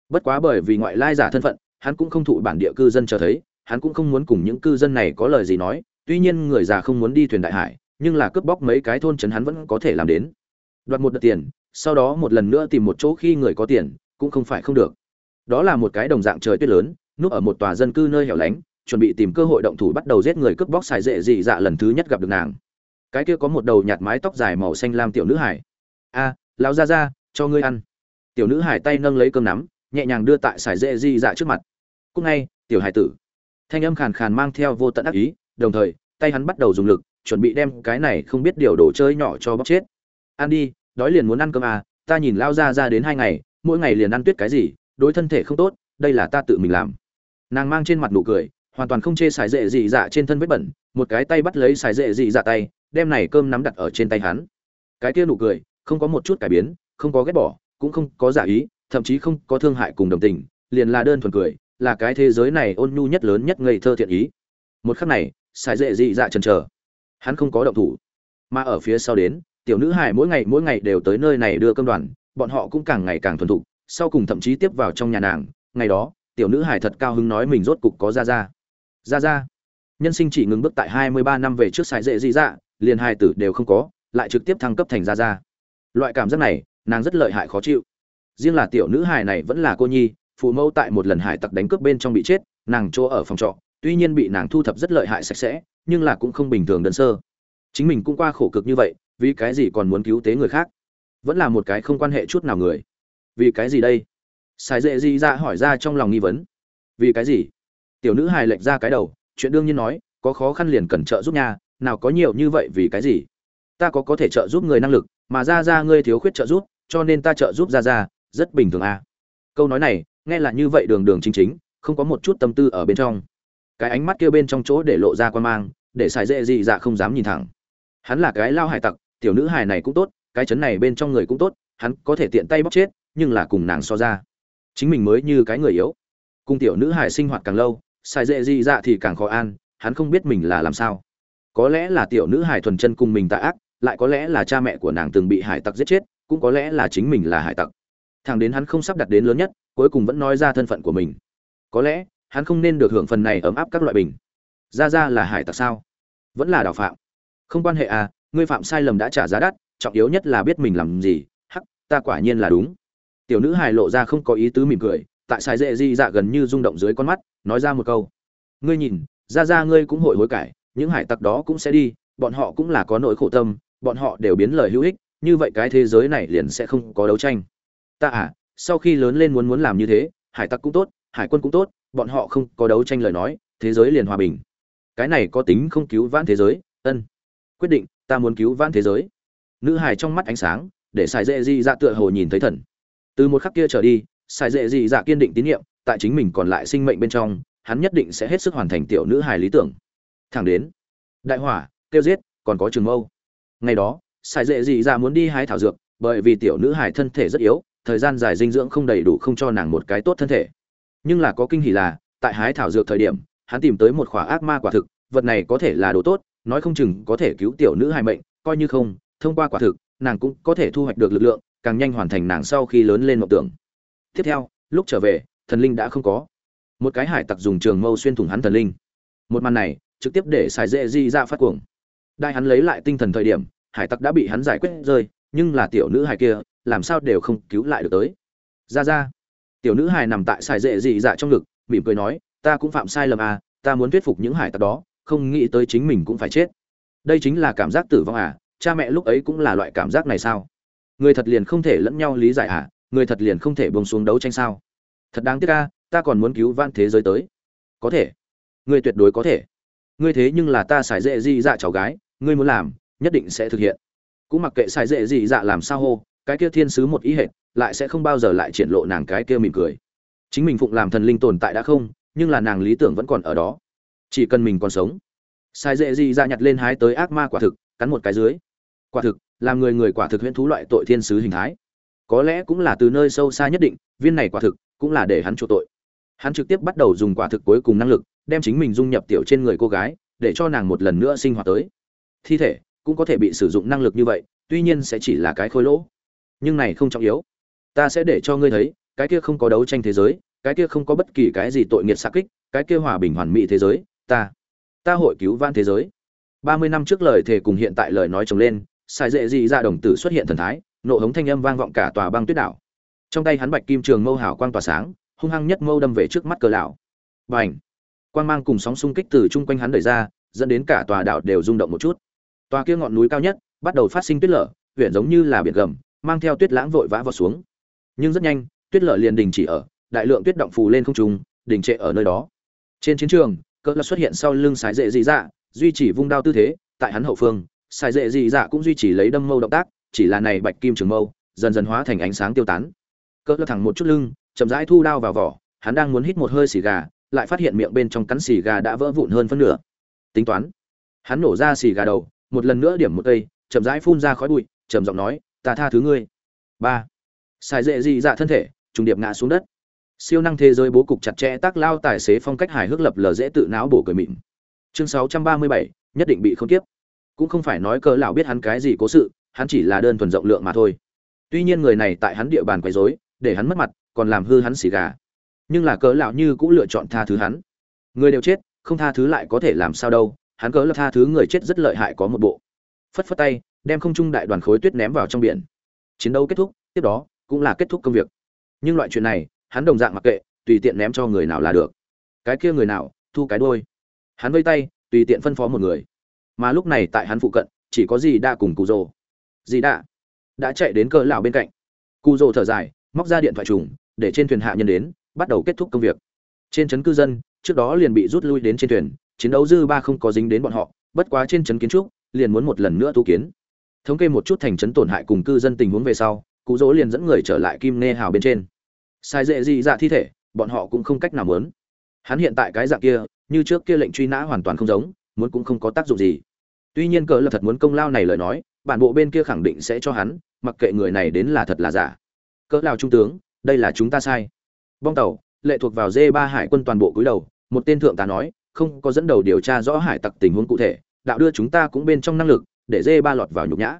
Bất quá bởi vì ngoại lai giả thân phận, hắn cũng không thụ bản địa cư dân cho thấy, hắn cũng không muốn cùng những cư dân này có lời gì nói, tuy nhiên người già không muốn đi thuyền đại hải, nhưng là cướp bóc mấy cái thôn trấn hắn vẫn có thể làm đến. Đoạt một đợt tiền, sau đó một lần nữa tìm một chỗ khi người có tiền, cũng không phải không được. Đó là một cái đồng dạng trời tuyết lớn, núp ở một tòa dân cư nơi hẻo lánh, chuẩn bị tìm cơ hội động thủ bắt đầu giết người cướp bóc xài dễ dị dạ lần thứ nhất gặp được nàng. Cái kia có một đầu nhạt mái tóc dài màu xanh lam tiểu nữ hải a, lão ra ra cho ngươi ăn. Tiểu nữ hải tay nâng lấy cơm nắm, nhẹ nhàng đưa tại xài dễ dị dạ trước mặt. Cúc ngay, tiểu hải tử. Thanh âm khàn khàn mang theo vô tận ác ý, đồng thời, tay hắn bắt đầu dùng lực, chuẩn bị đem cái này không biết điều đồ chơi nhỏ cho bóc chết. Ăn đi, đói liền muốn ăn cơm à ta nhìn lao ra ra đến hai ngày, mỗi ngày liền ăn tuyết cái gì, đối thân thể không tốt, đây là ta tự mình làm. Nàng mang trên mặt nụ cười, hoàn toàn không chê xài dệ dị dạ trên thân vết bẩn, một cái tay bắt lấy xài dệ dị dạ tay, đem này cơm nắm đặt ở trên tay hắn. Cái kia nụ cười không có một chút cải biến, không có ghét bỏ, cũng không có giả ý, thậm chí không có thương hại cùng đồng tình, liền là đơn thuần cười, là cái thế giới này ôn nhu nhất lớn nhất ngây thơ thiện ý. Một khắc này sài dệ dị dạ chần trờ. Hắn không có động thủ. Mà ở phía sau đến, tiểu nữ hải mỗi ngày mỗi ngày đều tới nơi này đưa cơm đoàn, bọn họ cũng càng ngày càng thuần thục, sau cùng thậm chí tiếp vào trong nhà nàng. Ngày đó, tiểu nữ hải thật cao hứng nói mình rốt cục có ra ra ra ra nhân sinh chỉ ngừng bước tại hai mươi ba năm về trước sài dễ dị dạ liền hai tử đều không có, lại trực tiếp thăng cấp thành ra ra loại cảm giác này, nàng rất lợi hại khó chịu. Riêng là tiểu nữ hài này vẫn là cô nhi, phụ mẫu tại một lần hải tặc đánh cướp bên trong bị chết, nàng chỗ ở phòng trọ, tuy nhiên bị nàng thu thập rất lợi hại sạch sẽ, nhưng là cũng không bình thường đơn sơ. Chính mình cũng qua khổ cực như vậy, vì cái gì còn muốn cứu tế người khác? Vẫn là một cái không quan hệ chút nào người. Vì cái gì đây? Sài dễ gì ra hỏi ra trong lòng nghi vấn. Vì cái gì? Tiểu nữ hài lệch ra cái đầu, chuyện đương nhiên nói, có khó khăn liền cần trợ giúp nha, nào có nhiều như vậy vì cái gì? Ta có có thể trợ giúp người năng lực mà ra ra ngươi thiếu khuyết trợ giúp, cho nên ta trợ giúp ra ra, rất bình thường à. Câu nói này, nghe là như vậy đường đường chính chính, không có một chút tâm tư ở bên trong. Cái ánh mắt kia bên trong chỗ để lộ ra quan mang, để xài dễ gì dạ không dám nhìn thẳng. Hắn là cái lao hải tặc, tiểu nữ Hải này cũng tốt, cái chấn này bên trong người cũng tốt, hắn có thể tiện tay bóc chết, nhưng là cùng nàng so ra, chính mình mới như cái người yếu. Cùng tiểu nữ Hải sinh hoạt càng lâu, xài dễ gì dạ thì càng khó an, hắn không biết mình là làm sao. Có lẽ là tiểu nữ Hải thuần chân cùng mình tạ ác lại có lẽ là cha mẹ của nàng từng bị hải tặc giết chết, cũng có lẽ là chính mình là hải tặc. Thằng đến hắn không sắp đặt đến lớn nhất, cuối cùng vẫn nói ra thân phận của mình. Có lẽ, hắn không nên được hưởng phần này ấm áp các loại bình. Ra ra là hải tặc sao? Vẫn là đào phạm. Không quan hệ à ngươi phạm sai lầm đã trả giá đắt, trọng yếu nhất là biết mình làm gì. Hắc, ta quả nhiên là đúng. Tiểu nữ hài lộ ra không có ý tứ mỉm cười, tại sai dễ di dạ gần như rung động dưới con mắt, nói ra một câu. Ngươi nhìn, ra ra ngươi cũng hội hối cải, những hải tặc đó cũng sẽ đi, bọn họ cũng là có nỗi khổ tâm bọn họ đều biến lời hữu ích, như vậy cái thế giới này liền sẽ không có đấu tranh. Ta à sau khi lớn lên muốn muốn làm như thế, hải tặc cũng tốt, hải quân cũng tốt, bọn họ không có đấu tranh lời nói, thế giới liền hòa bình. Cái này có tính không cứu vãn thế giới, ân. Quyết định, ta muốn cứu vãn thế giới. Nữ hải trong mắt ánh sáng, để xài dễ di dạ tựa hồ nhìn thấy thần. Từ một khắc kia trở đi xài dễ di dạ kiên định tín nhiệm, tại chính mình còn lại sinh mệnh bên trong, hắn nhất định sẽ hết sức hoàn thành tiểu nữ hải lý tưởng. Thẳng đến, đại hỏa tiêu giết, còn có trường mâu ngày đó xài dễ dị ra dạ muốn đi hái thảo dược, bởi vì tiểu nữ hải thân thể rất yếu, thời gian dài dinh dưỡng không đầy đủ không cho nàng một cái tốt thân thể. Nhưng là có kinh hỉ là, tại hái thảo dược thời điểm, hắn tìm tới một khỏa ác ma quả thực, vật này có thể là đồ tốt, nói không chừng có thể cứu tiểu nữ hài mệnh, coi như không, thông qua quả thực, nàng cũng có thể thu hoạch được lực lượng, càng nhanh hoàn thành nàng sau khi lớn lên mộng tưởng. Tiếp theo, lúc trở về, thần linh đã không có. Một cái hải tặc dùng trường mâu xuyên thủng hắn thần linh. Một màn này, trực tiếp để xài dễ di ra dạ phát cuồng đại hắn lấy lại tinh thần thời điểm, hải tặc đã bị hắn giải quyết rơi, nhưng là tiểu nữ hải kia, làm sao đều không cứu lại được tới. Ra ra. Tiểu nữ hải nằm tại xài dễ dị dạ trong ngực, mỉm cười nói, ta cũng phạm sai lầm à ta muốn thuyết phục những hải tặc đó, không nghĩ tới chính mình cũng phải chết. Đây chính là cảm giác tử vong à cha mẹ lúc ấy cũng là loại cảm giác này sao? Người thật liền không thể lẫn nhau lý giải à người thật liền không thể bông xuống đấu tranh sao? Thật đáng tiếc à ta còn muốn cứu van thế giới tới. Có thể. Người tuyệt đối có thể ngươi thế nhưng là ta xài dễ dị dạ cháu gái, ngươi muốn làm, nhất định sẽ thực hiện. Cũng mặc kệ xài dễ dị dạ làm sao hô, cái kia thiên sứ một ý hệt, lại sẽ không bao giờ lại triển lộ nàng cái kia mỉm cười. Chính mình phụng làm thần linh tồn tại đã không, nhưng là nàng lý tưởng vẫn còn ở đó. Chỉ cần mình còn sống. Sai dễ gì ra nhặt lên hái tới ác ma quả thực, cắn một cái dưới. Quả thực, làm người người quả thực huyễn thú loại tội thiên sứ hình thái. Có lẽ cũng là từ nơi sâu xa nhất định, viên này quả thực cũng là để hắn chỗ tội. Hắn trực tiếp bắt đầu dùng quả thực cuối cùng năng lực đem chính mình dung nhập tiểu trên người cô gái, để cho nàng một lần nữa sinh hoạt tới. Thi thể cũng có thể bị sử dụng năng lực như vậy, tuy nhiên sẽ chỉ là cái khối lỗ. Nhưng này không trọng yếu. Ta sẽ để cho ngươi thấy, cái kia không có đấu tranh thế giới, cái kia không có bất kỳ cái gì tội nghiệt xạ kích, cái kia hòa bình hoàn mỹ thế giới, ta ta hội cứu vãn thế giới. Ba mươi năm trước lời thề cùng hiện tại lời nói chồng lên, sai dễ dị ra đồng tử xuất hiện thần thái, nộ hống thanh âm vang vọng cả tòa băng tuyết đảo. Trong tay hắn bạch kim trường mâu hảo quang tỏa sáng, hung hăng nhất mâu đâm về trước mắt cờ lão. B à n h quang mang cùng sóng xung kích từ chung quanh hắn đẩy ra, dẫn đến cả tòa đảo đều rung động một chút. Tòa kia ngọn núi cao nhất, bắt đầu phát sinh tuyết lở, huyện giống như là biển gầm, mang theo tuyết lãng vội vã vào xuống. Nhưng rất nhanh, tuyết lở liền đình chỉ ở, đại lượng tuyết động phù lên không trung, đình trệ ở nơi đó. Trên chiến trường, cỡ là xuất hiện sau lưng sái dệ dị dạ duy trì vung đao tư thế, tại hắn hậu phương, sái dệ dị dạ cũng duy trì lấy đâm mâu động tác, chỉ là này bạch kim trường mâu, dần dần hóa thành ánh sáng tiêu tán. Cỡ là thẳng một chút lưng, chậm rãi thu đao vào vỏ, hắn đang muốn hít một hơi xì gà lại phát hiện miệng bên trong cắn xì gà đã vỡ vụn hơn phân nửa. Tính toán hắn nổ ra xì gà đầu một lần nữa điểm một cây chậm rãi phun ra khói bụi trầm giọng nói ta tha thứ ngươi. Ba xài dễ dị dạ thân thể trùng điệp ngã xuống đất. Siêu năng thế giới bố cục chặt chẽ tác lao tài xế phong cách hài hước lập lờ dễ tự não bổ cười mịn. Chương 637, nhất định bị không tiếp cũng không phải nói cơ lão biết hắn cái gì cố sự hắn chỉ là đơn thuần rộng lượng mà thôi. Tuy nhiên người này tại hắn địa bàn quấy rối để hắn mất mặt còn làm hư hắn xì gà nhưng là cỡ lão như cũng lựa chọn tha thứ hắn. Người đều chết, không tha thứ lại có thể làm sao đâu, hắn cỡ là tha thứ người chết rất lợi hại có một bộ. Phất phất tay, đem không trung đại đoàn khối tuyết ném vào trong biển. Chiến đấu kết thúc, tiếp đó, cũng là kết thúc công việc. Nhưng loại chuyện này, hắn đồng dạng mặc kệ, tùy tiện ném cho người nào là được. Cái kia người nào, thu cái đôi hắn vây tay, tùy tiện phân phó một người. Mà lúc này tại hắn phụ cận, chỉ có gì đã cùng cụ rồ gì đã đã chạy đến cỡ lão bên cạnh. Cụ rồ thở dài, móc ra điện thoại trùng, để trên thuyền hạ nhân đến bắt đầu kết thúc công việc. Trên trấn cư dân, trước đó liền bị rút lui đến trên thuyền, chiến đấu dư ba không có dính đến bọn họ, bất quá trên trấn kiến trúc, liền muốn một lần nữa tu kiến. Thống kê một chút thành trấn tổn hại cùng cư dân tình huống về sau cụ dỗ liền dẫn người trở lại kim nê hào bên trên. Sai dễ gì dạ thi thể, bọn họ cũng không cách nào muốn. Hắn hiện tại cái dạng kia, như trước kia lệnh truy nã hoàn toàn không giống, muốn cũng không có tác dụng gì. Tuy nhiên cỡ là thật muốn công lao này lời nói, bản bộ bên kia khẳng định sẽ cho hắn, mặc kệ người này đến là thật là giả. Cỡ lao trung tướng, đây là chúng ta sai bong tàu, lệ thuộc vào dê ba hải quân toàn bộ cúi đầu, một tên thượng tá nói, không có dẫn đầu điều tra rõ hải tặc tình huống cụ thể, đạo đưa chúng ta cũng bên trong năng lực, để dê ba lọt vào nhục nhã.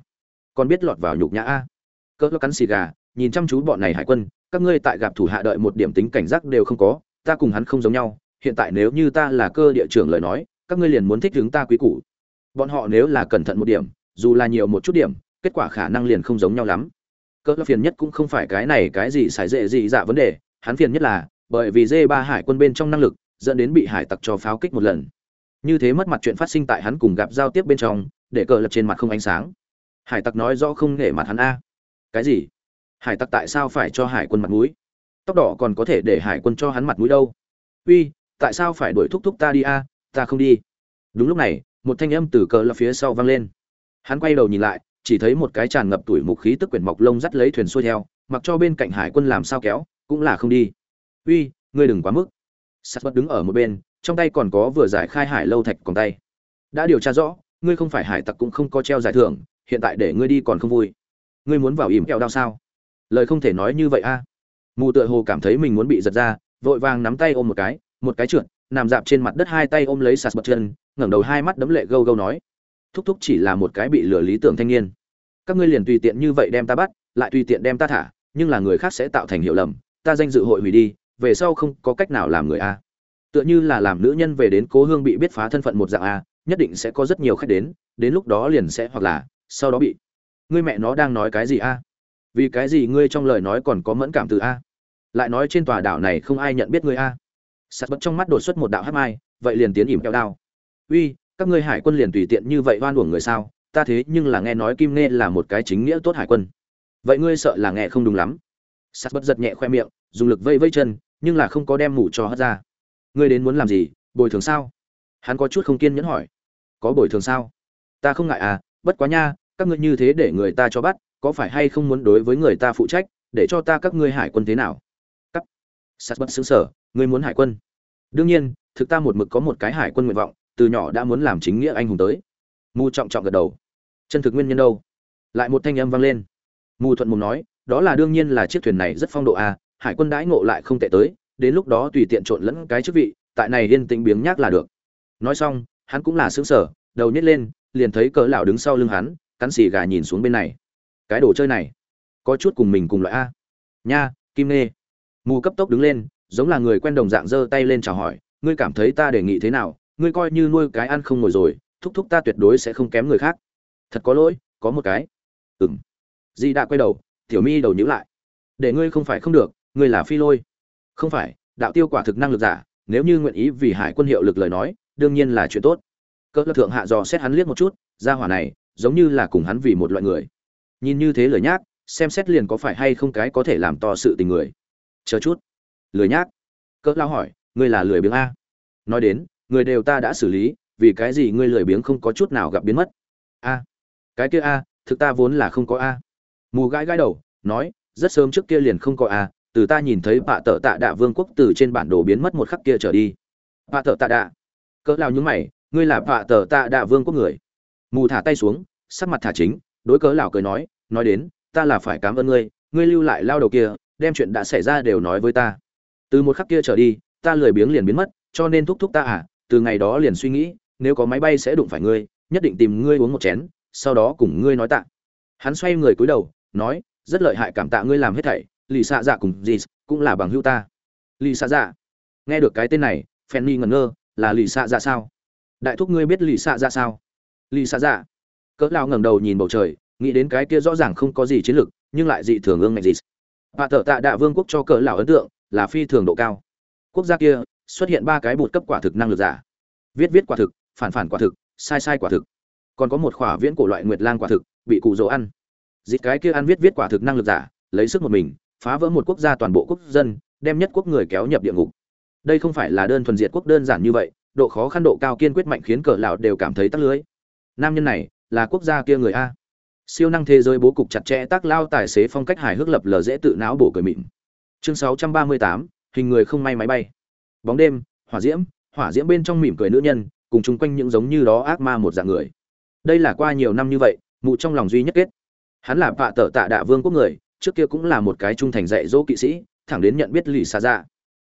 Còn biết lọt vào nhục nhã a? Cỡ cắn xì gà, nhìn chăm chú bọn này hải quân, các ngươi tại gặp thủ hạ đợi một điểm tính cảnh giác đều không có, ta cùng hắn không giống nhau, hiện tại nếu như ta là cơ địa trưởng lời nói, các ngươi liền muốn thích hướng ta quý củ. Bọn họ nếu là cẩn thận một điểm, dù là nhiều một chút điểm, kết quả khả năng liền không giống nhau lắm. Cỡ phiền nhất cũng không phải cái này cái gì xài dễ gì dạ vấn đề hắn phiền nhất là, bởi vì dê ba hải quân bên trong năng lực, dẫn đến bị hải tặc cho pháo kích một lần. Như thế mất mặt chuyện phát sinh tại hắn cùng gặp giao tiếp bên trong, để cờ lập trên mặt không ánh sáng. Hải tặc nói rõ không nể mặt hắn a. Cái gì? Hải tặc tại sao phải cho hải quân mặt mũi? Tóc đỏ còn có thể để hải quân cho hắn mặt mũi đâu? Uy, tại sao phải đuổi thúc thúc ta đi a? Ta không đi. Đúng lúc này, một thanh âm từ cờ lập phía sau vang lên. Hắn quay đầu nhìn lại, chỉ thấy một cái tràn ngập tuổi mục khí tức quyển mọc lông dắt lấy thuyền xuôi theo, mặc cho bên cạnh hải quân làm sao kéo cũng là không đi. Uy, ngươi đừng quá mức. Sắt bất đứng ở một bên, trong tay còn có vừa giải khai hải lâu thạch còn tay. Đã điều tra rõ, ngươi không phải hải tặc cũng không có treo giải thưởng, hiện tại để ngươi đi còn không vui. Ngươi muốn vào ỉm kẹo đao sao? Lời không thể nói như vậy a. Mù tựa hồ cảm thấy mình muốn bị giật ra, vội vàng nắm tay ôm một cái một cái trượt, nằm dạp trên mặt đất hai tay ôm lấy sạt bật chân, ngẩng đầu hai mắt đấm lệ gâu gâu nói. Thúc thúc chỉ là một cái bị lừa lý tưởng thanh niên. Các ngươi liền tùy tiện như vậy đem ta bắt, lại tùy tiện đem ta thả, nhưng là người khác sẽ tạo thành hiểu lầm ta danh dự hội hủy đi, về sau không có cách nào làm người a. Tựa như là làm nữ nhân về đến cố hương bị biết phá thân phận một dạng a, nhất định sẽ có rất nhiều khách đến đến lúc đó liền sẽ hoặc là sau đó bị. Ngươi mẹ nó đang nói cái gì a? Vì cái gì ngươi trong lời nói còn có mẫn cảm từ a? Lại nói trên tòa đảo này không ai nhận biết ngươi a. Sạt bất trong mắt đột xuất một đạo hát mai, vậy liền tiến ỉm keo đao. Uy, các ngươi hải quân liền tùy tiện như vậy oan uổng người sao? Ta thế nhưng là nghe nói kim nghe là một cái chính nghĩa tốt hải quân. Vậy ngươi sợ là nghe không đúng lắm. Sắt bất giật nhẹ khoe miệng, dùng lực vây vây chân, nhưng là không có đem mủ cho hất ra. Ngươi đến muốn làm gì, bồi thường sao? Hắn có chút không kiên nhẫn hỏi. Có bồi thường sao? Ta không ngại à bất quá nha, các ngươi như thế để người ta cho bắt, có phải hay không muốn đối với người ta phụ trách, để cho ta các ngươi hải quân thế nào? Cắt. Sắt bất xứng sở ngươi muốn hải quân. Đương nhiên, thực ta một mực có một cái hải quân nguyện vọng, từ nhỏ đã muốn làm chính nghĩa anh hùng tới. Mù trọng trọng gật đầu. Chân thực nguyên nhân đâu? Lại một thanh âm vang lên. Mù thuận mùng nói đó là đương nhiên là chiếc thuyền này rất phong độ a, hải quân đãi ngộ lại không tệ tới, đến lúc đó tùy tiện trộn lẫn cái chức vị, tại này yên tĩnh biếng nhác là được. Nói xong, hắn cũng là xứng sở đầu nhét lên, liền thấy cỡ lão đứng sau lưng hắn, cắn xì gà nhìn xuống bên này. Cái đồ chơi này, có chút cùng mình cùng loại a. Nha, kim nê mù cấp tốc đứng lên, giống là người quen đồng dạng giơ tay lên chào hỏi, ngươi cảm thấy ta đề nghị thế nào? Ngươi coi như nuôi cái ăn không ngồi rồi, thúc thúc ta tuyệt đối sẽ không kém người khác. Thật có lỗi, có một cái. Ừng di đã quay đầu tiểu mi đầu nhíu lại. Để ngươi không phải không được, ngươi là phi lôi. Không phải, đạo tiêu quả thực năng lực giả, nếu như nguyện ý vì hải quân hiệu lực lời nói, đương nhiên là chuyện tốt. Cỡ thượng hạ dò xét hắn liếc một chút ra hỏa này, giống như là cùng hắn vì một loại người. Nhìn như thế lời nhác, xem xét liền có phải hay không cái có thể làm to sự tình người. Chờ chút. Lười nhác. Cỡ lao hỏi, ngươi là lười biếng a. Nói đến, người đều ta đã xử lý, vì cái gì ngươi lười biếng không có chút nào gặp biến mất? A. Cái kia a, thực ta vốn là không có a mù gãi gãi đầu, nói, rất sớm trước kia liền không có a từ ta nhìn thấy bạ tợ tạ đạ vương quốc từ trên bản đồ biến mất một khắc kia trở đi. Bạ tợ tạ đạ. Cỡ lao nhúng mày, ngươi là bạ tợ tạ đạ vương quốc người? Mù thả tay xuống, sắc mặt thả chính, đối cớ lão cười nói nói đến, ta là phải cảm ơn ngươi ngươi lưu lại lao đầu kia, đem chuyện đã xảy ra đều nói với ta. Từ một khắc kia trở đi, ta lười biếng liền biến mất, cho nên thúc thúc ta à từ ngày đó liền suy nghĩ, nếu có máy bay sẽ đụng phải ngươi, nhất định tìm ngươi uống một chén, sau đó cùng ngươi nói tạ. Hắn xoay người cúi đầu nói, rất lợi hại cảm tạ ngươi làm hết thảy, lì xạ dạ cùng gì cũng là bằng hữu ta. Lì xạ dạ. Nghe được cái tên này fanny ngẩn ngơ, là lì xạ dạ sao? Đại thúc ngươi biết lì xạ dạ sao? Lì xạ dạ. Cỡ lao ngẩng đầu nhìn bầu trời, nghĩ đến cái kia rõ ràng không có gì chiến lược, nhưng lại dị thường ương ngạch gì bà thợ tạ đạ vương quốc cho cỡ lão ấn tượng là phi thường độ cao. Quốc gia kia xuất hiện ba cái bột cấp quả thực năng lực giả. Viết viết quả thực, phản phản quả thực, sai sai quả thực. Còn có một khỏa viễn cổ loại nguyệt lang quả thực, bị cụ dỗ ăn dịch cái kia ăn viết viết quả thực năng lực giả lấy sức một mình phá vỡ một quốc gia toàn bộ quốc dân đem nhất quốc người kéo nhập địa ngục. Đây không phải là đơn thuần diệt quốc đơn giản như vậy độ khó khăn độ cao kiên quyết mạnh khiến cờ lão đều cảm thấy tắc lưới. Nam nhân này là quốc gia kia người a. Siêu năng thế giới bố cục chặt chẽ tác lao tài xế phong cách hài hước lập lờ dễ tự não bổ cười mịn. Chương 638, hình người không may máy bay. Bóng đêm hỏa diễm hỏa diễm bên trong mỉm cười nữ nhân cùng chung quanh những giống như đó ác ma một dạng người. Đây là qua nhiều năm như vậy mụ trong lòng duy nhất kết hắn là vạ tở tạ đạ vương quốc người, trước kia cũng là một cái trung thành dạy dỗ kỵ sĩ, thẳng đến nhận biết lì xa ra dạ.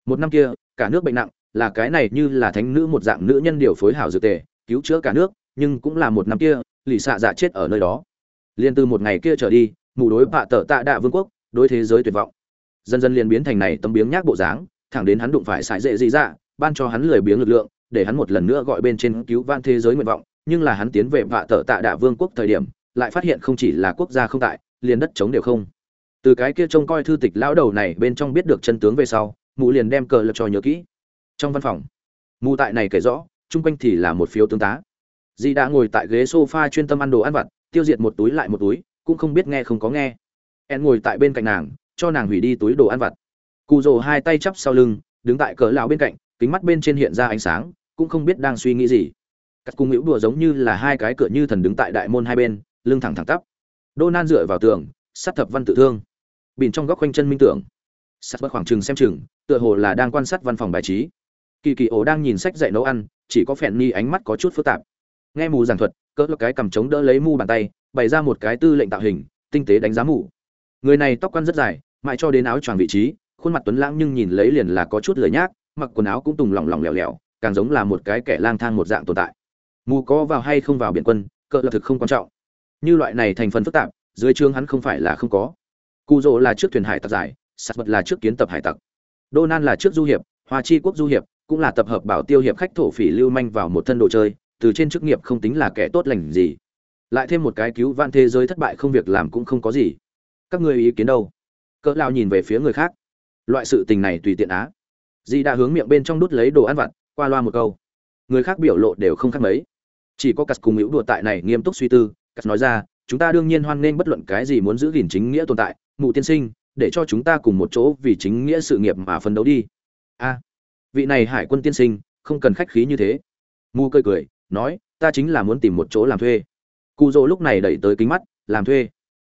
một năm kia, cả nước bệnh nặng, là cái này như là thánh nữ một dạng nữ nhân điều phối hảo dược tề, cứu chữa cả nước, nhưng cũng là một năm kia, lì xạ dạ chết ở nơi đó. Liền từ một ngày kia trở đi, mù đối bạ tở tạ đạ vương quốc, đối thế giới tuyệt vọng. Dần dần liền biến thành này tấm biếng nhác bộ dáng, thẳng đến hắn đụng phải sải dễ dị dạ ban cho hắn lười biếng lực lượng, để hắn một lần nữa gọi bên trên cứu van thế giới nguyện vọng, nhưng là hắn tiến về bạ tở tạ đạ vương quốc thời điểm lại phát hiện không chỉ là quốc gia không tại, liền đất chống đều không. Từ cái kia trông coi thư tịch lão đầu này bên trong biết được chân tướng về sau, mụ liền đem cờ lập cho nhớ kỹ. Trong văn phòng, mụ tại này kể rõ, chung quanh thì là một phiếu tướng tá. Di đã ngồi tại ghế sofa chuyên tâm ăn đồ ăn vặt, tiêu diệt một túi lại một túi, cũng không biết nghe không có nghe. En ngồi tại bên cạnh nàng, cho nàng hủy đi túi đồ ăn vặt. Cụ rồ hai tay chắp sau lưng, đứng tại cỡ lão bên cạnh, kính mắt bên trên hiện ra ánh sáng, cũng không biết đang suy nghĩ gì. Các cung hữu đùa giống như là hai cái cửa như thần đứng tại đại môn hai bên lưng thẳng thẳng tắp. Đô nan dựa vào tường sát thập văn tự thương. Bìn trong góc quanh chân minh tưởng. Sát bất khoảng chừng xem chừng, tựa hồ là đang quan sát văn phòng bài trí. Kỳ kỳ ổ đang nhìn sách dạy nấu ăn, chỉ có phèn ni ánh mắt có chút phức tạp. Nghe mù giảng thuật, cỡ cái cầm chống đỡ lấy mu bàn tay, bày ra một cái tư lệnh tạo hình, tinh tế đánh giá mù. Người này tóc quan rất dài, mãi cho đến áo choàng vị trí, khuôn mặt tuấn lãng nhưng nhìn lấy liền là có chút lười nhác, mặc quần áo cũng tùng lỏng lỏng lẻo lẻo, càng giống là một cái kẻ lang thang một dạng tồn tại. Mù có vào hay không vào biển quân, cỡ là thực không quan trọng như loại này thành phần phức tạp, dưới trương hắn không phải là không có. Cụ rỗ là trước thuyền hải tặc giải sạt vật là trước kiến tập hải tặc. Đô nan là trước du hiệp, hoa chi quốc du hiệp, cũng là tập hợp bảo tiêu hiệp khách thổ phỉ lưu manh vào một thân đồ chơi, từ trên chức nghiệp không tính là kẻ tốt lành gì. Lại thêm một cái cứu vạn thế giới thất bại không việc làm cũng không có gì. Các ngươi ý kiến đâu? Cỡ lao nhìn về phía người khác. Loại sự tình này tùy tiện á. Di đã hướng miệng bên trong đút lấy đồ ăn vặt, qua loa một câu. Người khác biểu lộ đều không khác mấy. Chỉ có cắt cùng hữu đùa tại này nghiêm túc suy tư cắt nói ra, chúng ta đương nhiên hoan nghênh bất luận cái gì muốn giữ gìn chính nghĩa tồn tại, mụ tiên sinh, để cho chúng ta cùng một chỗ vì chính nghĩa sự nghiệp mà phấn đấu đi. A, vị này hải quân tiên sinh, không cần khách khí như thế. Mù cười cười, nói, ta chính là muốn tìm một chỗ làm thuê. Cụ dỗ lúc này đẩy tới kính mắt, làm thuê?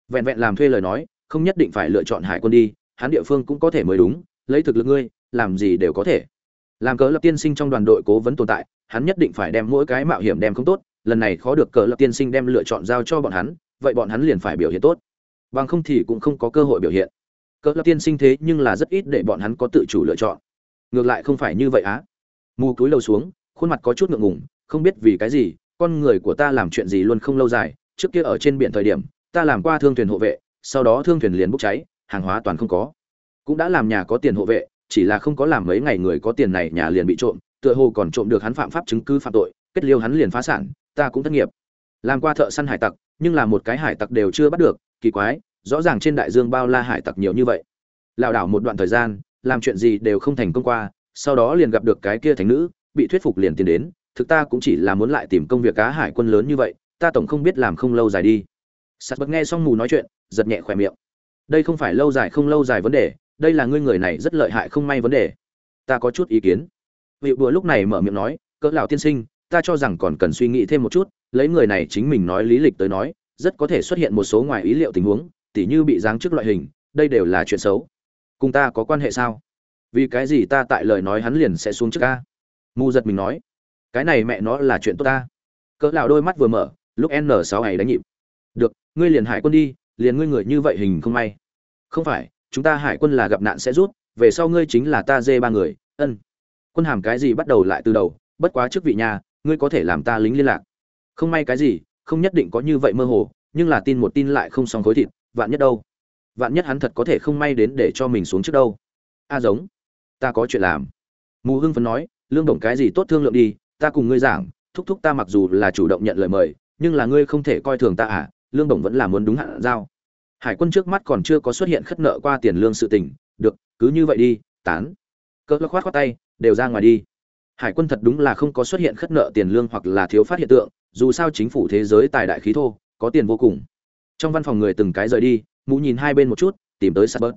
Vẹn vẹn làm thuê lời nói, không nhất định phải lựa chọn hải quân đi, hắn địa phương cũng có thể mới đúng, lấy thực lực ngươi, làm gì đều có thể. Làm cớ lập tiên sinh trong đoàn đội cố vấn tồn tại, hắn nhất định phải đem mỗi cái mạo hiểm đem không tốt lần này khó được cờ lập tiên sinh đem lựa chọn giao cho bọn hắn, vậy bọn hắn liền phải biểu hiện tốt. Bằng không thì cũng không có cơ hội biểu hiện. Cờ lập tiên sinh thế nhưng là rất ít để bọn hắn có tự chủ lựa chọn. Ngược lại không phải như vậy á. Mù cúi lâu xuống, khuôn mặt có chút ngượng ngùng, không biết vì cái gì, con người của ta làm chuyện gì luôn không lâu dài, trước kia ở trên biển thời điểm, ta làm qua thương thuyền hộ vệ, sau đó thương thuyền liền bốc cháy, hàng hóa toàn không có. Cũng đã làm nhà có tiền hộ vệ, chỉ là không có làm mấy ngày người có tiền này nhà liền bị trộm, tựa hồ còn trộm được hắn phạm pháp chứng cứ phạm tội, kết liêu hắn liền phá sản ta cũng thất nghiệp. Làm qua thợ săn hải tặc, nhưng là một cái hải tặc đều chưa bắt được, kỳ quái, rõ ràng trên đại dương bao la hải tặc nhiều như vậy. Lảo đảo một đoạn thời gian, làm chuyện gì đều không thành công qua, sau đó liền gặp được cái kia thành nữ, bị thuyết phục liền tiến đến, thực ta cũng chỉ là muốn lại tìm công việc cá hải quân lớn như vậy, ta tổng không biết làm không lâu dài đi. Sắt bật nghe xong mù nói chuyện, giật nhẹ khỏe miệng. Đây không phải lâu dài không lâu dài vấn đề, đây là ngươi người này rất lợi hại không may vấn đề. Ta có chút ý kiến. Vị đùa lúc này mở miệng nói, cỡ lão tiên sinh ta cho rằng còn cần suy nghĩ thêm một chút, lấy người này chính mình nói lý lịch tới nói, rất có thể xuất hiện một số ngoài ý liệu tình huống, tỉ như bị giáng chức loại hình, đây đều là chuyện xấu. Cùng ta có quan hệ sao? Vì cái gì ta tại lời nói hắn liền sẽ xuống trước ca mù giật mình nói. Cái này mẹ nó là chuyện tốt ta. Cỡ lão đôi mắt vừa mở, lúc n sáu ngày đánh nhịp. Được, ngươi liền hải quân đi, liền ngươi người như vậy hình không may. Không phải, chúng ta hải quân là gặp nạn sẽ rút, về sau ngươi chính là ta dê ba người, ân. Quân hàm cái gì bắt đầu lại từ đầu, bất quá trước vị nhà ngươi có thể làm ta lính liên lạc. Không may cái gì, không nhất định có như vậy mơ hồ, nhưng là tin một tin lại không xong khối thịt, vạn nhất đâu? Vạn nhất hắn thật có thể không may đến để cho mình xuống trước đâu? A giống, ta có chuyện làm. Mù hưng phấn nói, lương đồng cái gì tốt thương lượng đi, ta cùng ngươi giảng, thúc thúc ta mặc dù là chủ động nhận lời mời, nhưng là ngươi không thể coi thường ta à lương đồng vẫn là muốn đúng hạn giao. Hải quân trước mắt còn chưa có xuất hiện khất nợ qua tiền lương sự tình, được, cứ như vậy đi, tán. Cỡ khoát khoát tay, đều ra ngoài đi hải quân thật đúng là không có xuất hiện khất nợ tiền lương hoặc là thiếu phát hiện tượng, dù sao chính phủ thế giới tài đại khí thô, có tiền vô cùng. Trong văn phòng người từng cái rời đi mụ nhìn hai bên một chút, tìm tới sắp bớt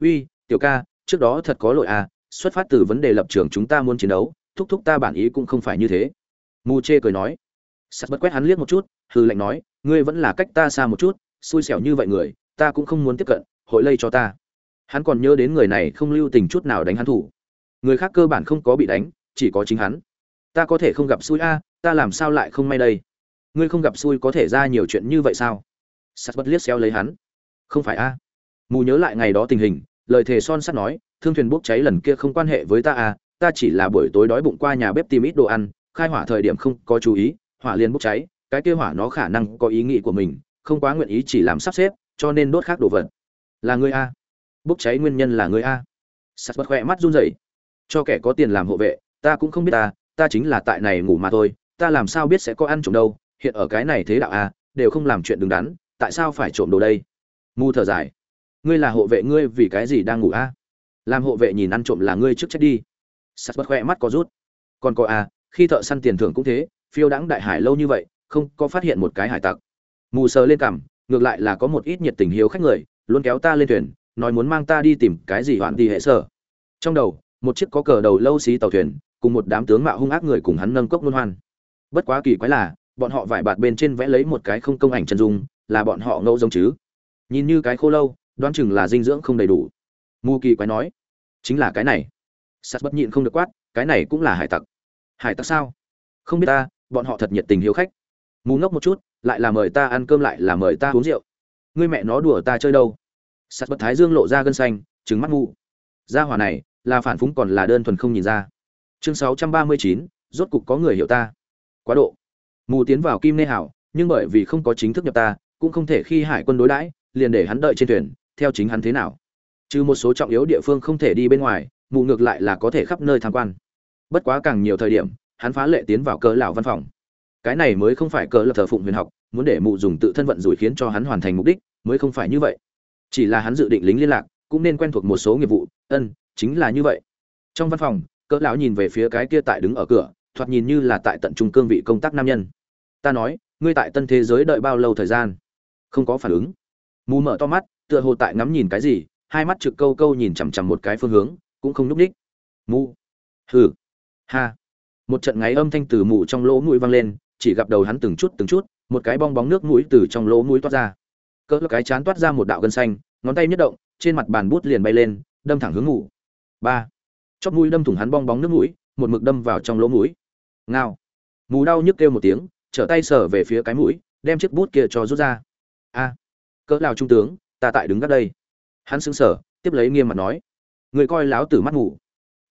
uy, tiểu ca, trước đó thật có lỗi à xuất phát từ vấn đề lập trường chúng ta muốn chiến đấu, thúc thúc ta bản ý cũng không phải như thế. Mù chê cười nói. Sắt bất quét hắn liếc một chút hư lệnh nói, ngươi vẫn là cách ta xa một chút, xui xẻo như vậy người, ta cũng không muốn tiếp cận, hội lây cho ta. Hắn còn nhớ đến người này không lưu tình chút nào đánh hắn thủ. Người khác cơ bản không có bị đánh chỉ có chính hắn. Ta có thể không gặp xui a, ta làm sao lại không may đây? Ngươi không gặp xui có thể ra nhiều chuyện như vậy sao? Sắt bất liếc xéo lấy hắn. Không phải a. Mù nhớ lại ngày đó tình hình, lời thề son sắt nói, thương thuyền bốc cháy lần kia không quan hệ với ta a, ta chỉ là buổi tối đói bụng qua nhà bếp tìm ít đồ ăn, khai hỏa thời điểm không có chú ý, hỏa liền bốc cháy, cái kia hỏa nó khả năng có ý nghĩ của mình, không quá nguyện ý chỉ làm sắp xếp, cho nên đốt khác đồ vật. Là ngươi a. Bốc cháy nguyên nhân là ngươi a. Sắt bất khỏe mắt run rẩy. Cho kẻ có tiền làm hộ vệ ta cũng không biết ta ta chính là tại này ngủ mà thôi, ta làm sao biết sẽ có ăn trộm đâu, hiện ở cái này thế đạo a đều không làm chuyện đứng đắn, tại sao phải trộm đồ đây? Mù thở dài. Ngươi là hộ vệ ngươi vì cái gì đang ngủ a làm hộ vệ nhìn ăn trộm là ngươi trước chết đi. Sắt bất khoe mắt có rút. Còn có a khi thợ săn tiền thưởng cũng thế, phiêu đãng đại hải lâu như vậy, không có phát hiện một cái hải tặc. Mù sờ lên cằm, ngược lại là có một ít nhiệt tình hiếu khách người, luôn kéo ta lên thuyền, nói muốn mang ta đi tìm cái gì hoạn đi hệ sở. Trong đầu, một chiếc có cờ đầu lâu xí tàu thuyền cùng một đám tướng mạo hung ác người cùng hắn nâng cốc luân hoan. Bất quá kỳ quái là, bọn họ vải bạt bên trên vẽ lấy một cái không công ảnh chân dung, là bọn họ ngẫu giống chứ. Nhìn như cái khô lâu, đoán chừng là dinh dưỡng không đầy đủ. Mù kỳ quái nói, chính là cái này. Sắt bất nhịn không được quát, cái này cũng là hải tặc. Hải tặc sao? Không biết ta, bọn họ thật nhiệt tình hiếu khách. Mù ngốc một chút, lại là mời ta ăn cơm lại là mời ta uống rượu. Ngươi mẹ nó đùa ta chơi đâu? Sắt bất thái dương lộ ra gân xanh, trừng mắt mu. gia hỏa này, là phản phúng còn là đơn thuần không nhìn ra chương sáu trăm ba mươi chín, rốt cục có người hiểu ta. Quá độ. Mù tiến vào kim nê hảo, nhưng bởi vì không có chính thức nhập ta, cũng không thể khi hải quân đối đãi, liền để hắn đợi trên thuyền, theo chính hắn thế nào. Trừ một số trọng yếu địa phương không thể đi bên ngoài, mù ngược lại là có thể khắp nơi tham quan. Bất quá càng nhiều thời điểm, hắn phá lệ tiến vào cỡ lão văn phòng. Cái này mới không phải cỡ lập thờ phụng huyền học, muốn để mụ dùng tự thân vận rủi khiến cho hắn hoàn thành mục đích, mới không phải như vậy. Chỉ là hắn dự định lính liên lạc, cũng nên quen thuộc một số nghiệp vụ, ân, chính là như vậy. Trong văn phòng cỡ lão nhìn về phía cái kia tại đứng ở cửa, thoạt nhìn như là tại tận trung cương vị công tác nam nhân. Ta nói, ngươi tại tân thế giới đợi bao lâu thời gian? Không có phản ứng. Mù mở to mắt, tựa hồ tại ngắm nhìn cái gì, hai mắt trực câu câu nhìn chằm chằm một cái phương hướng, cũng không nhúc đích mù. Hừ. Ha. Một trận ngáy âm thanh từ mù trong lỗ mũi vang lên, chỉ gặp đầu hắn từng chút từng chút, một cái bong bóng nước mũi từ trong lỗ mũi toát ra. Cỡ cái chán toát ra một đạo gân xanh, ngón tay nhất động, trên mặt bàn bút liền bay lên, đâm thẳng hướng ngủ ba chóp mũi đâm thủng hắn bong bóng nước mũi, một mực đâm vào trong lỗ mũi. Ngao. Mù đau nhức kêu một tiếng, trở tay sờ về phía cái mũi, đem chiếc bút kia cho rút ra. A. Cỡ lào trung tướng, ta tại đứng gác đây. Hắn sững sờ, tiếp lấy nghiêm mặt nói. Người coi láo tử mắt ngủ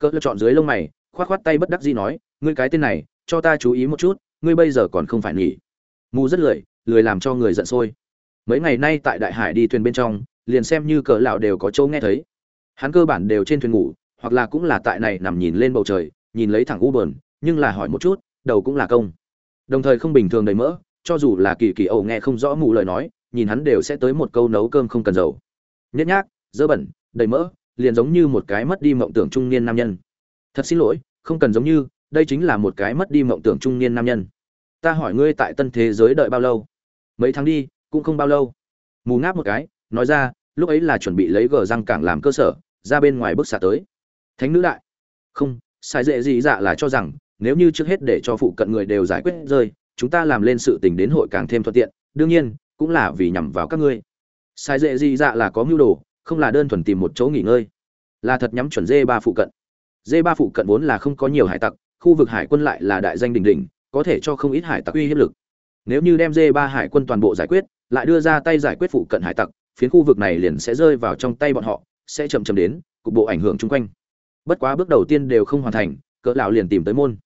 cỡ lão chọn dưới lông mày, khoát khoát tay bất đắc dĩ nói, ngươi cái tên này, cho ta chú ý một chút, ngươi bây giờ còn không phải nghỉ. Mù rất lười lười làm cho người giận sôi. Mấy ngày nay tại đại hải đi thuyền bên trong, liền xem như cỡ lão đều có chỗ nghe thấy. Hắn cơ bản đều trên thuyền ngủ hoặc là cũng là tại này nằm nhìn lên bầu trời, nhìn lấy thẳng u bờn nhưng là hỏi một chút, đầu cũng là công. Đồng thời không bình thường đầy mỡ, cho dù là kỳ kỳ ẩu nghe không rõ mù lời nói, nhìn hắn đều sẽ tới một câu nấu cơm không cần dầu. Nhét nhác, dơ bẩn, đầy mỡ, liền giống như một cái mất đi mộng tưởng trung niên nam nhân. Thật xin lỗi, không cần giống như, đây chính là một cái mất đi mộng tưởng trung niên nam nhân. Ta hỏi ngươi tại tân thế giới đợi bao lâu? Mấy tháng đi, cũng không bao lâu. Mù ngáp một cái, nói ra, lúc ấy là chuẩn bị lấy gờ răng cảng làm cơ sở, ra bên ngoài bước xạ tới thánh nữ đại. Không, sai dễ gì dạ là cho rằng, nếu như trước hết để cho phụ cận người đều giải quyết rơi, chúng ta làm lên sự tình đến hội càng thêm thuận tiện, đương nhiên, cũng là vì nhằm vào các ngươi. Sai dễ gì dạ là có mưu đồ, không là đơn thuần tìm một chỗ nghỉ ngơi. Là thật nhắm chuẩn dê ba phụ cận. Dê ba phụ cận vốn là không có nhiều hải tặc, khu vực hải quân lại là đại danh đỉnh đỉnh, có thể cho không ít hải tặc uy hiếp lực. Nếu như đem dê ba hải quân toàn bộ giải quyết, lại đưa ra tay giải quyết phụ cận hải tặc, phiến khu vực này liền sẽ rơi vào trong tay bọn họ, sẽ chậm chậm đến, cục bộ ảnh hưởng chung quanh bất quá bước đầu tiên đều không hoàn thành, cỡ lão liền tìm tới môn.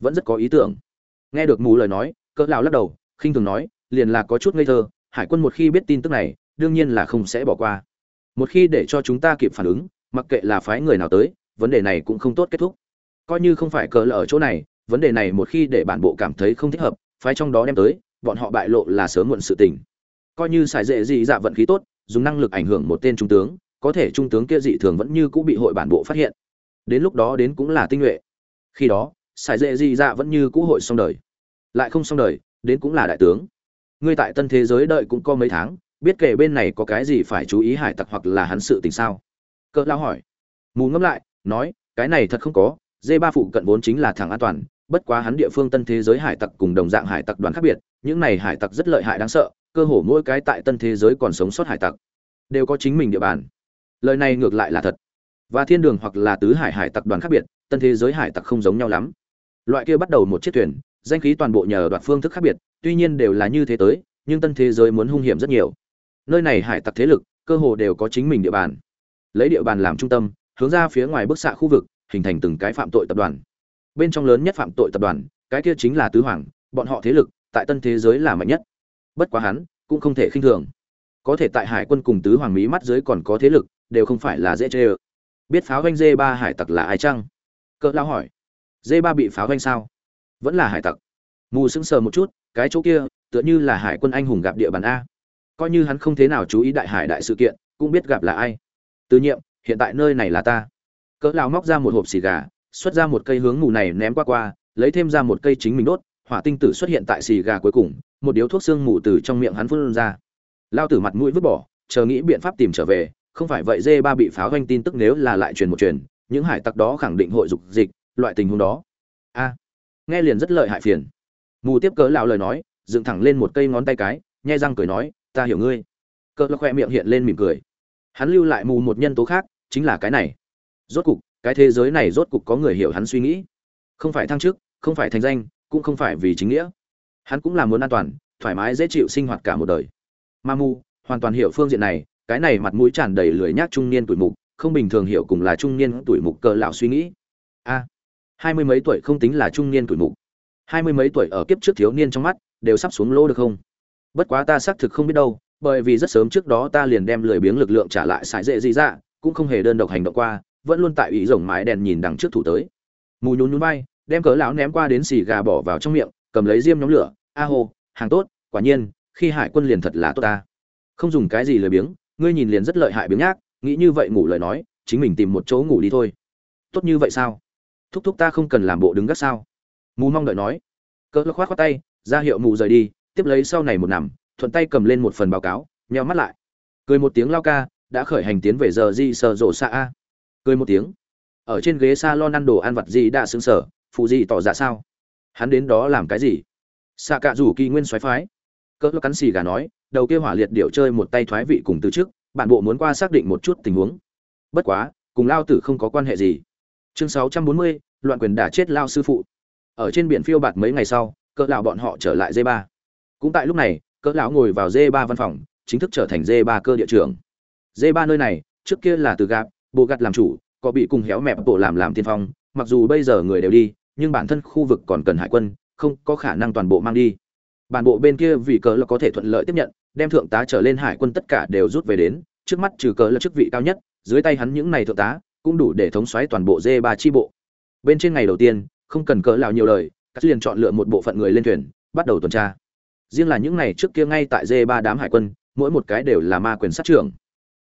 Vẫn rất có ý tưởng. Nghe được mù lời nói, cỡ lão lắc đầu, khinh thường nói, liền là có chút ngây thơ, hải quân một khi biết tin tức này, đương nhiên là không sẽ bỏ qua. Một khi để cho chúng ta kịp phản ứng, mặc kệ là phái người nào tới, vấn đề này cũng không tốt kết thúc. Coi như không phải cỡ lão ở chỗ này, vấn đề này một khi để bản bộ cảm thấy không thích hợp, phái trong đó đem tới, bọn họ bại lộ là sớm muộn sự tình. Coi như xài dễ dị dạ vận khí tốt, dùng năng lực ảnh hưởng một tên trung tướng, có thể trung tướng kia dị thường vẫn như cũng bị hội bản bộ phát hiện đến lúc đó đến cũng là tinh nhuệ. Khi đó, sải dễ dị dạ vẫn như cũ hội xong đời. Lại không xong đời, đến cũng là đại tướng. Ngươi tại tân thế giới đợi cũng có mấy tháng, biết kể bên này có cái gì phải chú ý hải tặc hoặc là hắn sự tình sao? Cỡ lao hỏi. Mù ngẫm lại, nói, cái này thật không có, Dê ba phụ cận vốn chính là thằng an toàn, bất quá hắn địa phương tân thế giới hải tặc cùng đồng dạng hải tặc đoàn khác biệt, những này hải tặc rất lợi hại đáng sợ, cơ hồ mỗi cái tại tân thế giới còn sống sót hải tặc, đều có chính mình địa bàn. Lời này ngược lại là thật và thiên đường hoặc là tứ hải hải tặc đoàn khác biệt, tân thế giới hải tặc không giống nhau lắm. Loại kia bắt đầu một chiếc thuyền, danh khí toàn bộ nhờ đoạt phương thức khác biệt, tuy nhiên đều là như thế tới, nhưng tân thế giới muốn hung hiểm rất nhiều. Nơi này hải tặc thế lực, cơ hồ đều có chính mình địa bàn. Lấy địa bàn làm trung tâm, hướng ra phía ngoài bức xạ khu vực, hình thành từng cái phạm tội tập đoàn. Bên trong lớn nhất phạm tội tập đoàn, cái kia chính là tứ hoàng, bọn họ thế lực, tại tân thế giới là mạnh nhất. Bất quá hắn, cũng không thể khinh thường. Có thể tại hải quân cùng tứ hoàng mỹ mắt dưới còn có thế lực, đều không phải là dễ chê ơ biết pháo vanh dê ba hải tặc là ai chăng? Cỡ lao hỏi. Dê ba bị pháo vanh sao? Vẫn là hải tặc. Mù sững sờ một chút, cái chỗ kia, tựa như là hải quân anh hùng gặp địa bàn a. Coi như hắn không thế nào chú ý đại hải đại sự kiện, cũng biết gặp là ai. Từ nhiệm, hiện tại nơi này là ta. Cỡ lao móc ra một hộp xì gà, xuất ra một cây hướng mù này ném qua qua, lấy thêm ra một cây chính mình đốt, hỏa tinh tử xuất hiện tại xì gà cuối cùng, một điếu thuốc xương mù từ trong miệng hắn phun ra. Lao tử mặt mũi vứt bỏ, chờ nghĩ biện pháp tìm trở về không phải vậy dê ba bị pháo doanh tin tức nếu là lại truyền một truyền, những hải tặc đó khẳng định hội dục dịch, loại tình huống đó. A, nghe liền rất lợi hại phiền. Mù tiếp cớ lão lời nói, dựng thẳng lên một cây ngón tay cái nhai răng cười nói, ta hiểu ngươi. Cỡ lão khoe miệng hiện lên mỉm cười. Hắn lưu lại mù một nhân tố khác, chính là cái này. Rốt cục, cái thế giới này rốt cục có người hiểu hắn suy nghĩ. Không phải thăng chức, không phải thành danh, cũng không phải vì chính nghĩa. Hắn cũng là muốn an toàn, thoải mái dễ chịu sinh hoạt cả một đời. Ma mù, hoàn toàn hiểu phương diện này cái này mặt mũi tràn đầy lười nhác trung niên tuổi mục, không bình thường hiểu cùng là trung niên tuổi mục cờ lão suy nghĩ. A, hai mươi mấy tuổi không tính là trung niên tuổi mục. Hai mươi mấy tuổi ở kiếp trước thiếu niên trong mắt, đều sắp xuống lô được không? Bất quá ta xác thực không biết đâu, bởi vì rất sớm trước đó ta liền đem lười biếng lực lượng trả lại sải dễ dị dạ cũng không hề đơn độc hành động qua, vẫn luôn tại ủy rồng mái đèn nhìn đằng trước thủ tới. Mù nhún nhún bay đem cỡ lão ném qua đến xì gà bỏ vào trong miệng, cầm lấy diêm nhóm lửa. A hô, hàng tốt, quả nhiên, khi hải quân liền thật là tốt ta. Không dùng cái gì lười biếng ngươi nhìn liền rất lợi hại biếng nhác, nghĩ như vậy ngủ lời nói, chính mình tìm một chỗ ngủ đi thôi. Tốt như vậy sao? Thúc thúc ta không cần làm bộ đứng gác sao? Mù mong đợi nói. Cỡ lão khoát khoát tay, ra hiệu mù rời đi, tiếp lấy sau này một nằm, thuận tay cầm lên một phần báo cáo, nheo mắt lại. Cười một tiếng lao ca, đã khởi hành tiến về giờ di sờ rộ xa a. Cười một tiếng. Ở trên ghế s a lon ăn đồ ăn vặt gì đã xứng sở phụ gì tỏ ra sao? Hắn đến đó làm cái gì? Xạ cạ rủ kỳ nguyên xoáy phái. Cỡ cắn xì gà nói đầu kia hỏa liệt điệu chơi một tay thoái vị cùng từ trước bản bộ muốn qua xác định một chút tình huống. Bất quá cùng lao tử không có quan hệ gì. Chương 640, loạn quyền đả chết lao sư phụ. Ở trên biển phiêu bạt mấy ngày sau cỡ lão bọn họ trở lại dê ba. cũng tại lúc này cỡ lão ngồi vào dê ba văn phòng chính thức trở thành dê ba cơ địa trưởng. Dê ba nơi này trước kia là từ gạp bộ gặt làm chủ có bị cùng héo mẹp bộ làm làm tiên phong mặc dù bây giờ người đều đi nhưng bản thân khu vực còn cần hải quân không có khả năng toàn bộ mang đi bản bộ bên kia vì cớ là có thể thuận lợi tiếp nhận, đem thượng tá trở lên hải quân tất cả đều rút về đến, trước mắt trừ cớ là chức vị cao nhất, dưới tay hắn những này thượng tá, cũng đủ để thống xoáy toàn bộ d ba tri bộ. Bên trên ngày đầu tiên, không cần cớ lào nhiều lời các liền chọn lựa một bộ phận người lên thuyền, bắt đầu tuần tra. Riêng là những này trước kia ngay tại d ba đám hải quân, mỗi một cái đều là ma quyền sát trưởng.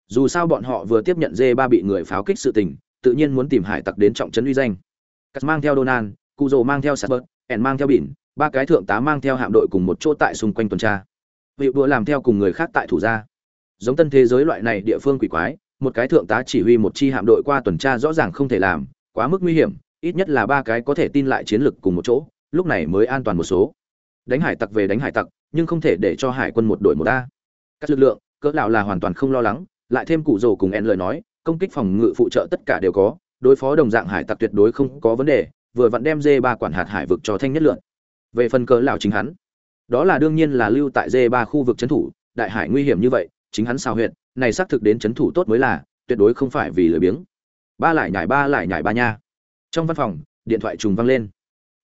Dù sao bọn họ vừa tiếp nhận d ba bị người pháo kích sự tình, tự nhiên muốn tìm hải tặc đến trọng trấn uy danh. Cắt mang theo donald cụ rồ mang theo sạt bớt ẻn mang theo bỉn ba cái thượng tá mang theo hạm đội cùng một chỗ tại xung quanh tuần tra. Vị đua làm theo cùng người khác tại thủ gia giống tân thế giới loại này địa phương quỷ quái, một cái thượng tá chỉ huy một chi hạm đội qua tuần tra rõ ràng không thể làm, quá mức nguy hiểm, ít nhất là ba cái có thể tin lại chiến lực cùng một chỗ, lúc này mới an toàn một số. Đánh hải tặc về đánh hải tặc, nhưng không thể để cho hải quân một đội một a các lực lượng, cỡ nào là hoàn toàn không lo lắng, lại thêm cụ rồ cùng en lời nói, công kích phòng ngự phụ trợ tất cả đều có, đối phó đồng dạng hải tặc tuyệt đối không có vấn đề, vừa vặn đem dê ba quản hạt hải vực cho thanh nhất lượng về phần cỡ lão chính hắn. Đó là đương nhiên là lưu tại dê ba khu vực trấn thủ, đại hải nguy hiểm như vậy, chính hắn sao huyệt, này xác thực đến trấn thủ tốt mới là, tuyệt đối không phải vì lười biếng. Ba lại nhảy ba lại nhảy ba nha. Trong văn phòng, điện thoại trùng vang lên.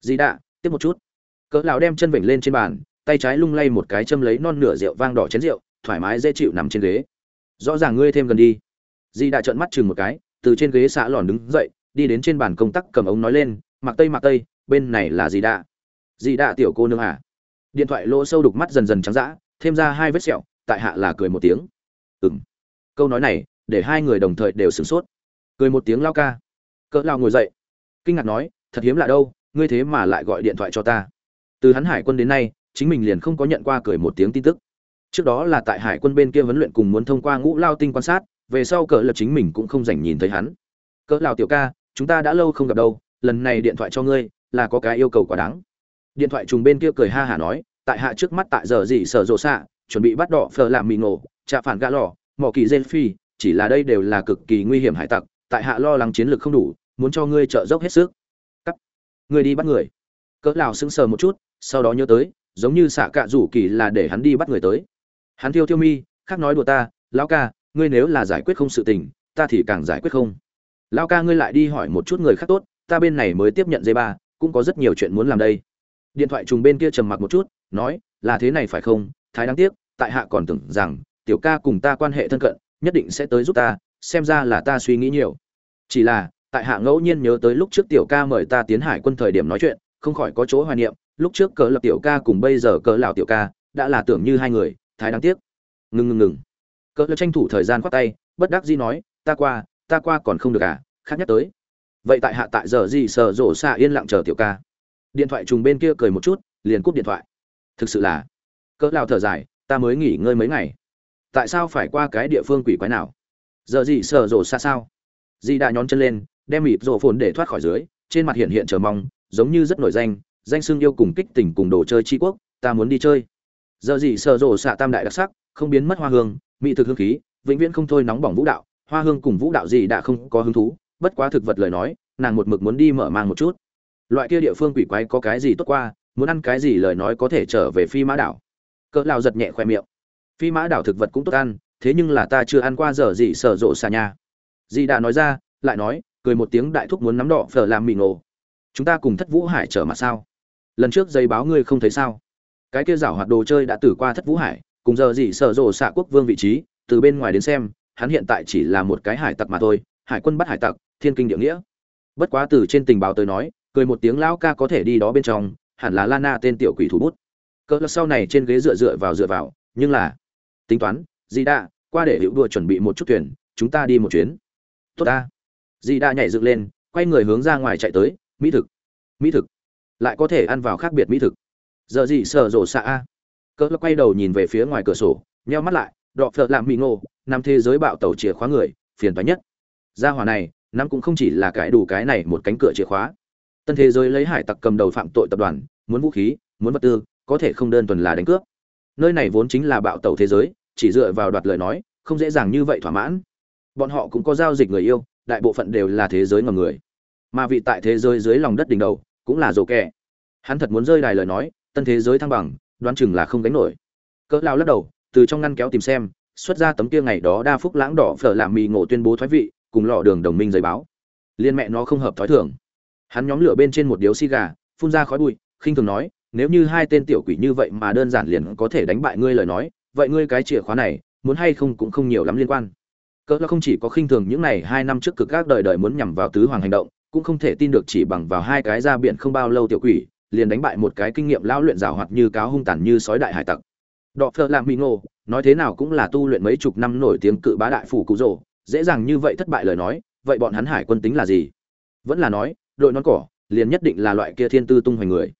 Di đạ, tiếp một chút. Cỡ lão đem chân vểnh lên trên bàn, tay trái lung lay một cái châm lấy non nửa rượu vang đỏ chén rượu, thoải mái dễ chịu nằm trên ghế. Rõ ràng ngươi thêm gần đi. Di đạ trợn mắt chừng một cái, từ trên ghế xạ lòn đứng dậy, đi đến trên bàn công tác cầm ống nói lên, mặc tây mặc tây, bên này là gì đạ gì đã tiểu cô nương à? Điện thoại lỗ sâu đục mắt dần dần trắng dã, thêm ra hai vết sẹo, tại hạ là cười một tiếng. Ừng câu nói này, để hai người đồng thời đều sửng sốt. Cười một tiếng lao ca. Cỡ lao ngồi dậy. Kinh ngạc nói, thật hiếm lạ đâu, ngươi thế mà lại gọi điện thoại cho ta. Từ hắn hải quân đến nay, chính mình liền không có nhận qua cười một tiếng tin tức. Trước đó là tại hải quân bên kia vấn luyện cùng muốn thông qua ngũ lao tinh quan sát, về sau cỡ lập chính mình cũng không dành nhìn thấy hắn. Cỡ lao tiểu ca, chúng ta đã lâu không gặp đâu, lần này điện thoại cho ngươi, là có cái yêu cầu quá đáng điện thoại trùng bên kia cười ha hả nói, tại hạ trước mắt tại giờ gì sở rộ xạ, chuẩn bị bắt đỏ phờ làm mì nổ chạ phản gã lò, mỏ kỳ dê phi, chỉ là đây đều là cực kỳ nguy hiểm hải tặc, tại hạ lo lắng chiến lược không đủ, muốn cho ngươi trợ dốc hết sức. Cắt. Ngươi đi bắt người. Cỡ lào sững sờ một chút, sau đó nhớ tới, giống như xạ cạ rủ kỳ là để hắn đi bắt người tới. Hắn thiêu thiêu mi, khác nói đùa ta, lão ca, ngươi nếu là giải quyết không sự tình, ta thì càng giải quyết không. Lão ca, ngươi lại đi hỏi một chút người khác tốt, ta bên này mới tiếp nhận dây ba cũng có rất nhiều chuyện muốn làm đây điện thoại trùng bên kia trầm mặc một chút, nói, là thế này phải không? Thái đáng tiếc, tại hạ còn tưởng rằng tiểu ca cùng ta quan hệ thân cận, nhất định sẽ tới giúp ta, xem ra là ta suy nghĩ nhiều. Chỉ là, tại hạ ngẫu nhiên nhớ tới lúc trước tiểu ca mời ta tiến hải quân thời điểm nói chuyện, không khỏi có chỗ hoài niệm, lúc trước cỡ lập tiểu ca cùng bây giờ cỡ lão tiểu ca, đã là tưởng như hai người, thái đáng tiếc. Ngừng ngừng ngừng. Cỡ lập tranh thủ thời gian khoát tay, bất đắc dĩ nói, ta qua ta qua còn không được à khác nhắc tới. Vậy tại hạ tại giờ gì sợ rổ xạ yên lặng chờ tiểu ca điện thoại trùng bên kia cười một chút, liền cúp điện thoại. Thực sự là, cỡ lao thở dài, ta mới nghỉ ngơi mấy ngày. Tại sao phải qua cái địa phương quỷ quái nào? Giờ gì sợ rồ xa sao? Di đã nhón chân lên, đem mịp rổ phồn để thoát khỏi dưới, trên mặt hiện hiện chờ mong, giống như rất nổi danh danh xưng yêu cùng kích tỉnh cùng đồ chơi tri quốc, ta muốn đi chơi. Giờ gì sợ rồ xạ tam đại đặc sắc, không biến mất hoa hương, mỹ thực hương khí, vĩnh viễn không thôi nóng bỏng vũ đạo, hoa hương cùng vũ đạo gì đã không có hứng thú, bất quá thực vật lời nói, nàng một mực muốn đi mở mang một chút loại kia địa phương quỷ quái có cái gì tốt qua, muốn ăn cái gì lời nói có thể trở về phi mã đảo. Cỡ lao giật nhẹ khoe miệng. Phi mã đảo thực vật cũng tốt ăn, thế nhưng là ta chưa ăn qua giờ gì sở rộ xà nhà. Dì đã nói ra, lại nói, cười một tiếng đại thúc muốn nắm đỏ phở làm mì ngộ chúng ta cùng thất vũ hải trở mặt sao? Lần trước giấy báo ngươi không thấy sao? Cái kia rảo hoạt đồ chơi đã tử qua thất vũ hải, cùng giờ gì sở rộ xạ quốc vương vị trí, từ bên ngoài đến xem, hắn hiện tại chỉ là một cái hải tặc mà thôi, hải quân bắt hải tặc, thiên kinh địa nghĩa. Bất quá từ trên tình báo tới nói cười một tiếng lão ca có thể đi đó bên trong, hẳn là lana tên tiểu quỷ thủ bút. Cỡ là sau này trên ghế dựa dựa vào dựa vào, nhưng là, tính toán, di đa qua để hữu đùa chuẩn bị một chút thuyền, chúng ta đi một chuyến. Tốt ta. Di đa nhảy dựng lên, quay người hướng ra ngoài chạy tới, mỹ thực. Mỹ thực. Lại có thể ăn vào khác biệt mỹ thực. Giờ gì sợ rổ xạ a? Cỡ là quay đầu nhìn về phía ngoài cửa sổ, nheo mắt lại, đọ phợ làm mỹ ngô nằm thế giới bạo tàu chìa khóa người, phiền toái nhất. Gia hỏa này, năm cũng không chỉ là cái đủ cái này một cánh cửa chìa khóa tân thế giới lấy hải tặc cầm đầu phạm tội tập đoàn, muốn vũ khí, muốn vật tư, có thể không đơn thuần là đánh cướp. Nơi này vốn chính là bạo tẩu thế giới, chỉ dựa vào đoạt lời nói, không dễ dàng như vậy thỏa mãn. Bọn họ cũng có giao dịch người yêu, đại bộ phận đều là thế giới ngầm người. Mà vị tại thế giới dưới lòng đất đỉnh đầu, cũng là rổ kẹ hắn thật muốn rơi đài lời nói, tân thế giới thăng bằng, đoán chừng là không gánh nổi. Cỡ lao lắc đầu, từ trong ngăn kéo tìm xem, xuất ra tấm kia ngày đó đa phúc lãng đỏ phở làm mì ngộ tuyên bố thoái vị, cùng lọ đường đồng minh giấy báo. Liên mẹ nó không hợp thói thường hắn nhóm lửa bên trên một điếu xi gà, phun ra khói bụi, khinh thường nói, nếu như hai tên tiểu quỷ như vậy mà đơn giản liền có thể đánh bại ngươi lời nói, vậy ngươi cái chìa khóa này, muốn hay không cũng không nhiều lắm liên quan. Cỡ là không chỉ có khinh thường những này hai năm trước cực các đời đời muốn nhằm vào tứ hoàng hành động, cũng không thể tin được chỉ bằng vào hai cái ra biển không bao lâu tiểu quỷ, liền đánh bại một cái kinh nghiệm lão luyện rào hoạt như cáo hung tàn như sói đại hải tặc. Đọ phơ làm mỹ ngộ nói thế nào cũng là tu luyện mấy chục năm nổi tiếng cự bá đại phủ cụ rồ, dễ dàng như vậy thất bại lời nói, vậy bọn hắn hải quân tính là gì? Vẫn là nói đội nón cỏ liền nhất định là loại kia thiên tư tung hoành người.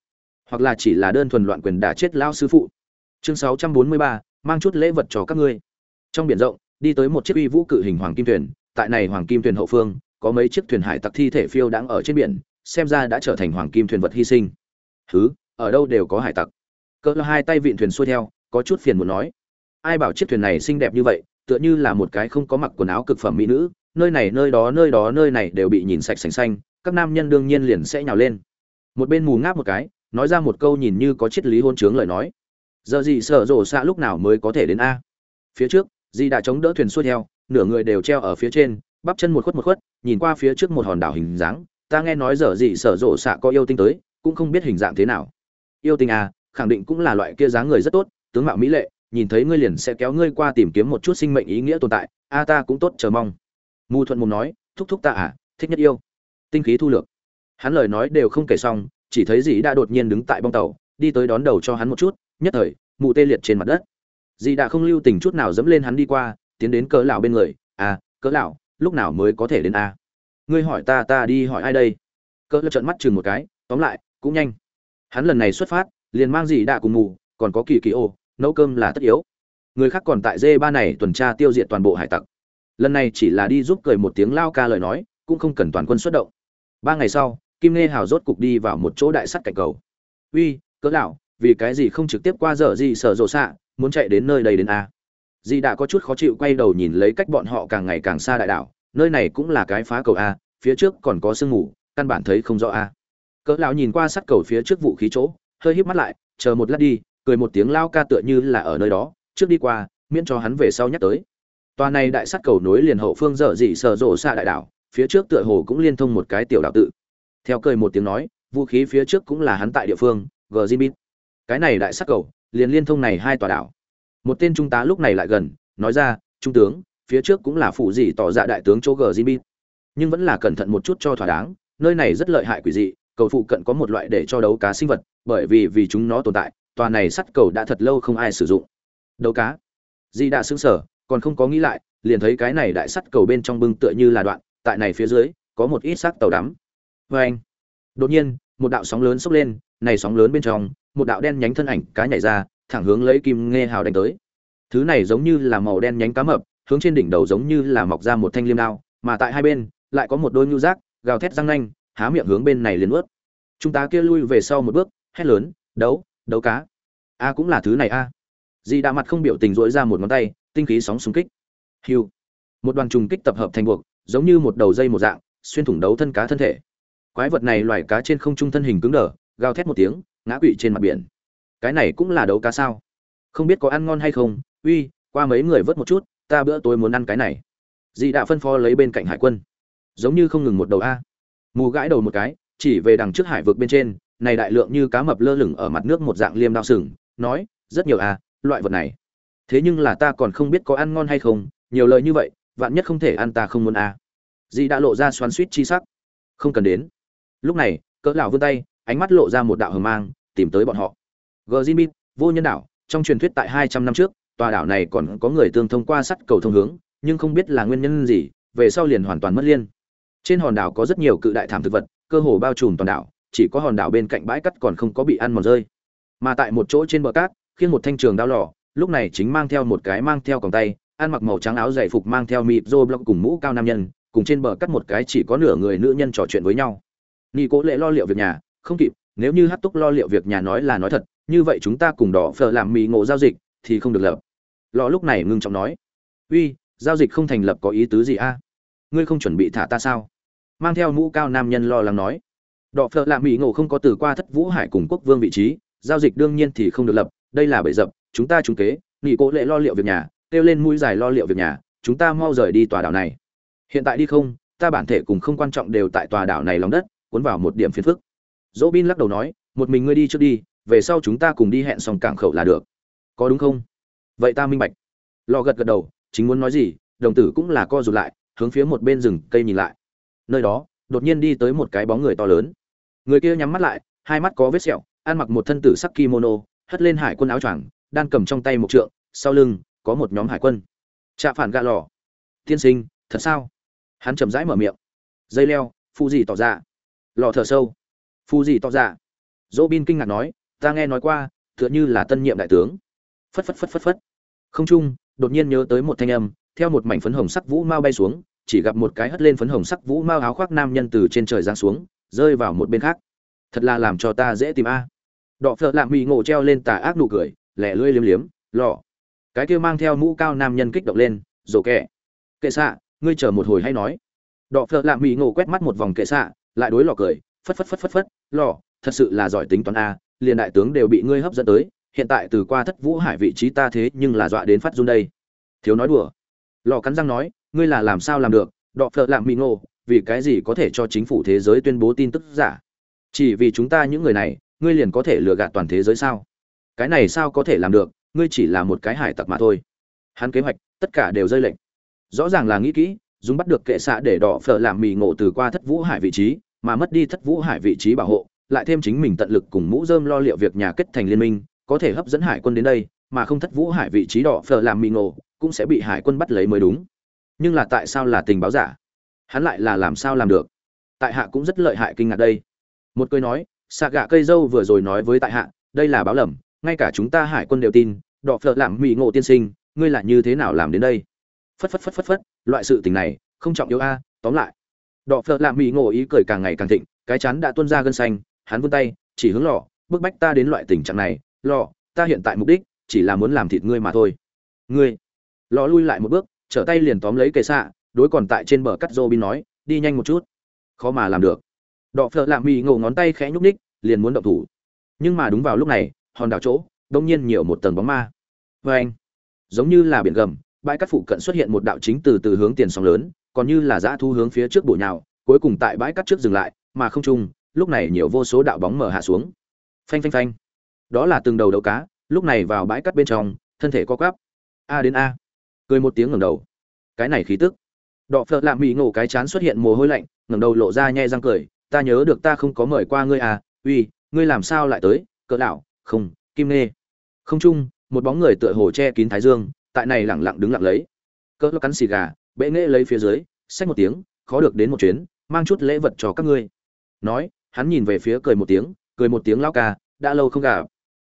Hoặc là chỉ là đơn thuần loạn quyền đả chết lao sư phụ. Chương 643, mang chút lễ vật cho các ngươi. Trong biển rộng đi tới một chiếc uy vũ cự hình hoàng kim thuyền. Tại này hoàng kim thuyền hậu phương có mấy chiếc thuyền hải tặc thi thể phiêu đang ở trên biển xem ra đã trở thành hoàng kim thuyền vật hy sinh. Thứ ở đâu đều có hải tặc. Cỡ hai tay vịn thuyền xuôi theo có chút phiền muốn nói. Ai bảo chiếc thuyền này xinh đẹp như vậy tựa như là một cái không có mặc quần áo cực phẩm mỹ nữ nơi này nơi đó nơi đó nơi này đều bị nhìn sạch sành xanh các nam nhân đương nhiên liền sẽ nhào lên. Một bên mù ngáp một cái, nói ra một câu nhìn như có triết lý hôn chướng lời nói. Giờ gì sở rổ xạ lúc nào mới có thể đến a? Phía trước di đã chống đỡ thuyền xuôi theo, nửa người đều treo ở phía trên, bắp chân một khuất một khuất, nhìn qua phía trước một hòn đảo hình dáng. Ta nghe nói giờ gì sở rổ xạ có yêu tinh tới, cũng không biết hình dạng thế nào. Yêu tinh a, khẳng định cũng là loại kia dáng người rất tốt, tướng mạo mỹ lệ, nhìn thấy ngươi liền sẽ kéo ngươi qua tìm kiếm một chút sinh mệnh ý nghĩa tồn tại. A ta cũng tốt, chờ mong. Mù thuận mồm nói, thúc thúc ta à thích nhất yêu tinh khí thu lược. Hắn lời nói đều không kể xong, chỉ thấy dì đã đột nhiên đứng tại bong tàu, đi tới đón đầu cho hắn một chút, nhất thời, mụ tê liệt trên mặt đất. Dì đã không lưu tình chút nào dẫm lên hắn đi qua, tiến đến cỡ lão bên người à cỡ lão, lúc nào mới có thể đến a? Ngươi hỏi ta ta đi hỏi ai đây? Cỡ lão trợn mắt chừng một cái, tóm lại, cũng nhanh. Hắn lần này xuất phát, liền mang dĩ đã cùng mù còn có kỳ kỳ ô, nấu cơm là tất yếu. Người khác còn tại dê ba này tuần tra tiêu diệt toàn bộ hải tặc. Lần này chỉ là đi giúp cười một tiếng lao ca lời nói, cũng không cần toàn quân xuất động ba ngày sau, kim nghe hào rốt cục đi vào một chỗ đại sắt cạnh cầu. Uy, cỡ lão, vì cái gì không trực tiếp qua dở gì sở rộ xạ, muốn chạy đến nơi đây đến a? Di đã có chút khó chịu quay đầu nhìn lấy cách bọn họ càng ngày càng xa đại đảo, nơi này cũng là cái phá cầu a, phía trước còn có sương mù, căn bản thấy không rõ a. Cỡ lão nhìn qua sắt cầu phía trước vũ khí chỗ, hơi híp mắt lại, chờ một lát đi, cười một tiếng lao ca tựa như là ở nơi đó, trước đi qua, miễn cho hắn về sau nhắc tới. Toàn này đại sắt cầu nối liền hậu phương dở dị sở rộ xạ đại đảo phía trước tựa hồ cũng liên thông một cái tiểu đảo tự. Theo cười một tiếng nói, vũ khí phía trước cũng là hắn tại địa phương gờ cái này đại sắc cầu, liền liên thông này hai tòa đảo. Một tên trung tá lúc này lại gần, nói ra, trung tướng, phía trước cũng là phụ gì tỏ dạ đại tướng chỗ gờ nhưng vẫn là cẩn thận một chút cho thỏa đáng, nơi này rất lợi hại quỷ dị, cầu phụ cận có một loại để cho đấu cá sinh vật, bởi vì vì chúng nó tồn tại, tòa này sắt cầu đã thật lâu không ai sử dụng. Đấu cá? Di đã xứng sở còn không có nghĩ lại, liền thấy cái này đại sắt cầu bên trong bưng tựa như là đoạn tại này phía dưới, có một ít xác tàu đắm. Vê anh, đột nhiên, một đạo sóng lớn xốc lên, này sóng lớn bên trong, một đạo đen nhánh thân ảnh cá nhảy ra, thẳng hướng lấy kim nghe hào đánh tới. Thứ này giống như là màu đen nhánh cá mập, hướng trên đỉnh đầu giống như là mọc ra một thanh liêm đao, mà tại hai bên, lại có một đôi nhu rác, gào thét răng nanh, há miệng hướng bên này liền ướt chúng ta kia lui về sau một bước, hét lớn, đấu đấu cá. A cũng là thứ này a. Di đã mặt không biểu tình dỗi ra một ngón tay, tinh khí sóng xung kích. Hiu. Một đoàn trùng kích tập hợp thành buộc giống như một đầu dây một dạng, xuyên thủng đấu thân cá thân thể. Quái vật này loài cá trên không trung thân hình cứng đờ, gào thét một tiếng, ngã quỵ trên mặt biển. Cái này cũng là đấu cá sao? Không biết có ăn ngon hay không? Uy, qua mấy người vớt một chút, ta bữa tối muốn ăn cái này. Dị đã phân phó lấy bên cạnh hải quân. Giống như không ngừng một đầu a. Mù gãi đầu một cái, chỉ về đằng trước hải vực bên trên, này đại lượng như cá mập lơ lửng ở mặt nước một dạng liêm đao sừng, nói, rất nhiều a, loại vật này. Thế nhưng là ta còn không biết có ăn ngon hay không, nhiều lời như vậy vạn nhất không thể ăn ta không muốn à. dì đã lộ ra xoắn suýt chi sắc. Không cần đến. Lúc này, cỡ lão vươn tay, ánh mắt lộ ra một đạo hờ mang, tìm tới bọn họ. Gờ vô nhân đảo, trong truyền thuyết tại hai trăm năm trước, tòa đảo này còn có người tương thông qua sắt cầu thông hướng, nhưng không biết là nguyên nhân gì, về sau liền hoàn toàn mất liên. Trên hòn đảo có rất nhiều cự đại thảm thực vật, cơ hồ bao trùm toàn đảo, chỉ có hòn đảo bên cạnh bãi cắt còn không có bị ăn mòn rơi. Mà tại một chỗ trên bờ cát, khiêng một thanh trường đao lò, lúc này chính mang theo một cái mang theo còng tay ăn mặc màu trắng áo dày phục mang theo mịp rô block cùng mũ cao nam nhân, cùng trên bờ cắt một cái chỉ có nửa người nữ nhân trò chuyện với nhau. Nghi cố lệ lo liệu việc nhà, không kịp, nếu như hát túc lo liệu việc nhà nói là nói thật, như vậy chúng ta cùng đỏ phở làm mì ngộ giao dịch, thì không được lập. Lò lúc này ngưng trọng nói, uy, giao dịch không thành lập có ý tứ gì a? Ngươi không chuẩn bị thả ta sao? Mang theo mũ cao nam nhân lo lắng nói, đỏ phở làm mì ngộ không có từ qua thất vũ hải cùng quốc vương vị trí, giao dịch đương nhiên thì không được lập, đây là bể dập, chúng ta trúng kế. Nghị cố lệ lo liệu việc nhà kêu lên mũi dài lo liệu việc nhà, chúng ta mau rời đi tòa đảo này. Hiện tại đi không, ta bản thể cùng không quan trọng đều tại tòa đảo này lòng đất, cuốn vào một điểm phiền phức. Dỗ bin lắc đầu nói, một mình ngươi đi trước đi, về sau chúng ta cùng đi hẹn xong cảng khẩu là được. Có đúng không? Vậy ta minh bạch. Lò gật gật đầu, chính muốn nói gì, đồng tử cũng là co rụt lại, hướng phía một bên rừng cây nhìn lại. Nơi đó, đột nhiên đi tới một cái bóng người to lớn. Người kia nhắm mắt lại, hai mắt có vết sẹo, ăn mặc một thân tử sắc kimono, hất lên hải quân áo choàng, đang cầm trong tay một trượng, sau lưng có một nhóm hải quân. Trạ phản gà lò. Tiên sinh, thật sao? Hắn chậm rãi mở miệng. Dây leo phụ gì tỏ ra lò thở sâu. Phù gì tỏ dạ. ra dỗ bin kinh ngạc nói, ta nghe nói qua, tựa như là tân nhiệm đại tướng. Phất phất phất phất phất. Không trung đột nhiên nhớ tới một thanh âm, theo một mảnh phấn hồng sắc vũ mao bay xuống, chỉ gặp một cái hất lên phấn hồng sắc vũ mao áo khoác nam nhân từ trên trời giáng xuống, rơi vào một bên khác. Thật là làm cho ta dễ tìm a. Đọ phợ lạ mỹ ngộ treo lên tà ác nụ cười, lẻ lưỡi liếm liếm lọ cái kia mang theo mũ cao nam nhân kích động lên rổ kẹ, kệ xạ, ngươi chờ một hồi hay nói. Đọ phợ lạ mỹ ngộ quét mắt một vòng kệ xạ, lại đối lò cười, phất phất phất phất phất lò thật sự là giỏi tính toán a, liền đại tướng đều bị ngươi hấp dẫn tới, hiện tại từ qua thất vũ hải vị trí ta thế nhưng là dọa đến phát run đây. Thiếu nói đùa. Lò cắn răng nói, ngươi là làm sao làm được? Đọ phợ lạ mỹ ngộ, vì cái gì có thể cho chính phủ thế giới tuyên bố tin tức giả? Chỉ vì chúng ta những người này, ngươi liền có thể lừa gạt toàn thế giới sao? Cái này sao có thể làm được? Ngươi chỉ là một cái hải tặc mà thôi. Hắn kế hoạch, tất cả đều rơi lệnh rõ ràng là nghĩ kỹ, dùng bắt được kệ xạ để đỏ phở làm mì ngộ từ qua thất vũ hải vị trí, mà mất đi thất vũ hải vị trí bảo hộ, lại thêm chính mình tận lực cùng mũ dơm lo liệu việc nhà kết thành liên minh, có thể hấp dẫn hải quân đến đây, mà không thất vũ hải vị trí đỏ phở làm mì ngộ, cũng sẽ bị hải quân bắt lấy mới đúng. Nhưng là tại sao là tình báo giả? Hắn lại là làm sao làm được? Tại hạ cũng rất lợi hại kinh ngạc đây. Một cười nói, xạ gạ cây dâu vừa rồi nói với tại hạ, đây là báo lầm ngay cả chúng ta hải quân đều tin, đọ phợ làm mỹ ngộ tiên sinh, ngươi lại như thế nào làm đến đây? Phất phất phất phất phất, loại sự tình này, không trọng yếu a, tóm lại. Đọ phợ làm mỹ ngộ ý cười càng ngày càng thịnh, cái chán đã tuôn ra gân xanh, hắn vươn tay, chỉ hướng lò bức bách ta đến loại tình trạng này. Lò ta hiện tại mục đích, chỉ là muốn làm thịt ngươi mà thôi. Ngươi. Lò lui lại một bước, trở tay liền tóm lấy cây xạ, đối còn tại trên bờ cắt rô bin nói, đi nhanh một chút. Khó mà làm được. Đọ phợ lạ mỹ ngộ ngón tay khẽ nhúc ních liền muốn động thủ. Nhưng mà đúng vào lúc này hòn đảo chỗ, đông nhiên nhiều một tầng bóng ma. Vê anh, giống như là biển gầm, bãi cát phụ cận xuất hiện một đạo chính từ từ hướng tiền sóng lớn, còn như là dã thu hướng phía trước bổ nhào, cuối cùng tại bãi cát trước dừng lại, mà không trung. lúc này nhiều vô số đạo bóng mở hạ xuống. Phanh phanh phanh. Đó là từng đầu đấu cá, lúc này vào bãi cát bên trong, thân thể co quắp. A đến a. Cười một tiếng ngẩng đầu. Cái này khí tức. Đọ phợ lạ mỹ ngộ cái chán xuất hiện mồ hôi lạnh, ngẩng đầu lộ ra nhẹ răng cười, ta nhớ được ta không có mời qua ngươi à uy, ngươi làm sao lại tới, cỡ lão không kim nê không chung một bóng người tựa hồ che kín thái dương tại này lẳng lặng đứng lặng lấy. Cỡ lo cắn xì gà bệ nghệ lấy phía dưới xách một tiếng khó được đến một chuyến mang chút lễ vật cho các ngươi. Nói hắn nhìn về phía cười một tiếng cười một tiếng lão ca đã lâu không gặp.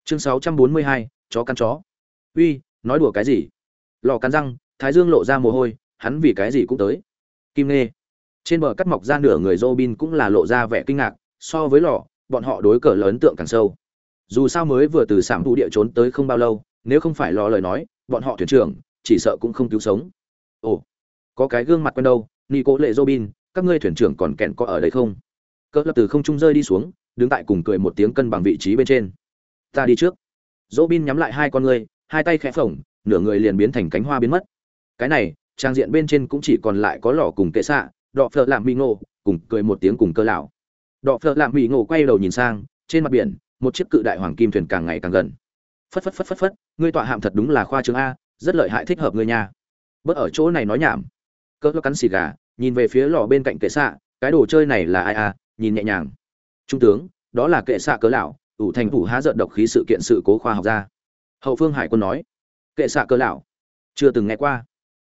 Chương 642, chó cắn chó. Uy nói đùa cái gì? Lò cắn răng thái dương lộ ra mồ hôi hắn vì cái gì cũng tới. Kim nê trên bờ cắt mọc ra nửa người Robin cũng là lộ ra vẻ kinh ngạc, so với lò, bọn họ đối cờ lớn tượng càng sâu. Dù sao mới vừa từ sạm thú địa trốn tới không bao lâu, nếu không phải lo lời nói, bọn họ thuyền trưởng chỉ sợ cũng không cứu sống. Ồ, có cái gương mặt quen đâu, Nico lệ Robin, các ngươi thuyền trưởng còn kẹn có ở đây không? Cỡ lập từ không trung rơi đi xuống, đứng tại cùng cười một tiếng cân bằng vị trí bên trên. Ta đi trước. Robin nhắm lại hai con ngươi, hai tay khẽ phồng, nửa người liền biến thành cánh hoa biến mất. Cái này, trang diện bên trên cũng chỉ còn lại có lò cùng kệ xạ, đọ phợ làm mỹ ngộ cùng cười một tiếng cùng cơ lão đọ phợ làm mỹ ngộ quay đầu nhìn sang trên mặt biển một chiếc cự đại hoàng kim thuyền càng ngày càng gần. Phất phất phất phất phất, ngươi tọa hạm thật đúng là khoa trương a, rất lợi hại thích hợp ngươi nha. Bớt ở chỗ này nói nhảm. Cỡ cắn xì gà, nhìn về phía lò bên cạnh kệ xạ, cái đồ chơi này là ai a, nhìn nhẹ nhàng. Trung tướng, đó là kệ xạ cớ lão, ủ thành phủ há giận độc khí sự kiện sự cố khoa học ra hậu phương hải quân nói, kệ xạ cớ lão, chưa từng nghe qua.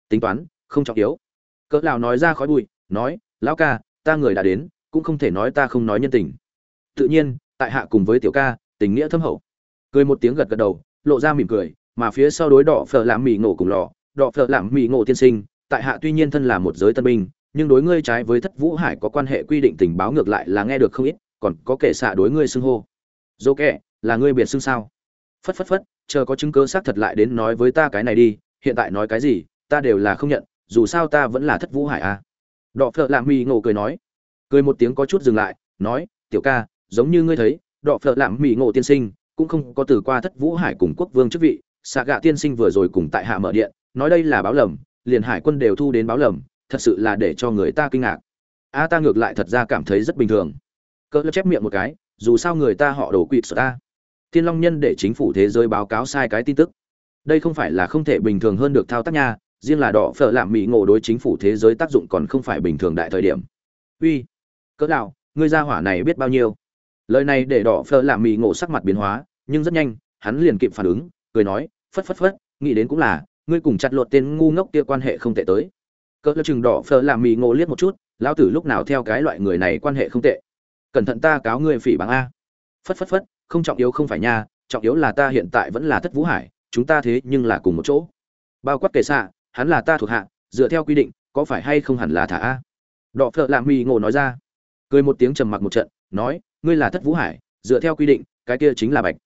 Tính toán, không trọng yếu. Cỡ lão nói ra khói bụi, nói, lão ca, ta người đã đến, cũng không thể nói ta không nói nhân tình. Tự nhiên tại hạ cùng với tiểu ca tình nghĩa thâm hậu. Cười một tiếng gật gật đầu lộ ra mỉm cười mà phía sau đối đỏ phở làm mì ngộ cùng lò. Đỏ phở làm mì ngộ tiên sinh tại hạ tuy nhiên thân là một giới tân binh nhưng đối ngươi trái với thất vũ hải có quan hệ quy định tình báo ngược lại là nghe được không ít còn có kẻ xạ đối ngươi xưng hô. Dô kệ, là ngươi biệt xưng sao? Phất phất phất chờ có chứng cứ xác thật lại đến nói với ta cái này đi hiện tại nói cái gì ta đều là không nhận dù sao ta vẫn là thất vũ hải à? Đọ phợ lạm mì ngộ cười nói. Cười một tiếng có chút dừng lại nói tiểu ca giống như ngươi thấy, đọ phợ lạm mỹ ngộ tiên sinh, cũng không có từ qua thất vũ hải cùng quốc vương chức vị, xạ gạ tiên sinh vừa rồi cùng tại hạ mở điện, nói đây là báo lầm, liền hải quân đều thu đến báo lầm, thật sự là để cho người ta kinh ngạc. A, ta ngược lại thật ra cảm thấy rất bình thường. Cỡ chép miệng một cái, dù sao người ta họ đổ quỵt sợ ta. Thiên long nhân để chính phủ thế giới báo cáo sai cái tin tức. Đây không phải là không thể bình thường hơn được thao tác nha, riêng là đỏ phở làm mỹ ngộ đối chính phủ thế giới tác dụng còn không phải bình thường đại thời điểm. Uy, cỡ nào, ngươi gia hỏa này biết bao nhiêu? Lời này để đỏ phơ làm mì ngộ sắc mặt biến hóa, nhưng rất nhanh, hắn liền kịp phản ứng, cười nói, phất phất phất, nghĩ đến cũng là, ngươi cùng chặt lột tên ngu ngốc kia quan hệ không tệ tới. Cỡ chừng đỏ phơ làm mì ngộ liếc một chút, lão tử lúc nào theo cái loại người này quan hệ không tệ? Cẩn thận ta cáo ngươi phỉ báng a. Phất phất phất, không trọng yếu không phải nha, trọng yếu là ta hiện tại vẫn là thất vũ hải, chúng ta thế nhưng là cùng một chỗ. Bao quát kể xạ, hắn là ta thuộc hạ, dựa theo quy định, có phải hay không hẳn là thả a? Đọ phợ lạ mì ngộ nói ra, cười một tiếng trầm mặc một trận, nói ngươi là thất vũ hải, dựa theo quy định, cái kia chính là bạch.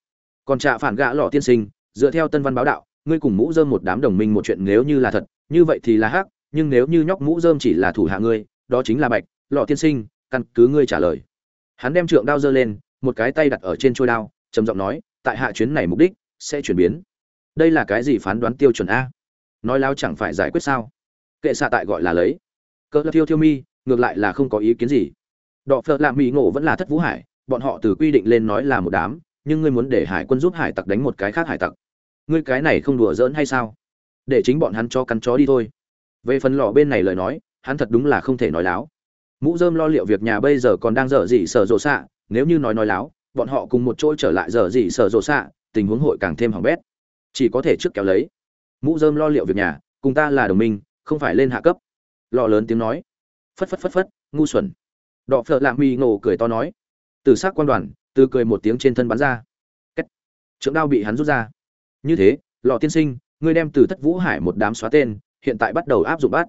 Còn trạ phản gã lọ tiên sinh, dựa theo tân văn báo đạo, ngươi cùng mũ dơm một đám đồng minh một chuyện nếu như là thật, như vậy thì là hắc, nhưng nếu như nhóc mũ dơm chỉ là thủ hạ ngươi, đó chính là bạch, lọ tiên sinh, căn cứ ngươi trả lời. Hắn đem trượng đao giơ lên, một cái tay đặt ở trên trôi đao, trầm giọng nói, tại hạ chuyến này mục đích sẽ chuyển biến. Đây là cái gì phán đoán tiêu chuẩn a? Nói láo chẳng phải giải quyết sao? Kệ xạ tại gọi là lấy. Cỡ thiêu thiêu mi, ngược lại là không có ý kiến gì đọ phợ lạ mỹ ngộ vẫn là thất vũ hải, bọn họ từ quy định lên nói là một đám, nhưng ngươi muốn để hải quân giúp hải tặc đánh một cái khác hải tặc. Ngươi cái này không đùa giỡn hay sao? Để chính bọn hắn cho cắn chó đi thôi. Về phần lọ bên này lời nói, hắn thật đúng là không thể nói láo. Mũ dơm lo liệu việc nhà bây giờ còn đang dở gì sở rộ xạ, nếu như nói nói láo, bọn họ cùng một chỗ trở lại dở gì sở rộ xạ, tình huống hội càng thêm hỏng bét. Chỉ có thể trước kéo lấy. Mũ dơm lo liệu việc nhà, cùng ta là đồng minh, không phải lên hạ cấp. Lọ lớn tiếng nói. Phất phất phất phất, ngu xuẩn đọ phở lạ mì ngộ cười to nói. Từ s ắ c quan đoàn, từ cười một tiếng trên thân bắn ra. Cách. trượng đao bị hắn rút ra. Như thế, lọ tiên sinh, ngươi đem từ thất vũ hải một đám xóa tên, hiện tại bắt đầu áp dụng bắt.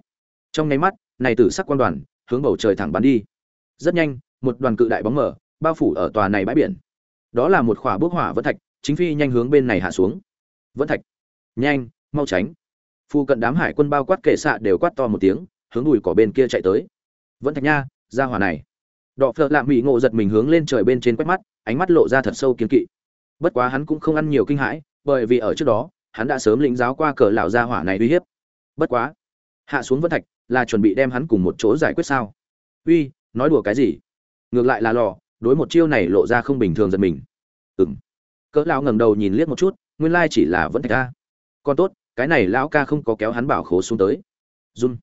Trong nháy mắt, này từ sắc quan đoàn, hướng bầu trời thẳng bắn đi. Rất nhanh, một đoàn cự đại bóng mở, bao phủ ở tòa này bãi biển. Đó là một khỏa bước hỏa vẫn thạch, chính phi nhanh hướng bên này hạ xuống. Vẫn thạch. Nhanh, mau tránh. Phu cận đám hải quân bao quát kệ xạ đều quát to một tiếng, hướng đùi cỏ bên kia chạy tới. Vẫn thạch nha ra hỏa này. Đọ phợ lạ mỹ ngộ giật mình hướng lên trời bên trên quét mắt, ánh mắt lộ ra thật sâu kiên kỵ. Bất quá hắn cũng không ăn nhiều kinh hãi, bởi vì ở trước đó, hắn đã sớm lĩnh giáo qua cờ lão gia hỏa này uy hiếp. Bất quá, hạ xuống vẫn thạch là chuẩn bị đem hắn cùng một chỗ giải quyết sao? Uy, nói đùa cái gì? Ngược lại là lò, đối một chiêu này lộ ra không bình thường giật mình. Ừng cỡ lão ngẩng đầu nhìn liếc một chút, nguyên lai chỉ là vẫn thạch ca còn tốt, cái này lão ca không có kéo hắn bảo khố xuống tới. Run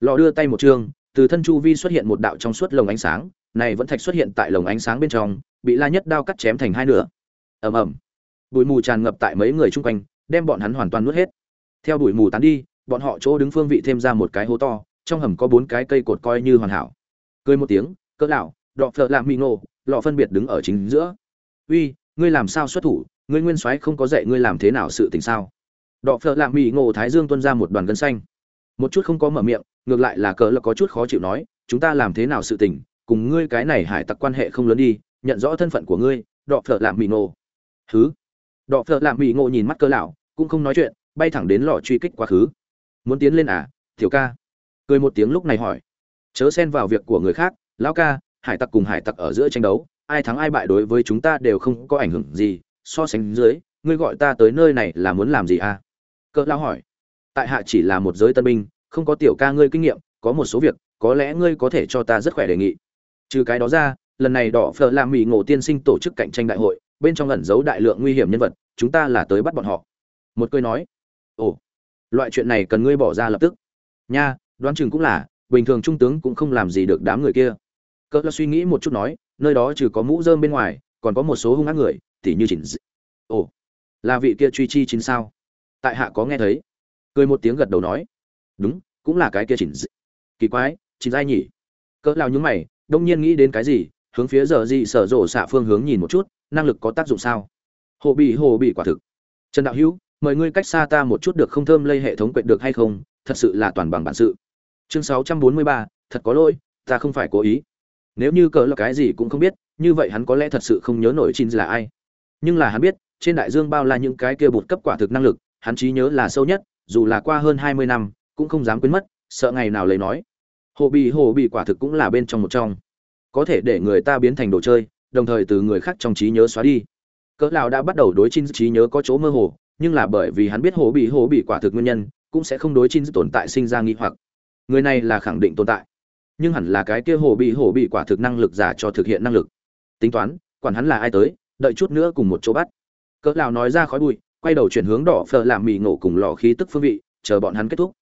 lò đưa tay một trương từ thân chu vi xuất hiện một đạo trong suốt lồng ánh sáng, này vẫn thạch xuất hiện tại lồng ánh sáng bên trong, bị la nhất đao cắt chém thành hai nửa. Ầm ầm. Bụi mù tràn ngập tại mấy người chung quanh, đem bọn hắn hoàn toàn nuốt hết. Theo bụi mù tán đi, bọn họ chỗ đứng phương vị thêm ra một cái hố to, trong hầm có bốn cái cây cột coi như hoàn hảo. Cười một tiếng, cỡ lão, đọ phợ làm mì nô lọ phân biệt đứng ở chính giữa. Uy, ngươi làm sao xuất thủ? Ngươi nguyên soái không có dạy ngươi làm thế nào sự tình sao? Đọ phợ làm mì ngộ thái dương tuôn ra một đoàn gân xanh. Một chút không có mở miệng ngược lại là cỡ là có chút khó chịu nói, chúng ta làm thế nào sự tình, cùng ngươi cái này hải tặc quan hệ không lớn đi, nhận rõ thân phận của ngươi, đọ phở làm mì ngộ. Hứ? Đọ phở làm mì ngộ nhìn mắt cỡ lão, cũng không nói chuyện, bay thẳng đến lò truy kích quá khứ. Muốn tiến lên à tiểu ca? Cười một tiếng lúc này hỏi. Chớ xen vào việc của người khác, lão ca, hải tặc cùng hải tặc ở giữa tranh đấu, ai thắng ai bại đối với chúng ta đều không có ảnh hưởng gì, so sánh dưới, ngươi gọi ta tới nơi này là muốn làm gì à? Cỡ lão hỏi. Tại hạ chỉ là một giới tân binh không có tiểu ca ngươi kinh nghiệm, có một số việc, có lẽ ngươi có thể cho ta rất khỏe đề nghị. Trừ cái đó ra, lần này đỏ phở làm mỹ ngộ tiên sinh tổ chức cạnh tranh đại hội, bên trong ẩn giấu đại lượng nguy hiểm nhân vật, chúng ta là tới bắt bọn họ. Một cười nói, ồ, loại chuyện này cần ngươi bỏ ra lập tức. Nha, đoán chừng cũng là, bình thường trung tướng cũng không làm gì được đám người kia. Cỡ là suy nghĩ một chút nói, nơi đó trừ có mũ rơm bên ngoài, còn có một số hung ác người, tỉ như chỉnh d... ồ, là vị kia truy chi chính sao? Tại hạ có nghe thấy. Cười một tiếng gật đầu nói đúng cũng là cái kia chỉnh d... kỳ quái chỉnh dai nhỉ. Cỡ lao nhúng mày đông nhiên nghĩ đến cái gì hướng phía giờ gì sở rộ xạ phương hướng nhìn một chút năng lực có tác dụng sao? Hồ bị hồ bị quả thực. Trần đạo hữu mời ngươi cách xa ta một chút được không thơm lây hệ thống quệt được hay không? Thật sự là toàn bằng bản sự. Chương 643, thật có lỗi ta không phải cố ý. Nếu như cỡ là cái gì cũng không biết như vậy hắn có lẽ thật sự không nhớ nổi chin là ai. Nhưng là hắn biết trên đại dương bao la những cái kia bột cấp quả thực năng lực hắn trí nhớ là sâu nhất dù là qua hơn hai mươi năm cũng không dám quên mất, sợ ngày nào lấy nói. Hồ bị hồ bị quả thực cũng là bên trong một trong. Có thể để người ta biến thành đồ chơi, đồng thời từ người khác trong trí nhớ xóa đi. Cỡ lão đã bắt đầu đối chin trí nhớ có chỗ mơ hồ, nhưng là bởi vì hắn biết hồ bị hồ bị quả thực nguyên nhân, cũng sẽ không đối chin tồn tại sinh ra nghi hoặc. Người này là khẳng định tồn tại, nhưng hẳn là cái kia hồ bị hồ bị quả thực năng lực giả cho thực hiện năng lực. Tính toán, quản hắn là ai tới, đợi chút nữa cùng một chỗ bắt. Cỡ lão nói ra khói bụi, quay đầu chuyển hướng đỏ phở làm mì ngộ cùng lò khí tức phương vị, chờ bọn hắn kết thúc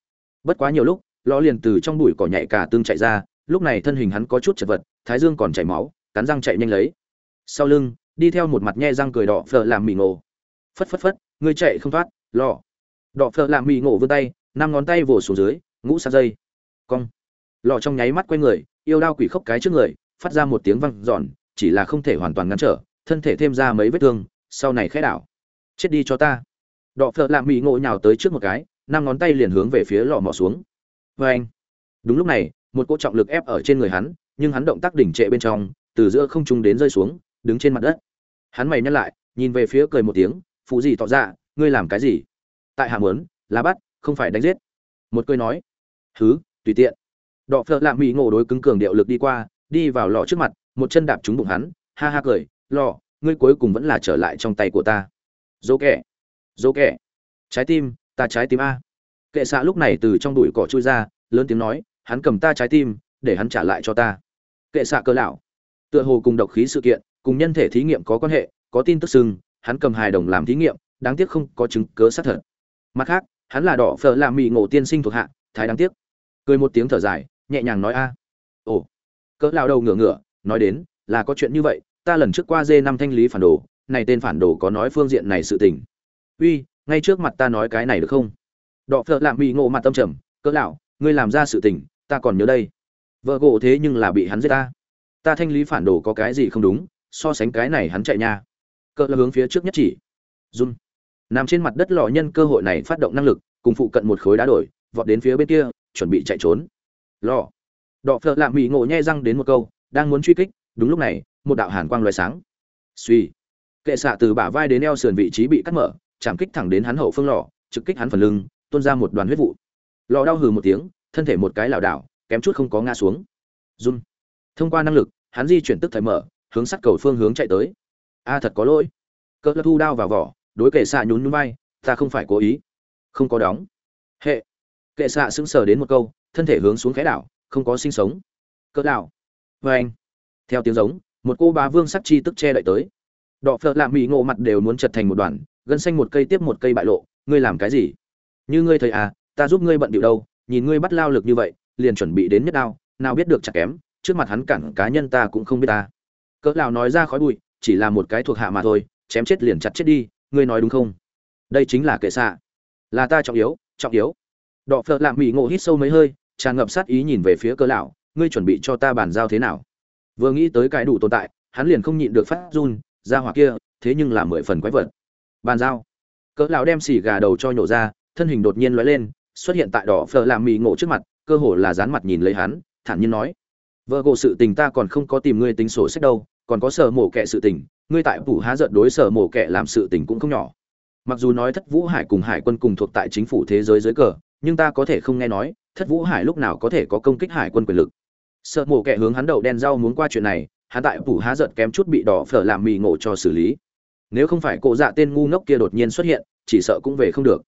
bất quá nhiều lúc lo liền từ trong bụi cỏ nhảy cả tương chạy ra, lúc này thân hình hắn có chút chật vật, thái dương còn chảy máu, cắn răng chạy nhanh lấy. Sau lưng, đi theo một mặt nhe răng cười đỏ phở làm mì ngộ phất phất phất, ngươi chạy không thoát, lò. Đỏ phở làm mì ngộ vươn tay, năm ngón tay vồ xuống dưới, ngũ sạt dây. Cong. Lò trong nháy mắt quay người, yêu đao quỷ khốc cái trước người, phát ra một tiếng văng giòn chỉ là không thể hoàn toàn ngăn trở, thân thể thêm ra mấy vết thương, sau này khẽ đảo. Chết đi cho ta. Đọ phợ lạ mỹ ngộ nhào tới trước một cái năm ngón tay liền hướng về phía lò mò xuống. Vê anh, đúng lúc này, một cỗ trọng lực ép ở trên người hắn, nhưng hắn động tác đỉnh trệ bên trong, từ giữa không trung đến rơi xuống, đứng trên mặt đất. Hắn mày nhắc lại, nhìn về phía cười một tiếng, phụ gì tỏ ra ngươi làm cái gì? Tại hạ muốn, là bắt, không phải đánh giết. Một cười nói, hứ, tùy tiện. Đọ phợ lạ mỹ ngộ đối cứng cường điệu lực đi qua, đi vào lò trước mặt, một chân đạp trúng bụng hắn, ha ha cười, lò, ngươi cuối cùng vẫn là trở lại trong tay của ta. Dỗ kẻ dỗ kẻ. Trái tim ta trái tim a. Kệ xạ lúc này từ trong đùi cỏ chui ra, lớn tiếng nói, hắn cầm ta trái tim, để hắn trả lại cho ta. Kệ xạ cơ lão. Tựa hồ cùng độc khí sự kiện, cùng nhân thể thí nghiệm có quan hệ, có tin tức sưng hắn cầm hài đồng làm thí nghiệm, đáng tiếc không có chứng cớ xác thật. Mặt khác, hắn là đỏ phở làm mì ngộ tiên sinh thuộc hạ, thái đáng tiếc. Cười một tiếng thở dài, nhẹ nhàng nói a. Ồ. Cỡ lao đầu ngửa ngửa, nói đến, là có chuyện như vậy, ta lần trước qua dê năm thanh lý phản đồ, này tên phản đồ có nói phương diện này sự tình. Uy ngay trước mặt ta nói cái này được không? Đọ phợ lạ bị ngộ mặt tâm trầm, cỡ lão, ngươi làm ra sự tình, ta còn nhớ đây. Vợ gỗ thế nhưng là bị hắn giết ta. Ta thanh lý phản đồ có cái gì không đúng, so sánh cái này hắn chạy nha. Cỡ là hướng phía trước nhất chỉ. Run. Nằm trên mặt đất lò nhân cơ hội này phát động năng lực, cùng phụ cận một khối đá đổi, vọt đến phía bên kia, chuẩn bị chạy trốn. Lò. Đọ phợ lạ mỹ ngộ nhai răng đến một câu, đang muốn truy kích, đúng lúc này, một đạo hàn quang loài sáng. Suy kệ xạ từ bả vai đến eo sườn vị trí bị cắt mở chạm kích thẳng đến hắn hậu phương lò, trực kích hắn phần lưng, tuôn ra một đoàn huyết vụ. Lò đau hừ một tiếng, thân thể một cái lảo đảo, kém chút không có ngã xuống. Run. Thông qua năng lực, hắn di chuyển tức thời mở, hướng sắt cầu phương hướng chạy tới. A, thật có lỗi. Cỡ thu đao vào vỏ, đối kệ xạ nhún nhún vai, ta không phải cố ý. Không có đóng. Hệ. Kệ xạ sững sờ đến một câu, thân thể hướng xuống khẽ đảo, không có sinh sống. Cỡ đảo. Vê anh. Theo tiếng giống, một cô bá vương sắc chi tức che đậy tới. Đọ phợ lạ mỹ ngộ mặt đều muốn chật thành một đoàn gân xanh một cây tiếp một cây bại lộ, ngươi làm cái gì? Như ngươi thầy à ta giúp ngươi bận điệu đâu, nhìn ngươi bắt lao lực như vậy, liền chuẩn bị đến nhất đao, nào biết được chặt kém, trước mặt hắn cản cá nhân ta cũng không biết ta. Cỡ lão nói ra khói bụi, chỉ là một cái thuộc hạ mà thôi, chém chết liền chặt chết đi, ngươi nói đúng không? Đây chính là kệ xạ. Là ta trọng yếu trọng yếu. Đọ phợ lạ mỹ ngộ hít sâu mấy hơi, tràn ngập sát ý nhìn về phía cỡ lão, ngươi chuẩn bị cho ta bàn giao thế nào? Vừa nghĩ tới cái đủ tồn tại, hắn liền không nhịn được phát run, ra hỏa kia, thế nhưng là mười phần quái vật bàn giao. Cỡ lão đem xì gà đầu cho nhổ ra, thân hình đột nhiên lóe lên, xuất hiện tại đỏ phở làm mì ngộ trước mặt, cơ hồ là dán mặt nhìn lấy hắn, thản nhiên nói. Vợ gộ sự tình ta còn không có tìm ngươi tính sổ sách đâu, còn có sở mổ kệ sự tình, ngươi tại phủ há giận đối sở mổ kệ làm sự tình cũng không nhỏ. Mặc dù nói thất vũ hải cùng hải quân cùng thuộc tại chính phủ thế giới dưới cờ, nhưng ta có thể không nghe nói, thất vũ hải lúc nào có thể có công kích hải quân quyền lực. Sợ mổ kẻ hướng hắn đầu đen rau muốn qua chuyện này, hắn tại phủ há giận kém chút bị đỏ phở làm mì ngộ cho xử lý nếu không phải cổ dạ tên ngu ngốc kia đột nhiên xuất hiện, chỉ sợ cũng về không được.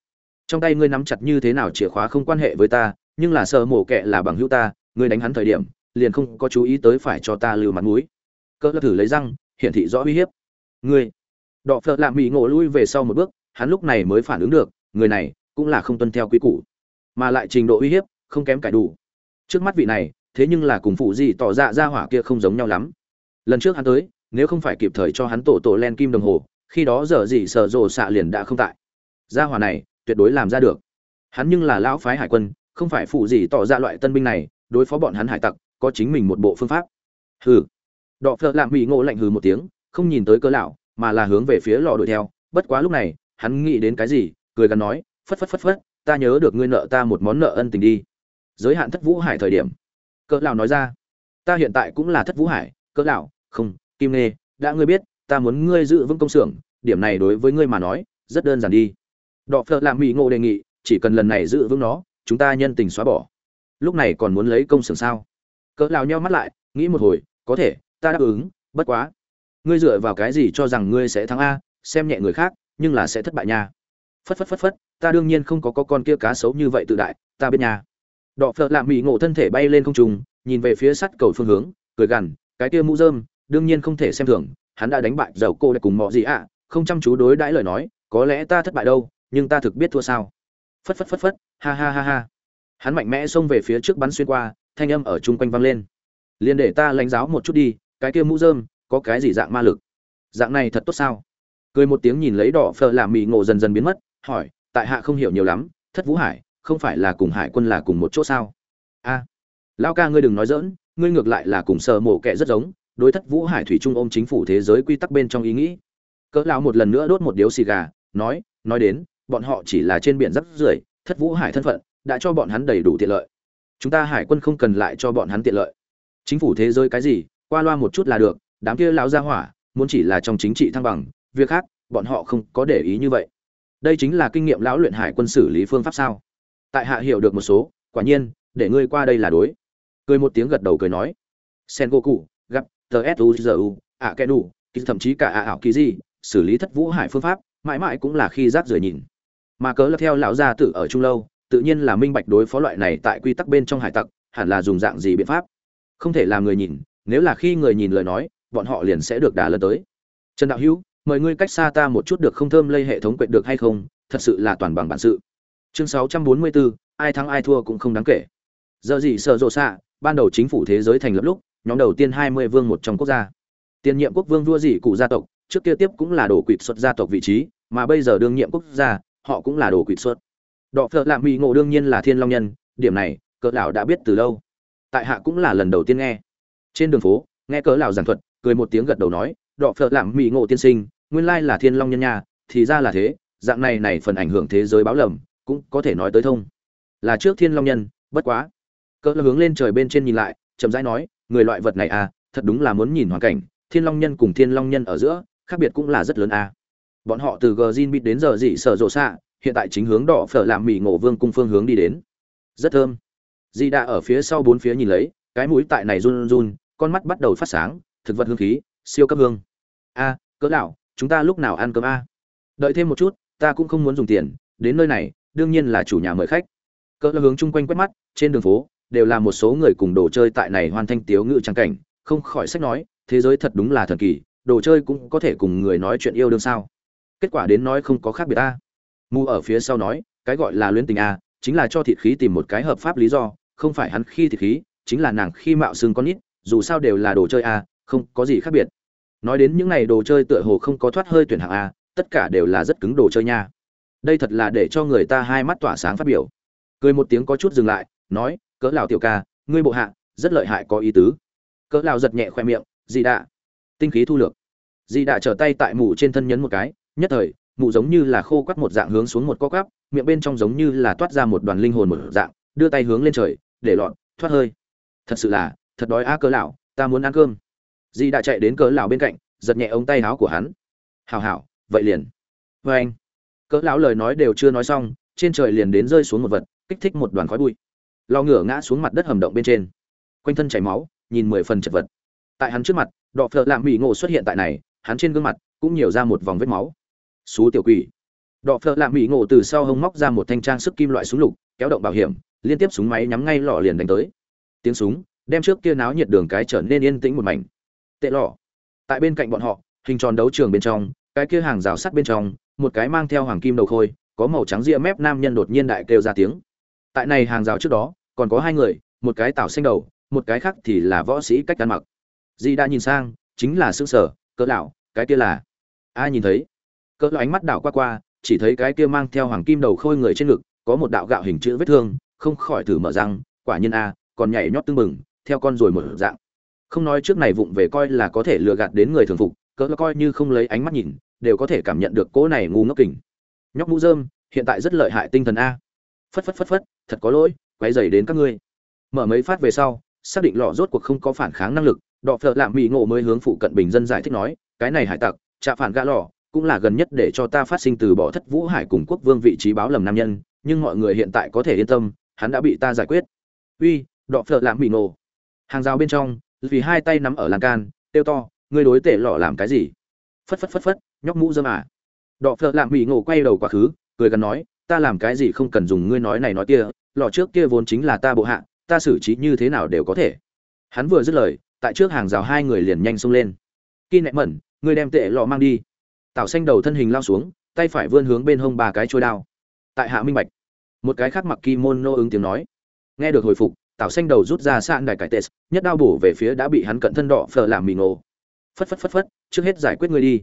Trong tay ngươi nắm chặt như thế nào chìa khóa không quan hệ với ta, nhưng là sợ mổ kệ là bằng hữu ta, ngươi đánh hắn thời điểm, liền không có chú ý tới phải cho ta lưu mặt mũi. Cỡ thử lấy răng, hiển thị rõ uy hiếp. Ngươi, đọ phật lạ mỹ ngộ lui về sau một bước, hắn lúc này mới phản ứng được, người này cũng là không tuân theo quy củ, mà lại trình độ uy hiếp, không kém cải đủ. Trước mắt vị này, thế nhưng là cùng phụ gì tỏ ra ra hỏa kia không giống nhau lắm. Lần trước hắn tới, nếu không phải kịp thời cho hắn tổ tổ len kim đồng hồ khi đó giờ gì sở rồ xạ liền đã không tại. Gia hỏa này, tuyệt đối làm ra được. Hắn nhưng là lão phái hải quân, không phải phụ gì tỏ ra loại tân binh này, đối phó bọn hắn hải tặc, có chính mình một bộ phương pháp. Hừ. Đọ phợ lạm bị ngộ lạnh hừ một tiếng, không nhìn tới cơ lão, mà là hướng về phía lò đuổi theo. Bất quá lúc này, hắn nghĩ đến cái gì, cười gắn nói, phất phất phất phất, ta nhớ được ngươi nợ ta một món nợ ân tình đi. Giới hạn thất vũ hải thời điểm. Cỡ lão nói ra, ta hiện tại cũng là thất vũ hải cỡ lão, không, kim nê đã ngươi biết ta muốn ngươi giữ vững công xưởng điểm này đối với ngươi mà nói rất đơn giản đi. Đọ phợ làm mỹ ngộ đề nghị chỉ cần lần này giữ vững nó chúng ta nhân tình xóa bỏ. Lúc này còn muốn lấy công xưởng sao? Cỡ lão nheo mắt lại nghĩ một hồi có thể ta đáp ứng bất quá. Ngươi dựa vào cái gì cho rằng ngươi sẽ thắng a xem nhẹ người khác nhưng là sẽ thất bại nha. Phất phất phất phất ta đương nhiên không có, có con kia cá xấu như vậy tự đại ta biết nha. Đọ phợ lạ mỹ ngộ thân thể bay lên không trung nhìn về phía sắt cầu phương hướng cười gằn cái kia mũ dơm đương nhiên không thể xem thường hắn đã đánh bại dầu cô để cùng mọi gì ạ? Không chăm chú đối đãi lời nói có lẽ ta thất bại đâu nhưng ta thực biết thua sao? Phất phất phất phất ha ha ha ha. Hắn mạnh mẽ xông về phía trước bắn xuyên qua thanh âm ở chung quanh vang lên. Liền để ta lãnh giáo một chút đi cái kia mũ rơm, có cái gì dạng ma lực? Dạng này thật tốt sao? Cười một tiếng nhìn lấy đỏ phờ làm mì ngộ dần dần biến mất hỏi tại hạ không hiểu nhiều lắm thất vũ hải không phải là cùng hải quân là cùng một chỗ sao? A à, lao ca ngươi đừng nói dỡn ngươi ngược lại là cùng sờ mổ kẻ rất giống đối thất vũ hải thủy trung ôm chính phủ thế giới quy tắc bên trong ý nghĩ. Cỡ lão một lần nữa đốt một điếu xì gà, nói nói đến, bọn họ chỉ là trên biển rất rưởi, thất vũ hải thân phận đã cho bọn hắn đầy đủ tiện lợi. Chúng ta hải quân không cần lại cho bọn hắn tiện lợi. Chính phủ thế giới cái gì, qua loa một chút là được, đám kia lão gia hỏa, muốn chỉ là trong chính trị thăng bằng, việc khác, bọn họ không có để ý như vậy. Đây chính là kinh nghiệm lão luyện hải quân xử lý phương pháp sao? Tại hạ hiểu được một số, quả nhiên, để ngươi qua đây là đối. Cười một tiếng gật đầu cười nói. Sen go tsuzu ạ kẻ đủ thậm chí cả ạ ảo kỳ gì xử lý thất vũ hải phương pháp mãi mãi cũng là khi rác rưởi nhìn. Mà cớ là theo lão gia tử ở trung lâu tự nhiên là minh bạch đối phó loại này tại quy tắc bên trong hải tặc hẳn là dùng dạng gì biện pháp. Không thể làm người nhìn nếu là khi người nhìn lời nói bọn họ liền sẽ được đả lần tới. Trần đạo hữu mời ngươi cách xa ta một chút được không thơm lây hệ thống quệt được hay không thật sự là toàn bằng bản sự. Chương 644, ai thắng ai thua cũng không đáng kể. Giờ gì sợ rộ xạ ban đầu chính phủ thế giới thành lập lúc nhóm đầu tiên 20 vương một trong quốc gia. Tiền nhiệm quốc vương vua gì cụ gia tộc, trước kia tiếp cũng là đồ quỵt xuất gia tộc vị trí, mà bây giờ đương nhiệm quốc gia, họ cũng là đồ quỵt xuất. Đọ phợ lạm mỹ ngộ đương nhiên là thiên long nhân, điểm này, cỡ lão đã biết từ lâu. Tại hạ cũng là lần đầu tiên nghe. Trên đường phố, nghe cớ lão giảng thuật, cười một tiếng gật đầu nói, đọ phợ lạm mỹ ngộ tiên sinh, nguyên lai là thiên long nhân nha, thì ra là thế, dạng này này phần ảnh hưởng thế giới báo lầm, cũng có thể nói tới thông. Là trước thiên long nhân, bất quá. Cỡ hướng lên trời bên trên nhìn lại, chậm rãi nói người loại vật này à thật đúng là muốn nhìn hoàn cảnh, thiên long nhân cùng thiên long nhân ở giữa, khác biệt cũng là rất lớn à. Bọn họ từ gờ zin bít đến giờ dị sở rộ xạ, hiện tại chính hướng đỏ phở làm mỹ ngộ vương cung phương hướng đi đến. Rất thơm. Di đã ở phía sau bốn phía nhìn lấy, cái mũi tại này run run, con mắt bắt đầu phát sáng, thực vật hương khí, siêu cấp hương. A cỡ lão, chúng ta lúc nào ăn cơm a đợi thêm một chút, ta cũng không muốn dùng tiền, đến nơi này, đương nhiên là chủ nhà mời khách. Cỡ lão hướng chung quanh quét mắt, trên đường phố đều là một số người cùng đồ chơi tại này hoàn thanh tiếu ngự trang cảnh, không khỏi sách nói, thế giới thật đúng là thần kỳ, đồ chơi cũng có thể cùng người nói chuyện yêu đương sao. Kết quả đến nói không có khác biệt a. Mu ở phía sau nói, cái gọi là luyến tình a, chính là cho thịt khí tìm một cái hợp pháp lý do, không phải hắn khi thịt khí, chính là nàng khi mạo xương con nít, dù sao đều là đồ chơi a, không có gì khác biệt. Nói đến những này đồ chơi tựa hồ không có thoát hơi tuyển hạng a, tất cả đều là rất cứng đồ chơi nha. Đây thật là để cho người ta hai mắt tỏa sáng phát biểu. Cười một tiếng có chút dừng lại, nói cỡ lão tiểu ca, ngươi bộ hạ, rất lợi hại có ý tứ. Cỡ lão giật nhẹ khoe miệng, dị đạ. Tinh khí thu lược. Dị đạ trở tay tại mụ trên thân nhấn một cái, nhất thời, mụ giống như là khô quắt một dạng hướng xuống một co quắp, miệng bên trong giống như là toát ra một đoàn linh hồn một dạng, đưa tay hướng lên trời, để lọt, thoát hơi. Thật sự là, thật đói a cỡ lão, ta muốn ăn cơm. Di đã chạy đến cỡ lão bên cạnh, giật nhẹ ống tay áo của hắn. Hảo hảo, vậy liền. Với anh cỡ lão lời nói đều chưa nói xong, trên trời liền đến rơi xuống một vật, kích thích một đoàn khói bụi lo ngửa ngã xuống mặt đất hầm động bên trên. Quanh thân chảy máu, nhìn mười phần chật vật. Tại hắn trước mặt, đọ phợ lạm mỹ ngộ xuất hiện tại này, hắn trên gương mặt cũng nhiều ra một vòng vết máu. Xú tiểu quỷ. Đọ phợ lạ mỹ ngộ từ sau hông móc ra một thanh trang sức kim loại súng lục, kéo động bảo hiểm, liên tiếp súng máy nhắm ngay lọ liền đánh tới. Tiếng súng đem trước kia náo nhiệt đường cái trở nên yên tĩnh một mảnh. Tệ lọ tại bên cạnh bọn họ, hình tròn đấu trường bên trong, cái kia hàng rào sắt bên trong, một cái mang theo hoàng kim đầu khôi, có màu trắng ria mép nam nhân đột nhiên đại kêu ra tiếng tại này hàng rào trước đó, còn có hai người, một cái tảo xanh đầu, một cái khác thì là võ sĩ cách ăn mặc. Di đã nhìn sang, chính là xương sở, cỡ lão, cái kia là. Ai nhìn thấy? Cỡ lão ánh mắt đảo qua qua, chỉ thấy cái kia mang theo hoàng kim đầu khôi người trên ngực, có một đạo gạo hình chữ vết thương, không khỏi thử mở răng, quả nhiên a, còn nhảy nhót tưng bừng, theo con rồi một dạng. Không nói trước này vụng về coi là có thể lừa gạt đến người thường phục, cỡ coi như không lấy ánh mắt nhìn, đều có thể cảm nhận được cỗ này ngu ngốc kình. Nhóc mũ dơm hiện tại rất lợi hại tinh thần a phất phất phất phất, thật có lỗi quay dày đến các ngươi. Mở mấy phát về sau, xác định lọ rốt cuộc không có phản kháng năng lực, đọ phợ lạm mỹ ngộ mới hướng phụ cận bình dân giải thích nói, cái này hải tặc trạ phản gã lọ, cũng là gần nhất để cho ta phát sinh từ bỏ thất vũ hải cùng quốc vương vị trí báo lầm nam nhân, nhưng mọi người hiện tại có thể yên tâm, hắn đã bị ta giải quyết. Uy, đọ phợ lạm bị ngộ. Hàng rào bên trong, vì hai tay nắm ở lan can tiêu to, ngươi đối tể lọ làm cái gì? Phất phất phất phất, nhóc mũ dơm à. Đọ phợ lạm bị ngộ quay đầu quá khứ, cười gần nói ta làm cái gì không cần dùng ngươi nói này nói kia lọ trước kia vốn chính là ta bộ hạ ta xử trí như thế nào đều có thể hắn vừa dứt lời tại trước hàng rào hai người liền nhanh xông lên kỳ nẹ mẩn ngươi đem tệ lọ mang đi Tảo xanh đầu thân hình lao xuống, tay phải vươn hướng bên hông ba cái chuôi đao. Tại hạ minh bạch. Một cái khác mặc kimono ứng tiếng nói. Nghe được hồi phục, Tảo xanh đầu rút ra sạn đài cải tệ, nhất đao bổ về phía đã bị hắn cận thân đỏ phở làm mì ngộ. Phất phất phất phất, trước hết giải quyết ngươi đi.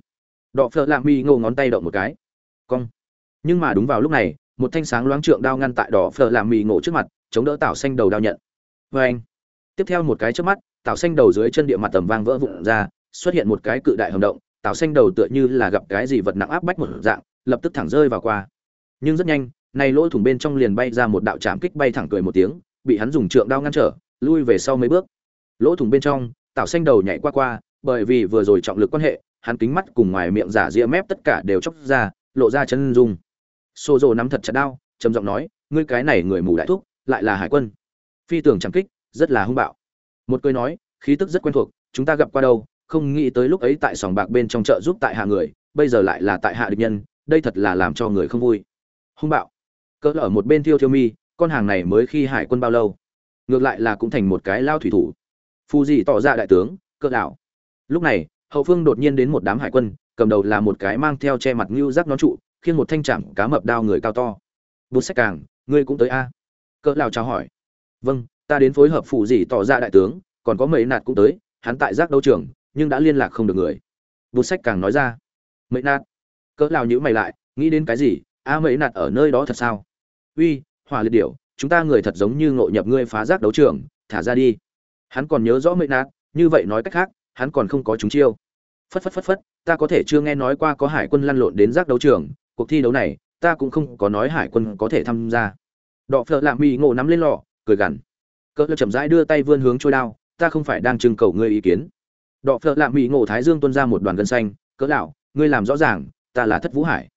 Đỏ phở làm mì ngộ ngón tay động một cái. Cong. Nhưng mà đúng vào lúc này, một thanh sáng loáng trượng đao ngăn tại đỏ phở làm mì ngộ trước mặt, chống đỡ Tảo xanh đầu đao nhận. vê anh. Tiếp theo một cái chớp mắt, Tảo xanh đầu dưới chân địa mặt tầm vang vỡ vụn ra, xuất hiện một cái cự đại hầm động, tảo xanh đầu tựa như là gặp cái gì vật nặng áp bách một dạng lập tức thẳng rơi vào qua nhưng rất nhanh này lỗ thủng bên trong liền bay ra một đạo chạm kích bay thẳng cười một tiếng bị hắn dùng trượng đao ngăn trở lui về sau mấy bước lỗ thủng bên trong tảo xanh đầu nhảy qua qua bởi vì vừa rồi trọng lực quan hệ hắn kính mắt cùng ngoài miệng giả ria mép tất cả đều chóc ra lộ ra chân dung xô rồ nắm thật chặt đao, trầm giọng nói, ngươi cái này người mù đại thúc, lại là hải quân. Phi tưởng chẳng kích, rất là hung bạo. Một cười nói, khí tức rất quen thuộc, chúng ta gặp qua đâu, không nghĩ tới lúc ấy tại sòng bạc bên trong chợ giúp tại hạ người, bây giờ lại là tại hạ địch nhân, đây thật là làm cho người không vui. Hung bạo. Cỡ ở một bên thiêu thiêu mi, con hàng này mới khi hải quân bao lâu? Ngược lại là cũng thành một cái lao thủy thủ. Phù dị tỏ ra đại tướng, cỡ đảo lúc này, hậu phương đột nhiên đến một đám hải quân, cầm đầu là một cái mang theo che mặt ngưu rắc nón trụ khiêng một thanh trạm cá mập đao người cao to. Bút sách càng ngươi cũng tới a? À? cỡ lao chào hỏi. Vâng ta đến phối hợp phụ dì tỏ ra đại tướng còn có mấy nạt cũng tới hắn tại giác đấu trường nhưng đã liên lạc không được người. Bút sách càng nói ra. Mấy nạt. Cỡ lao nhữ mày lại nghĩ đến cái gì? A à, mấy nạt ở nơi đó thật sao? Uy hỏa liệt điểu chúng ta người thật giống như ngộ nhập ngươi phá giác đấu trường thả ra đi. Hắn còn nhớ rõ mấy nạt như vậy nói cách khác hắn còn không có chúng chiêu. Phất phất phất phất ta có thể chưa nghe nói qua có hải quân lăn lộn đến giác đấu trường cuộc thi đấu này, ta cũng không có nói hải quân có thể tham gia. Đọ phợ lạ mỹ ngộ nắm lên lọ, cười gằn. Cỡ lơ chậm rãi đưa tay vươn hướng trôi đao, ta không phải đang trưng cầu ngươi ý kiến. Đọ phợ lạ mỹ ngộ thái dương tuân ra một đoàn gân xanh, cỡ lão, ngươi làm rõ ràng, ta là thất vũ hải.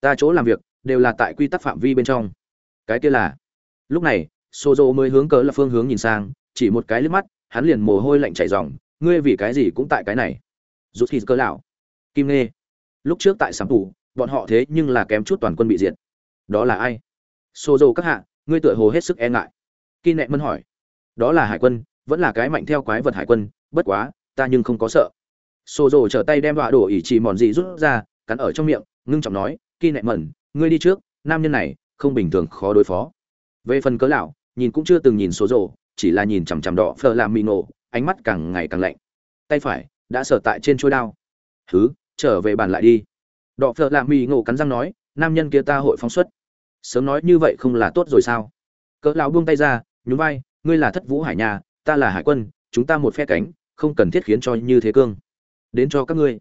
Ta chỗ làm việc, đều là tại quy tắc phạm vi bên trong. Cái kia là, lúc này xô dô mới hướng cỡ là phương hướng nhìn sang, chỉ một cái liếc mắt, hắn liền mồ hôi lạnh chảy ròng, ngươi vì cái gì cũng tại cái này. Rút khi cỡ lão. Kim nê lúc trước tại sắm tủ bọn họ thế nhưng là kém chút toàn quân bị diệt. Đó là ai? Xô dầu các hạ, ngươi tựa hồ hết sức e ngại. Kỳ nệ mân hỏi. Đó là hải quân, vẫn là cái mạnh theo quái vật hải quân, bất quá, ta nhưng không có sợ. Xô dầu trở tay đem đọa đổ ỉ chỉ mòn gì rút ra, cắn ở trong miệng, ngưng trọng nói kỳ nệ mẩn, ngươi đi trước, nam nhân này không bình thường khó đối phó. Về phần cớ lão, nhìn cũng chưa từng nhìn số rồ chỉ là nhìn chằm chằm đỏ phờ làm mì nổ, ánh mắt càng ngày càng lạnh. Tay phải, đã sở tại trên chuôi đao. Thứ trở về bàn lại đi. Đọ phờ làm mì ngộ cắn răng nói nam nhân kia ta hội phóng xuất. Sớm nói như vậy không là tốt rồi sao? Cỡ lão buông tay ra nhún vai ngươi là thất vũ hải nhà ta là hải quân chúng ta một phe cánh không cần thiết khiến cho như thế cương. Đến cho các ngươi.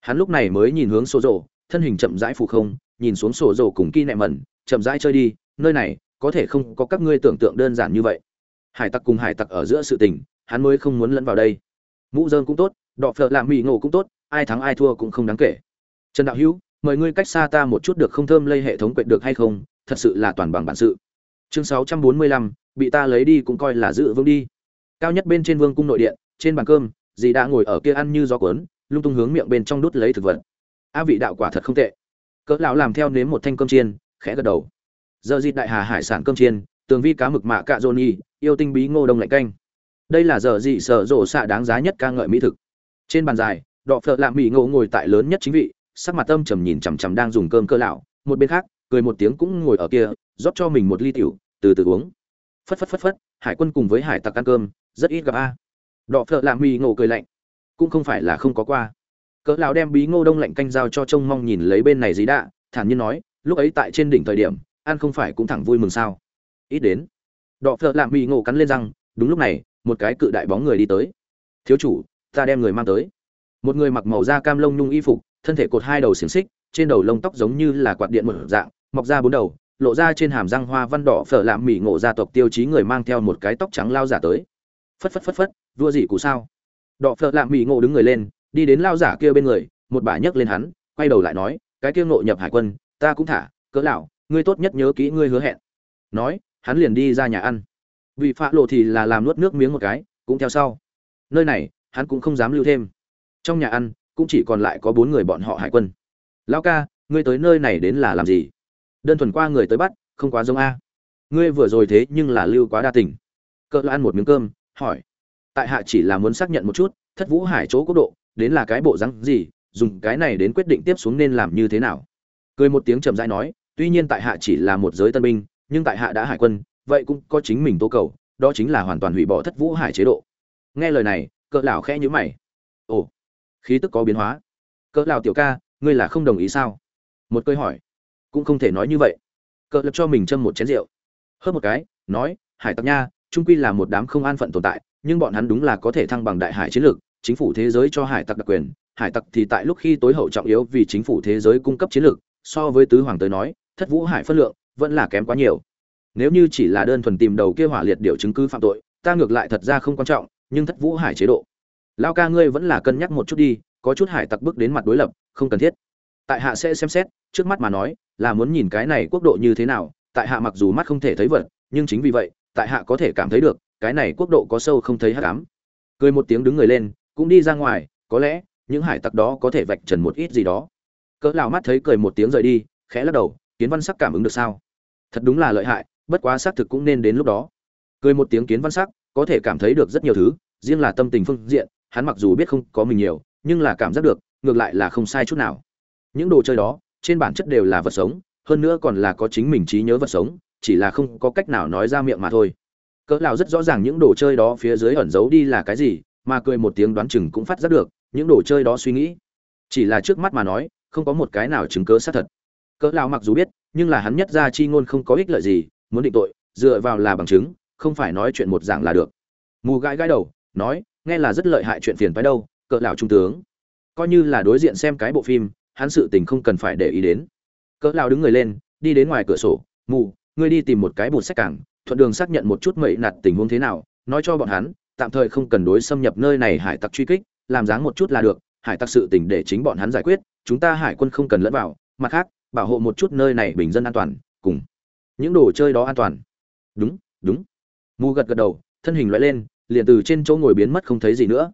Hắn lúc này mới nhìn hướng sổ rổ, thân hình chậm rãi phù không nhìn xuống sổ rổ cùng kỳ nẹ mẩn chậm rãi chơi đi nơi này có thể không có các ngươi tưởng tượng đơn giản như vậy. Hải tặc cùng hải tặc ở giữa sự tình hắn mới không muốn lẫn vào đây. Mũ dơm cũng tốt đọ phợ làm mì ngộ cũng tốt ai thắng ai thua cũng không đáng kể trần đạo hữu, mời ngươi cách xa ta một chút được không thơm lây hệ thống quệt được hay không? Thật sự là toàn bằng bản sự. Chương sáu trăm bốn mươi lăm, bị ta lấy đi cũng coi là giữ vương đi. Cao nhất bên trên vương cung nội điện, trên bàn cơm, dì đã ngồi ở kia ăn như gió cuốn, lung tung hướng miệng bên trong đút lấy thực vật. A vị đạo quả thật không tệ. Cỡ lão làm theo nếm một thanh cơm chiên, khẽ gật đầu. Giờ dịt đại hà hải sản cơm chiên, tường vi cá mực mạ cạ johnny yêu tinh bí ngô đông lạnh canh. Đây là giờ dị sở rộ xạ đáng giá nhất ca ngợi mỹ thực. Trên bàn dài, đọ phợ lạ mỹ ngộ ngồi tại lớn nhất chính vị sắc mặt tâm trầm nhìn chằm chằm đang dùng cơm cơ lão một bên khác cười một tiếng cũng ngồi ở kia rót cho mình một ly tiểu từ từ uống. Phất phất phất phất hải quân cùng với hải tặc ăn cơm rất ít gặp a. Đọ Phở lạ mỹ ngộ cười lạnh. Cũng không phải là không có qua. Cỡ lão đem bí ngô đông lạnh canh giao cho trông mong nhìn lấy bên này dí đã, thản nhiên nói lúc ấy tại trên đỉnh thời điểm ăn không phải cũng thẳng vui mừng sao? Ít đến. Đọ Phở lạ mỹ ngộ cắn lên răng đúng lúc này một cái cự đại bóng người đi tới. Thiếu chủ ta đem người mang tới. Một người mặc màu da cam lông nhung y phục thân thể cột hai đầu xiềng xích, trên đầu lông tóc giống như là quạt điện một dạng, mọc ra bốn đầu, lộ ra trên hàm răng hoa văn đỏ phở lạm mỹ ngộ gia tộc tiêu chí người mang theo một cái tóc trắng lao giả tới. Phất phất phất phất, vua gì cụ sao? Đỏ phở lạm mỹ ngộ đứng người lên, đi đến lao giả kia bên người, một bà nhấc lên hắn, quay đầu lại nói, cái kia ngộ nhập hải quân, ta cũng thả, cỡ lão, ngươi tốt nhất nhớ kỹ ngươi hứa hẹn. Nói, hắn liền đi ra nhà ăn. Vị phạ lộ thì là làm nuốt nước miếng một cái, cũng theo sau. Nơi này, hắn cũng không dám lưu thêm. Trong nhà ăn cũng chỉ còn lại có bốn người bọn họ hải quân. Lão ca, ngươi tới nơi này đến là làm gì? Đơn thuần qua người tới bắt, không quá giống a. Ngươi vừa rồi thế nhưng là lưu quá đa tình. Cỡ ăn một miếng cơm, hỏi. Tại hạ chỉ là muốn xác nhận một chút, thất vũ hải chỗ quốc độ, đến là cái bộ rắn gì, dùng cái này đến quyết định tiếp xuống nên làm như thế nào? Cười một tiếng chậm rãi nói, tuy nhiên tại hạ chỉ là một giới tân binh, nhưng tại hạ đã hải quân, vậy cũng có chính mình tố cầu, đó chính là hoàn toàn hủy bỏ thất vũ hải chế độ. Nghe lời này, cỡ lão khẽ nhíu mày khí tức có biến hóa. Cỡ lào tiểu ca, ngươi là không đồng ý sao? Một câu hỏi. Cũng không thể nói như vậy. Cỡ lập cho mình châm một chén rượu. Hớp một cái, nói, hải tặc nha trung quy là một đám không an phận tồn tại, nhưng bọn hắn đúng là có thể thăng bằng đại hải chiến lược, chính phủ thế giới cho hải tặc đặc quyền, hải tặc thì tại lúc khi tối hậu trọng yếu vì chính phủ thế giới cung cấp chiến lược, so với tứ hoàng tới nói, thất vũ hải phất lượng vẫn là kém quá nhiều. Nếu như chỉ là đơn thuần tìm đầu kia hỏa liệt điều chứng cứ phạm tội, ta ngược lại thật ra không quan trọng, nhưng thất vũ hải chế độ lao ca ngươi vẫn là cân nhắc một chút đi, có chút hải tặc bước đến mặt đối lập, không cần thiết. Tại hạ sẽ xem xét, trước mắt mà nói, là muốn nhìn cái này quốc độ như thế nào, tại hạ mặc dù mắt không thể thấy vật, nhưng chính vì vậy, tại hạ có thể cảm thấy được, cái này quốc độ có sâu không thấy hắc ám. Cười một tiếng đứng người lên, cũng đi ra ngoài, có lẽ, những hải tặc đó có thể vạch trần một ít gì đó. Cỡ lão mắt thấy cười một tiếng rời đi, khẽ lắc đầu, kiến văn sắc cảm ứng được sao? Thật đúng là lợi hại, bất quá xác thực cũng nên đến lúc đó. Cười một tiếng kiến văn sắc, có thể cảm thấy được rất nhiều thứ, riêng là tâm tình phương diện hắn mặc dù biết không có mình nhiều, nhưng là cảm giác được, ngược lại là không sai chút nào. Những đồ chơi đó, trên bản chất đều là vật sống, hơn nữa còn là có chính mình trí nhớ vật sống, chỉ là không có cách nào nói ra miệng mà thôi. Cỡ lão rất rõ ràng những đồ chơi đó phía dưới ẩn giấu đi là cái gì, mà cười một tiếng đoán chừng cũng phát giác được, những đồ chơi đó suy nghĩ. Chỉ là trước mắt mà nói, không có một cái nào chứng cớ xác thật. Cỡ lão mặc dù biết, nhưng là hắn nhất ra chi ngôn không có ích lợi gì, muốn định tội, dựa vào là bằng chứng, không phải nói chuyện một dạng là được. Mù gãi gãi đầu, nói nghe là rất lợi hại chuyện phiền phái đâu, cỡ lão trung tướng. Coi như là đối diện xem cái bộ phim, hắn sự tình không cần phải để ý đến. Cỡ lão đứng người lên, đi đến ngoài cửa sổ mù ngươi đi tìm một cái bột sách cảng, thuận đường xác nhận một chút mậy nạt tình huống thế nào, nói cho bọn hắn, tạm thời không cần đối xâm nhập nơi này hải tặc truy kích, làm dáng một chút là được, hải tặc sự tình để chính bọn hắn giải quyết, chúng ta hải quân không cần lẫn vào, mặt khác, bảo hộ một chút nơi này bình dân an toàn, cùng những đồ chơi đó an toàn. Đúng đúng. Mù gật gật đầu, thân hình loại lên liền từ trên chỗ ngồi biến mất không thấy gì nữa.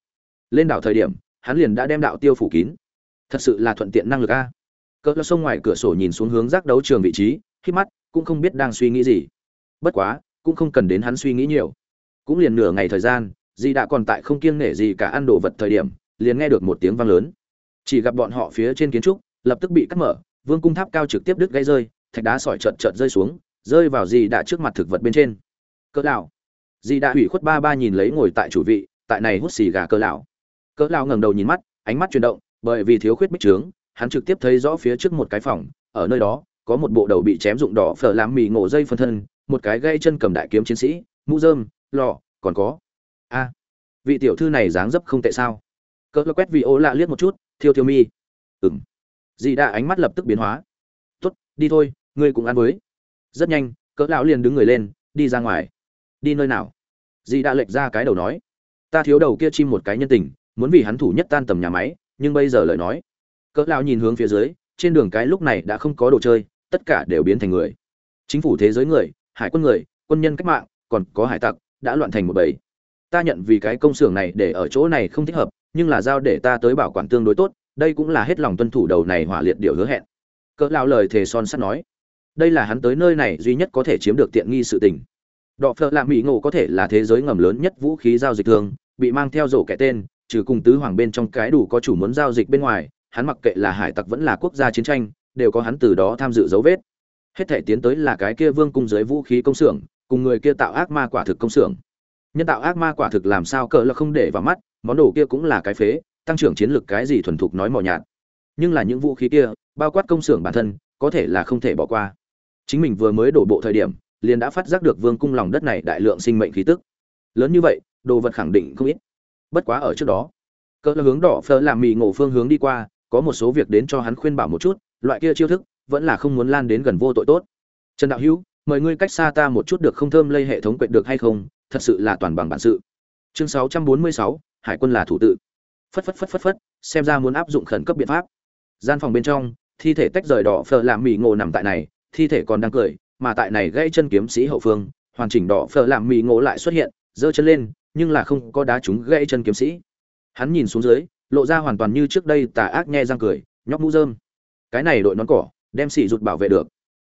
Lên đảo thời điểm, hắn liền đã đem đạo tiêu phủ kín. Thật sự là thuận tiện năng lực a. Cỡ lo sông ngoài cửa sổ nhìn xuống hướng giác đấu trường vị trí, khi mắt cũng không biết đang suy nghĩ gì. Bất quá, cũng không cần đến hắn suy nghĩ nhiều. Cũng liền nửa ngày thời gian di đã còn tại không kiêng nể gì cả ăn đồ vật thời điểm, liền nghe được một tiếng vang lớn. Chỉ gặp bọn họ phía trên kiến trúc, lập tức bị cắt mở, vương cung tháp cao trực tiếp đứt gãy rơi, thạch đá sỏi trợt trợt rơi xuống, rơi vào gì đã trước mặt thực vật bên trên. Cỡ lão Dì đã hủy khuất ba ba nhìn lấy ngồi tại chủ vị, tại này hút xì gà cỡ lão. Cỡ lão ngẩng đầu nhìn mắt, ánh mắt chuyển động, bởi vì thiếu khuyết bích trướng, hắn trực tiếp thấy rõ phía trước một cái phòng, ở nơi đó, có một bộ đầu bị chém dụng đỏ phở làm mì ngộ dây phân thân, một cái gây chân cầm đại kiếm chiến sĩ, mũ rơm, lọ, còn có. A, vị tiểu thư này dáng dấp không tệ sao? Cỡ lão quét vị ô lạ liếc một chút, thiêu thiêu mi. Ừm. Dì đã ánh mắt lập tức biến hóa. Tốt, đi thôi, ngươi cũng ăn với. Rất nhanh, cỡ lão liền đứng người lên, đi ra ngoài đi nơi nào? Dì đã lệch ra cái đầu nói. Ta thiếu đầu kia chim một cái nhân tình, muốn vì hắn thủ nhất tan tầm nhà máy, nhưng bây giờ lời nói. Cỡ lão nhìn hướng phía dưới, trên đường cái lúc này đã không có đồ chơi, tất cả đều biến thành người. Chính phủ thế giới người, hải quân người, quân nhân cách mạng, còn có hải tặc, đã loạn thành một bầy. Ta nhận vì cái công xưởng này để ở chỗ này không thích hợp, nhưng là giao để ta tới bảo quản tương đối tốt, đây cũng là hết lòng tuân thủ đầu này hỏa liệt điều hứa hẹn. Cỡ lão lời thề son sắt nói. Đây là hắn tới nơi này duy nhất có thể chiếm được tiện nghi sự tình đọ phợ lạ mỹ ngộ có thể là thế giới ngầm lớn nhất vũ khí giao dịch thường, bị mang theo rổ kẻ tên, trừ cùng tứ hoàng bên trong cái đủ có chủ muốn giao dịch bên ngoài, hắn mặc kệ là hải tặc vẫn là quốc gia chiến tranh, đều có hắn từ đó tham dự dấu vết. Hết thể tiến tới là cái kia vương cung dưới vũ khí công xưởng, cùng người kia tạo ác ma quả thực công xưởng. Nhân tạo ác ma quả thực làm sao cỡ là không để vào mắt, món đồ kia cũng là cái phế, tăng trưởng chiến lược cái gì thuần thục nói mò nhạt. Nhưng là những vũ khí kia, bao quát công xưởng bản thân, có thể là không thể bỏ qua. Chính mình vừa mới đổ bộ thời điểm liền đã phát giác được vương cung lòng đất này đại lượng sinh mệnh khí tức. Lớn như vậy đồ vật khẳng định không ít. Bất quá ở trước đó cỡ là hướng đỏ phơ làm mì ngộ phương hướng đi qua có một số việc đến cho hắn khuyên bảo một chút loại kia chiêu thức vẫn là không muốn lan đến gần vô tội tốt. Trần đạo hữu mời ngươi cách xa ta một chút được không thơm lây hệ thống quệt được hay không? Thật sự là toàn bằng bản sự. Chương 646, hải quân là thủ tự. Phất phất phất phất phất xem ra muốn áp dụng khẩn cấp biện pháp. Gian phòng bên trong thi thể tách rời đỏ phờ làm mì ngộ nằm tại này thi thể còn đang cười mà tại này gãy chân kiếm sĩ hậu phương, hoàn chỉnh đỏ phở làm mì ngộ lại xuất hiện, giơ chân lên, nhưng là không có đá trúng gãy chân kiếm sĩ. Hắn nhìn xuống dưới, lộ ra hoàn toàn như trước đây tà ác nhe răng cười, nhóc mũ rơm. Cái này đội nón cỏ, đem xỉ rụt bảo vệ được.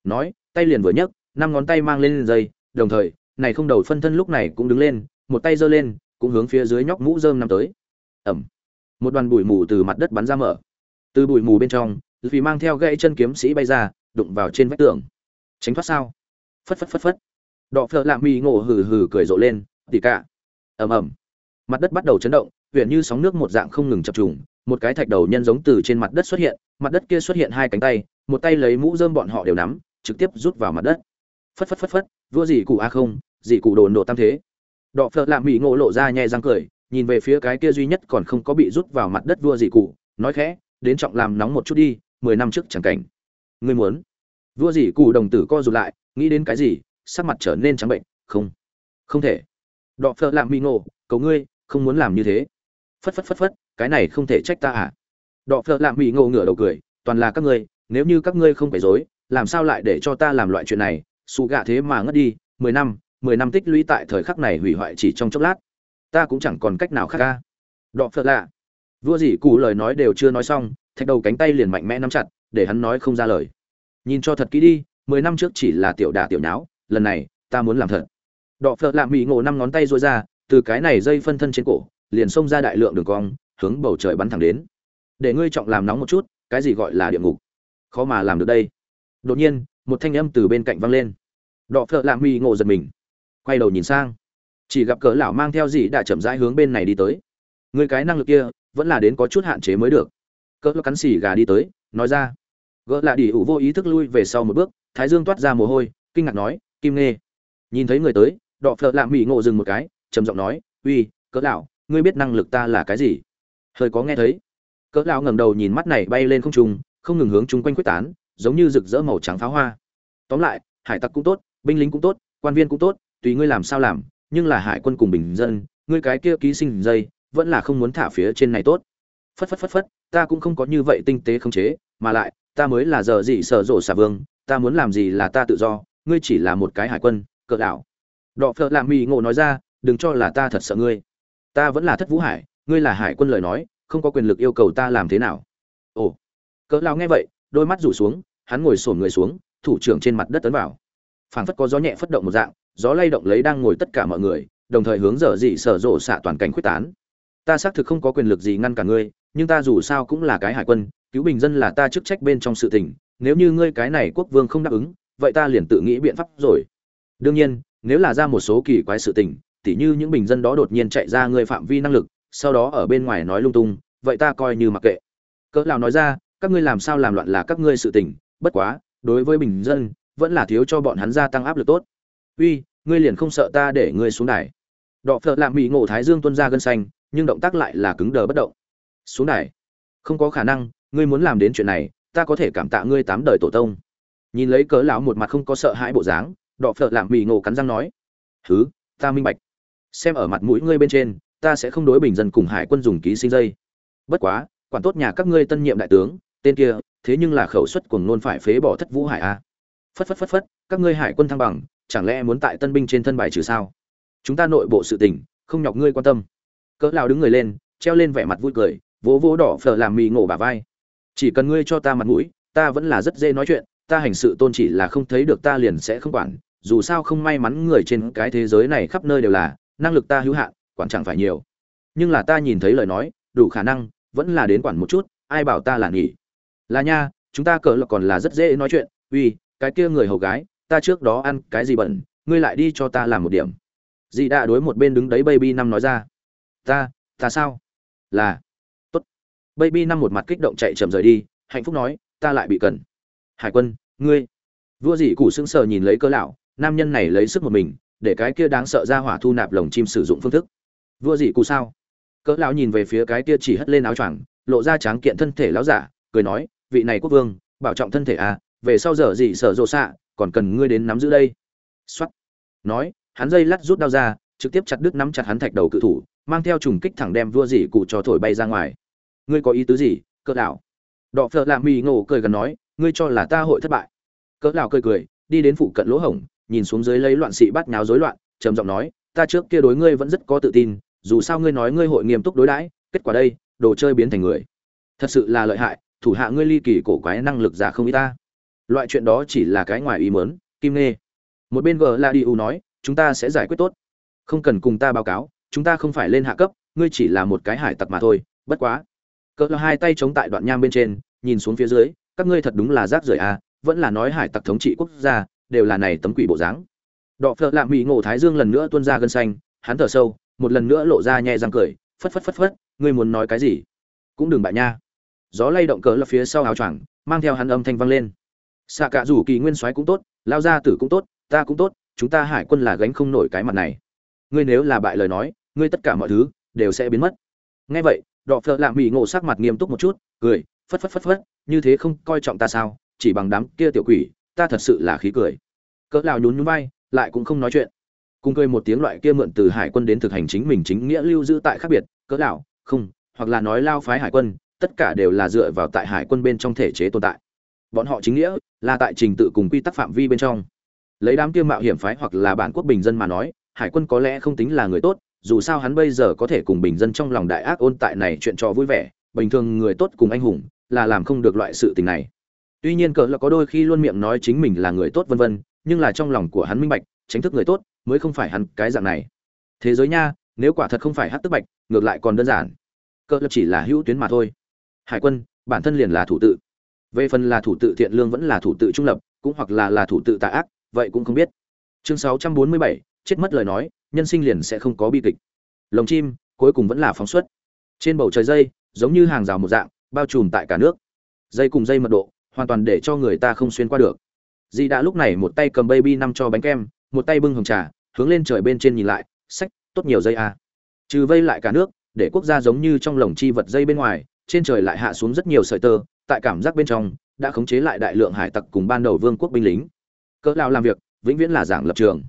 Nói, tay liền vừa nhấc, năm ngón tay mang lên dây, đồng thời, này không đầu phân thân lúc này cũng đứng lên, một tay giơ lên, cũng hướng phía dưới nhóc mũ rơm năm tới. Ẩm. Một đoàn bụi mù từ mặt đất bắn ra mở. Từ bụi mù bên trong vì mang theo gãy chân kiếm sĩ bay ra, đụng vào trên vách tường tránh thoát sao? Phất phất phất phất. Đọ phợ lạ mi ngộ hừ hừ cười rộ lên tỉ cả. Ầm ầm. Mặt đất bắt đầu chấn động, huyện như sóng nước một dạng không ngừng chập trùng, một cái thạch đầu nhân giống từ trên mặt đất xuất hiện, mặt đất kia xuất hiện hai cánh tay, một tay lấy mũ dơm bọn họ đều nắm, trực tiếp rút vào mặt đất. Phất phất phất phất, vua gì cụ a không, gì cụ đồn đồ tam thế. Đọ phợ lạ mỹ ngộ lộ ra nhẹ răng cười, nhìn về phía cái kia duy nhất còn không có bị rút vào mặt đất vua dị cụ, nói khẽ, đến trọng làm nóng một chút đi, mười năm trước chẳng cảnh. Ngươi muốn? Vua dì cụ đồng tử co rụt lại, nghĩ đến cái gì, sắc mặt trở nên trắng bệnh, không không thể. Đọ phợ lạ mỹ ngộ, cầu ngươi, không muốn làm như thế. Phất phất phất phất, cái này không thể trách ta à? Đọ phợ lạ mỹ ngộ ngửa đầu cười, toàn là các ngươi, nếu như các ngươi không phải dối làm sao lại để cho ta làm loại chuyện này? Xù gạ thế mà ngất đi, mười năm mười năm tích lũy tại thời khắc này hủy hoại chỉ trong chốc lát. Ta cũng chẳng còn cách nào khác ca đọ phợ lạ. Vua dì cụ lời nói đều chưa nói xong, thạch đầu cánh tay liền mạnh mẽ nắm chặt, để hắn nói không ra lời nhìn cho thật kỹ đi, mười năm trước chỉ là tiểu đả tiểu nháo, lần này, ta muốn làm thật. Đọ phật lạ mỹ ngộ năm ngón tay rối ra, từ cái này dây phân thân trên cổ, liền xông ra đại lượng đường cong, hướng bầu trời bắn thẳng đến. Để ngươi trọng làm nóng một chút, cái gì gọi là địa ngục? Khó mà làm được đây. Đột nhiên, một thanh âm từ bên cạnh vang lên. Đọ phợ lạ mỹ ngộ giật mình. Quay đầu nhìn sang. Chỉ gặp cỡ lão mang theo gì đã chậm rãi hướng bên này đi tới. Người cái năng lực kia, vẫn là đến có chút hạn chế mới được. Cỡ lão cắn xì gà đi tới, nói ra gỡ lại đi ủ vô ý thức lui về sau một bước, thái dương toát ra mồ hôi, kinh ngạc nói, kim nghe nhìn thấy người tới, đọ phợ lạ mỹ ngộ dừng một cái, trầm giọng nói, uy, cỡ lão, ngươi biết năng lực ta là cái gì? Hơi có nghe thấy. Cỡ lão ngẩng đầu nhìn mắt này bay lên không trung, không ngừng hướng chung quanh quyết tán, giống như rực rỡ màu trắng pháo hoa. Tóm lại, hải tặc cũng tốt, binh lính cũng tốt, quan viên cũng tốt, tùy ngươi làm sao làm, nhưng là hải quân cùng bình dân, ngươi cái kia ký sinh dây, vẫn là không muốn thả phía trên này tốt. Phất phất phất phất, ta cũng không có như vậy tinh tế khống chế, mà lại ta mới là giờ gì sở rộ xà vương, ta muốn làm gì là ta tự do, ngươi chỉ là một cái hải quân, cỡ đảo đọ phợ lạ mỹ ngộ nói ra, đừng cho là ta thật sợ ngươi. Ta vẫn là thất vũ hải, ngươi là hải quân lời nói, không có quyền lực yêu cầu ta làm thế nào. Ồ. Cỡ lao nghe vậy, đôi mắt rủ xuống, hắn ngồi sổn người xuống, thủ trưởng trên mặt đất tấn vào. Phảng phất có gió nhẹ phất động một dạng, gió lay động lấy đang ngồi tất cả mọi người, đồng thời hướng dở dị sở rộ xạ toàn cảnh quyết tán. Ta xác thực không có quyền lực gì ngăn cả ngươi, nhưng ta dù sao cũng là cái hải quân cứu bình dân là ta chức trách bên trong sự tình, nếu như ngươi cái này quốc vương không đáp ứng, vậy ta liền tự nghĩ biện pháp rồi. Đương nhiên, nếu là ra một số kỳ quái sự tình, tỉ như những bình dân đó đột nhiên chạy ra ngươi phạm vi năng lực, sau đó ở bên ngoài nói lung tung, vậy ta coi như mặc kệ. Cỡ lão nói ra, các ngươi làm sao làm loạn là các ngươi sự tình, bất quá, đối với bình dân, vẫn là thiếu cho bọn hắn gia tăng áp lực tốt. Uy, ngươi liền không sợ ta để ngươi xuống đài. Đọ phợ làm mỹ ngộ thái dương tuân ra gân xanh, nhưng động tác lại là cứng đờ bất động. Xuống đài. Không có khả năng ngươi muốn làm đến chuyện này, ta có thể cảm tạ ngươi tám đời tổ tông. Nhìn lấy cớ lão một mặt không có sợ hãi bộ dáng, đọ phợ làm mì ngộ cắn răng nói thứ ta minh bạch. Xem ở mặt mũi ngươi bên trên, ta sẽ không đối bình dân cùng hải quân dùng ký sinh dây. Bất quá, quản tốt nhà các ngươi tân nhiệm đại tướng, tên kia, thế nhưng là khẩu suất cuồng nôn phải phế bỏ thất vũ hải a. Phất phất phất phất, các ngươi hải quân thăng bằng, chẳng lẽ muốn tại tân binh trên thân bài trừ sao? Chúng ta nội bộ sự tình, không nhọc ngươi quan tâm. Cỡ lão đứng người lên, treo lên vẻ mặt vui cười, vỗ vỗ đỏ phở làm mì ngộ bả vai chỉ cần ngươi cho ta mặt mũi, ta vẫn là rất dễ nói chuyện, ta hành sự tôn chỉ là không thấy được ta liền sẽ không quản, dù sao không may mắn người trên cái thế giới này khắp nơi đều là, năng lực ta hữu hạn, quản chẳng phải nhiều. Nhưng là ta nhìn thấy lời nói, đủ khả năng, vẫn là đến quản một chút, ai bảo ta là nghỉ. Là nha, chúng ta cỡ lộc còn là rất dễ nói chuyện, uy, cái kia người hầu gái, ta trước đó ăn cái gì bẩn, ngươi lại đi cho ta làm một điểm. Dì đã đối một bên đứng đấy baby năm nói ra. Ta ta sao? Là baby năm một mặt kích động chạy chậm rời đi, hạnh phúc nói, ta lại bị cần. Hải quân, ngươi? Vua dì cụ sững sờ nhìn lấy cơ lão, nam nhân này lấy sức một mình, để cái kia đáng sợ ra hỏa thu nạp lồng chim sử dụng phương thức. Vua dì cụ sao? Cỡ lão nhìn về phía cái kia chỉ hất lên áo choàng, lộ ra tráng kiện thân thể lão giả, cười nói, vị này quốc vương, bảo trọng thân thể à về sau giờ gì sở rộ xạ, còn cần ngươi đến nắm giữ đây. Xuất nói, hắn dây lắt rút đao ra, trực tiếp chặt đứt nắm chặt hắn thạch đầu cự thủ, mang theo trùng kích thẳng đem vua dì cụ cho thổi bay ra ngoài ngươi có ý tứ gì, cỡ lão đọ phợ lạ mì ngộ cười gần nói, ngươi cho là ta hội thất bại. Cỡ lão cười cười, đi đến phụ cận lỗ hổng, nhìn xuống dưới lấy loạn sĩ bắt nháo rối loạn, trầm giọng nói, ta trước kia đối ngươi vẫn rất có tự tin, dù sao ngươi nói ngươi hội nghiêm túc đối đãi, kết quả đây, đồ chơi biến thành người. Thật sự là lợi hại, thủ hạ ngươi ly kỳ cổ quái năng lực giả không ý ta. Loại chuyện đó chỉ là cái ngoài ý mớn kim nê một bên gờ la đi u nói, chúng ta sẽ giải quyết tốt. Không cần cùng ta báo cáo, chúng ta không phải lên hạ cấp, ngươi chỉ là một cái hải tặc mà thôi, bất quá cỡ hai tay chống tại đoạn nham bên trên, nhìn xuống phía dưới, các ngươi thật đúng là rác rưởi à vẫn là nói hải tặc thống trị quốc gia, đều là này tấm quỷ bộ dáng. Đọ phợ lạ mỹ ngộ thái dương lần nữa tuôn ra gân xanh, hắn thở sâu, một lần nữa lộ ra nhẹ răng cười, phất phất phất phất, ngươi muốn nói cái gì? Cũng đừng bại nha. Gió lay động cỡ là phía sau áo choàng, mang theo hắn âm thanh vang lên. Xạ cả rủ kỳ nguyên soái cũng tốt, lao ra tử cũng tốt, ta cũng tốt, chúng ta hải quân là gánh không nổi cái mặt này. Ngươi nếu là bại lời nói, ngươi tất cả mọi thứ đều sẽ biến mất. Nghe vậy đọ phợ lạ mỹ ngộ sắc mặt nghiêm túc một chút, cười, phất phất phất phất, như thế không coi trọng ta sao? Chỉ bằng đám kia tiểu quỷ, ta thật sự là khí cười. Cỡ lão nhún nhún vai, lại cũng không nói chuyện. Cùng cười một tiếng loại kia mượn từ hải quân đến thực hành chính mình chính nghĩa lưu giữ tại khác biệt, cỡ lão, không, hoặc là nói lao phái hải quân, tất cả đều là dựa vào tại hải quân bên trong thể chế tồn tại. Bọn họ chính nghĩa là tại trình tự cùng quy tắc phạm vi bên trong. Lấy đám kia mạo hiểm phái hoặc là bản quốc bình dân mà nói, hải quân có lẽ không tính là người tốt dù sao hắn bây giờ có thể cùng bình dân trong lòng đại ác ôn tại này chuyện trò vui vẻ bình thường người tốt cùng anh hùng là làm không được loại sự tình này. Tuy nhiên cỡ là có đôi khi luôn miệng nói chính mình là người tốt vân vân nhưng là trong lòng của hắn minh bạch tránh thức người tốt mới không phải hắn cái dạng này. Thế giới nha nếu quả thật không phải hát tức bạch ngược lại còn đơn giản. Cỡ lập chỉ là hữu tuyến mà thôi. Hải quân bản thân liền là thủ tự. Về phần là thủ tự thiện lương vẫn là thủ tự trung lập cũng hoặc là là thủ tự tà ác vậy cũng không biết. Chương 647, chết mất lời nói nhân sinh liền sẽ không có bi kịch. Lồng chim, cuối cùng vẫn là phóng xuất. Trên bầu trời dây, giống như hàng rào một dạng, bao trùm tại cả nước. Dây cùng dây mật độ, hoàn toàn để cho người ta không xuyên qua được. Dì đã lúc này một tay cầm baby năm cho bánh kem, một tay bưng hồng trà, hướng lên trời bên trên nhìn lại, sách, tốt nhiều dây à. trừ vây lại cả nước, để quốc gia giống như trong lồng chi vật dây bên ngoài, trên trời lại hạ xuống rất nhiều sợi tơ, tại cảm giác bên trong, đã khống chế lại đại lượng hải tặc cùng ban đầu vương quốc binh lính. Cỡ lao làm việc, vĩnh viễn là giảng lập trường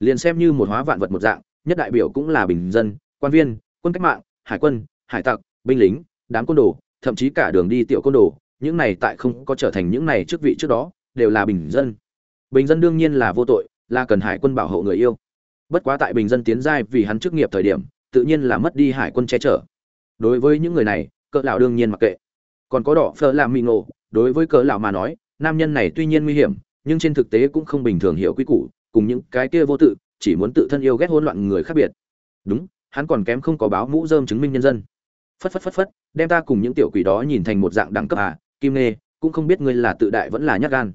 liền xem như một hóa vạn vật một dạng, nhất đại biểu cũng là bình dân, quan viên, quân cách mạng, hải quân, hải tặc, binh lính, đám côn đồ, thậm chí cả đường đi tiểu côn đồ, những này tại không có trở thành những này chức vị trước đó, đều là bình dân. Bình dân đương nhiên là vô tội, là cần hải quân bảo hộ người yêu. Bất quá tại bình dân tiến giai vì hắn chức nghiệp thời điểm, tự nhiên là mất đi hải quân che chở. Đối với những người này, cỡ lão đương nhiên mặc kệ. Còn có đỏ phơ làm mì ngộ, đối với cỡ lão mà nói, nam nhân này tuy nhiên nguy hiểm, nhưng trên thực tế cũng không bình thường hiểu quy củ cùng những cái kia vô tự, chỉ muốn tự thân yêu ghét hỗn loạn người khác biệt. Đúng, hắn còn kém không có báo mũ dơm chứng minh nhân dân. Phất phất phất phất, đem ta cùng những tiểu quỷ đó nhìn thành một dạng đẳng cấp à kim nê cũng không biết ngươi là tự đại vẫn là nhát gan.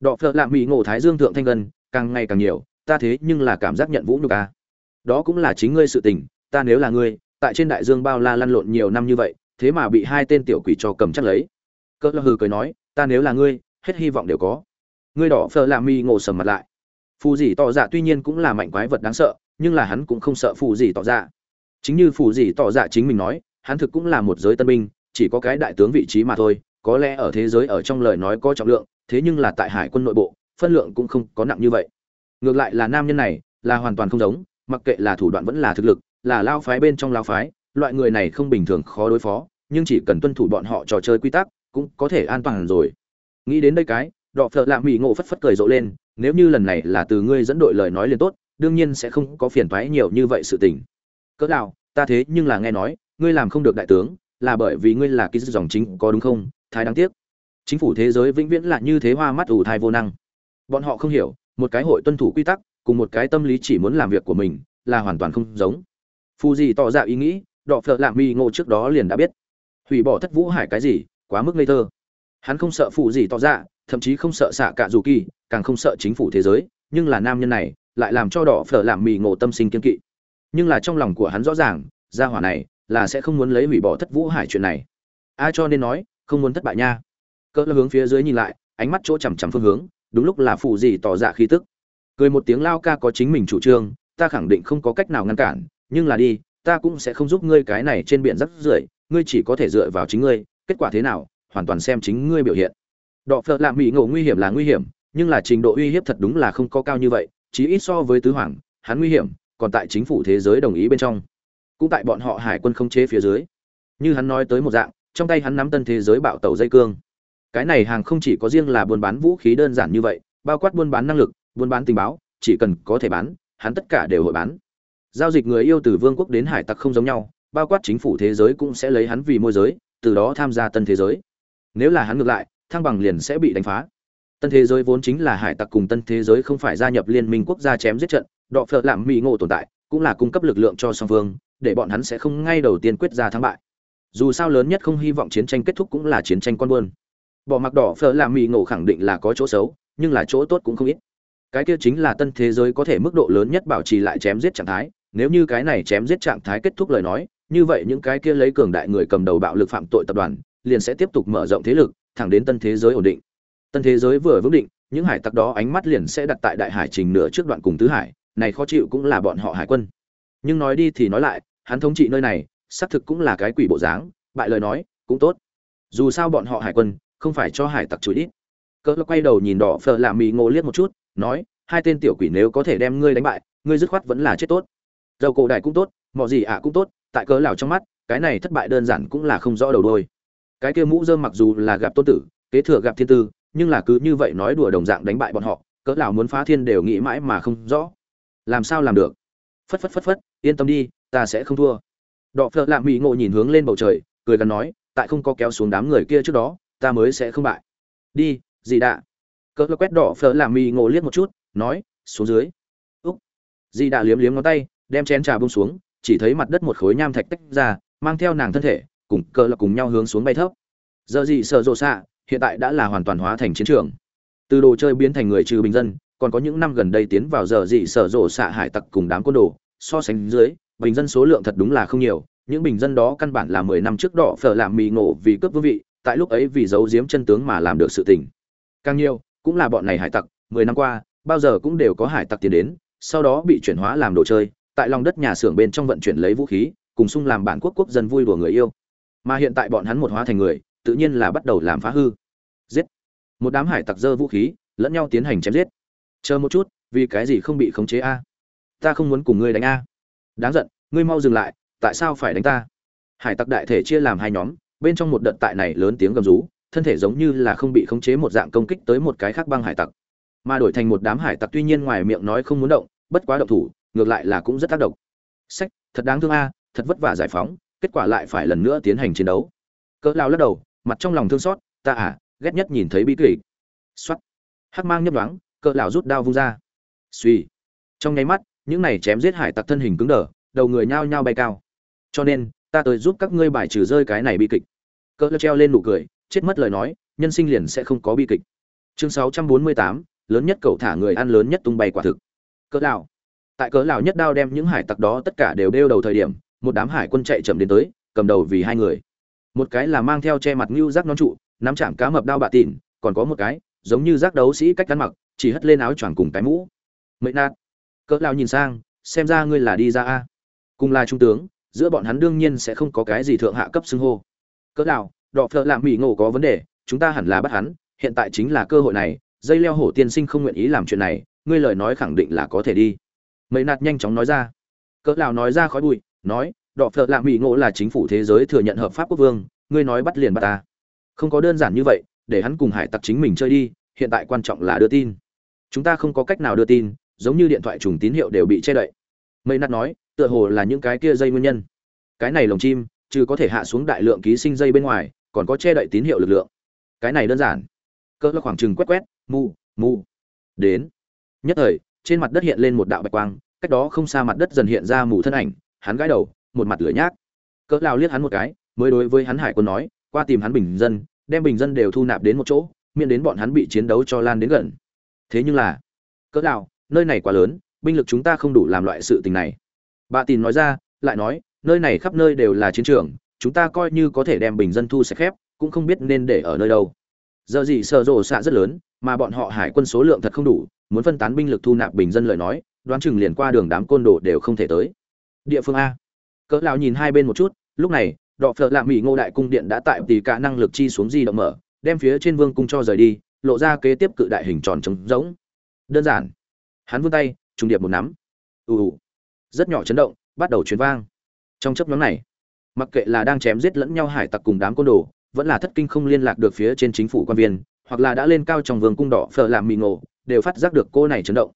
Đọ phợ lạ mỹ ngộ thái dương thượng thanh gần càng ngày càng nhiều, ta thế nhưng là cảm giác nhận vũ nhục à. đó cũng là chính ngươi sự tình, ta nếu là ngươi, tại trên đại dương bao la lăn lộn nhiều năm như vậy, thế mà bị hai tên tiểu quỷ cho cầm chắc lấy. Cỡ hừ cười nói, ta nếu là ngươi, hết hy vọng đều có. Ngươi đỏ phờ lạ mi ngộ sầm mặt lại phù dì tỏ dạ tuy nhiên cũng là mạnh quái vật đáng sợ, nhưng là hắn cũng không sợ phù dì tỏ dạ. Chính như phù dì tỏ dạ chính mình nói, hắn thực cũng là một giới tân binh, chỉ có cái đại tướng vị trí mà thôi, có lẽ ở thế giới ở trong lời nói có trọng lượng, thế nhưng là tại hải quân nội bộ, phân lượng cũng không có nặng như vậy. Ngược lại là nam nhân này, là hoàn toàn không giống, mặc kệ là thủ đoạn vẫn là thực lực, là lao phái bên trong lao phái, loại người này không bình thường khó đối phó, nhưng chỉ cần tuân thủ bọn họ trò chơi quy tắc, cũng có thể an toàn rồi. Nghĩ đến đây cái, đọ phợ lạ mỹ ngộ phất phất cười rộ lên nếu như lần này là từ ngươi dẫn đội lời nói liền tốt, đương nhiên sẽ không có phiền toái nhiều như vậy sự tình. Cỡ nào, ta thế nhưng là nghe nói, ngươi làm không được đại tướng, là bởi vì ngươi là cái dòng chính có đúng không? Thái đáng tiếc. Chính phủ thế giới vĩnh viễn là như thế hoa mắt ủ thai vô năng. Bọn họ không hiểu, một cái hội tuân thủ quy tắc, cùng một cái tâm lý chỉ muốn làm việc của mình, là hoàn toàn không giống. Phù gì tỏ ra ý nghĩ, đọ phợ lạ mi ngộ trước đó liền đã biết. Hủy bỏ thất vũ hải cái gì, quá mức ngây thơ. Hắn không sợ phù gì tỏ ra, thậm chí không sợ xạ cả dù kỳ càng không sợ chính phủ thế giới, nhưng là nam nhân này lại làm cho đỏ phở làm mì ngộ tâm sinh kiên kỵ. Nhưng là trong lòng của hắn rõ ràng, gia hỏa này là sẽ không muốn lấy hủy bỏ thất vũ hải chuyện này. A cho nên nói, không muốn thất bại nha. Cỡ hướng phía dưới nhìn lại, ánh mắt chỗ chằm chằm phương hướng, đúng lúc là phụ gì tỏ dạ khí tức. Cười một tiếng lao ca có chính mình chủ trương, ta khẳng định không có cách nào ngăn cản, nhưng là đi, ta cũng sẽ không giúp ngươi cái này trên biển rắc rưởi, ngươi chỉ có thể dựa vào chính ngươi, kết quả thế nào, hoàn toàn xem chính ngươi biểu hiện. Đọ phợ lạ mỹ ngộ nguy hiểm là nguy hiểm nhưng là trình độ uy hiếp thật đúng là không có cao như vậy, chí ít so với tứ hoàng, hắn nguy hiểm, còn tại chính phủ thế giới đồng ý bên trong. Cũng tại bọn họ hải quân không chế phía dưới. Như hắn nói tới một dạng, trong tay hắn nắm tân thế giới bạo tàu dây cương. Cái này hàng không chỉ có riêng là buôn bán vũ khí đơn giản như vậy, bao quát buôn bán năng lực, buôn bán tình báo, chỉ cần có thể bán, hắn tất cả đều hội bán. Giao dịch người yêu từ vương quốc đến hải tặc không giống nhau, bao quát chính phủ thế giới cũng sẽ lấy hắn vì môi giới, từ đó tham gia tân thế giới. Nếu là hắn ngược lại, thăng bằng liền sẽ bị đánh phá tân thế giới vốn chính là hải tặc cùng tân thế giới không phải gia nhập liên minh quốc gia chém giết trận, đọ phợ làm mỹ ngộ tồn tại, cũng là cung cấp lực lượng cho song phương, để bọn hắn sẽ không ngay đầu tiên quyết ra thắng bại. Dù sao lớn nhất không hy vọng chiến tranh kết thúc cũng là chiến tranh con buôn. Bỏ mặc đỏ phở làm mỹ ngộ khẳng định là có chỗ xấu, nhưng là chỗ tốt cũng không ít. Cái kia chính là tân thế giới có thể mức độ lớn nhất bảo trì lại chém giết trạng thái, nếu như cái này chém giết trạng thái kết thúc lời nói, như vậy những cái kia lấy cường đại người cầm đầu bạo lực phạm tội tập đoàn, liền sẽ tiếp tục mở rộng thế lực, thẳng đến tân thế giới ổn định tân thế giới vừa vững định, những hải tặc đó ánh mắt liền sẽ đặt tại đại hải trình nửa trước đoạn cùng tứ hải, này khó chịu cũng là bọn họ hải quân. Nhưng nói đi thì nói lại, hắn thống trị nơi này, xác thực cũng là cái quỷ bộ dáng, bại lời nói, cũng tốt. Dù sao bọn họ hải quân, không phải cho hải tặc chửi ít cỡ quay đầu nhìn đỏ phờ làm mì ngộ liếc một chút, nói, hai tên tiểu quỷ nếu có thể đem ngươi đánh bại, ngươi dứt khoát vẫn là chết tốt. Dầu cổ đại cũng tốt mọi gì ạ cũng tốt, tại cỡ lão trong mắt, cái này thất bại đơn giản cũng là không rõ đầu đôi cái kia mũ dơm mặc dù là gặp tôn tử, kế thừa gặp thiên tư nhưng là cứ như vậy nói đùa đồng dạng đánh bại bọn họ, cỡ nào muốn phá thiên đều nghĩ mãi mà không rõ. Làm sao làm được? Phất phất phất phất, yên tâm đi, ta sẽ không thua. Đọ phợ lạ mỹ ngộ nhìn hướng lên bầu trời, cười gắn nói, tại không có kéo xuống đám người kia trước đó, ta mới sẽ không bại. Đi gì đạ. Cỡ quét đỏ phở làm mì ngộ liếc một chút, nói, xuống dưới. Úc. Dì đạ liếm liếm ngón tay, đem chén trà bông xuống, chỉ thấy mặt đất một khối nham thạch tách ra, mang theo nàng thân thể, cùng cỡ là cùng nhau hướng xuống bay thấp. Giờ gì sợ rộ xạ hiện tại đã là hoàn toàn hóa thành chiến trường. Từ đồ chơi biến thành người trừ bình dân, còn có những năm gần đây tiến vào giờ gì sở rộ xạ hải tặc cùng đám côn đồ, so sánh dưới, bình dân số lượng thật đúng là không nhiều, những bình dân đó căn bản là mười năm trước đỏ phở làm mì ngộ vì cướp vương vị, tại lúc ấy vì giấu giếm chân tướng mà làm được sự tình. Càng nhiều, cũng là bọn này hải tặc, mười năm qua, bao giờ cũng đều có hải tặc tiến đến, sau đó bị chuyển hóa làm đồ chơi, tại lòng đất nhà xưởng bên trong vận chuyển lấy vũ khí, cùng sung làm bản quốc quốc dân vui đùa người yêu. Mà hiện tại bọn hắn một hóa thành người tự nhiên là bắt đầu làm phá hư. Giết. Một đám hải tặc dơ vũ khí, lẫn nhau tiến hành chém giết. Chờ một chút, vì cái gì không bị khống chế a? Ta không muốn cùng ngươi đánh a. Đáng giận, ngươi mau dừng lại, tại sao phải đánh ta? Hải tặc đại thể chia làm hai nhóm, bên trong một đợt tại này lớn tiếng gầm rú, thân thể giống như là không bị khống chế một dạng công kích tới một cái khác băng hải tặc. Mà đổi thành một đám hải tặc tuy nhiên ngoài miệng nói không muốn động, bất quá động thủ, ngược lại là cũng rất tác động. Sách, thật đáng thương a, thật vất vả giải phóng, kết quả lại phải lần nữa tiến hành chiến đấu. Cỡ lao lắc đầu mặt trong lòng thương xót ta à ghét nhất nhìn thấy bi kịch. Xuất hắc mang nhấp đoáng cỡ lão rút đao vung ra. Suy trong nháy mắt những này chém giết hải tặc thân hình cứng đờ đầu người nhao nhao bay cao. Cho nên ta tới giúp các ngươi bài trừ rơi cái này bi kịch. Cỡ lão treo lên nụ cười chết mất lời nói nhân sinh liền sẽ không có bi kịch. Chương 648, lớn nhất cậu thả người ăn lớn nhất tung bay quả thực. Cỡ lão. Tại cỡ lão nhất đao đem những hải tặc đó tất cả đều đeo đầu thời điểm một đám hải quân chạy chậm đến tới cầm đầu vì hai người một cái là mang theo che mặt như rác nón trụ, nắm chạm cá mập đao bạ tịn, còn có một cái, giống như rác đấu sĩ cách cắn mặc, chỉ hất lên áo choàng cùng cái mũ. Mệnh nát cỡ lão nhìn sang, xem ra ngươi là đi ra a. Cùng là trung tướng, giữa bọn hắn đương nhiên sẽ không có cái gì thượng hạ cấp xưng hô. Cỡ lão, đọ phợ lạm mỹ ngộ có vấn đề, chúng ta hẳn là bắt hắn, hiện tại chính là cơ hội này, dây leo hổ tiên sinh không nguyện ý làm chuyện này, ngươi lời nói khẳng định là có thể đi. Mấy nạt nhanh chóng nói ra. Cỡ lão nói ra khói bụi, nói đọ phở lạ mỹ ngộ là chính phủ thế giới thừa nhận hợp pháp quốc vương, ngươi nói bắt liền bắt ta. Không có đơn giản như vậy, để hắn cùng hải tặc chính mình chơi đi, hiện tại quan trọng là đưa tin. Chúng ta không có cách nào đưa tin, giống như điện thoại trùng tín hiệu đều bị che đậy. Mây nát nói, tựa hồ là những cái kia dây nguyên nhân. Cái này lồng chim chứ có thể hạ xuống đại lượng ký sinh dây bên ngoài, còn có che đậy tín hiệu lực lượng. Cái này đơn giản. Cỡ là khoảng chừng quét quét, mù mù. Đến. Nhất thời, trên mặt đất hiện lên một đạo bạch quang, cách đó không xa mặt đất dần hiện ra mù thân ảnh, hắn gãi đầu một mặt lửa nhác. Cỡ lao liếc hắn một cái, mới đối với hắn hải quân nói, qua tìm hắn bình dân, đem bình dân đều thu nạp đến một chỗ, miễn đến bọn hắn bị chiến đấu cho lan đến gần. Thế nhưng là, cỡ lao nơi này quá lớn, binh lực chúng ta không đủ làm loại sự tình này. Bà tin nói ra, lại nói, nơi này khắp nơi đều là chiến trường, chúng ta coi như có thể đem bình dân thu sạch khép, cũng không biết nên để ở nơi đâu. Giờ gì sợ rồ xạ rất lớn, mà bọn họ hải quân số lượng thật không đủ, muốn phân tán binh lực thu nạp bình dân lời nói, đoán chừng liền qua đường đám côn đồ đều không thể tới. Địa phương a cỡ lão nhìn hai bên một chút, lúc này, đọ phở lạ mỹ ngô đại cung điện đã tại tỷ cả năng lực chi xuống di động mở, đem phía trên vương cung cho rời đi, lộ ra kế tiếp cự đại hình tròn trống rỗng. Đơn giản. Hắn vươn tay, trùng điệp một nắm. Ù ù. Rất nhỏ chấn động, bắt đầu truyền vang. Trong chấp nhóm này, mặc kệ là đang chém giết lẫn nhau hải tặc cùng đám côn đồ, vẫn là thất kinh không liên lạc được phía trên chính phủ quan viên, hoặc là đã lên cao trong vương cung đỏ phở làm mì ngộ, đều phát giác được cô này chấn động.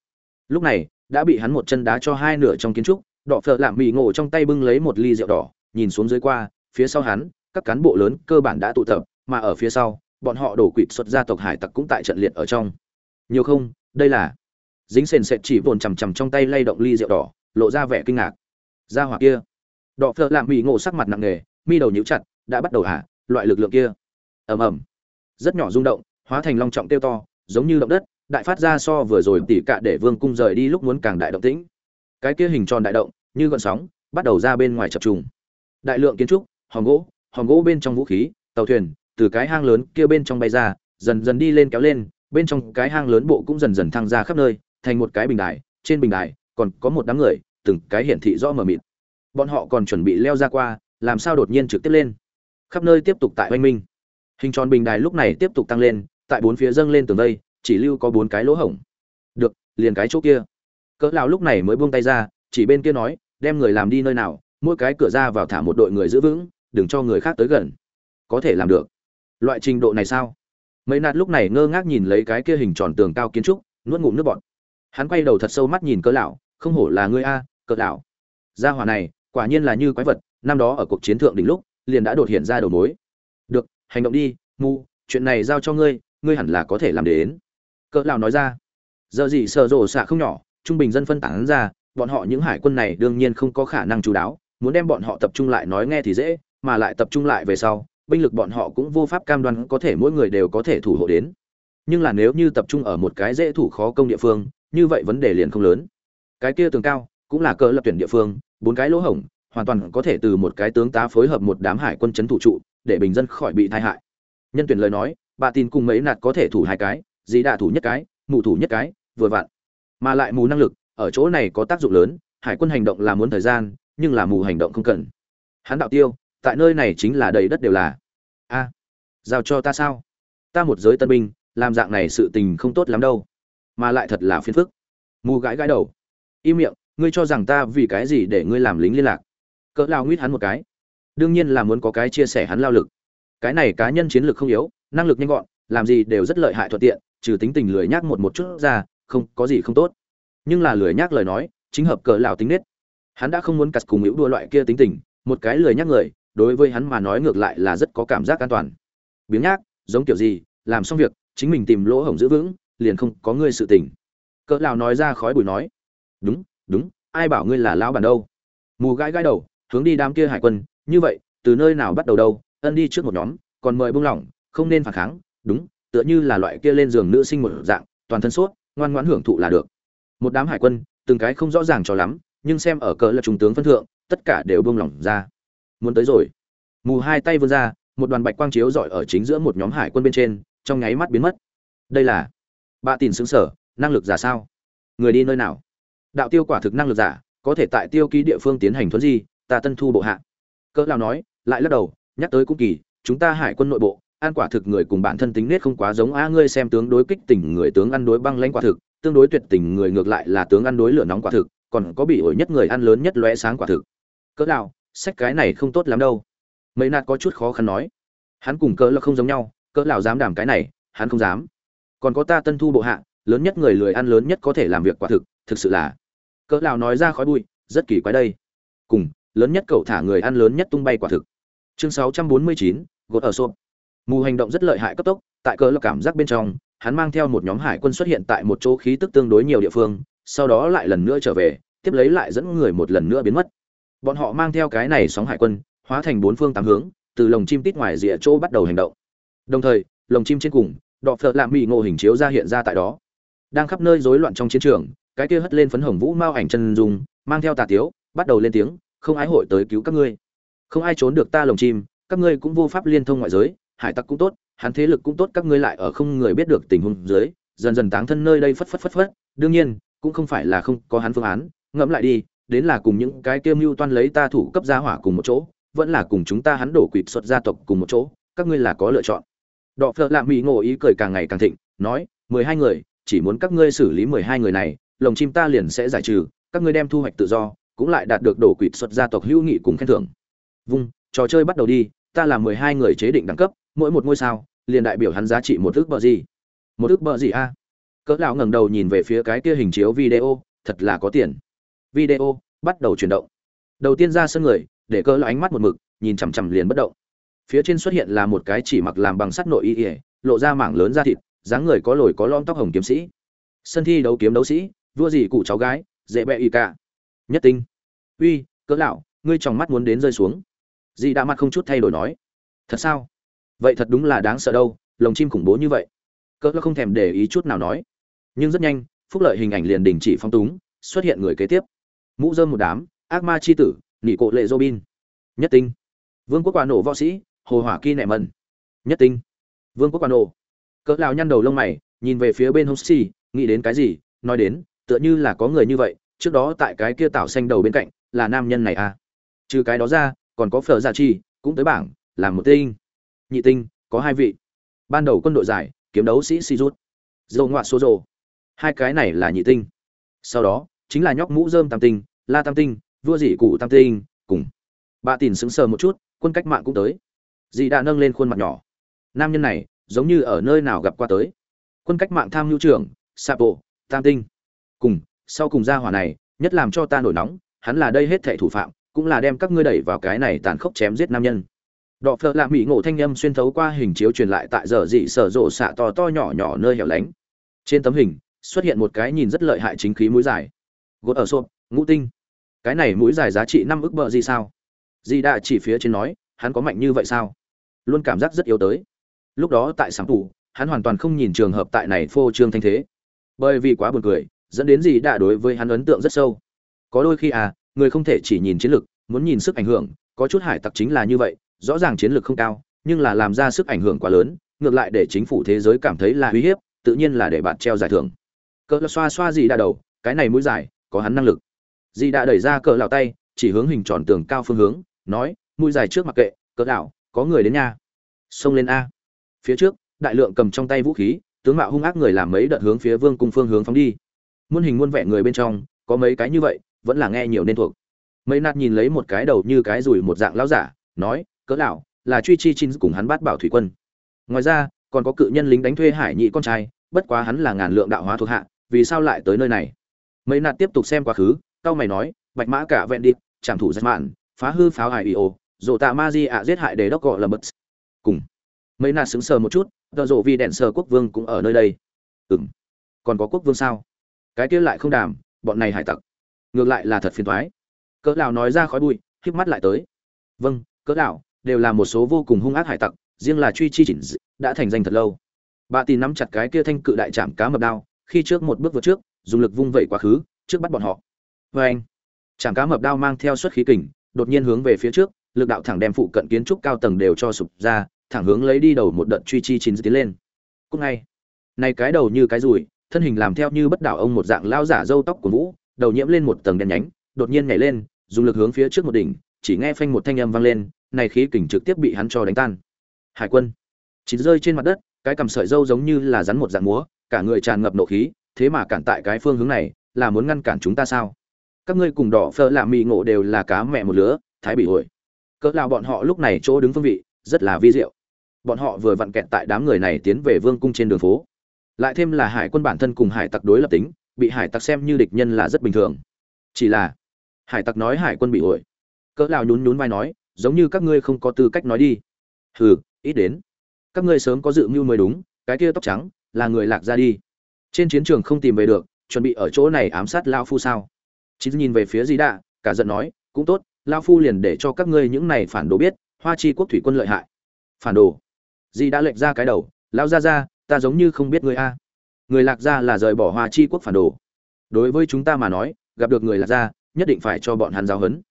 Lúc này, đã bị hắn một chân đá cho hai nửa trong kiến trúc đỏ phở làm mì ngộ trong tay bưng lấy một ly rượu đỏ, nhìn xuống dưới qua, phía sau hắn, các cán bộ lớn cơ bản đã tụ tập, mà ở phía sau, bọn họ đổ quỵt xuất gia tộc hải tặc cũng tại trận liệt ở trong. Nhiều không, đây là dính sền sệt chỉ vồn chằm chằm trong tay lay động ly rượu đỏ, lộ ra vẻ kinh ngạc. Ra hỏa kia, đỏ phở làm mì ngộ sắc mặt nặng nề, mi đầu nhíu chặt, đã bắt đầu hạ loại lực lượng kia. Ầm ầm. Rất nhỏ rung động, hóa thành long trọng tiêu to, giống như động đất, đại phát ra so vừa rồi tỉ cạ để vương cung rời đi lúc muốn càng đại động tĩnh cái kia hình tròn đại động, như gọn sóng, bắt đầu ra bên ngoài chập trùng. Đại lượng kiến trúc hòn gỗ hòn gỗ bên trong vũ khí, tàu thuyền, từ cái hang lớn kia bên trong bay ra, dần dần đi lên kéo lên, bên trong cái hang lớn bộ cũng dần dần thăng ra khắp nơi, thành một cái bình đài, trên bình đài còn có một đám người, từng cái hiển thị rõ mờ mịt. Bọn họ còn chuẩn bị leo ra qua, làm sao đột nhiên trực tiếp lên? Khắp nơi tiếp tục tại oanh minh. Hình tròn bình đài lúc này tiếp tục tăng lên, tại bốn phía dâng lên tường vây, chỉ lưu có bốn cái lỗ hổng. Được, liền cái chỗ kia cỡ lão lúc này mới buông tay ra, chỉ bên kia nói, đem người làm đi nơi nào, mỗi cái cửa ra vào thả một đội người giữ vững, đừng cho người khác tới gần. Có thể làm được. Loại trình độ này sao? Mấy nạt lúc này ngơ ngác nhìn lấy cái kia hình tròn tường cao kiến trúc, nuốt ngụm nước bọt. Hắn quay đầu thật sâu mắt nhìn cỡ lão, không hổ là ngươi a, cỡ lão. Gia hỏa này, quả nhiên là như quái vật, năm đó ở cuộc chiến thượng đỉnh lúc, liền đã đột hiện ra đầu mối. Được, hành động đi mu chuyện này giao cho ngươi ngươi hẳn là có thể làm đến. Cỡ lão nói ra. Giờ gì sợ rồ xạ không nhỏ trung bình dân phân tán ra, bọn họ những hải quân này đương nhiên không có khả năng chú đáo, muốn đem bọn họ tập trung lại nói nghe thì dễ, mà lại tập trung lại về sau, binh lực bọn họ cũng vô pháp cam đoan có thể mỗi người đều có thể thủ hộ đến. Nhưng là nếu như tập trung ở một cái dễ thủ khó công địa phương, như vậy vấn đề liền không lớn. Cái kia tường cao cũng là cỡ lập tuyển địa phương, bốn cái lỗ hổng, hoàn toàn có thể từ một cái tướng tá phối hợp một đám hải quân chấn thủ trụ, để bình dân khỏi bị tai hại. Nhân tuyển lời nói, bà tin cùng mấy nạt có thể thủ hai cái dì đạ thủ nhất cái mù thủ nhất cái, vừa vặn mà lại mù năng lực, ở chỗ này có tác dụng lớn, hải quân hành động là muốn thời gian, nhưng là mù hành động không cần. Hắn đạo tiêu, tại nơi này chính là đầy đất đều là. A, giao cho ta sao? Ta một giới tân binh, làm dạng này sự tình không tốt lắm đâu. Mà lại thật là phiền phức. Mù gãi gãi đầu. Im miệng, ngươi cho rằng ta vì cái gì để ngươi làm lính liên lạc? Cỡ lao nguyết hắn một cái. Đương nhiên là muốn có cái chia sẻ hắn lao lực. Cái này cá nhân chiến lược không yếu, năng lực nhanh gọn, làm gì đều rất lợi hại thuận tiện, trừ tính tình lười nhác một một chút ra không có gì không tốt. Nhưng là lười nhác lời nói, chính hợp cỡ lão tính nết. Hắn đã không muốn cắt cùng hữu đua loại kia tính tình, một cái lười nhác người, đối với hắn mà nói ngược lại là rất có cảm giác an toàn. Biếng nhác, giống kiểu gì, làm xong việc, chính mình tìm lỗ hổng giữ vững, liền không có ngươi sự tình. Cỡ lão nói ra khói bụi nói, đúng đúng, ai bảo ngươi là lão bản đâu? Mù gãi gãi đầu, hướng đi đám kia hải quân, như vậy, từ nơi nào bắt đầu đâu? Ân đi trước một nhóm, còn mời buông lỏng, không nên phản kháng. Đúng, tựa như là loại kia lên giường nữ sinh một dạng, toàn thân suốt ngoan ngoãn hưởng thụ là được. Một đám hải quân, từng cái không rõ ràng cho lắm, nhưng xem ở cỡ là trung tướng phân thượng, tất cả đều buông lỏng ra. Muốn tới rồi. Mù hai tay vươn ra, một đoàn bạch quang chiếu rọi ở chính giữa một nhóm hải quân bên trên, trong nháy mắt biến mất. Đây là bạ tìm xứng sở, năng lực giả sao? Người đi nơi nào? Đạo tiêu quả thực năng lực giả, có thể tại tiêu ký địa phương tiến hành thuấn di, ta tân thu bộ hạ. Cỡ lao nói, lại lắc đầu, nhắc tới cũng kỳ, chúng ta hải quân nội bộ ăn quả thực người cùng bản thân tính nết không quá giống a ngươi xem tướng đối kích tình người tướng ăn đối băng lãnh quả thực tương đối tuyệt tình người ngược lại là tướng ăn đối lửa nóng quả thực còn có bị ổi nhất người ăn lớn nhất lóe sáng quả thực. Cỡ nào sách cái này không tốt lắm đâu. Mấy nạt có chút khó khăn nói. Hắn cùng cỡ là không giống nhau cỡ nào dám đảm cái này hắn không dám. Còn có ta tân thu bộ hạ lớn nhất người lười ăn lớn nhất có thể làm việc quả thực thực sự là. Cỡ nào nói ra khói bụi rất kỳ quái đây. Cùng lớn nhất cậu thả người ăn lớn nhất tung bay quả thực. Chương 649, gột ở xộp mù hành động rất lợi hại cấp tốc, tại cỡ là cảm giác bên trong, hắn mang theo một nhóm hải quân xuất hiện tại một chỗ khí tức tương đối nhiều địa phương, sau đó lại lần nữa trở về, tiếp lấy lại dẫn người một lần nữa biến mất. Bọn họ mang theo cái này sóng hải quân, hóa thành bốn phương tám hướng, từ lồng chim tít ngoài rìa chỗ bắt đầu hành động. Đồng thời, lồng chim trên cùng, đọ phợ lạ mỹ ngộ hình chiếu ra hiện ra tại đó. Đang khắp nơi rối loạn trong chiến trường, cái kia hất lên phấn hồng vũ mao ảnh chân dung, mang theo tà tiếu, bắt đầu lên tiếng, không ai hội tới cứu các ngươi. Không ai trốn được ta lồng chim, các ngươi cũng vô pháp liên thông ngoại giới hải tặc cũng tốt, hắn thế lực cũng tốt, các ngươi lại ở không người biết được tình huống dưới, dần dần táng thân nơi đây phất phất phất phất. Đương nhiên, cũng không phải là không có hắn phương án. Ngẫm lại đi, đến là cùng những cái kiêm mưu toan lấy ta thủ cấp gia hỏa cùng một chỗ, vẫn là cùng chúng ta hắn đổ quỵt xuất gia tộc cùng một chỗ, các ngươi là có lựa chọn. Đọ phợ lạ mỹ ngộ ý cười càng ngày càng thịnh, nói, mười hai người, chỉ muốn các ngươi xử lý mười hai người này, lồng chim ta liền sẽ giải trừ, các ngươi đem thu hoạch tự do, cũng lại đạt được đổ quỵt xuất gia tộc hữu nghị cùng khen thưởng. Vung, trò chơi bắt đầu đi, ta là mười hai người chế định đẳng cấp mỗi một ngôi sao, liền đại biểu hắn giá trị một ước bờ gì. Một ước bờ gì a? Cỡ lão ngẩng đầu nhìn về phía cái kia hình chiếu video, thật là có tiền. Video, bắt đầu chuyển động. Đầu tiên ra sân người, để cỡ lão ánh mắt một mực, nhìn chằm chằm liền bất động. Phía trên xuất hiện là một cái chỉ mặc làm bằng sắt nội y ỉa lộ ra mảng lớn da thịt, dáng người có lồi có lõm tóc hồng kiếm sĩ. Sân thi đấu kiếm đấu sĩ, vua gì cụ cháu gái, dễ bẹ y cả. Nhất tinh. Uy, cỡ lão, ngươi trong mắt muốn đến rơi xuống. Dì đã mặt không chút thay đổi nói. Thật sao? Vậy thật đúng là đáng sợ đâu, lồng chim khủng bố như vậy. Cỡ không thèm để ý chút nào nói. Nhưng rất nhanh, phúc lợi hình ảnh liền đình chỉ phong túng, xuất hiện người kế tiếp. Mũ dơm một đám, ác ma chi tử nị cộ lệ robin. Nhất tinh. Vương quốc quả nổ võ sĩ, hồ hỏa kỳ nẹ mần nhất tinh. Vương quốc quả nổ. Cỡ lão nhăn đầu lông mày, nhìn về phía bên hông xì nghĩ đến cái gì, nói đến, tựa như là có người như vậy, trước đó tại cái kia tảo xanh đầu bên cạnh, là nam nhân này à. Trừ cái đó ra, còn có phở gia chi, cũng tới bảng làm một tinh nhị tinh, có hai vị. Ban đầu quân đội giải, kiếm đấu sĩ si rút dầu ngoạ số rồ. Hai cái này là nhị tinh. Sau đó, chính là nhóc mũ dơm tam tinh, la tam tinh, vua dị cụ tam tinh, cùng. Bà tìm sững sờ một chút, quân cách mạng cũng tới. Dì đã nâng lên khuôn mặt nhỏ. Nam nhân này, giống như ở nơi nào gặp qua tới. Quân cách mạng tham mưu trưởng, sapo, tam tinh. Cùng, sau cùng gia hỏa này, nhất làm cho ta nổi nóng, hắn là đây hết thệ thủ phạm, cũng là đem các ngươi đẩy vào cái này tàn khốc chém giết nam nhân đọ phở lạ mỹ ngộ thanh â m xuyên thấu qua hình chiếu truyền lại tại giờ dị sở rộ xạ to to nhỏ nhỏ nơi hẻo lánh. Trên tấm hình, xuất hiện một cái nhìn rất lợi hại chính khí mũi dài. Gột ở xộp ngũ tinh. Cái này mũi dài giá trị năm ức bờ gì sao? Di đã chỉ phía trên nói, hắn có mạnh như vậy sao? Luôn cảm giác rất yếu tới. Lúc đó tại sáng tủ hắn hoàn toàn không nhìn trường hợp tại này phô trương thanh thế. Bởi vì quá buồn cười, dẫn đến gì đã đối với hắn ấn tượng rất sâu. Có đôi khi à người không thể chỉ nhìn chiến lược muốn nhìn sức ảnh hưởng, có chút hải tặc chính là như vậy rõ ràng chiến lược không cao, nhưng là làm ra sức ảnh hưởng quá lớn, ngược lại để chính phủ thế giới cảm thấy là uy hiếp, tự nhiên là để bạn treo giải thưởng. Cỡ xoa xoa gì đã đầu, cái này mũi dài có hắn năng lực. Dì đã đẩy ra cỡ lão tay, chỉ hướng hình tròn tường cao phương hướng, nói, mũi dài trước mặc kệ cỡ lão có người đến nha. Xông lên a. Phía trước, đại lượng cầm trong tay vũ khí, tướng mạo hung ác người làm mấy đợt hướng phía vương cung phương hướng phóng đi. Muôn hình muôn vẻ người bên trong, có mấy cái như vậy, vẫn là nghe nhiều nên thuộc. Mấy nạt nhìn lấy một cái đầu như cái rùi một dạng lão giả, nói cỡ lão là truy chi chín cùng hắn bắt bảo thủy quân. Ngoài ra, còn có cự nhân lính đánh thuê hải nhị con trai, bất quá hắn là ngàn lượng đạo hóa thuộc hạ, vì sao lại tới nơi này? Mấy nạt tiếp tục xem quá khứ cao mày nói, bạch mã cả vẹn đi, trảm thủ giết mạn, phá hư pháo hải io dỗ tạ ma di ạ giết hại đế đốc gọi là mất cùng. Mấy nạt sững sờ một chút, tờ rộ vì đèn sờ quốc vương cũng ở nơi đây. Ừm. Còn có quốc vương sao? Cái kia lại không đàm, bọn này hải tặc. Ngược lại là thật phiền toái cỡ lão nói ra khói bụi híp mắt lại tới. Vâng cỡ lão đều là một số vô cùng hung ác hải tặc, riêng là truy chi chỉnh đã thành danh thật lâu. Bà tì nắm chặt cái kia thanh cự đại chạm cá mập đao, khi trước một bước vượt trước, dùng lực vung vẩy quá khứ, trước bắt bọn họ. Vê anh chạm cá mập đao mang theo suất khí kình, đột nhiên hướng về phía trước, lực đạo thẳng đem phụ cận kiến trúc cao tầng đều cho sụp ra, thẳng hướng lấy đi đầu một đợt truy chi chín tiến lên. Cũng ngay, này cái đầu như cái rùi, thân hình làm theo như bất đảo ông một dạng lao giả râu tóc của vũ, đầu nhiễm lên một tầng đen nhánh, đột nhiên nhảy lên, dùng lực hướng phía trước một đỉnh, chỉ nghe phanh một thanh âm vang lên này khí kình trực tiếp bị hắn cho đánh tan. Hải quân, chỉ rơi trên mặt đất, cái cầm sợi dâu giống như là rắn một dạng múa, cả người tràn ngập nộ khí, thế mà cản tại cái phương hướng này, là muốn ngăn cản chúng ta sao? Các ngươi cùng đỏ phơ là mì ngộ đều là cá mẹ một lứa, thái bị hồi. cỡ nào bọn họ lúc này chỗ đứng phương vị, rất là vi diệu. Bọn họ vừa vặn kẹt tại đám người này tiến về vương cung trên đường phố. Lại thêm là hải quân bản thân cùng hải tặc đối lập tính, bị hải tặc xem như địch nhân là rất bình thường. Chỉ là, hải tặc nói hải quân bị ổi cỡ nào nhún nhún vai nói giống như các ngươi không có tư cách nói đi. Hừ, ít đến. Các ngươi sớm có dự mưu mới đúng, cái kia tóc trắng, là người lạc ra đi. Trên chiến trường không tìm về được, chuẩn bị ở chỗ này ám sát lao phu sao? Chị nhìn về phía di đạ, cả giận nói, cũng tốt, lao phu liền để cho các ngươi những này phản đồ biết, hoa chi quốc thủy quân lợi hại. Phản đồ. Di đã lệch ra cái đầu, lao ra ra, ta giống như không biết ngươi a. Người lạc gia là rời bỏ hoa chi quốc phản đồ. Đối với chúng ta mà nói, gặp được người lạc gia nhất định phải cho bọn hắn giáo hấn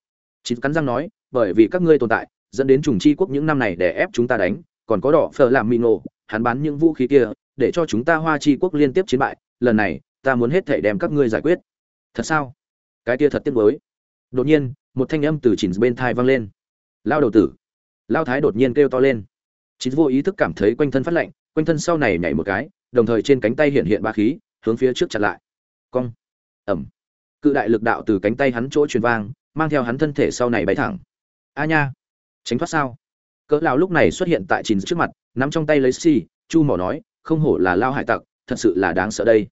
chị cắn răng nói bởi vì các ngươi tồn tại, dẫn đến trùng chi quốc những năm này để ép chúng ta đánh, còn có đỏ phở làm mì nổ hắn bán những vũ khí kia, để cho chúng ta hoa chi quốc liên tiếp chiến bại, lần này, ta muốn hết thể đem các ngươi giải quyết. Thật sao? Cái kia thật tiếc mới đột nhiên, một thanh âm từ chỉnh bên thai vang lên. Lao đầu tử. Lao thái đột nhiên kêu to lên. Chính vô ý thức cảm thấy quanh thân phát lạnh, quanh thân sau này nhảy một cái, đồng thời trên cánh tay hiện hiện ba khí, hướng phía trước chặt lại. Cong. Ẩm. Cự đại lực đạo từ cánh tay hắn chỗ truyền vang, mang theo hắn thân thể sau này bay thẳng a nha. Tránh thoát sao? Cỡ lão lúc này xuất hiện tại chín trước mặt nắm trong tay lấy xi chu mỏ nói không hổ là lao hải tặc thật sự là đáng sợ đây.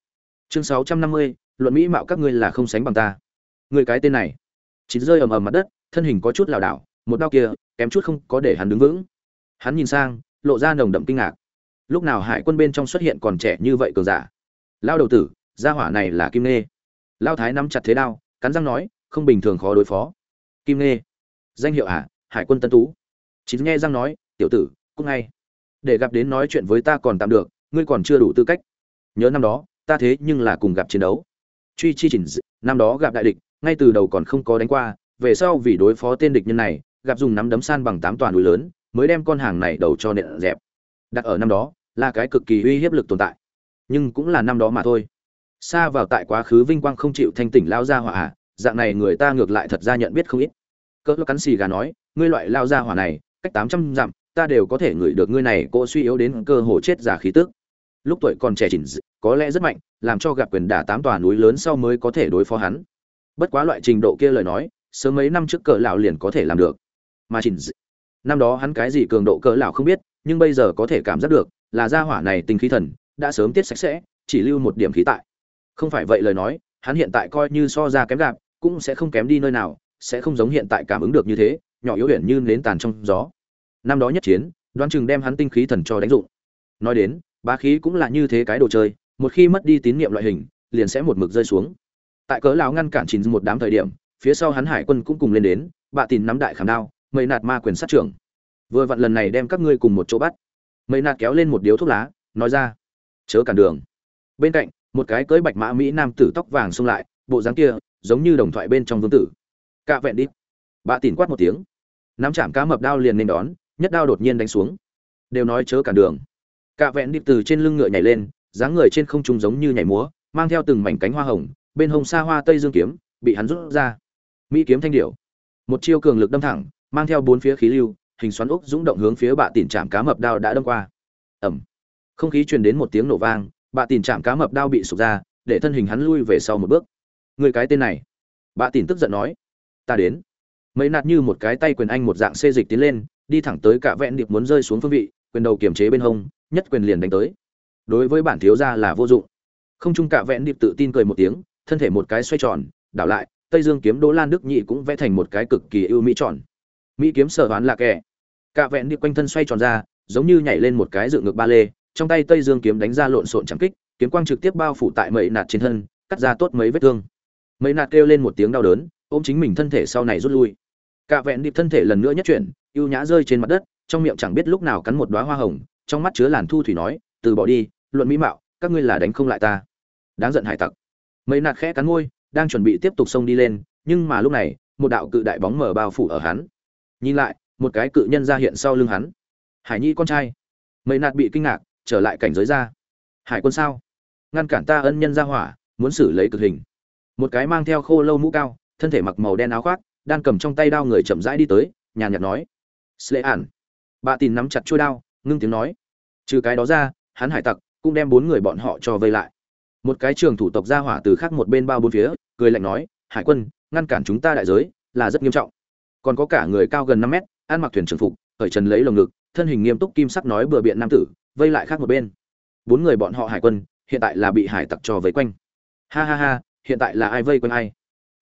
Chương 650, luận mỹ mạo các ngươi là không sánh bằng ta. Người cái tên này. Chín rơi ầm ầm mặt đất thân hình có chút lảo đảo một đau kia kém chút không có để hắn đứng vững. Hắn nhìn sang lộ ra nồng đậm kinh ngạc. Lúc nào hải quân bên trong xuất hiện còn trẻ như vậy cường giả? Lao đầu tử gia hỏa này là kim nê lao thái nắm chặt thế đao cắn răng nói không bình thường khó đối phó. Kim nê danh hiệu à hải quân tân tú. Chín nghe răng nói, tiểu tử, cũng ngay. Để gặp đến nói chuyện với ta còn tạm được, ngươi còn chưa đủ tư cách. Nhớ năm đó, ta thế nhưng là cùng gặp chiến đấu. Truy chi chỉnh năm đó gặp đại địch, ngay từ đầu còn không có đánh qua, về sau vì đối phó tên địch nhân này, gặp dùng nắm đấm san bằng tám toàn núi lớn, mới đem con hàng này đầu cho nện dẹp. Đặt ở năm đó, là cái cực kỳ uy hiếp lực tồn tại. Nhưng cũng là năm đó mà thôi. Xa vào tại quá khứ vinh quang không chịu thanh tỉnh lao ra hỏa à, dạng này người ta ngược lại thật ra nhận biết không ít cỡ cắn xì gà nói, ngươi loại lao ra hỏa này, cách tám trăm dặm, ta đều có thể ngửi được ngươi này cô suy yếu đến cơ hồ chết giả khí tức. Lúc tuổi còn trẻ chỉnh có lẽ rất mạnh, làm cho gặp quyền đả tám tòa núi lớn sau mới có thể đối phó hắn. Bất quá loại trình độ kia lời nói, sớm mấy năm trước cỡ lão liền có thể làm được. Mà chỉnh năm đó hắn cái gì cường độ cỡ lão không biết, nhưng bây giờ có thể cảm giác được, là gia hỏa này tinh khí thần, đã sớm tiết sạch sẽ, chỉ lưu một điểm khí tại. Không phải vậy lời nói, hắn hiện tại coi như so ra kém gạp, cũng sẽ không kém đi nơi nào sẽ không giống hiện tại cảm ứng được như thế, nhỏ yếu huyền như nến tàn trong gió. Năm đó nhất chiến, đoán chừng đem hắn tinh khí thần cho đánh dụng. Nói đến, bá khí cũng là như thế cái đồ chơi, một khi mất đi tín niệm loại hình, liền sẽ một mực rơi xuống. Tại cớ lão ngăn cản chín một đám thời điểm, phía sau hắn hải quân cũng cùng lên đến, bạ tìm nắm đại khảm đao, mây nạt ma quyền sát trưởng. Vừa vặn lần này đem các ngươi cùng một chỗ bắt. Mây nạt kéo lên một điếu thuốc lá, nói ra, chớ cản đường. Bên cạnh, một cái cưỡi bạch mã mỹ nam tử tóc vàng xông lại, bộ dáng kia, giống như đồng thoại bên trong vương tử cạ vẹn đi. Bạ tìm quát một tiếng. Nắm chạm cá mập đao liền nên đón, nhất đao đột nhiên đánh xuống. Đều nói chớ cản đường. Cạ vẹn đi từ trên lưng ngựa nhảy lên, dáng người trên không trung giống như nhảy múa, mang theo từng mảnh cánh hoa hồng, bên hông xa hoa tây dương kiếm, bị hắn rút ra. Mỹ kiếm thanh điểu. Một chiêu cường lực đâm thẳng, mang theo bốn phía khí lưu, hình xoắn ốc dũng động hướng phía bạ tỉn chạm cá mập đao đã đâm qua. Ẩm không khí truyền đến một tiếng nổ vang bạ tỉn chạm cá mập đao bị sụp ra, để thân hình hắn lui về sau một bước. Người cái tên này. Bạ tỉn tức giận nói ta đến. Mấy nạt như một cái tay quyền anh một dạng xê dịch tiến lên, đi thẳng tới cả vẹn điệp muốn rơi xuống phương vị, quyền đầu kiềm chế bên hông, nhất quyền liền đánh tới. Đối với bản thiếu gia là vô dụng. Không chung cả vẹn điệp tự tin cười một tiếng, thân thể một cái xoay tròn, đảo lại, tây dương kiếm đỗ lan đức nhị cũng vẽ thành một cái cực kỳ ưu mỹ tròn. Mỹ kiếm sở hoán là kẻ. Cả vẹn điệp quanh thân xoay tròn ra, giống như nhảy lên một cái dựng ngược ba lê, trong tay tây dương kiếm đánh ra lộn xộn chẳng kích, kiếm quang trực tiếp bao phủ tại mấy nạt trên thân, cắt ra tốt mấy vết thương. Mấy nạt kêu lên một tiếng đau đớn ôm chính mình thân thể sau này rút lui. Cả vẹn điệp thân thể lần nữa nhất chuyển, ưu nhã rơi trên mặt đất, trong miệng chẳng biết lúc nào cắn một đóa hoa hồng, trong mắt chứa làn thu thủy nói, từ bỏ đi, luận mỹ mạo, các ngươi là đánh không lại ta. Đáng giận hải tặc. Mấy nạt khẽ cắn môi, đang chuẩn bị tiếp tục xông đi lên, nhưng mà lúc này, một đạo cự đại bóng mở bao phủ ở hắn. Nhìn lại, một cái cự nhân ra hiện sau lưng hắn. Hải nhi con trai. Mấy nạt bị kinh ngạc, trở lại cảnh giới ra. Hải quân sao? Ngăn cản ta ân nhân ra hỏa, muốn xử lấy cực hình. Một cái mang theo khô lâu mũ cao thân thể mặc màu đen áo khoác, đang cầm trong tay đao người chậm rãi đi tới, nhàn nhạt nói sle ản bà tìm nắm chặt chuôi đao, ngưng tiếng nói, trừ cái đó ra, hắn hải tặc cũng đem bốn người bọn họ cho vây lại. Một cái trường thủ tộc ra hỏa từ khác một bên bao bốn phía, cười lạnh nói, hải quân, ngăn cản chúng ta đại giới là rất nghiêm trọng. Còn có cả người cao gần năm mét, ăn mặc thuyền trưởng phục khởi trần lấy lồng ngực, thân hình nghiêm túc kim sắc nói bừa biện nam tử, vây lại khác một bên. Bốn người bọn họ hải quân, hiện tại là bị hải tặc cho vây quanh. Ha ha ha, hiện tại là ai vây quanh ai?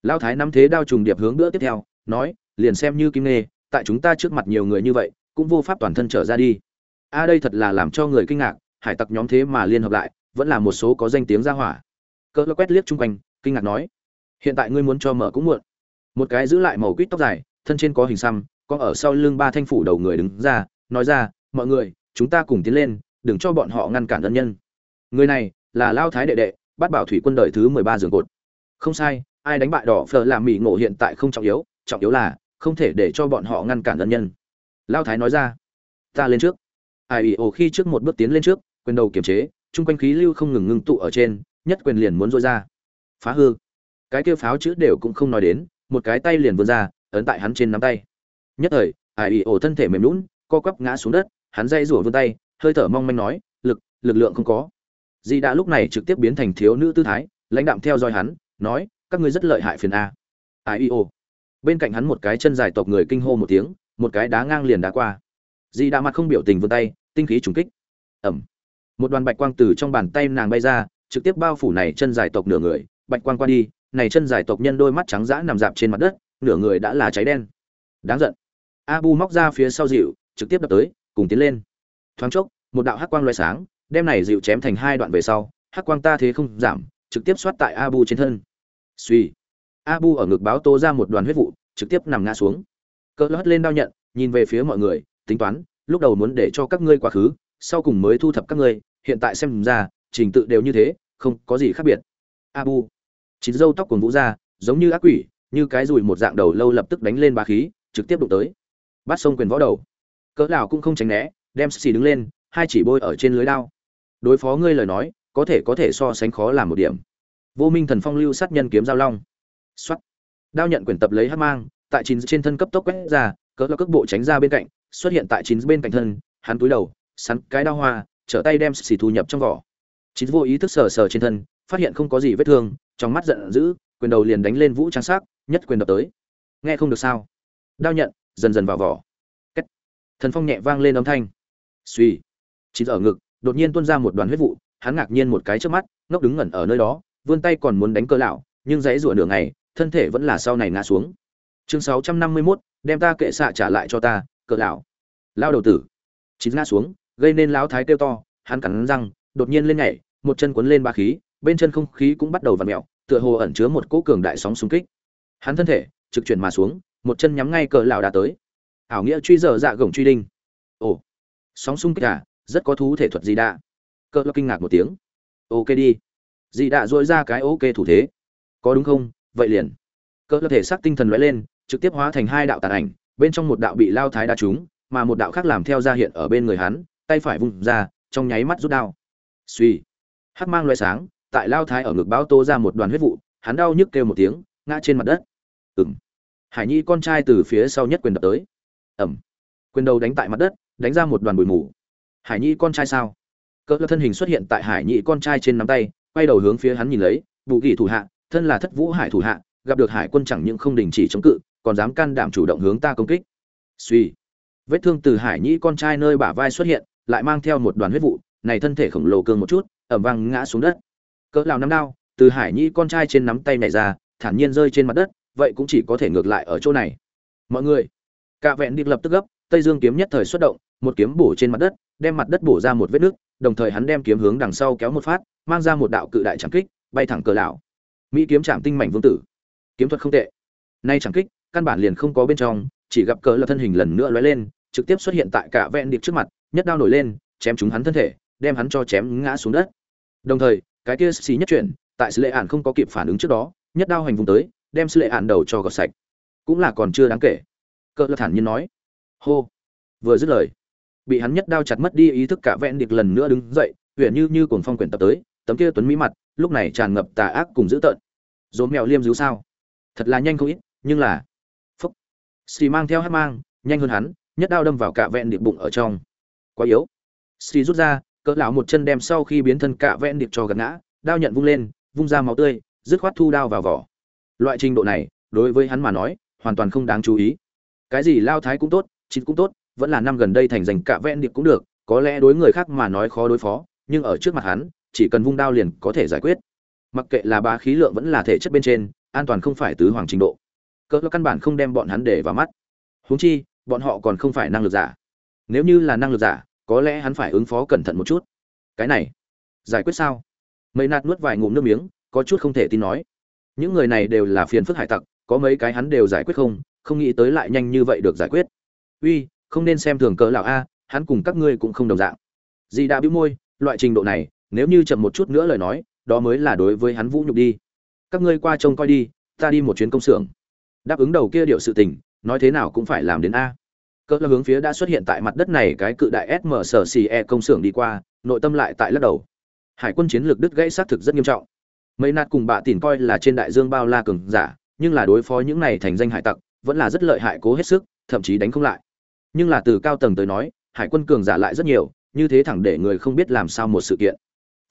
Lao thái nắm thế đao trùng điệp hướng bữa tiếp theo, nói, liền xem như kim nê tại chúng ta trước mặt nhiều người như vậy, cũng vô pháp toàn thân trở ra đi. A, đây thật là làm cho người kinh ngạc, hải tặc nhóm thế mà liên hợp lại, vẫn là một số có danh tiếng ra hỏa. Cỡ quét liếc chung quanh, kinh ngạc nói, hiện tại ngươi muốn cho mở cũng muộn. Một cái giữ lại màu quýt tóc dài, thân trên có hình xăm, có ở sau lưng ba thanh phủ đầu người đứng ra, nói ra, mọi người, chúng ta cùng tiến lên, đừng cho bọn họ ngăn cản ân nhân. Người này là lao thái đệ đệ, bắt bảo thủy quân đời thứ mười ba giường cột. Không sai ai đánh bại đỏ phở làm mỹ ngộ hiện tại không trọng yếu trọng yếu là không thể để cho bọn họ ngăn cản ân nhân. Lao thái nói ra, ta lên trước. Ai ỉ ổ khi trước một bước tiến lên trước, quyền đầu kiềm chế, chung quanh khí lưu không ngừng ngưng tụ ở trên, nhất quyền liền muốn dôi ra. Phá hư. Cái kêu pháo chữ đều cũng không nói đến, một cái tay liền vươn ra, ấn tại hắn trên nắm tay. Nhất thời, ai ỉ ổ thân thể mềm lún co quắp ngã xuống đất, hắn dây rủa vươn tay, hơi thở mong manh nói, lực lực lượng không có. Di đã lúc này trực tiếp biến thành thiếu nữ tư thái, lãnh đạm theo dõi hắn, nói các ngươi rất lợi hại phiền a. Ai o bên cạnh hắn một cái chân dài tộc người kinh hô một tiếng, một cái đá ngang liền đá qua. Di đã mặt không biểu tình vươn tay, tinh khí trùng kích. Ẩm một đoàn bạch quang từ trong bàn tay nàng bay ra, trực tiếp bao phủ này chân dài tộc nửa người. Bạch quang qua đi, này chân dài tộc nhân đôi mắt trắng dã nằm dạp trên mặt đất, nửa người đã là cháy đen. Đáng giận. Abu móc ra phía sau dịu, trực tiếp đập tới, cùng tiến lên. Thoáng chốc, một đạo hắc quang loay sáng, đem này dịu chém thành hai đoạn về sau, hắc quang ta thế không giảm, trực tiếp xoát tại abu trên thân suy. Abu ở ngực báo tô ra một đoàn huyết vụ, trực tiếp nằm ngã xuống. Cỡ lót lên đao nhận, nhìn về phía mọi người, tính toán, lúc đầu muốn để cho các ngươi quá khứ, sau cùng mới thu thập các ngươi, hiện tại xem ra, trình tự đều như thế, không có gì khác biệt. Abu. Chín dâu tóc cuồng vũ ra, giống như ác quỷ, như cái rùi một dạng đầu lâu lập tức đánh lên bá khí, trực tiếp đụng tới. Bắt sông quyền võ đầu. Cỡ lão cũng không tránh né, đem xì đứng lên, hai chỉ bôi ở trên lưới đao. Đối phó ngươi lời nói, có thể có thể so sánh khó làm một điểm vô minh thần phong lưu sát nhân kiếm giao long. Xuất đao nhận Quyển tập lấy hát mang, tại chín trên thân cấp tốc quét ra, cỡ là cước bộ tránh ra bên cạnh, xuất hiện tại chín bên cạnh thân, hắn túi đầu, sắn cái đao hoa, trở tay đem xì thu nhập trong vỏ. Chín vô ý thức sờ sờ trên thân, phát hiện không có gì vết thương, trong mắt giận dữ, quyền đầu liền đánh lên vũ trang sắc, nhất quyền đập tới. Nghe không được sao? Đao nhận, dần dần vào vỏ. Kết. thần phong nhẹ vang lên âm thanh. Suy chín ở ngực, đột nhiên tuôn ra một đoàn huyết vụ, hắn ngạc nhiên một cái trước mắt, ngốc đứng ngẩn ở nơi đó vươn tay còn muốn đánh cơ lão nhưng dãy rủa nửa ngày thân thể vẫn là sau này ngã xuống. Chương sáu trăm năm mươi 651, đem ta kệ xạ trả lại cho ta cỡ lão. Lao đầu tử. Chín ngã xuống gây nên lão thái kêu to hắn cắn răng đột nhiên lên nhảy một chân cuốn lên ba khí bên chân không khí cũng bắt đầu vặn mèo tựa hồ ẩn chứa một cỗ cường đại sóng xung kích. Hắn thân thể trực chuyển mà xuống một chân nhắm ngay cỡ lão đã tới. Ảo nghĩa truy dở dạ gồng truy đinh. Ồ. Sóng xung kích à rất có thú thể thuật gì đã cỡ lão kinh ngạc một tiếng. Ok đi dị đã dội ra cái ok thủ thế. Có đúng không? Vậy liền. Cỡ thể xác tinh thần lóe lên, trực tiếp hóa thành hai đạo tàn ảnh, bên trong một đạo bị lao thái đa trúng, mà một đạo khác làm theo ra hiện ở bên người hắn, tay phải vung ra, trong nháy mắt rút đao. Suy hắc mang loé sáng, tại lao thái ở ngực báo tô ra một đoàn huyết vụ, hắn đau nhức kêu một tiếng, ngã trên mặt đất. Ừng hải nhi con trai từ phía sau nhất quyền đập tới. Ẩm. Quyền đầu đánh tại mặt đất, đánh ra một đoàn bụi mù. Hải nhi con trai sao? Cỡ thân hình xuất hiện tại hải nhi con trai trên nắm tay quay đầu hướng phía hắn nhìn lấy vụ gỉ thủ hạ, thân là thất vũ hải thủ hạ, gặp được hải quân chẳng những không đình chỉ chống cự, còn dám can đảm chủ động hướng ta công kích. Suy vết thương từ hải nhĩ con trai nơi bả vai xuất hiện, lại mang theo một đoàn huyết vụ, này thân thể khổng lồ cương một chút ẩm vang ngã xuống đất. Cỡ lào năm đao, từ hải nhĩ con trai trên nắm tay này ra, thản nhiên rơi trên mặt đất, vậy cũng chỉ có thể ngược lại ở chỗ này. Mọi người, cạ vẹn điệp lập tức gấp, tây dương kiếm nhất thời xuất động, một kiếm bổ trên mặt đất, đem mặt đất bổ ra một vết nước đồng thời hắn đem kiếm hướng đằng sau kéo một phát, mang ra một đạo cự đại chẳng kích, bay thẳng cờ lão. Mỹ kiếm chạm tinh mảnh vương tử. Kiếm thuật không tệ. Nay chẳng kích, căn bản liền không có bên trong, chỉ gặp cờ là thân hình lần nữa lóe lên, trực tiếp xuất hiện tại cả vẹn điệp trước mặt, nhất đao nổi lên, chém trúng hắn thân thể, đem hắn cho chém ngã xuống đất. Đồng thời, cái kia xì nhất chuyển, tại sự lệ ản không có kịp phản ứng trước đó, nhất đao hành vùng tới, đem sự lệ ản đầu cho gọt sạch. Cũng là còn chưa đáng kể. Cỡ là thản nhiên nói. Hô. Vừa dứt lời bị hắn nhất đao chặt mất đi ý thức cả vẹn điệp lần nữa đứng dậy huyện như như cuồng phong quyển tập tới, tấm kia tuấn mỹ mặt, lúc này tràn ngập tà ác cùng dữ tợn. Dồn mèo liêm dữ sao? Thật là nhanh không ít, nhưng là, phúc. Xì mang theo hát mang, nhanh hơn hắn, nhất đao đâm vào cả vẹn điệp bụng ở trong. Quá yếu. Xì rút ra, cỡ lão một chân đem sau khi biến thân cả vẹn điệp cho gật ngã, đao nhận vung lên, vung ra máu tươi, dứt khoát thu đao vào vỏ. Loại trình độ này, đối với hắn mà nói, hoàn toàn không đáng chú ý. Cái gì lao thái cũng tốt chín cũng tốt vẫn là năm gần đây thành danh cả vẹn điệp cũng được, có lẽ đối người khác mà nói khó đối phó, nhưng ở trước mặt hắn, chỉ cần vung đao liền có thể giải quyết. Mặc kệ là bá khí lượng vẫn là thể chất bên trên, an toàn không phải tứ hoàng trình độ. Cỡ căn bản không đem bọn hắn để vào mắt. Huống chi, bọn họ còn không phải năng lực giả. Nếu như là năng lực giả, có lẽ hắn phải ứng phó cẩn thận một chút. Cái này, giải quyết sao? Mấy nạt nuốt vài ngụm nước miếng, có chút không thể tin nói. Những người này đều là phiền phức hải tặc, có mấy cái hắn đều giải quyết không không nghĩ tới lại nhanh như vậy được giải quyết. Uy không nên xem thường cỡ lão a, hắn cùng các ngươi cũng không đồng dạng. Dì đã bĩu môi, loại trình độ này, nếu như chậm một chút nữa lời nói, đó mới là đối với hắn vũ nhục đi. Các ngươi qua trông coi đi, ta đi một chuyến công xưởng. Đáp ứng đầu kia điệu sự tình, nói thế nào cũng phải làm đến a. Cỡ là hướng phía đã xuất hiện tại mặt đất này cái cự đại sm sở xì e công xưởng đi qua, nội tâm lại tại lắc đầu. Hải quân chiến lược đứt gãy xác thực rất nghiêm trọng. Mấy nạt cùng bạ tìm coi là trên đại dương bao la cường giả, nhưng là đối phó những này thành danh hải tặc, vẫn là rất lợi hại cố hết sức, thậm chí đánh không lại nhưng là từ cao tầng tới nói, hải quân cường giả lại rất nhiều, như thế thẳng để người không biết làm sao một sự kiện.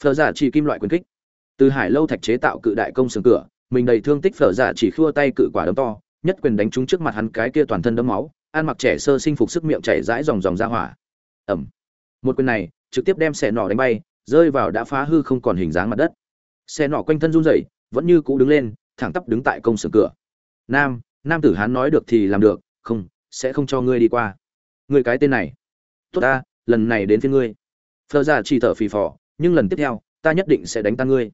Phở giả chỉ kim loại quyền kích. Từ hải lâu thạch chế tạo cự đại công xưởng cửa, mình đầy thương tích phở giả chỉ khua tay cự quả đấm to, nhất quyền đánh trúng trước mặt hắn cái kia toàn thân đấm máu, ăn mặc trẻ sơ sinh phục sức miệng chảy rãi dòng dòng ra hỏa. Ẩm một quyền này, trực tiếp đem xe nỏ đánh bay, rơi vào đã phá hư không còn hình dáng mặt đất. Xe nỏ quanh thân run rẩy, vẫn như cũ đứng lên, thẳng tắp đứng tại công xưởng cửa. Nam nam tử hán nói được thì làm được, không, sẽ không cho ngươi đi qua người cái tên này. Tốt ta, lần này đến phía ngươi. Phờ ra chỉ thở phì phò, nhưng lần tiếp theo, ta nhất định sẽ đánh tan ngươi.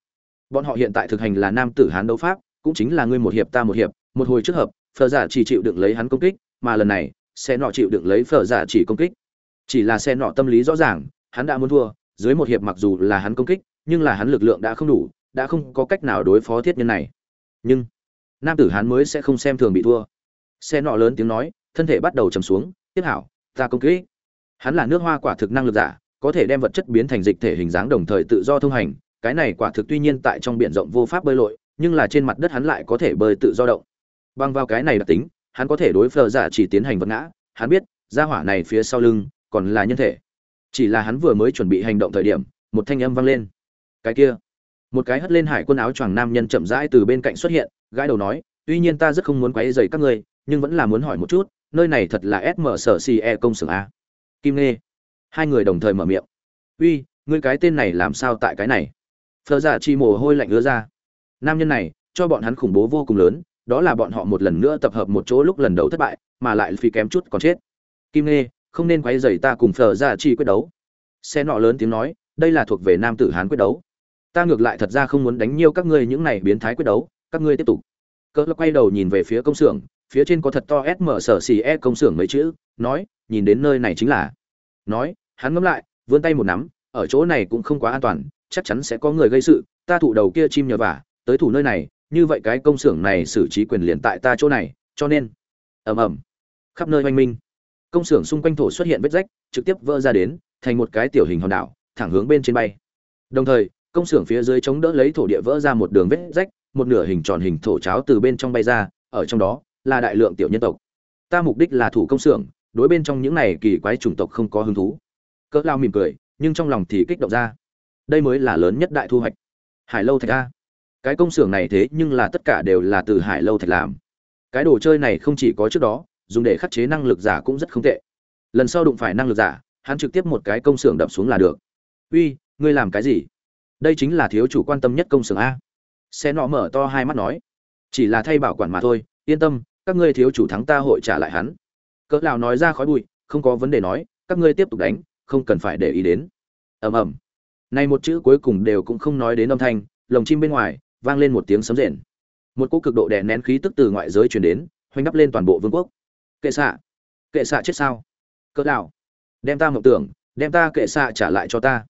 Bọn họ hiện tại thực hành là nam tử hán đấu pháp, cũng chính là ngươi một hiệp ta một hiệp, một hồi trước hợp phờ giả chỉ chịu đựng lấy hắn công kích, mà lần này, xe nọ chịu đựng lấy phở giả chỉ công kích. Chỉ là xe nọ tâm lý rõ ràng, hắn đã muốn thua, dưới một hiệp mặc dù là hắn công kích, nhưng là hắn lực lượng đã không đủ, đã không có cách nào đối phó thiết nhân này. Nhưng, nam tử hắn mới sẽ không xem thường bị thua. Xe nọ lớn tiếng nói, thân thể bắt đầu chầm xuống, tiếp hảo ta công kỹ. Hắn là nước hoa quả thực năng lực giả, có thể đem vật chất biến thành dịch thể hình dáng đồng thời tự do thông hành. Cái này quả thực tuy nhiên tại trong biển rộng vô pháp bơi lội, nhưng là trên mặt đất hắn lại có thể bơi tự do động. Băng vào cái này đặc tính, hắn có thể đối phờ giả chỉ tiến hành vật ngã. Hắn biết ra hỏa này phía sau lưng còn là nhân thể. Chỉ là hắn vừa mới chuẩn bị hành động thời điểm, một thanh âm vang lên. Cái kia, một cái hất lên hải quân áo choàng nam nhân chậm rãi từ bên cạnh xuất hiện, gãi đầu nói, tuy nhiên ta rất không muốn quấy rầy các ngươi, nhưng vẫn là muốn hỏi một chút nơi này thật là sm sở ce công xưởng a. Kim Nê, hai người đồng thời mở miệng. Uy ngươi cái tên này làm sao tại cái này? Phờ giả chi mồ hôi lạnh ứa ra. Nam nhân này cho bọn hắn khủng bố vô cùng lớn đó là bọn họ một lần nữa tập hợp một chỗ lúc lần đầu thất bại mà lại phi kém chút còn chết. Kim Nê, không nên quấy rầy ta cùng phờ Dạ chi quyết đấu. Xe nọ lớn tiếng nói đây là thuộc về nam tử hán quyết đấu. Ta ngược lại thật ra không muốn đánh nhiêu các ngươi những này biến thái quyết đấu các ngươi tiếp tục. Cỡ quay đầu nhìn về phía công xưởng phía trên có thật to sm mở sở xì e công xưởng mấy chữ, nói, nhìn đến nơi này chính là. Nói, hắn ngẫm lại, vươn tay một nắm, ở chỗ này cũng không quá an toàn, chắc chắn sẽ có người gây sự, ta thủ đầu kia chim nhờ vả, tới thủ nơi này, như vậy cái công xưởng này xử trí quyền liền tại ta chỗ này, cho nên. Ầm ầm. Khắp nơi oanh minh. Công xưởng xung quanh thổ xuất hiện vết rách, trực tiếp vỡ ra đến, thành một cái tiểu hình hòn đảo, thẳng hướng bên trên bay. Đồng thời, công xưởng phía dưới chống đỡ lấy thổ địa vỡ ra một đường vết rách, một nửa hình tròn hình thổ cháo từ bên trong bay ra, ở trong đó là đại lượng tiểu nhân tộc. Ta mục đích là thủ công xưởng, đối bên trong những này kỳ quái chủng tộc không có hứng thú. Cỡ lao mỉm cười, nhưng trong lòng thì kích động ra. Đây mới là lớn nhất đại thu hoạch. Hải lâu thạch a. Cái công xưởng này thế nhưng là tất cả đều là từ hải lâu thạch làm. Cái đồ chơi này không chỉ có trước đó, dùng để khắc chế năng lực giả cũng rất không tệ. Lần sau đụng phải năng lực giả, hắn trực tiếp một cái công xưởng đập xuống là được. Uy, ngươi làm cái gì? Đây chính là thiếu chủ quan tâm nhất công xưởng a. Xe nọ mở to hai mắt nói. Chỉ là thay bảo quản mà thôi, yên tâm các ngươi thiếu chủ thắng ta hội trả lại hắn. Cỡ lão nói ra khói bụi, không có vấn đề nói, các ngươi tiếp tục đánh, không cần phải để ý đến. Ầm ầm. Này một chữ cuối cùng đều cũng không nói đến âm thanh, lồng chim bên ngoài, vang lên một tiếng sấm rền. Một cỗ cực độ đè nén khí tức từ ngoại giới truyền đến, hoành đắp lên toàn bộ vương quốc. Kệ xạ. Kệ xạ chết sao? Cỡ lão. Đem ta mộng tưởng, đem ta kệ xạ trả lại cho ta.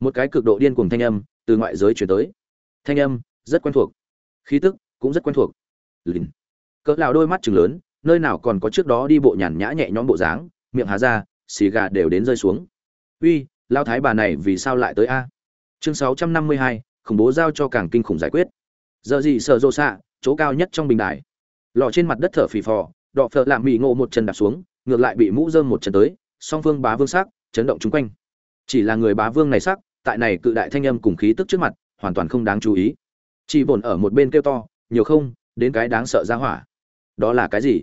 Một cái cực độ điên cuồng thanh âm từ ngoại giới truyền tới. Thanh âm rất quen thuộc. Khí tức cũng rất quen thuộc. Lìn cỡ lão đôi mắt trừng lớn nơi nào còn có trước đó đi bộ nhàn nhã nhẹ nhõm bộ dáng miệng há ra xì gà đều đến rơi xuống. Uy lao thái bà này vì sao lại tới a? Chương 652, khủng bố giao cho càng kinh khủng giải quyết. Giờ gì sợ rô xạ chỗ cao nhất trong bình đài. Lò trên mặt đất thở phì phò đọ phở làm mì ngộ một chân đạp xuống ngược lại bị mũ dơm một chân tới song phương bá vương sắc chấn động chung quanh. Chỉ là người bá vương này sắc tại này cự đại thanh âm cùng khí tức trước mặt hoàn toàn không đáng chú ý. Chỉ bổn ở một bên kêu to nhiều không đến cái đáng sợ ra hỏa đó là cái gì?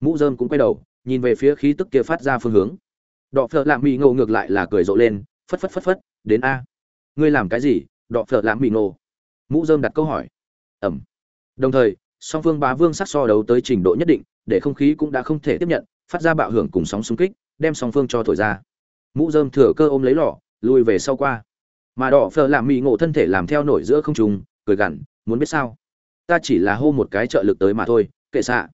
Mũ dơm cũng quay đầu, nhìn về phía khí tức kia phát ra phương hướng. Đọ phở lạ mỹ ngộ ngược lại là cười rộ lên, phất phất phất phất, đến a. Ngươi làm cái gì? Đọ phở lạ mỹ ngộ. Mũ dơm đặt câu hỏi. Ẩm. Đồng thời, song phương bá vương sắc so đấu tới trình độ nhất định, để không khí cũng đã không thể tiếp nhận, phát ra bạo hưởng cùng sóng xung kích, đem song phương cho thổi ra. Mũ dơm thừa cơ ôm lấy lọ, lùi về sau qua. Mà đỏ phở làm mỹ ngộ thân thể làm theo nổi giữa không trùng cười gằn, muốn biết sao? Ta chỉ là hô một cái trợ lực tới mà thôi kệ xạ.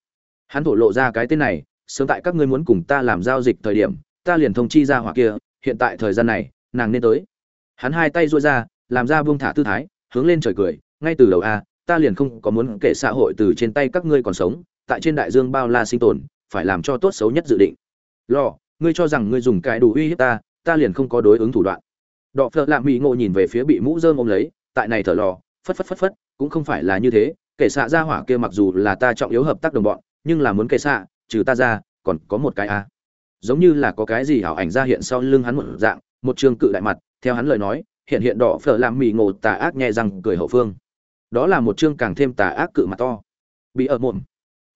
Hắn thổ lộ ra cái tên này, sớm tại các ngươi muốn cùng ta làm giao dịch thời điểm, ta liền thông chi ra hỏa kia, hiện tại thời gian này, nàng nên tới. Hắn hai tay duỗi ra, làm ra buông thả tư thái, hướng lên trời cười, ngay từ đầu a ta liền không có muốn kể xã hội từ trên tay các ngươi còn sống, tại trên đại dương bao la sinh tồn, phải làm cho tốt xấu nhất dự định. Lo ngươi cho rằng ngươi dùng cái đủ uy hiếp ta ta liền không có đối ứng thủ đoạn. Đọ phợ lạ mỹ ngộ nhìn về phía bị mũ dơm ôm lấy, tại này thở lò, phất phất phất phất, cũng không phải là như thế kể xạ ra hỏa kia mặc dù là ta trọng yếu hợp tác đồng bọn, nhưng là muốn kể xạ, trừ ta ra, còn có một cái a. Giống như là có cái gì hảo ảnh ra hiện sau lưng hắn một dạng, một trường cự đại mặt, theo hắn lời nói, hiện hiện đỏ phở làm mì ngộ tà ác nhẹ răng cười hậu phương. Đó là một chương càng thêm tà ác cự mặt to. Bị ở mồm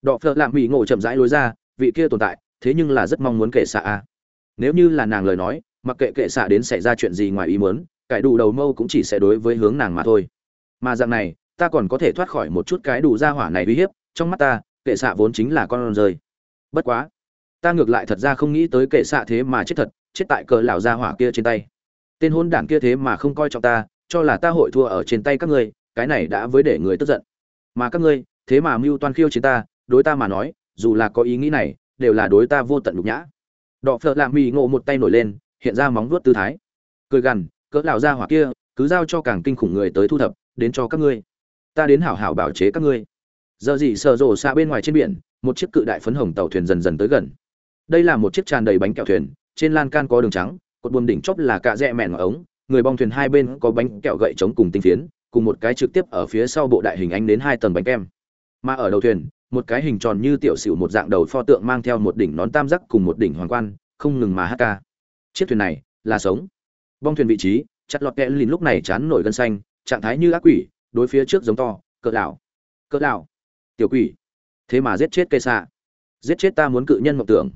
đỏ phở làm mì ngộ chậm rãi lối ra, vị kia tồn tại, thế nhưng là rất mong muốn kể xạ a. Nếu như là nàng lời nói, mặc kệ kệ xạ đến xảy ra chuyện gì ngoài ý muốn, cải đủ đầu mâu cũng chỉ sẽ đối với hướng nàng mà thôi. Mà dạng này ta còn có thể thoát khỏi một chút cái đủ ra hỏa này uy hiếp, trong mắt ta, kệ xạ vốn chính là con rơi. Bất quá, ta ngược lại thật ra không nghĩ tới kệ xạ thế mà chết thật, chết tại cờ lão gia hỏa kia trên tay. Tên hôn đảng kia thế mà không coi trọng ta, cho là ta hội thua ở trên tay các ngươi, cái này đã với để người tức giận. Mà các ngươi, thế mà mưu toan khiêu chiến ta, đối ta mà nói, dù là có ý nghĩ này, đều là đối ta vô tận nhục nhã. Đọ phợ lạ mì ngộ một tay nổi lên, hiện ra móng vuốt tư thái. Cười gằn, cỡ lão gia hỏa kia, cứ giao cho càng kinh khủng người tới thu thập, đến cho các ngươi ta đến hảo hảo bảo chế các ngươi. Giờ gì sợ rồ xa bên ngoài trên biển, một chiếc cự đại phấn hồng tàu thuyền dần dần tới gần. Đây là một chiếc tràn đầy bánh kẹo thuyền, trên lan can có đường trắng, cột buồm đỉnh chóp là cạ rẽ mẹn ống, người bong thuyền hai bên có bánh kẹo gậy chống cùng tinh phiến, cùng một cái trực tiếp ở phía sau bộ đại hình ánh đến hai tầng bánh kem. Mà ở đầu thuyền, một cái hình tròn như tiểu xỉu một dạng đầu pho tượng mang theo một đỉnh nón tam giác cùng một đỉnh hoàng quan, không ngừng mà hát ca. Chiếc thuyền này là sống. Bong thuyền vị trí, chặt lọt kẽ lìn lúc này chán nổi gân xanh, trạng thái như ác quỷ đối phía trước giống to, cỡ lão cỡ lão. Tiểu quỷ. Thế mà giết chết cây xạ. Giết chết ta muốn cự nhân mộng tưởng.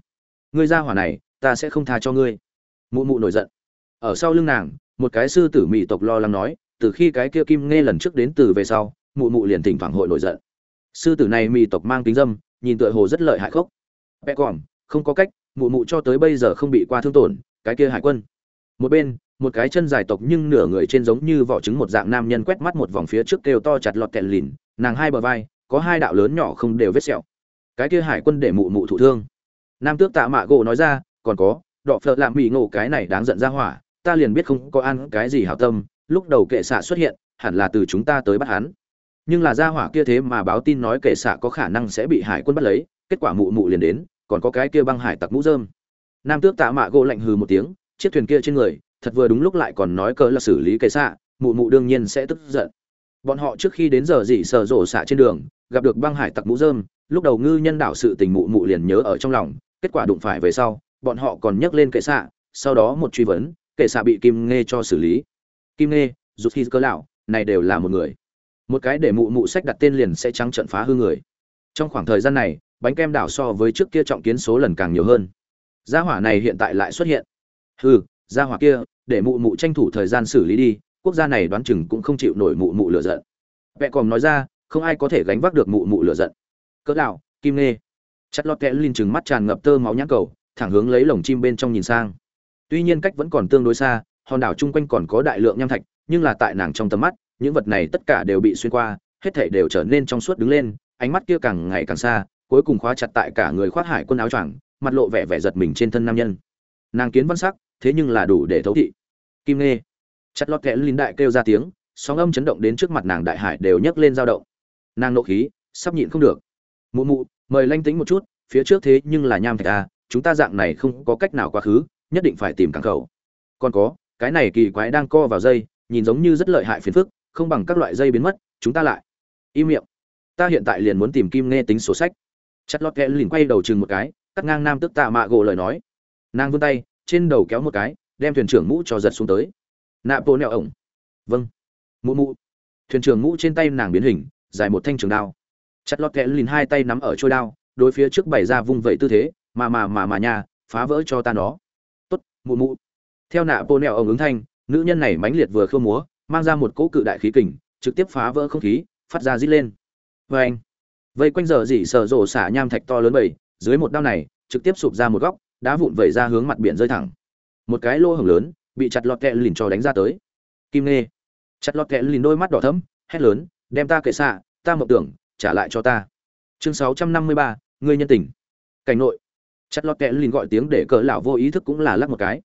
Ngươi ra hỏa này, ta sẽ không tha cho ngươi. Mụ mụ nổi giận. Ở sau lưng nàng, một cái sư tử mỹ tộc lo lắng nói, từ khi cái kia kim nghe lần trước đến từ về sau, mụ mụ liền thỉnh thoảng hội nổi giận. Sư tử này mỹ tộc mang tính dâm, nhìn tựa hồ rất lợi hại khốc. Bẹ còm, không có cách, mụ mụ cho tới bây giờ không bị qua thương tổn, cái kia hải quân. Một bên một cái chân dài tộc nhưng nửa người trên giống như vỏ trứng một dạng nam nhân quét mắt một vòng phía trước kêu to chặt lọt kẹt lìn, nàng hai bờ vai, có hai đạo lớn nhỏ không đều vết sẹo. Cái kia hải quân để mụ mụ thụ thương. Nam tước tạ mạ gỗ nói ra, còn có, đọ phợ lạm mỹ ngộ cái này đáng giận ra hỏa, ta liền biết không có ăn cái gì hảo tâm, lúc đầu kệ xạ xuất hiện, hẳn là từ chúng ta tới bắt hắn. Nhưng là ra hỏa kia thế mà báo tin nói kệ xạ có khả năng sẽ bị hải quân bắt lấy, kết quả mụ mụ liền đến, còn có cái kia băng hải tặc mũ dơm nam tước tạ mạ gỗ lạnh hừ một tiếng, chiếc thuyền kia trên người thật vừa đúng lúc lại còn nói cỡ là xử lý cây xạ, mụ mụ đương nhiên sẽ tức giận. Bọn họ trước khi đến giờ dỉ sở rổ xạ trên đường, gặp được băng hải tặc mũ dơm lúc đầu ngư nhân đảo sự tình mụ mụ liền nhớ ở trong lòng, kết quả đụng phải về sau, bọn họ còn nhắc lên kệ xạ, sau đó một truy vấn, kệ xạ bị kim nghe cho xử lý. Kim nghe rút khi cơ lão, này đều là một người. Một cái để mụ mụ sách đặt tên liền sẽ trắng trận phá hư người. Trong khoảng thời gian này, bánh kem đảo so với trước kia trọng kiến số lần càng nhiều hơn. Gia hỏa này hiện tại lại xuất hiện. Hừ, gia hỏa kia để mụ mụ tranh thủ thời gian xử lý đi, quốc gia này đoán chừng cũng không chịu nổi mụ mụ lựa giận. Vẹ còm nói ra, không ai có thể gánh vác được mụ mụ lựa giận. Cỡ đạo kim nê chặt lọt kẽ linh chừng mắt tràn ngập tơ máu nhãn cầu, thẳng hướng lấy lồng chim bên trong nhìn sang. Tuy nhiên cách vẫn còn tương đối xa, hòn đảo chung quanh còn có đại lượng nham thạch, nhưng là tại nàng trong tầm mắt, những vật này tất cả đều bị xuyên qua, hết thảy đều trở nên trong suốt đứng lên, ánh mắt kia càng ngày càng xa, cuối cùng khóa chặt tại cả người khoác hải quân áo choàng, mặt lộ vẻ vẻ giật mình trên thân nam nhân. Nàng kiến văn sắc thế nhưng là đủ để thấu thị. Kim nghe chặt lọt kẽ linh đại kêu ra tiếng, sóng âm chấn động đến trước mặt nàng đại hải đều nhấc lên dao động. Nàng nộ khí, sắp nhịn không được. Mụ mụ, mời lanh tính một chút, phía trước thế nhưng là nham thạch à chúng ta dạng này không có cách nào quá khứ, nhất định phải tìm cảng khẩu. Còn có, cái này kỳ quái đang co vào dây, nhìn giống như rất lợi hại phiền phức, không bằng các loại dây biến mất, chúng ta lại. Im miệng. Ta hiện tại liền muốn tìm kim nghe tính sổ sách. Chặt lọt kẽ liền quay đầu chừng một cái, cắt ngang nam tức tạ mạ gỗ lời nói. Nàng vươn tay trên đầu kéo một cái đem thuyền trưởng mũ cho giật xuống tới. Nạ bộ neo ổng. Vâng. Mụ mụ. Thuyền trưởng mũ trên tay nàng biến hình dài một thanh trường đao. Chặt lọt kẽ lìn hai tay nắm ở trôi đao đối phía trước bày ra vung vẩy tư thế mà mà mà mà nhà phá vỡ cho ta nó. Tốt mụ mụ. Theo nạ bộ neo ổng ứng thanh nữ nhân này mãnh liệt vừa khơ múa mang ra một cỗ cự đại khí kình trực tiếp phá vỡ không khí phát ra rít lên. Vê anh vây quanh giờ dỉ sợ rổ xả nham thạch to lớn bầy, dưới một đao này trực tiếp sụp ra một góc đá vụn vẩy ra hướng mặt biển rơi thẳng. Một cái lô hổng lớn bị chặt lọt kẹ lìn cho đánh ra tới. Kim nê chặt lọt kẹ lìn đôi mắt đỏ thấm hét lớn, đem ta kệ xạ, ta mộng tưởng, trả lại cho ta. Chương sáu trăm năm mươi ba, ngươi nhân tình. Cảnh nội. Chặt lọt kẹ lìn gọi tiếng để cỡ lão vô ý thức cũng là lắc một cái.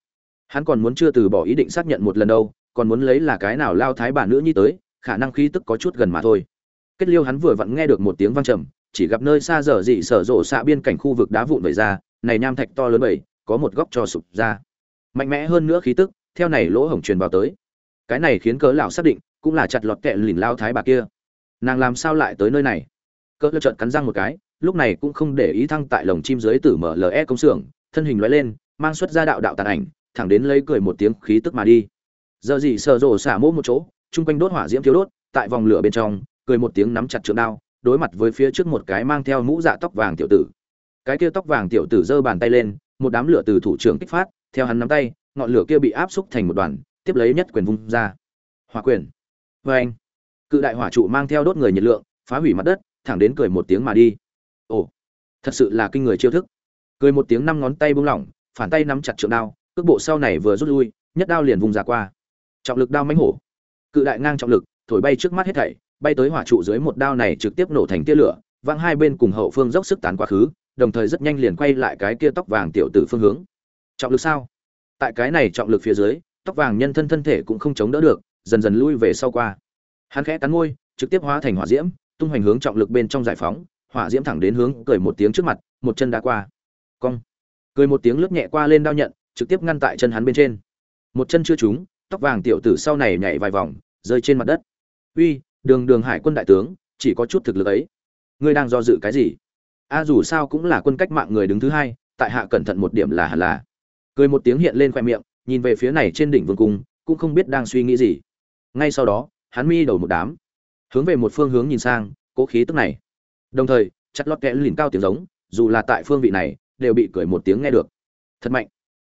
Hắn còn muốn chưa từ bỏ ý định xác nhận một lần đâu, còn muốn lấy là cái nào lao thái bà nữ nhi tới, khả năng khí tức có chút gần mà thôi. Kết liêu hắn vừa vặn nghe được một tiếng vang trầm, chỉ gặp nơi xa dở dị sở rộ xạ biên cảnh khu vực đá vụn vẩy ra này nham thạch to lớn bảy có một góc cho sụp ra. Mạnh mẽ hơn nữa khí tức, theo này lỗ hổng truyền vào tới. Cái này khiến cớ lão xác định, cũng là chặt lọt kẹ lìn lao thái bà kia. Nàng làm sao lại tới nơi này? Cỡ trợn cắn răng một cái, lúc này cũng không để ý thăng tại lồng chim dưới tử mở le công xưởng, thân hình lóe lên, mang xuất ra đạo đạo tàn ảnh, thẳng đến lấy cười một tiếng khí tức mà đi. Giờ gì sờ rồ xả mỗ một chỗ, chung quanh đốt hỏa diễm thiếu đốt, tại vòng lửa bên trong, cười một tiếng nắm chặt trượng đao, đối mặt với phía trước một cái mang theo mũ dạ tóc vàng tiểu tử cái kia tóc vàng tiểu tử giơ bàn tay lên, một đám lửa từ thủ trưởng kích phát, theo hắn nắm tay, ngọn lửa kia bị áp xúc thành một đoàn, tiếp lấy nhất quyền vung ra. Hỏa quyền. Vê anh cự đại hỏa trụ mang theo đốt người nhiệt lượng, phá hủy mặt đất, thẳng đến cười một tiếng mà đi. Ồ, thật sự là kinh người chiêu thức. Cười một tiếng năm ngón tay buông lỏng, phản tay nắm chặt trượng đao, cước bộ sau này vừa rút lui, nhất đao liền vùng ra qua. Trọng lực đao mãnh hổ. Cự đại ngang trọng lực, thổi bay trước mắt hết thảy, bay tới hỏa trụ dưới một đao này trực tiếp nổ thành tia lửa văng hai bên cùng hậu phương dốc sức tán quá khứ đồng thời rất nhanh liền quay lại cái kia tóc vàng tiểu tử phương hướng. Trọng lực sao? Tại cái này trọng lực phía dưới, tóc vàng nhân thân thân thể cũng không chống đỡ được, dần dần lui về sau qua. Hắn khẽ cắn môi, trực tiếp hóa thành hỏa diễm, tung hoành hướng trọng lực bên trong giải phóng, hỏa diễm thẳng đến hướng cười một tiếng trước mặt, một chân đá qua. Cong. Cười một tiếng lướt nhẹ qua lên đao nhận, trực tiếp ngăn tại chân hắn bên trên. Một chân chưa trúng, tóc vàng tiểu tử sau này nhảy vài vòng, rơi trên mặt đất. Uy, đường đường hải quân đại tướng, chỉ có chút thực lực ấy. Ngươi đang do dự cái gì? A dù sao cũng là quân cách mạng người đứng thứ hai, tại hạ cẩn thận một điểm là hẳn là. Cười một tiếng hiện lên khoe miệng, nhìn về phía này trên đỉnh vương cung, cũng không biết đang suy nghĩ gì. Ngay sau đó, hắn mi đầu một đám, hướng về một phương hướng nhìn sang, cố khí tức này. Đồng thời, chặt lót kẽ lìn cao tiếng giống, dù là tại phương vị này, đều bị cười một tiếng nghe được. Thật mạnh.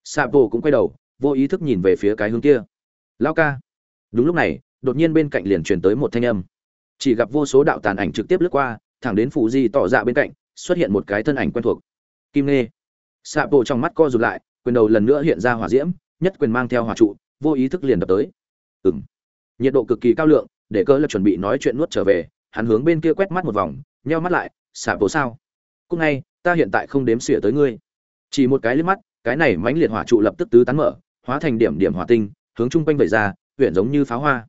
Sapo cũng quay đầu, vô ý thức nhìn về phía cái hướng kia. Lao ca. Đúng lúc này, đột nhiên bên cạnh liền truyền tới một thanh âm. Chỉ gặp vô số đạo tàn ảnh trực tiếp lướt qua, thẳng đến phụ di tỏ ra bên cạnh xuất hiện một cái thân ảnh quen thuộc. Kim nê xạ bộ trong mắt co rụt lại, quyền đầu lần nữa hiện ra hỏa diễm, nhất quyền mang theo hỏa trụ, vô ý thức liền đập tới. Ừng nhiệt độ cực kỳ cao lượng, để cơ lập chuẩn bị nói chuyện nuốt trở về, hắn hướng bên kia quét mắt một vòng, nheo mắt lại xạ bộ sao? Cúc ngay, ta hiện tại không đếm xỉa tới ngươi. Chỉ một cái liếc mắt, cái này mãnh liệt hỏa trụ lập tức tứ tán mở, hóa thành điểm điểm hỏa tinh, hướng chung quanh vẩy ra, huyện giống như pháo hoa.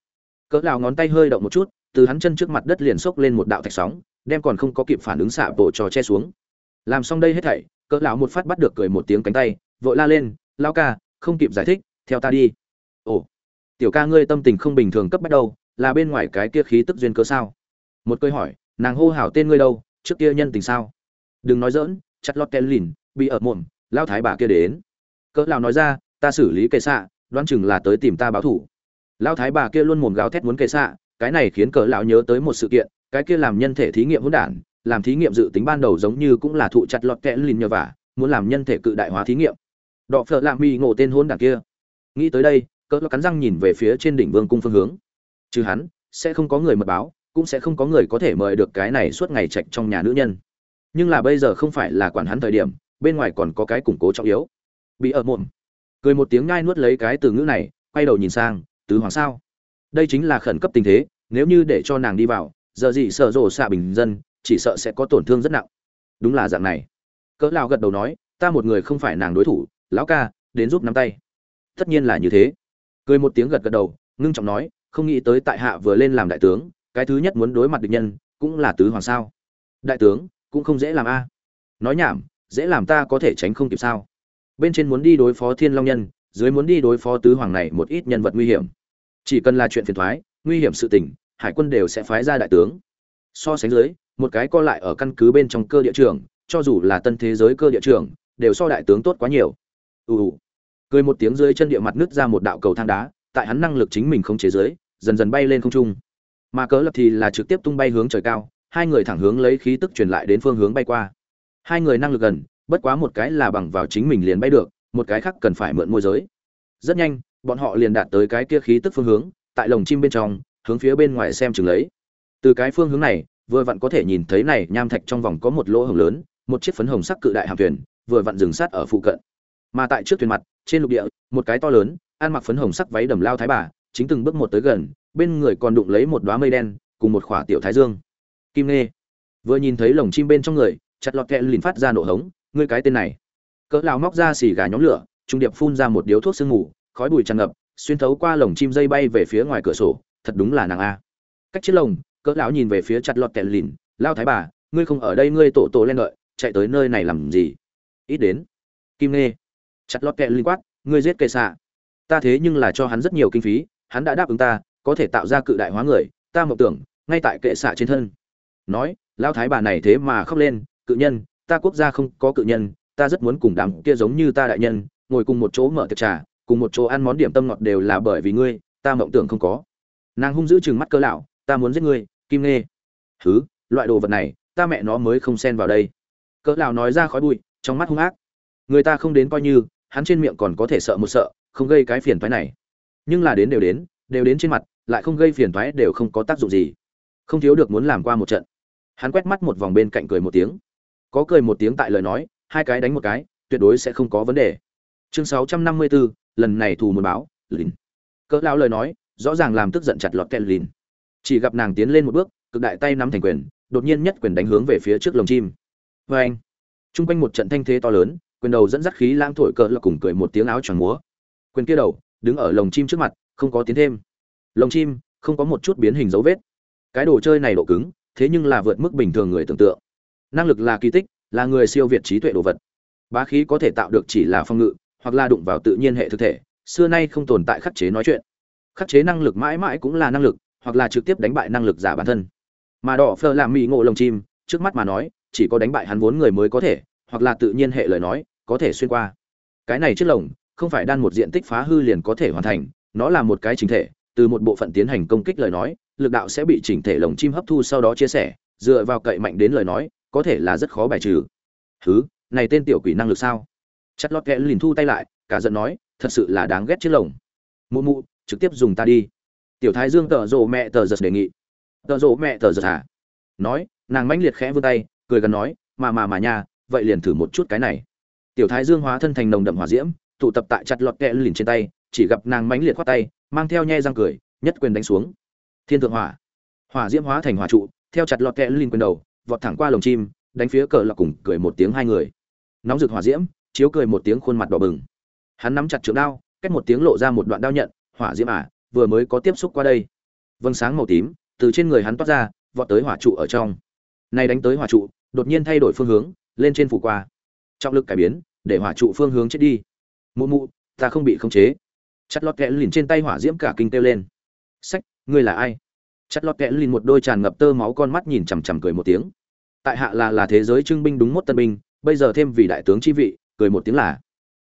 Cỡ lào ngón tay hơi động một chút, từ hắn chân trước mặt đất liền xốc lên một đạo thạch sóng đem còn không có kịp phản ứng xạ bộ trò che xuống. Làm xong đây hết thảy, cỡ lão một phát bắt được cười một tiếng cánh tay, vội la lên lao ca, không kịp giải thích, theo ta đi. Ồ, tiểu ca ngươi tâm tình không bình thường cấp bắt đầu là bên ngoài cái kia khí tức duyên cớ sao? Một câu hỏi, nàng hô hào tên ngươi đâu, trước kia nhân tình sao? Đừng nói dỡn chặt lọt ken lìn, bị ở mồm lao thái bà kia đến. Cỡ lão nói ra, ta xử lý kệ xạ, đoán chừng là tới tìm ta báo thủ. Lao thái bà kia luôn mồm gào thét muốn kệ xạ, cái này khiến cỡ lão nhớ tới một sự kiện cái kia làm nhân thể thí nghiệm hỗn đản, làm thí nghiệm dự tính ban đầu giống như cũng là thụ chặt lọt kẽ lìn nhờ vả, muốn làm nhân thể cự đại hóa thí nghiệm. Đọ phợ lạ mi ngộ tên hôn đản kia. Nghĩ tới đây, cỡ lo cắn răng nhìn về phía trên đỉnh vương cung phương hướng. Chứ hắn, sẽ không có người mật báo, cũng sẽ không có người có thể mời được cái này suốt ngày trạch trong nhà nữ nhân. Nhưng là bây giờ không phải là quản hắn thời điểm, bên ngoài còn có cái củng cố trọng yếu. Bị ở mồm cười một tiếng ngai nuốt lấy cái từ ngữ này, quay đầu nhìn sang, tứ hoàng sao? Đây chính là khẩn cấp tình thế, nếu như để cho nàng đi vào giờ gì sợ rồ xạ bình dân, chỉ sợ sẽ có tổn thương rất nặng. Đúng là dạng này. Cỡ lao gật đầu nói, ta một người không phải nàng đối thủ, lão ca, đến giúp nắm tay. Tất nhiên là như thế. Cười một tiếng gật gật đầu, ngưng trọng nói, không nghĩ tới tại hạ vừa lên làm đại tướng, cái thứ nhất muốn đối mặt địch nhân, cũng là tứ hoàng sao? Đại tướng, cũng không dễ làm a. Nói nhảm, dễ làm ta có thể tránh không kịp sao? Bên trên muốn đi đối phó thiên long nhân, dưới muốn đi đối phó tứ hoàng này một ít nhân vật nguy hiểm. Chỉ cần là chuyện phiền thoái, nguy hiểm sự tình hải quân đều sẽ phái ra đại tướng. So sánh dưới, một cái co lại ở căn cứ bên trong cơ địa trường, cho dù là tân thế giới cơ địa trường, đều so đại tướng tốt quá nhiều. Ù ù. Cười một tiếng dưới chân địa mặt nứt ra một đạo cầu thang đá, tại hắn năng lực chính mình không chế giới dần dần bay lên không trung. Mà cớ lập thì là trực tiếp tung bay hướng trời cao, hai người thẳng hướng lấy khí tức truyền lại đến phương hướng bay qua. Hai người năng lực gần, bất quá một cái là bằng vào chính mình liền bay được, một cái khác cần phải mượn môi giới. Rất nhanh, bọn họ liền đạt tới cái kia khí tức phương hướng, tại lồng chim bên trong hướng phía bên ngoài xem chừng lấy. Từ cái phương hướng này, vừa vặn có thể nhìn thấy này, nham thạch trong vòng có một lỗ hổng lớn, một chiếc phấn hồng sắc cự đại hạm thuyền, vừa vặn dừng sát ở phụ cận. Mà tại trước thuyền mặt, trên lục địa, một cái to lớn, ăn mặc phấn hồng sắc váy đầm lao thái bà, chính từng bước một tới gần, bên người còn đụng lấy một đóa mây đen, cùng một khỏa tiểu thái dương. Kim nê vừa nhìn thấy lồng chim bên trong người, chặt lọt kẹ liền phát ra nổ hống, ngươi cái tên này. Cỡ lão móc ra xì gà nhóm lửa, trung điệp phun ra một điếu thuốc sương mù, khói bụi tràn ngập, xuyên thấu qua lồng chim dây bay về phía ngoài cửa sổ thật đúng là nàng a. Cách chiếc lồng, cỡ lão nhìn về phía chặt lọt kẹt lìn lao thái bà, ngươi không ở đây ngươi tổ tổ lên đợi, chạy tới nơi này làm gì? Ít đến. Kim nê chặt lọt kẹt lìn quát, ngươi giết kệ xạ. Ta thế nhưng là cho hắn rất nhiều kinh phí, hắn đã đáp ứng ta, có thể tạo ra cự đại hóa người, ta mộng tưởng, ngay tại kệ xạ trên thân. Nói lao thái bà này thế mà khóc lên, cự nhân, ta quốc gia không có cự nhân, ta rất muốn cùng đám kia giống như ta đại nhân, ngồi cùng một chỗ mở tiệc trà, cùng một chỗ ăn món điểm tâm ngọt đều là bởi vì ngươi, ta mộng tưởng không có nàng hung dữ chừng mắt cơ lão ta muốn giết ngươi kim nghe thứ loại đồ vật này ta mẹ nó mới không xen vào đây. Cỡ lão nói ra khói bụi trong mắt hung ác. Người ta không đến coi như hắn trên miệng còn có thể sợ một sợ không gây cái phiền toái này. Nhưng là đến đều đến đều đến trên mặt lại không gây phiền toái đều không có tác dụng gì. Không thiếu được muốn làm qua một trận. Hắn quét mắt một vòng bên cạnh cười một tiếng. Có cười một tiếng tại lời nói hai cái đánh một cái tuyệt đối sẽ không có vấn đề. Chương 654, lần này thù muốn báo lìn. Cỡ lão lời nói rõ ràng làm tức giận chặt lọt kẹt lìn. Chỉ gặp nàng tiến lên một bước, cực đại tay nắm thành quyền, đột nhiên nhất quyền đánh hướng về phía trước lồng chim. Vê anh trung quanh một trận thanh thế to lớn, quyền đầu dẫn dắt khí lãng thổi cỡ là cùng cười một tiếng áo choàng múa. Quyền kia đầu, đứng ở lồng chim trước mặt, không có tiến thêm. Lồng chim, không có một chút biến hình dấu vết. Cái đồ chơi này độ cứng, thế nhưng là vượt mức bình thường người tưởng tượng. Năng lực là kỳ tích, là người siêu việt trí tuệ đồ vật. Bá khí có thể tạo được chỉ là phong ngự, hoặc là đụng vào tự nhiên hệ thực thể, xưa nay không tồn tại khắc chế nói chuyện khắc chế năng lực mãi mãi cũng là năng lực, hoặc là trực tiếp đánh bại năng lực giả bản thân. Mà đỏ phơ làm mỹ ngộ lồng chim, trước mắt mà nói, chỉ có đánh bại hắn vốn người mới có thể, hoặc là tự nhiên hệ lời nói, có thể xuyên qua. Cái này chiếc lồng, không phải đan một diện tích phá hư liền có thể hoàn thành, nó là một cái chính thể, từ một bộ phận tiến hành công kích lời nói, lực đạo sẽ bị chỉnh thể lồng chim hấp thu sau đó chia sẻ, dựa vào cậy mạnh đến lời nói, có thể là rất khó bài trừ. Thứ này tên tiểu quỷ năng lực sao? Chặt lót kẽ lìn thu tay lại, cả giận nói, thật sự là đáng ghét chiếc lồng. Mụ mụ trực tiếp dùng ta đi. Tiểu thái dương tờ rộ mẹ tờ giật đề nghị. Tờ rộ mẹ tờ giật hả nói, nàng mãnh liệt khẽ vươn tay, cười gần nói, mà mà mà nha, vậy liền thử một chút cái này. Tiểu thái dương hóa thân thành nồng đậm hỏa diễm, tụ tập tại chặt lọt kẹ lìn trên tay, chỉ gặp nàng mãnh liệt khoát tay, mang theo nhe răng cười, nhất quyền đánh xuống. Thiên thượng hỏa. Hỏa diễm hóa thành hỏa trụ, theo chặt lọt kẹ lìn quyền đầu, vọt thẳng qua lồng chim, đánh phía cờ lọc cùng cười một tiếng hai người. Nóng rực hỏa diễm, chiếu cười một tiếng khuôn mặt đỏ bừng. Hắn nắm chặt trượng đao, cách một tiếng lộ ra một đoạn đao nhận hỏa diễm à, vừa mới có tiếp xúc qua đây. Vầng sáng màu tím từ trên người hắn toát ra vọt tới hỏa trụ ở trong. Này đánh tới hỏa trụ đột nhiên thay đổi phương hướng lên trên phủ qua. Trọng lực cải biến để hỏa trụ phương hướng chết đi. Mụ mụ ta không bị khống chế. Chặt lọt kẽ lìn trên tay hỏa diễm cả kinh kêu lên. Sách ngươi là ai? Chặt lọt kẽ lìn một đôi tràn ngập tơ máu con mắt nhìn chằm chằm cười một tiếng. Tại hạ là là thế giới trưng binh đúng mốt tân binh bây giờ thêm vì đại tướng chi vị cười một tiếng là.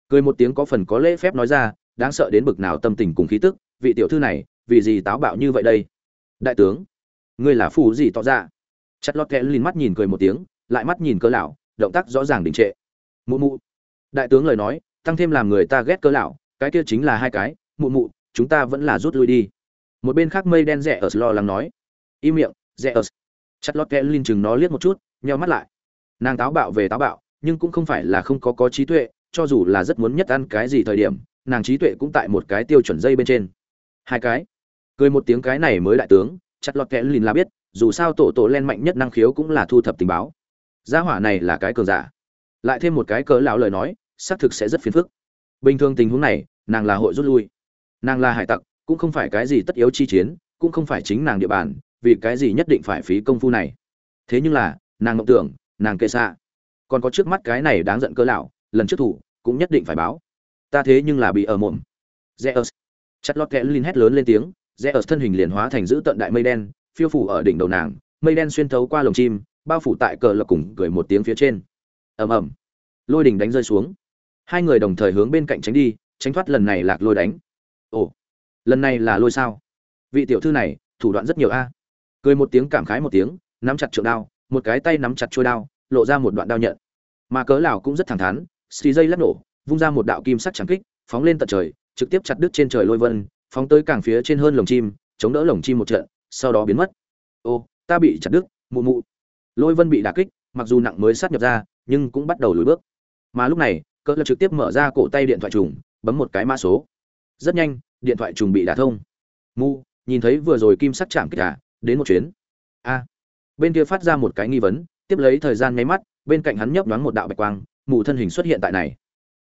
Cười một tiếng có phần có lễ phép nói ra đáng sợ đến bực nào tâm tình cùng khí tức, vị tiểu thư này, vì gì táo bạo như vậy đây? Đại tướng, ngươi là phù gì tỏ ra? Chặt lọt kẽ lìn mắt nhìn cười một tiếng, lại mắt nhìn cơ lão, động tác rõ ràng đình trệ. Mụ mụ, đại tướng lời nói, tăng thêm làm người ta ghét cơ lão, cái kia chính là hai cái, mụ mụ, chúng ta vẫn là rút lui đi. Một bên khác mây đen rẽ ở lo lắng nói. Im miệng, rẽ ở. Chặt lọt kẽ lìn chừng nó liếc một chút, nheo mắt lại. Nàng táo bạo về táo bạo, nhưng cũng không phải là không có có trí tuệ, cho dù là rất muốn nhất ăn cái gì thời điểm nàng trí tuệ cũng tại một cái tiêu chuẩn dây bên trên. Hai cái. Cười một tiếng cái này mới đại tướng, chặt lọt kẽ lìn là biết, dù sao tổ tổ len mạnh nhất năng khiếu cũng là thu thập tình báo. Gia hỏa này là cái cường giả. Lại thêm một cái cớ lão lời nói, xác thực sẽ rất phiền phức. Bình thường tình huống này, nàng là hội rút lui. Nàng là hải tặc, cũng không phải cái gì tất yếu chi chiến, cũng không phải chính nàng địa bàn, vì cái gì nhất định phải phí công phu này. Thế nhưng là, nàng ngộng tưởng, nàng kệ xa còn có trước mắt cái này đáng giận cớ lão, lần trước thủ, cũng nhất định phải báo ta thế nhưng là bị ở mồm. Zeus. Chặt lót kẽ linh hét lớn lên tiếng, zeus thân hình liền hóa thành giữ tận đại mây đen, phiêu phủ ở đỉnh đầu nàng, mây đen xuyên thấu qua lồng chim, bao phủ tại cờ lộc cùng cười một tiếng phía trên. Ầm ầm. Lôi đỉnh đánh rơi xuống. Hai người đồng thời hướng bên cạnh tránh đi, tránh thoát lần này lạc lôi đánh. Ồ, lần này là lôi sao? Vị tiểu thư này, thủ đoạn rất nhiều a. Cười một tiếng cảm khái một tiếng, nắm chặt trượng đao, một cái tay nắm chặt trôi đao, lộ ra một đoạn đao nhận. Mà cớ lão cũng rất thẳng thắn, xì dây lắc nổ vung ra một đạo kim sắc trắng kích, phóng lên tận trời, trực tiếp chặt đứt trên trời lôi vân, phóng tới càng phía trên hơn lồng chim, chống đỡ lồng chim một trận, sau đó biến mất. Ô, ta bị chặt đứt, mụ mụ. Lôi vân bị đả kích, mặc dù nặng mới sát nhập ra, nhưng cũng bắt đầu lùi bước. Mà lúc này, cỡ lập trực tiếp mở ra cổ tay điện thoại trùng, bấm một cái mã số. Rất nhanh, điện thoại trùng bị đả thông. Mu nhìn thấy vừa rồi kim sắc chạm kích à đến một chuyến. A. Bên kia phát ra một cái nghi vấn, tiếp lấy thời gian nháy mắt, bên cạnh hắn nhấp nhoáng một đạo bạch quang mù thân hình xuất hiện tại này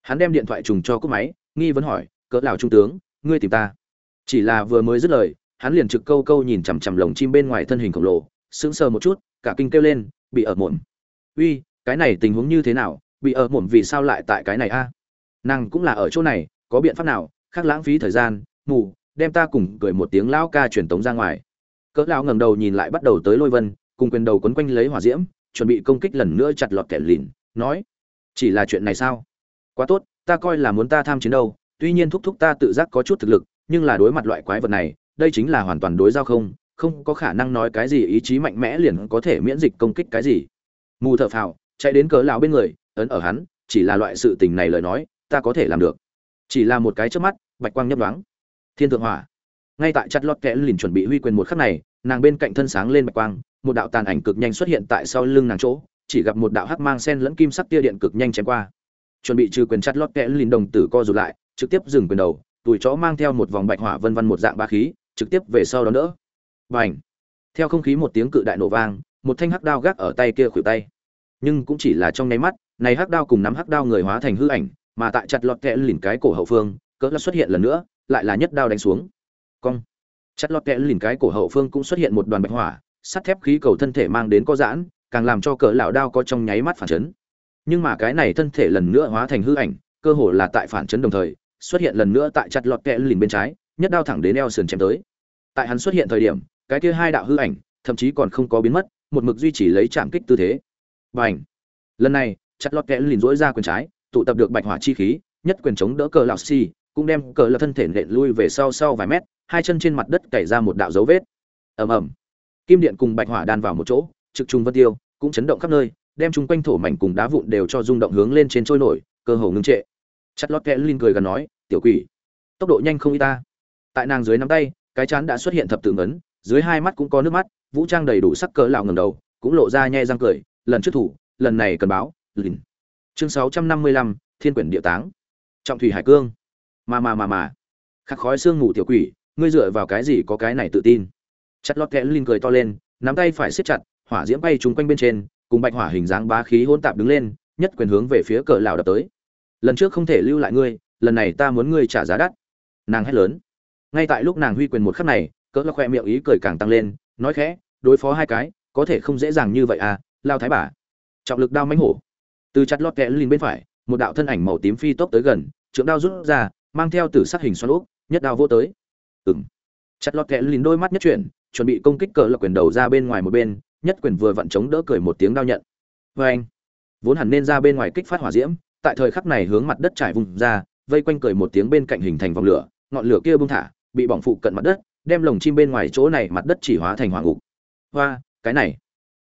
hắn đem điện thoại trùng cho cúp máy, nghi vấn hỏi, cỡ lào trung tướng, ngươi tìm ta? Chỉ là vừa mới dứt lời, hắn liền trực câu câu nhìn chằm chằm lồng chim bên ngoài thân hình khổng lồ, sững sờ một chút, cả kinh kêu lên, bị ở muộn. Uy, cái này tình huống như thế nào? Bị ở muộn vì sao lại tại cái này a? Nàng cũng là ở chỗ này, có biện pháp nào? Khác lãng phí thời gian, mù, đem ta cùng cười một tiếng lão ca truyền tống ra ngoài. Cỡ lão ngẩng đầu nhìn lại bắt đầu tới lôi vân, cùng quyền đầu quấn quanh lấy hỏa diễm, chuẩn bị công kích lần nữa chặt lọt kẻ lìn, nói, chỉ là chuyện này sao? Quá tốt, ta coi là muốn ta tham chiến đâu, tuy nhiên thúc thúc ta tự giác có chút thực lực, nhưng là đối mặt loại quái vật này, đây chính là hoàn toàn đối giao không không có khả năng nói cái gì ý chí mạnh mẽ liền có thể miễn dịch công kích cái gì. Mù thợ phào, chạy đến cớ lão bên người, ấn ở hắn, chỉ là loại sự tình này lời nói, ta có thể làm được. Chỉ là một cái trước mắt, bạch quang nhấp đoáng thiên thượng hỏa. Ngay tại chặt lót kẽ lìn chuẩn bị huy quyền một khắc này, nàng bên cạnh thân sáng lên bạch quang, một đạo tàn ảnh cực nhanh xuất hiện tại sau lưng nàng chỗ, chỉ gặp một đạo hắc mang sen lẫn kim sắc tia điện cực nhanh chém qua chuẩn bị trừ quyền chặt lót kẽ lìn đồng tử co rụt lại, trực tiếp dừng quyền đầu tuổi chó mang theo một vòng bạch hỏa vân vân một dạng ba khí, trực tiếp về sau đó nữa bành! Theo không khí một tiếng cự đại nổ vang, một thanh hắc đao gác ở tay kia khuỷu tay. Nhưng cũng chỉ là trong nháy mắt, này hắc đao cùng nắm hắc đao người hóa thành hư ảnh, mà tại chặt lọt kẽ lìn cái cổ hậu phương, cỡ là xuất hiện lần nữa, lại là nhất đao đánh xuống. Cong! Chặt lọt kẽ lìn cái cổ hậu phương cũng xuất hiện một đoàn bạch hỏa, sắt thép khí cầu thân thể mang đến có giãn, càng làm cho cỡ lão đao có trong nháy mắt phản chấn nhưng mà cái này thân thể lần nữa hóa thành hư ảnh, cơ hồ là tại phản chấn đồng thời, xuất hiện lần nữa tại chặt lọt kẽ lìn bên trái, nhất đao thẳng đến eo sườn chém tới. Tại hắn xuất hiện thời điểm, cái kia hai đạo hư ảnh, thậm chí còn không có biến mất, một mực duy trì lấy chạm kích tư thế. Bành! Lần này, chặt lọt kẽ lìn dỗi ra quyền trái, tụ tập được bạch hỏa chi khí, nhất quyền chống đỡ cờ lão xi cũng đem cờ là thân thể nện lui về sau sau vài mét, hai chân trên mặt đất cày ra một đạo dấu vết. Ầm ầm. Kim điện cùng bạch hỏa đan vào một chỗ, trực trung vân tiêu, cũng chấn động khắp nơi đem chung quanh thổ mảnh cùng đá vụn đều cho rung động hướng lên trên trôi nổi, cơ hồ ngưng trệ. Chặt lót kẽ linh cười gần nói, tiểu quỷ, tốc độ nhanh không y ta. Tại nàng dưới nắm tay, cái chán đã xuất hiện thập tự ngấn, dưới hai mắt cũng có nước mắt, vũ trang đầy đủ sắc cỡ lạo ngầm đầu, cũng lộ ra nhe răng cười, lần trước thủ, lần này cần báo, lìn. Chương sáu trăm năm mươi lăm, thiên quyển địa táng. Trọng thủy hải cương. Mà mà mà mà khắc khói xương ngủ tiểu quỷ, ngươi dựa vào cái gì có cái này tự tin? Chặt lót kẽ linh cười to lên, nắm tay phải siết chặt, hỏa diễm bay trúng quanh bên trên cùng bạch hỏa hình dáng bá khí hỗn tạp đứng lên, nhất quyền hướng về phía cỡ lão đập tới. Lần trước không thể lưu lại ngươi, lần này ta muốn ngươi trả giá đắt. Nàng hét lớn. Ngay tại lúc nàng huy quyền một khắc này, cỡ lão khoe miệng ý cười càng tăng lên, nói khẽ, đối phó hai cái, có thể không dễ dàng như vậy à lao thái bà. Trọng lực đao mãnh hổ. Từ chặt lót kẽ lìn bên phải, một đạo thân ảnh màu tím phi tốc tới gần, trượng đao rút ra, mang theo tử sắc hình xoắn úp, nhất đao vô tới. Ừng chặt lọt kẽ lìn đôi mắt nhất chuyển, chuẩn bị công kích cờ lão quyền đầu ra bên ngoài một bên nhất quyền vừa vặn chống đỡ cười một tiếng đao nhận. Vê anh, vốn hẳn nên ra bên ngoài kích phát hỏa diễm, tại thời khắc này hướng mặt đất trải vùng ra, vây quanh cười một tiếng bên cạnh hình thành vòng lửa, ngọn lửa kia bung thả, bị bỏng phụ cận mặt đất, đem lồng chim bên ngoài chỗ này mặt đất chỉ hóa thành hỏa ngục. Hoa, cái này,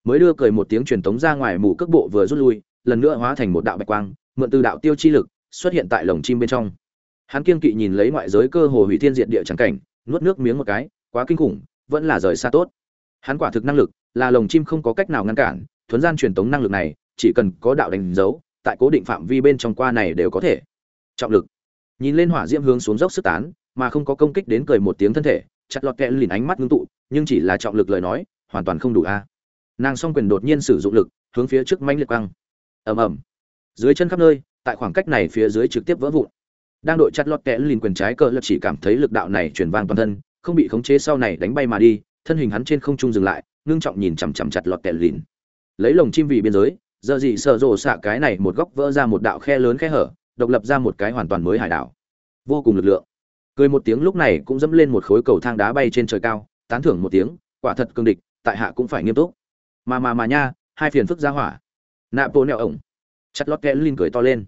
mới đưa cười một tiếng truyền tống ra ngoài mù cước bộ vừa rút lui, lần nữa hóa thành một đạo bạch quang, mượn từ đạo tiêu chi lực, xuất hiện tại lồng chim bên trong. Hắn kiên kỵ nhìn lấy ngoại giới cơ hồ hủy thiên diệt địa trắng cảnh, nuốt nước miếng một cái, quá kinh khủng, vẫn là rời xa tốt. Hắn quả thực năng lực là lồng chim không có cách nào ngăn cản, thuấn gian truyền tống năng lực này, chỉ cần có đạo đánh dấu, tại cố định phạm vi bên trong qua này đều có thể. Trọng lực. Nhìn lên hỏa diễm hướng xuống dốc sức tán, mà không có công kích đến cười một tiếng thân thể, chặt lọt kẹ lìn ánh mắt ngưng tụ, nhưng chỉ là trọng lực lời nói, hoàn toàn không đủ a. Nàng song quyền đột nhiên sử dụng lực, hướng phía trước manh liệt quăng. Ầm ầm. Dưới chân khắp nơi, tại khoảng cách này phía dưới trực tiếp vỡ vụn. Đang đội chặt lọt kẽ lìn quyền trái cờ lật chỉ cảm thấy lực đạo này truyền vang toàn thân, không bị khống chế sau này đánh bay mà đi, thân hình hắn trên không trung dừng lại ngưng trọng nhìn chằm chằm chặt lọt kẹt lìn. Lấy lồng chim vì biên giới, giờ gì sợ rộ xạ cái này một góc vỡ ra một đạo khe lớn khe hở, độc lập ra một cái hoàn toàn mới hải đảo. Vô cùng lực lượng. Cười một tiếng lúc này cũng dẫm lên một khối cầu thang đá bay trên trời cao, tán thưởng một tiếng, quả thật cương địch, tại hạ cũng phải nghiêm túc. Mà mà mà nha, hai phiền phức ra hỏa. Nạ bộ nẹo ổng. Chặt lót kẽ lìn cười to lên.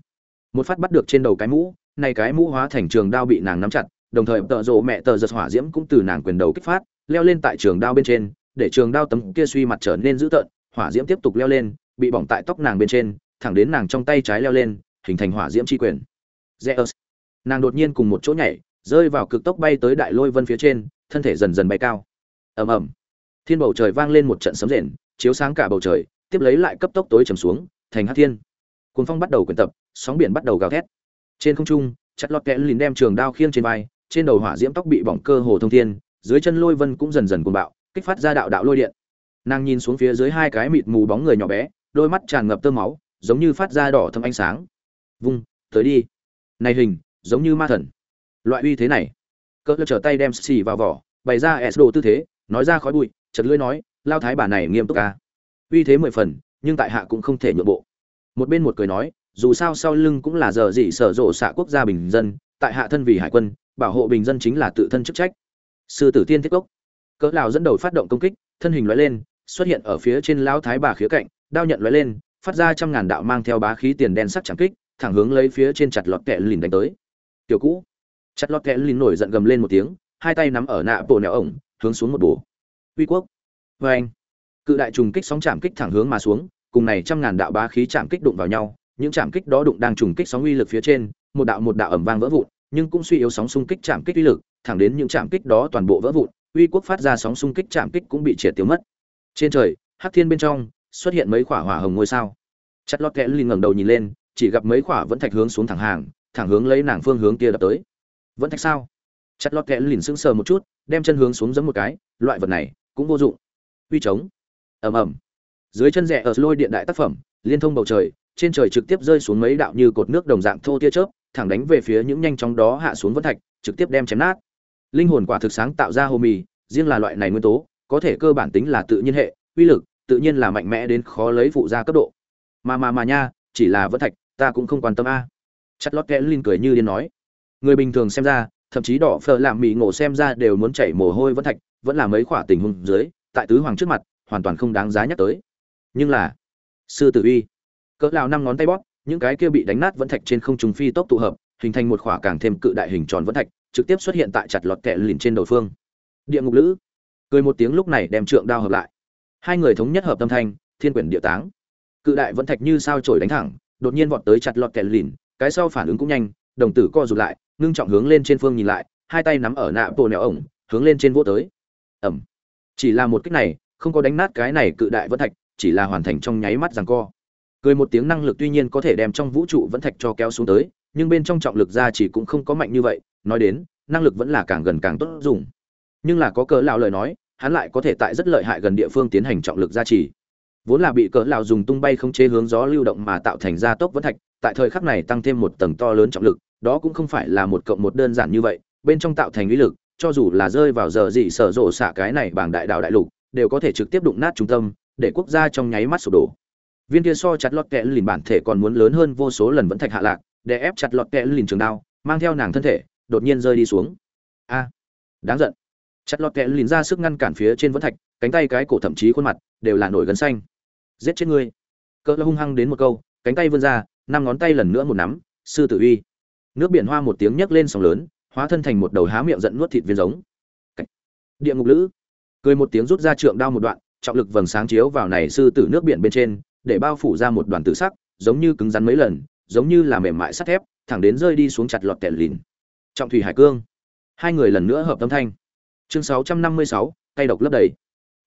Một phát bắt được trên đầu cái mũ, này cái mũ hóa thành trường đao bị nàng nắm chặt, đồng thời tợ rộ mẹ tờ giật hỏa diễm cũng từ nàng quyền đầu kích phát, leo lên tại trường đao bên trên để trường đao tấm kia suy mặt trở nên dữ tợn, hỏa diễm tiếp tục leo lên, bị bỏng tại tóc nàng bên trên, thẳng đến nàng trong tay trái leo lên, hình thành hỏa diễm chi quyền. Zeus. nàng đột nhiên cùng một chỗ nhảy, rơi vào cực tốc bay tới đại lôi vân phía trên, thân thể dần dần bay cao. Ầm ầm. Thiên bầu trời vang lên một trận sấm rền, chiếu sáng cả bầu trời, tiếp lấy lại cấp tốc tối trầm xuống, thành hắc thiên. Cuồng phong bắt đầu quyển tập, sóng biển bắt đầu gào thét. Trên không trung, chặt lọt kẽ lìn đem trường đao khiêng trên vai, trên đầu hỏa diễm tóc bị bỏng cơ hồ thông thiên, dưới chân lôi vân cũng dần dần cuồng bạo kích phát ra đạo đạo lôi điện. Nàng nhìn xuống phía dưới hai cái mịt mù bóng người nhỏ bé, đôi mắt tràn ngập tơ máu, giống như phát ra đỏ thâm ánh sáng. Vung, tới đi. Này hình, giống như ma thần. Loại uy thế này. Cỡ trở tay đem xì vào vỏ, bày ra s đồ tư thế, nói ra khói bụi chật lưỡi nói, lao thái bà này nghiêm túc ca uy thế mười phần, nhưng tại hạ cũng không thể nhượng bộ. Một bên một cười nói, dù sao sau lưng cũng là giờ gì sở rộ xạ quốc gia bình dân, tại hạ thân vì hải quân, bảo hộ bình dân chính là tự thân chức trách. Sư tử tiên thiết cốc cỡ lão dẫn đầu phát động công kích, thân hình lóe lên, xuất hiện ở phía trên lão thái bà khía cạnh, đao nhận lóe lên, phát ra trăm ngàn đạo mang theo bá khí tiền đen sắc chẳng kích, thẳng hướng lấy phía trên chặt lọt kẹ lìn đánh tới. Tiểu cũ, chặt lọt kẹ lìn nổi giận gầm lên một tiếng, hai tay nắm ở nạ bộ nẹo ổng, hướng xuống một bổ. Uy quốc vê anh. Cự đại trùng kích sóng chạm kích thẳng hướng mà xuống, cùng này trăm ngàn đạo bá khí chạm kích đụng vào nhau, những chạm kích đó đụng đang trùng kích sóng uy lực phía trên, một đạo một đạo ẩm vang vỡ vụn, nhưng cũng suy yếu sóng xung kích chạm kích uy lực, thẳng đến những chạm kích đó toàn bộ vỡ vụn uy quốc phát ra sóng xung kích chạm kích cũng bị triệt tiêu mất. Trên trời, hắc thiên bên trong xuất hiện mấy quả hỏa hồng ngôi sao. Chặt lót kẽ lìn ngẩng đầu nhìn lên, chỉ gặp mấy quả vẫn thạch hướng xuống thẳng hàng, thẳng hướng lấy nàng phương hướng kia đập tới. Vẫn thạch sao? Chặt lót kẽ lìn sững sờ một chút, đem chân hướng xuống giấm một cái, loại vật này cũng vô dụng. Uy trống. Ầm ầm. Dưới chân rẽ ở lôi điện đại tác phẩm, liên thông bầu trời, trên trời trực tiếp rơi xuống mấy đạo như cột nước đồng dạng thô tia chớp, thẳng đánh về phía những nhanh chóng đó hạ xuống vẫn thạch, trực tiếp đem chém nát linh hồn quả thực sáng tạo ra hồ mì, riêng là loại này nguyên tố, có thể cơ bản tính là tự nhiên hệ, uy lực, tự nhiên là mạnh mẽ đến khó lấy phụ ra cấp độ. Mà mà mà nha, chỉ là vẫn thạch, ta cũng không quan tâm a. Chất lót kẽ linh cười như điên nói. Người bình thường xem ra, thậm chí đỏ phở làm mì ngộ xem ra đều muốn chảy mồ hôi vẫn thạch, vẫn là mấy khỏa tình huống dưới, tại tứ hoàng trước mặt, hoàn toàn không đáng giá nhắc tới. Nhưng là, sư tử uy, cỡ lao năm ngón tay bóp, những cái kia bị đánh nát vẫn thạch trên không trung phi tốc tụ hợp, hình thành một khỏa càng thêm cự đại hình tròn vẫn thạch trực tiếp xuất hiện tại chặt lọt kẹ lìn trên đầu phương. Địa ngục lữ. Cười một tiếng lúc này đem trượng đao hợp lại. Hai người thống nhất hợp tâm thanh, thiên quyển địa táng. Cự đại vẫn thạch như sao trổi đánh thẳng, đột nhiên vọt tới chặt lọt kẹ lìn, cái sau phản ứng cũng nhanh, đồng tử co rụt lại, ngưng trọng hướng lên trên phương nhìn lại, hai tay nắm ở nạ bộ nẻo ổng, hướng lên trên vỗ tới. Ẩm. Chỉ là một kích này, không có đánh nát cái này cự đại vẫn thạch, chỉ là hoàn thành trong nháy mắt rằng co. Cười một tiếng năng lực tuy nhiên có thể đem trong vũ trụ vẫn thạch cho kéo xuống tới, nhưng bên trong trọng lực ra chỉ cũng không có mạnh như vậy nói đến, năng lực vẫn là càng gần càng tốt dùng. Nhưng là có cỡ lão lời nói, hắn lại có thể tại rất lợi hại gần địa phương tiến hành trọng lực gia trì. Vốn là bị cỡ lão dùng tung bay không chế hướng gió lưu động mà tạo thành gia tốc vẫn thạch, tại thời khắc này tăng thêm một tầng to lớn trọng lực, đó cũng không phải là một cộng một đơn giản như vậy, bên trong tạo thành uy lực, cho dù là rơi vào giờ gì sở rộ xả cái này bằng đại đảo đại lục, đều có thể trực tiếp đụng nát trung tâm, để quốc gia trong nháy mắt sụp đổ. Viên kia so chặt lọt kẽ lìn bản thể còn muốn lớn hơn vô số lần vẫn thạch hạ lạc, để ép chặt lọt kẽ lìn trường đao, mang theo nàng thân thể đột nhiên rơi đi xuống. A, đáng giận. Chặt lọt kẹ lìn ra sức ngăn cản phía trên vẫn thạch, cánh tay cái cổ thậm chí khuôn mặt đều là nổi gân xanh. Giết chết ngươi. Cỡ hung hăng đến một câu, cánh tay vươn ra, năm ngón tay lần nữa một nắm, sư tử uy. Nước biển hoa một tiếng nhấc lên sóng lớn, hóa thân thành một đầu há miệng giận nuốt thịt viên giống. Địa ngục lữ. Cười một tiếng rút ra trượng đao một đoạn, trọng lực vầng sáng chiếu vào này sư tử nước biển bên trên, để bao phủ ra một đoàn tử sắc, giống như cứng rắn mấy lần, giống như là mềm mại sắt thép, thẳng đến rơi đi xuống chặt lọt kẽ lìn trọng thủy hải cương. Hai người lần nữa hợp tâm thanh. Chương 656, cây độc lấp đầy.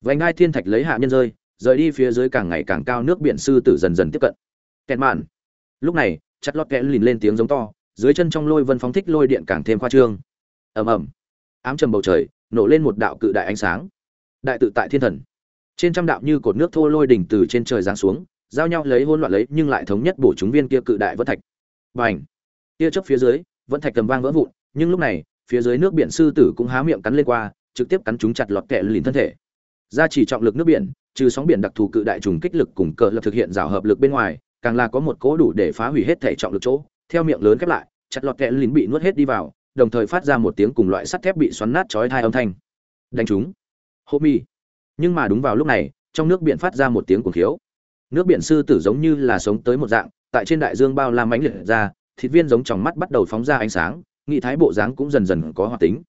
Vành ngai thiên thạch lấy hạ nhân rơi rời đi phía dưới càng ngày càng cao nước biển sư tử dần dần tiếp cận. Kẹt mạn. Lúc này chặt lót kẽ lìn lên tiếng giống to dưới chân trong lôi vân phóng thích lôi điện càng thêm khoa trương. Ầm ầm. Ám trầm bầu trời nổ lên một đạo cự đại ánh sáng. Đại tự tại thiên thần. Trên trăm đạo như cột nước thô lôi đỉnh từ trên trời giáng xuống giao nhau lấy hỗn loạn lấy nhưng lại thống nhất bổ chúng viên kia cự đại vân thạch. Bành. Tia chớp phía dưới vẫn thạch tầm vang vỡ vụn, nhưng lúc này, phía dưới nước biển sư tử cũng há miệng cắn lên qua, trực tiếp cắn chúng chặt lọt kẹ lìn thân thể. Ra chỉ trọng lực nước biển, trừ sóng biển đặc thù cự đại trùng kích lực cùng cờ lập thực hiện rào hợp lực bên ngoài, càng là có một cố đủ để phá hủy hết thể trọng lực chỗ, theo miệng lớn khép lại, chặt lọt kẹ lìn bị nuốt hết đi vào, đồng thời phát ra một tiếng cùng loại sắt thép bị xoắn nát chói tai âm thanh. Đánh chúng hô mi. Nhưng mà đúng vào lúc này, trong nước biển phát ra một tiếng cuồng khiếu. Nước biển sư tử giống như là sống tới một dạng, tại trên đại dương bao la mãnh liệt ra thịt viên giống trong mắt bắt đầu phóng ra ánh sáng, nghị thái bộ dáng cũng dần dần có hoạt tính.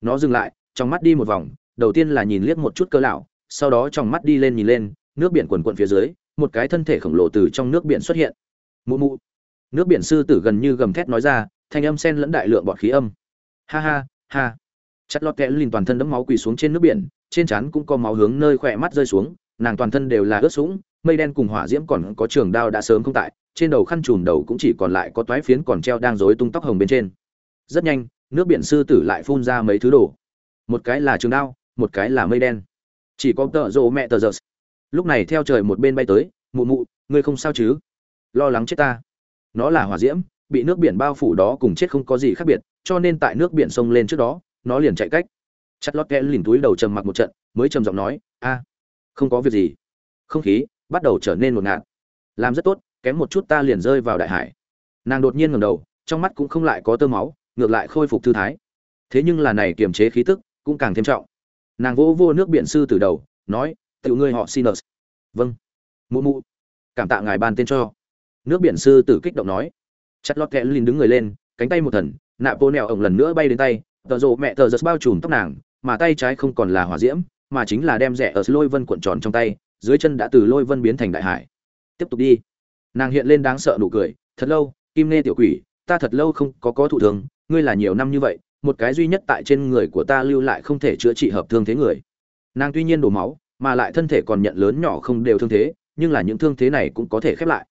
Nó dừng lại, trong mắt đi một vòng, đầu tiên là nhìn liếc một chút cơ lão, sau đó trong mắt đi lên nhìn lên, nước biển quần quận phía dưới, một cái thân thể khổng lồ từ trong nước biển xuất hiện. Mụ mụ. Nước biển sư tử gần như gầm thét nói ra, thanh âm sen lẫn đại lượng bọt khí âm. Ha ha ha. Chặt lọt kẽ lìn toàn thân đẫm máu quỳ xuống trên nước biển, trên trán cũng có máu hướng nơi khỏe mắt rơi xuống, nàng toàn thân đều là ướt sũng mây đen cùng hỏa diễm còn có trường đao đã sớm không tại, trên đầu khăn trùm đầu cũng chỉ còn lại có toái phiến còn treo đang rối tung tóc hồng bên trên. Rất nhanh, nước biển sư tử lại phun ra mấy thứ đồ. Một cái là trường đao, một cái là mây đen. Chỉ có tợ rộ mẹ tờ giờ lúc này theo trời một bên bay tới, mụ mụ, ngươi không sao chứ? Lo lắng chết ta. Nó là hỏa diễm, bị nước biển bao phủ đó cùng chết không có gì khác biệt, cho nên tại nước biển sông lên trước đó, nó liền chạy cách. Chặt lót kẽ lìn túi đầu trầm mặc một trận, mới trầm giọng nói, a, không có việc gì. Không khí bắt đầu trở nên một ngạt. Làm rất tốt, kém một chút ta liền rơi vào đại hải. Nàng đột nhiên ngầm đầu, trong mắt cũng không lại có tơ máu, ngược lại khôi phục thư thái. Thế nhưng là này kiềm chế khí tức cũng càng thêm trọng. Nàng vỗ vô nước biển sư từ đầu, nói tự ngươi họ sinus. Vâng. Mụ mụ. Cảm tạ ngài ban tên cho. Nước biển sư tử kích động nói. Chặt lót kẽ lin đứng người lên, cánh tay một thần, nạ bô nẹo ổng lần nữa bay đến tay, tờ rộ mẹ tờ giật bao trùm tóc nàng, mà tay trái không còn là hỏa diễm, mà chính là đem rẻ ở lôi vân cuộn tròn trong tay dưới chân đã từ lôi vân biến thành đại hải. Tiếp tục đi. Nàng hiện lên đáng sợ nụ cười, thật lâu, kim nê tiểu quỷ, ta thật lâu không có có thụ thường ngươi là nhiều năm như vậy, một cái duy nhất tại trên người của ta lưu lại không thể chữa trị hợp thương thế người. Nàng tuy nhiên đổ máu, mà lại thân thể còn nhận lớn nhỏ không đều thương thế, nhưng là những thương thế này cũng có thể khép lại.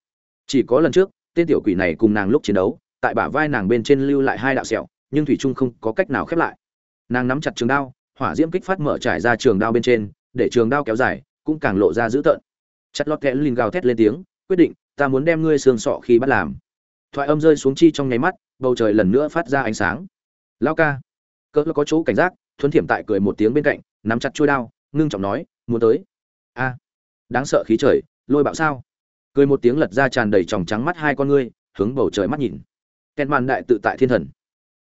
Chỉ có lần trước, tên tiểu quỷ này cùng nàng lúc chiến đấu, tại bả vai nàng bên trên lưu lại hai đạo sẹo, nhưng thủy trung không có cách nào khép lại. Nàng nắm chặt trường đao, hỏa diễm kích phát mở trải ra trường đao bên trên, để trường đao kéo dài cũng càng lộ ra dữ tợn. Chặt lọt kẽ linh gào thét lên tiếng, quyết định, ta muốn đem ngươi xương sọ khi bắt làm. Thoại âm rơi xuống chi trong nháy mắt, bầu trời lần nữa phát ra ánh sáng. Lao ca. Cỡ có chỗ cảnh giác, thuấn thiểm tại cười một tiếng bên cạnh, nắm chặt chuôi đao, ngưng trọng nói, muốn tới. A, đáng sợ khí trời, lôi bạo sao? Cười một tiếng lật ra tràn đầy tròng trắng mắt hai con ngươi, hướng bầu trời mắt nhìn. Kẹt màn đại tự tại thiên thần.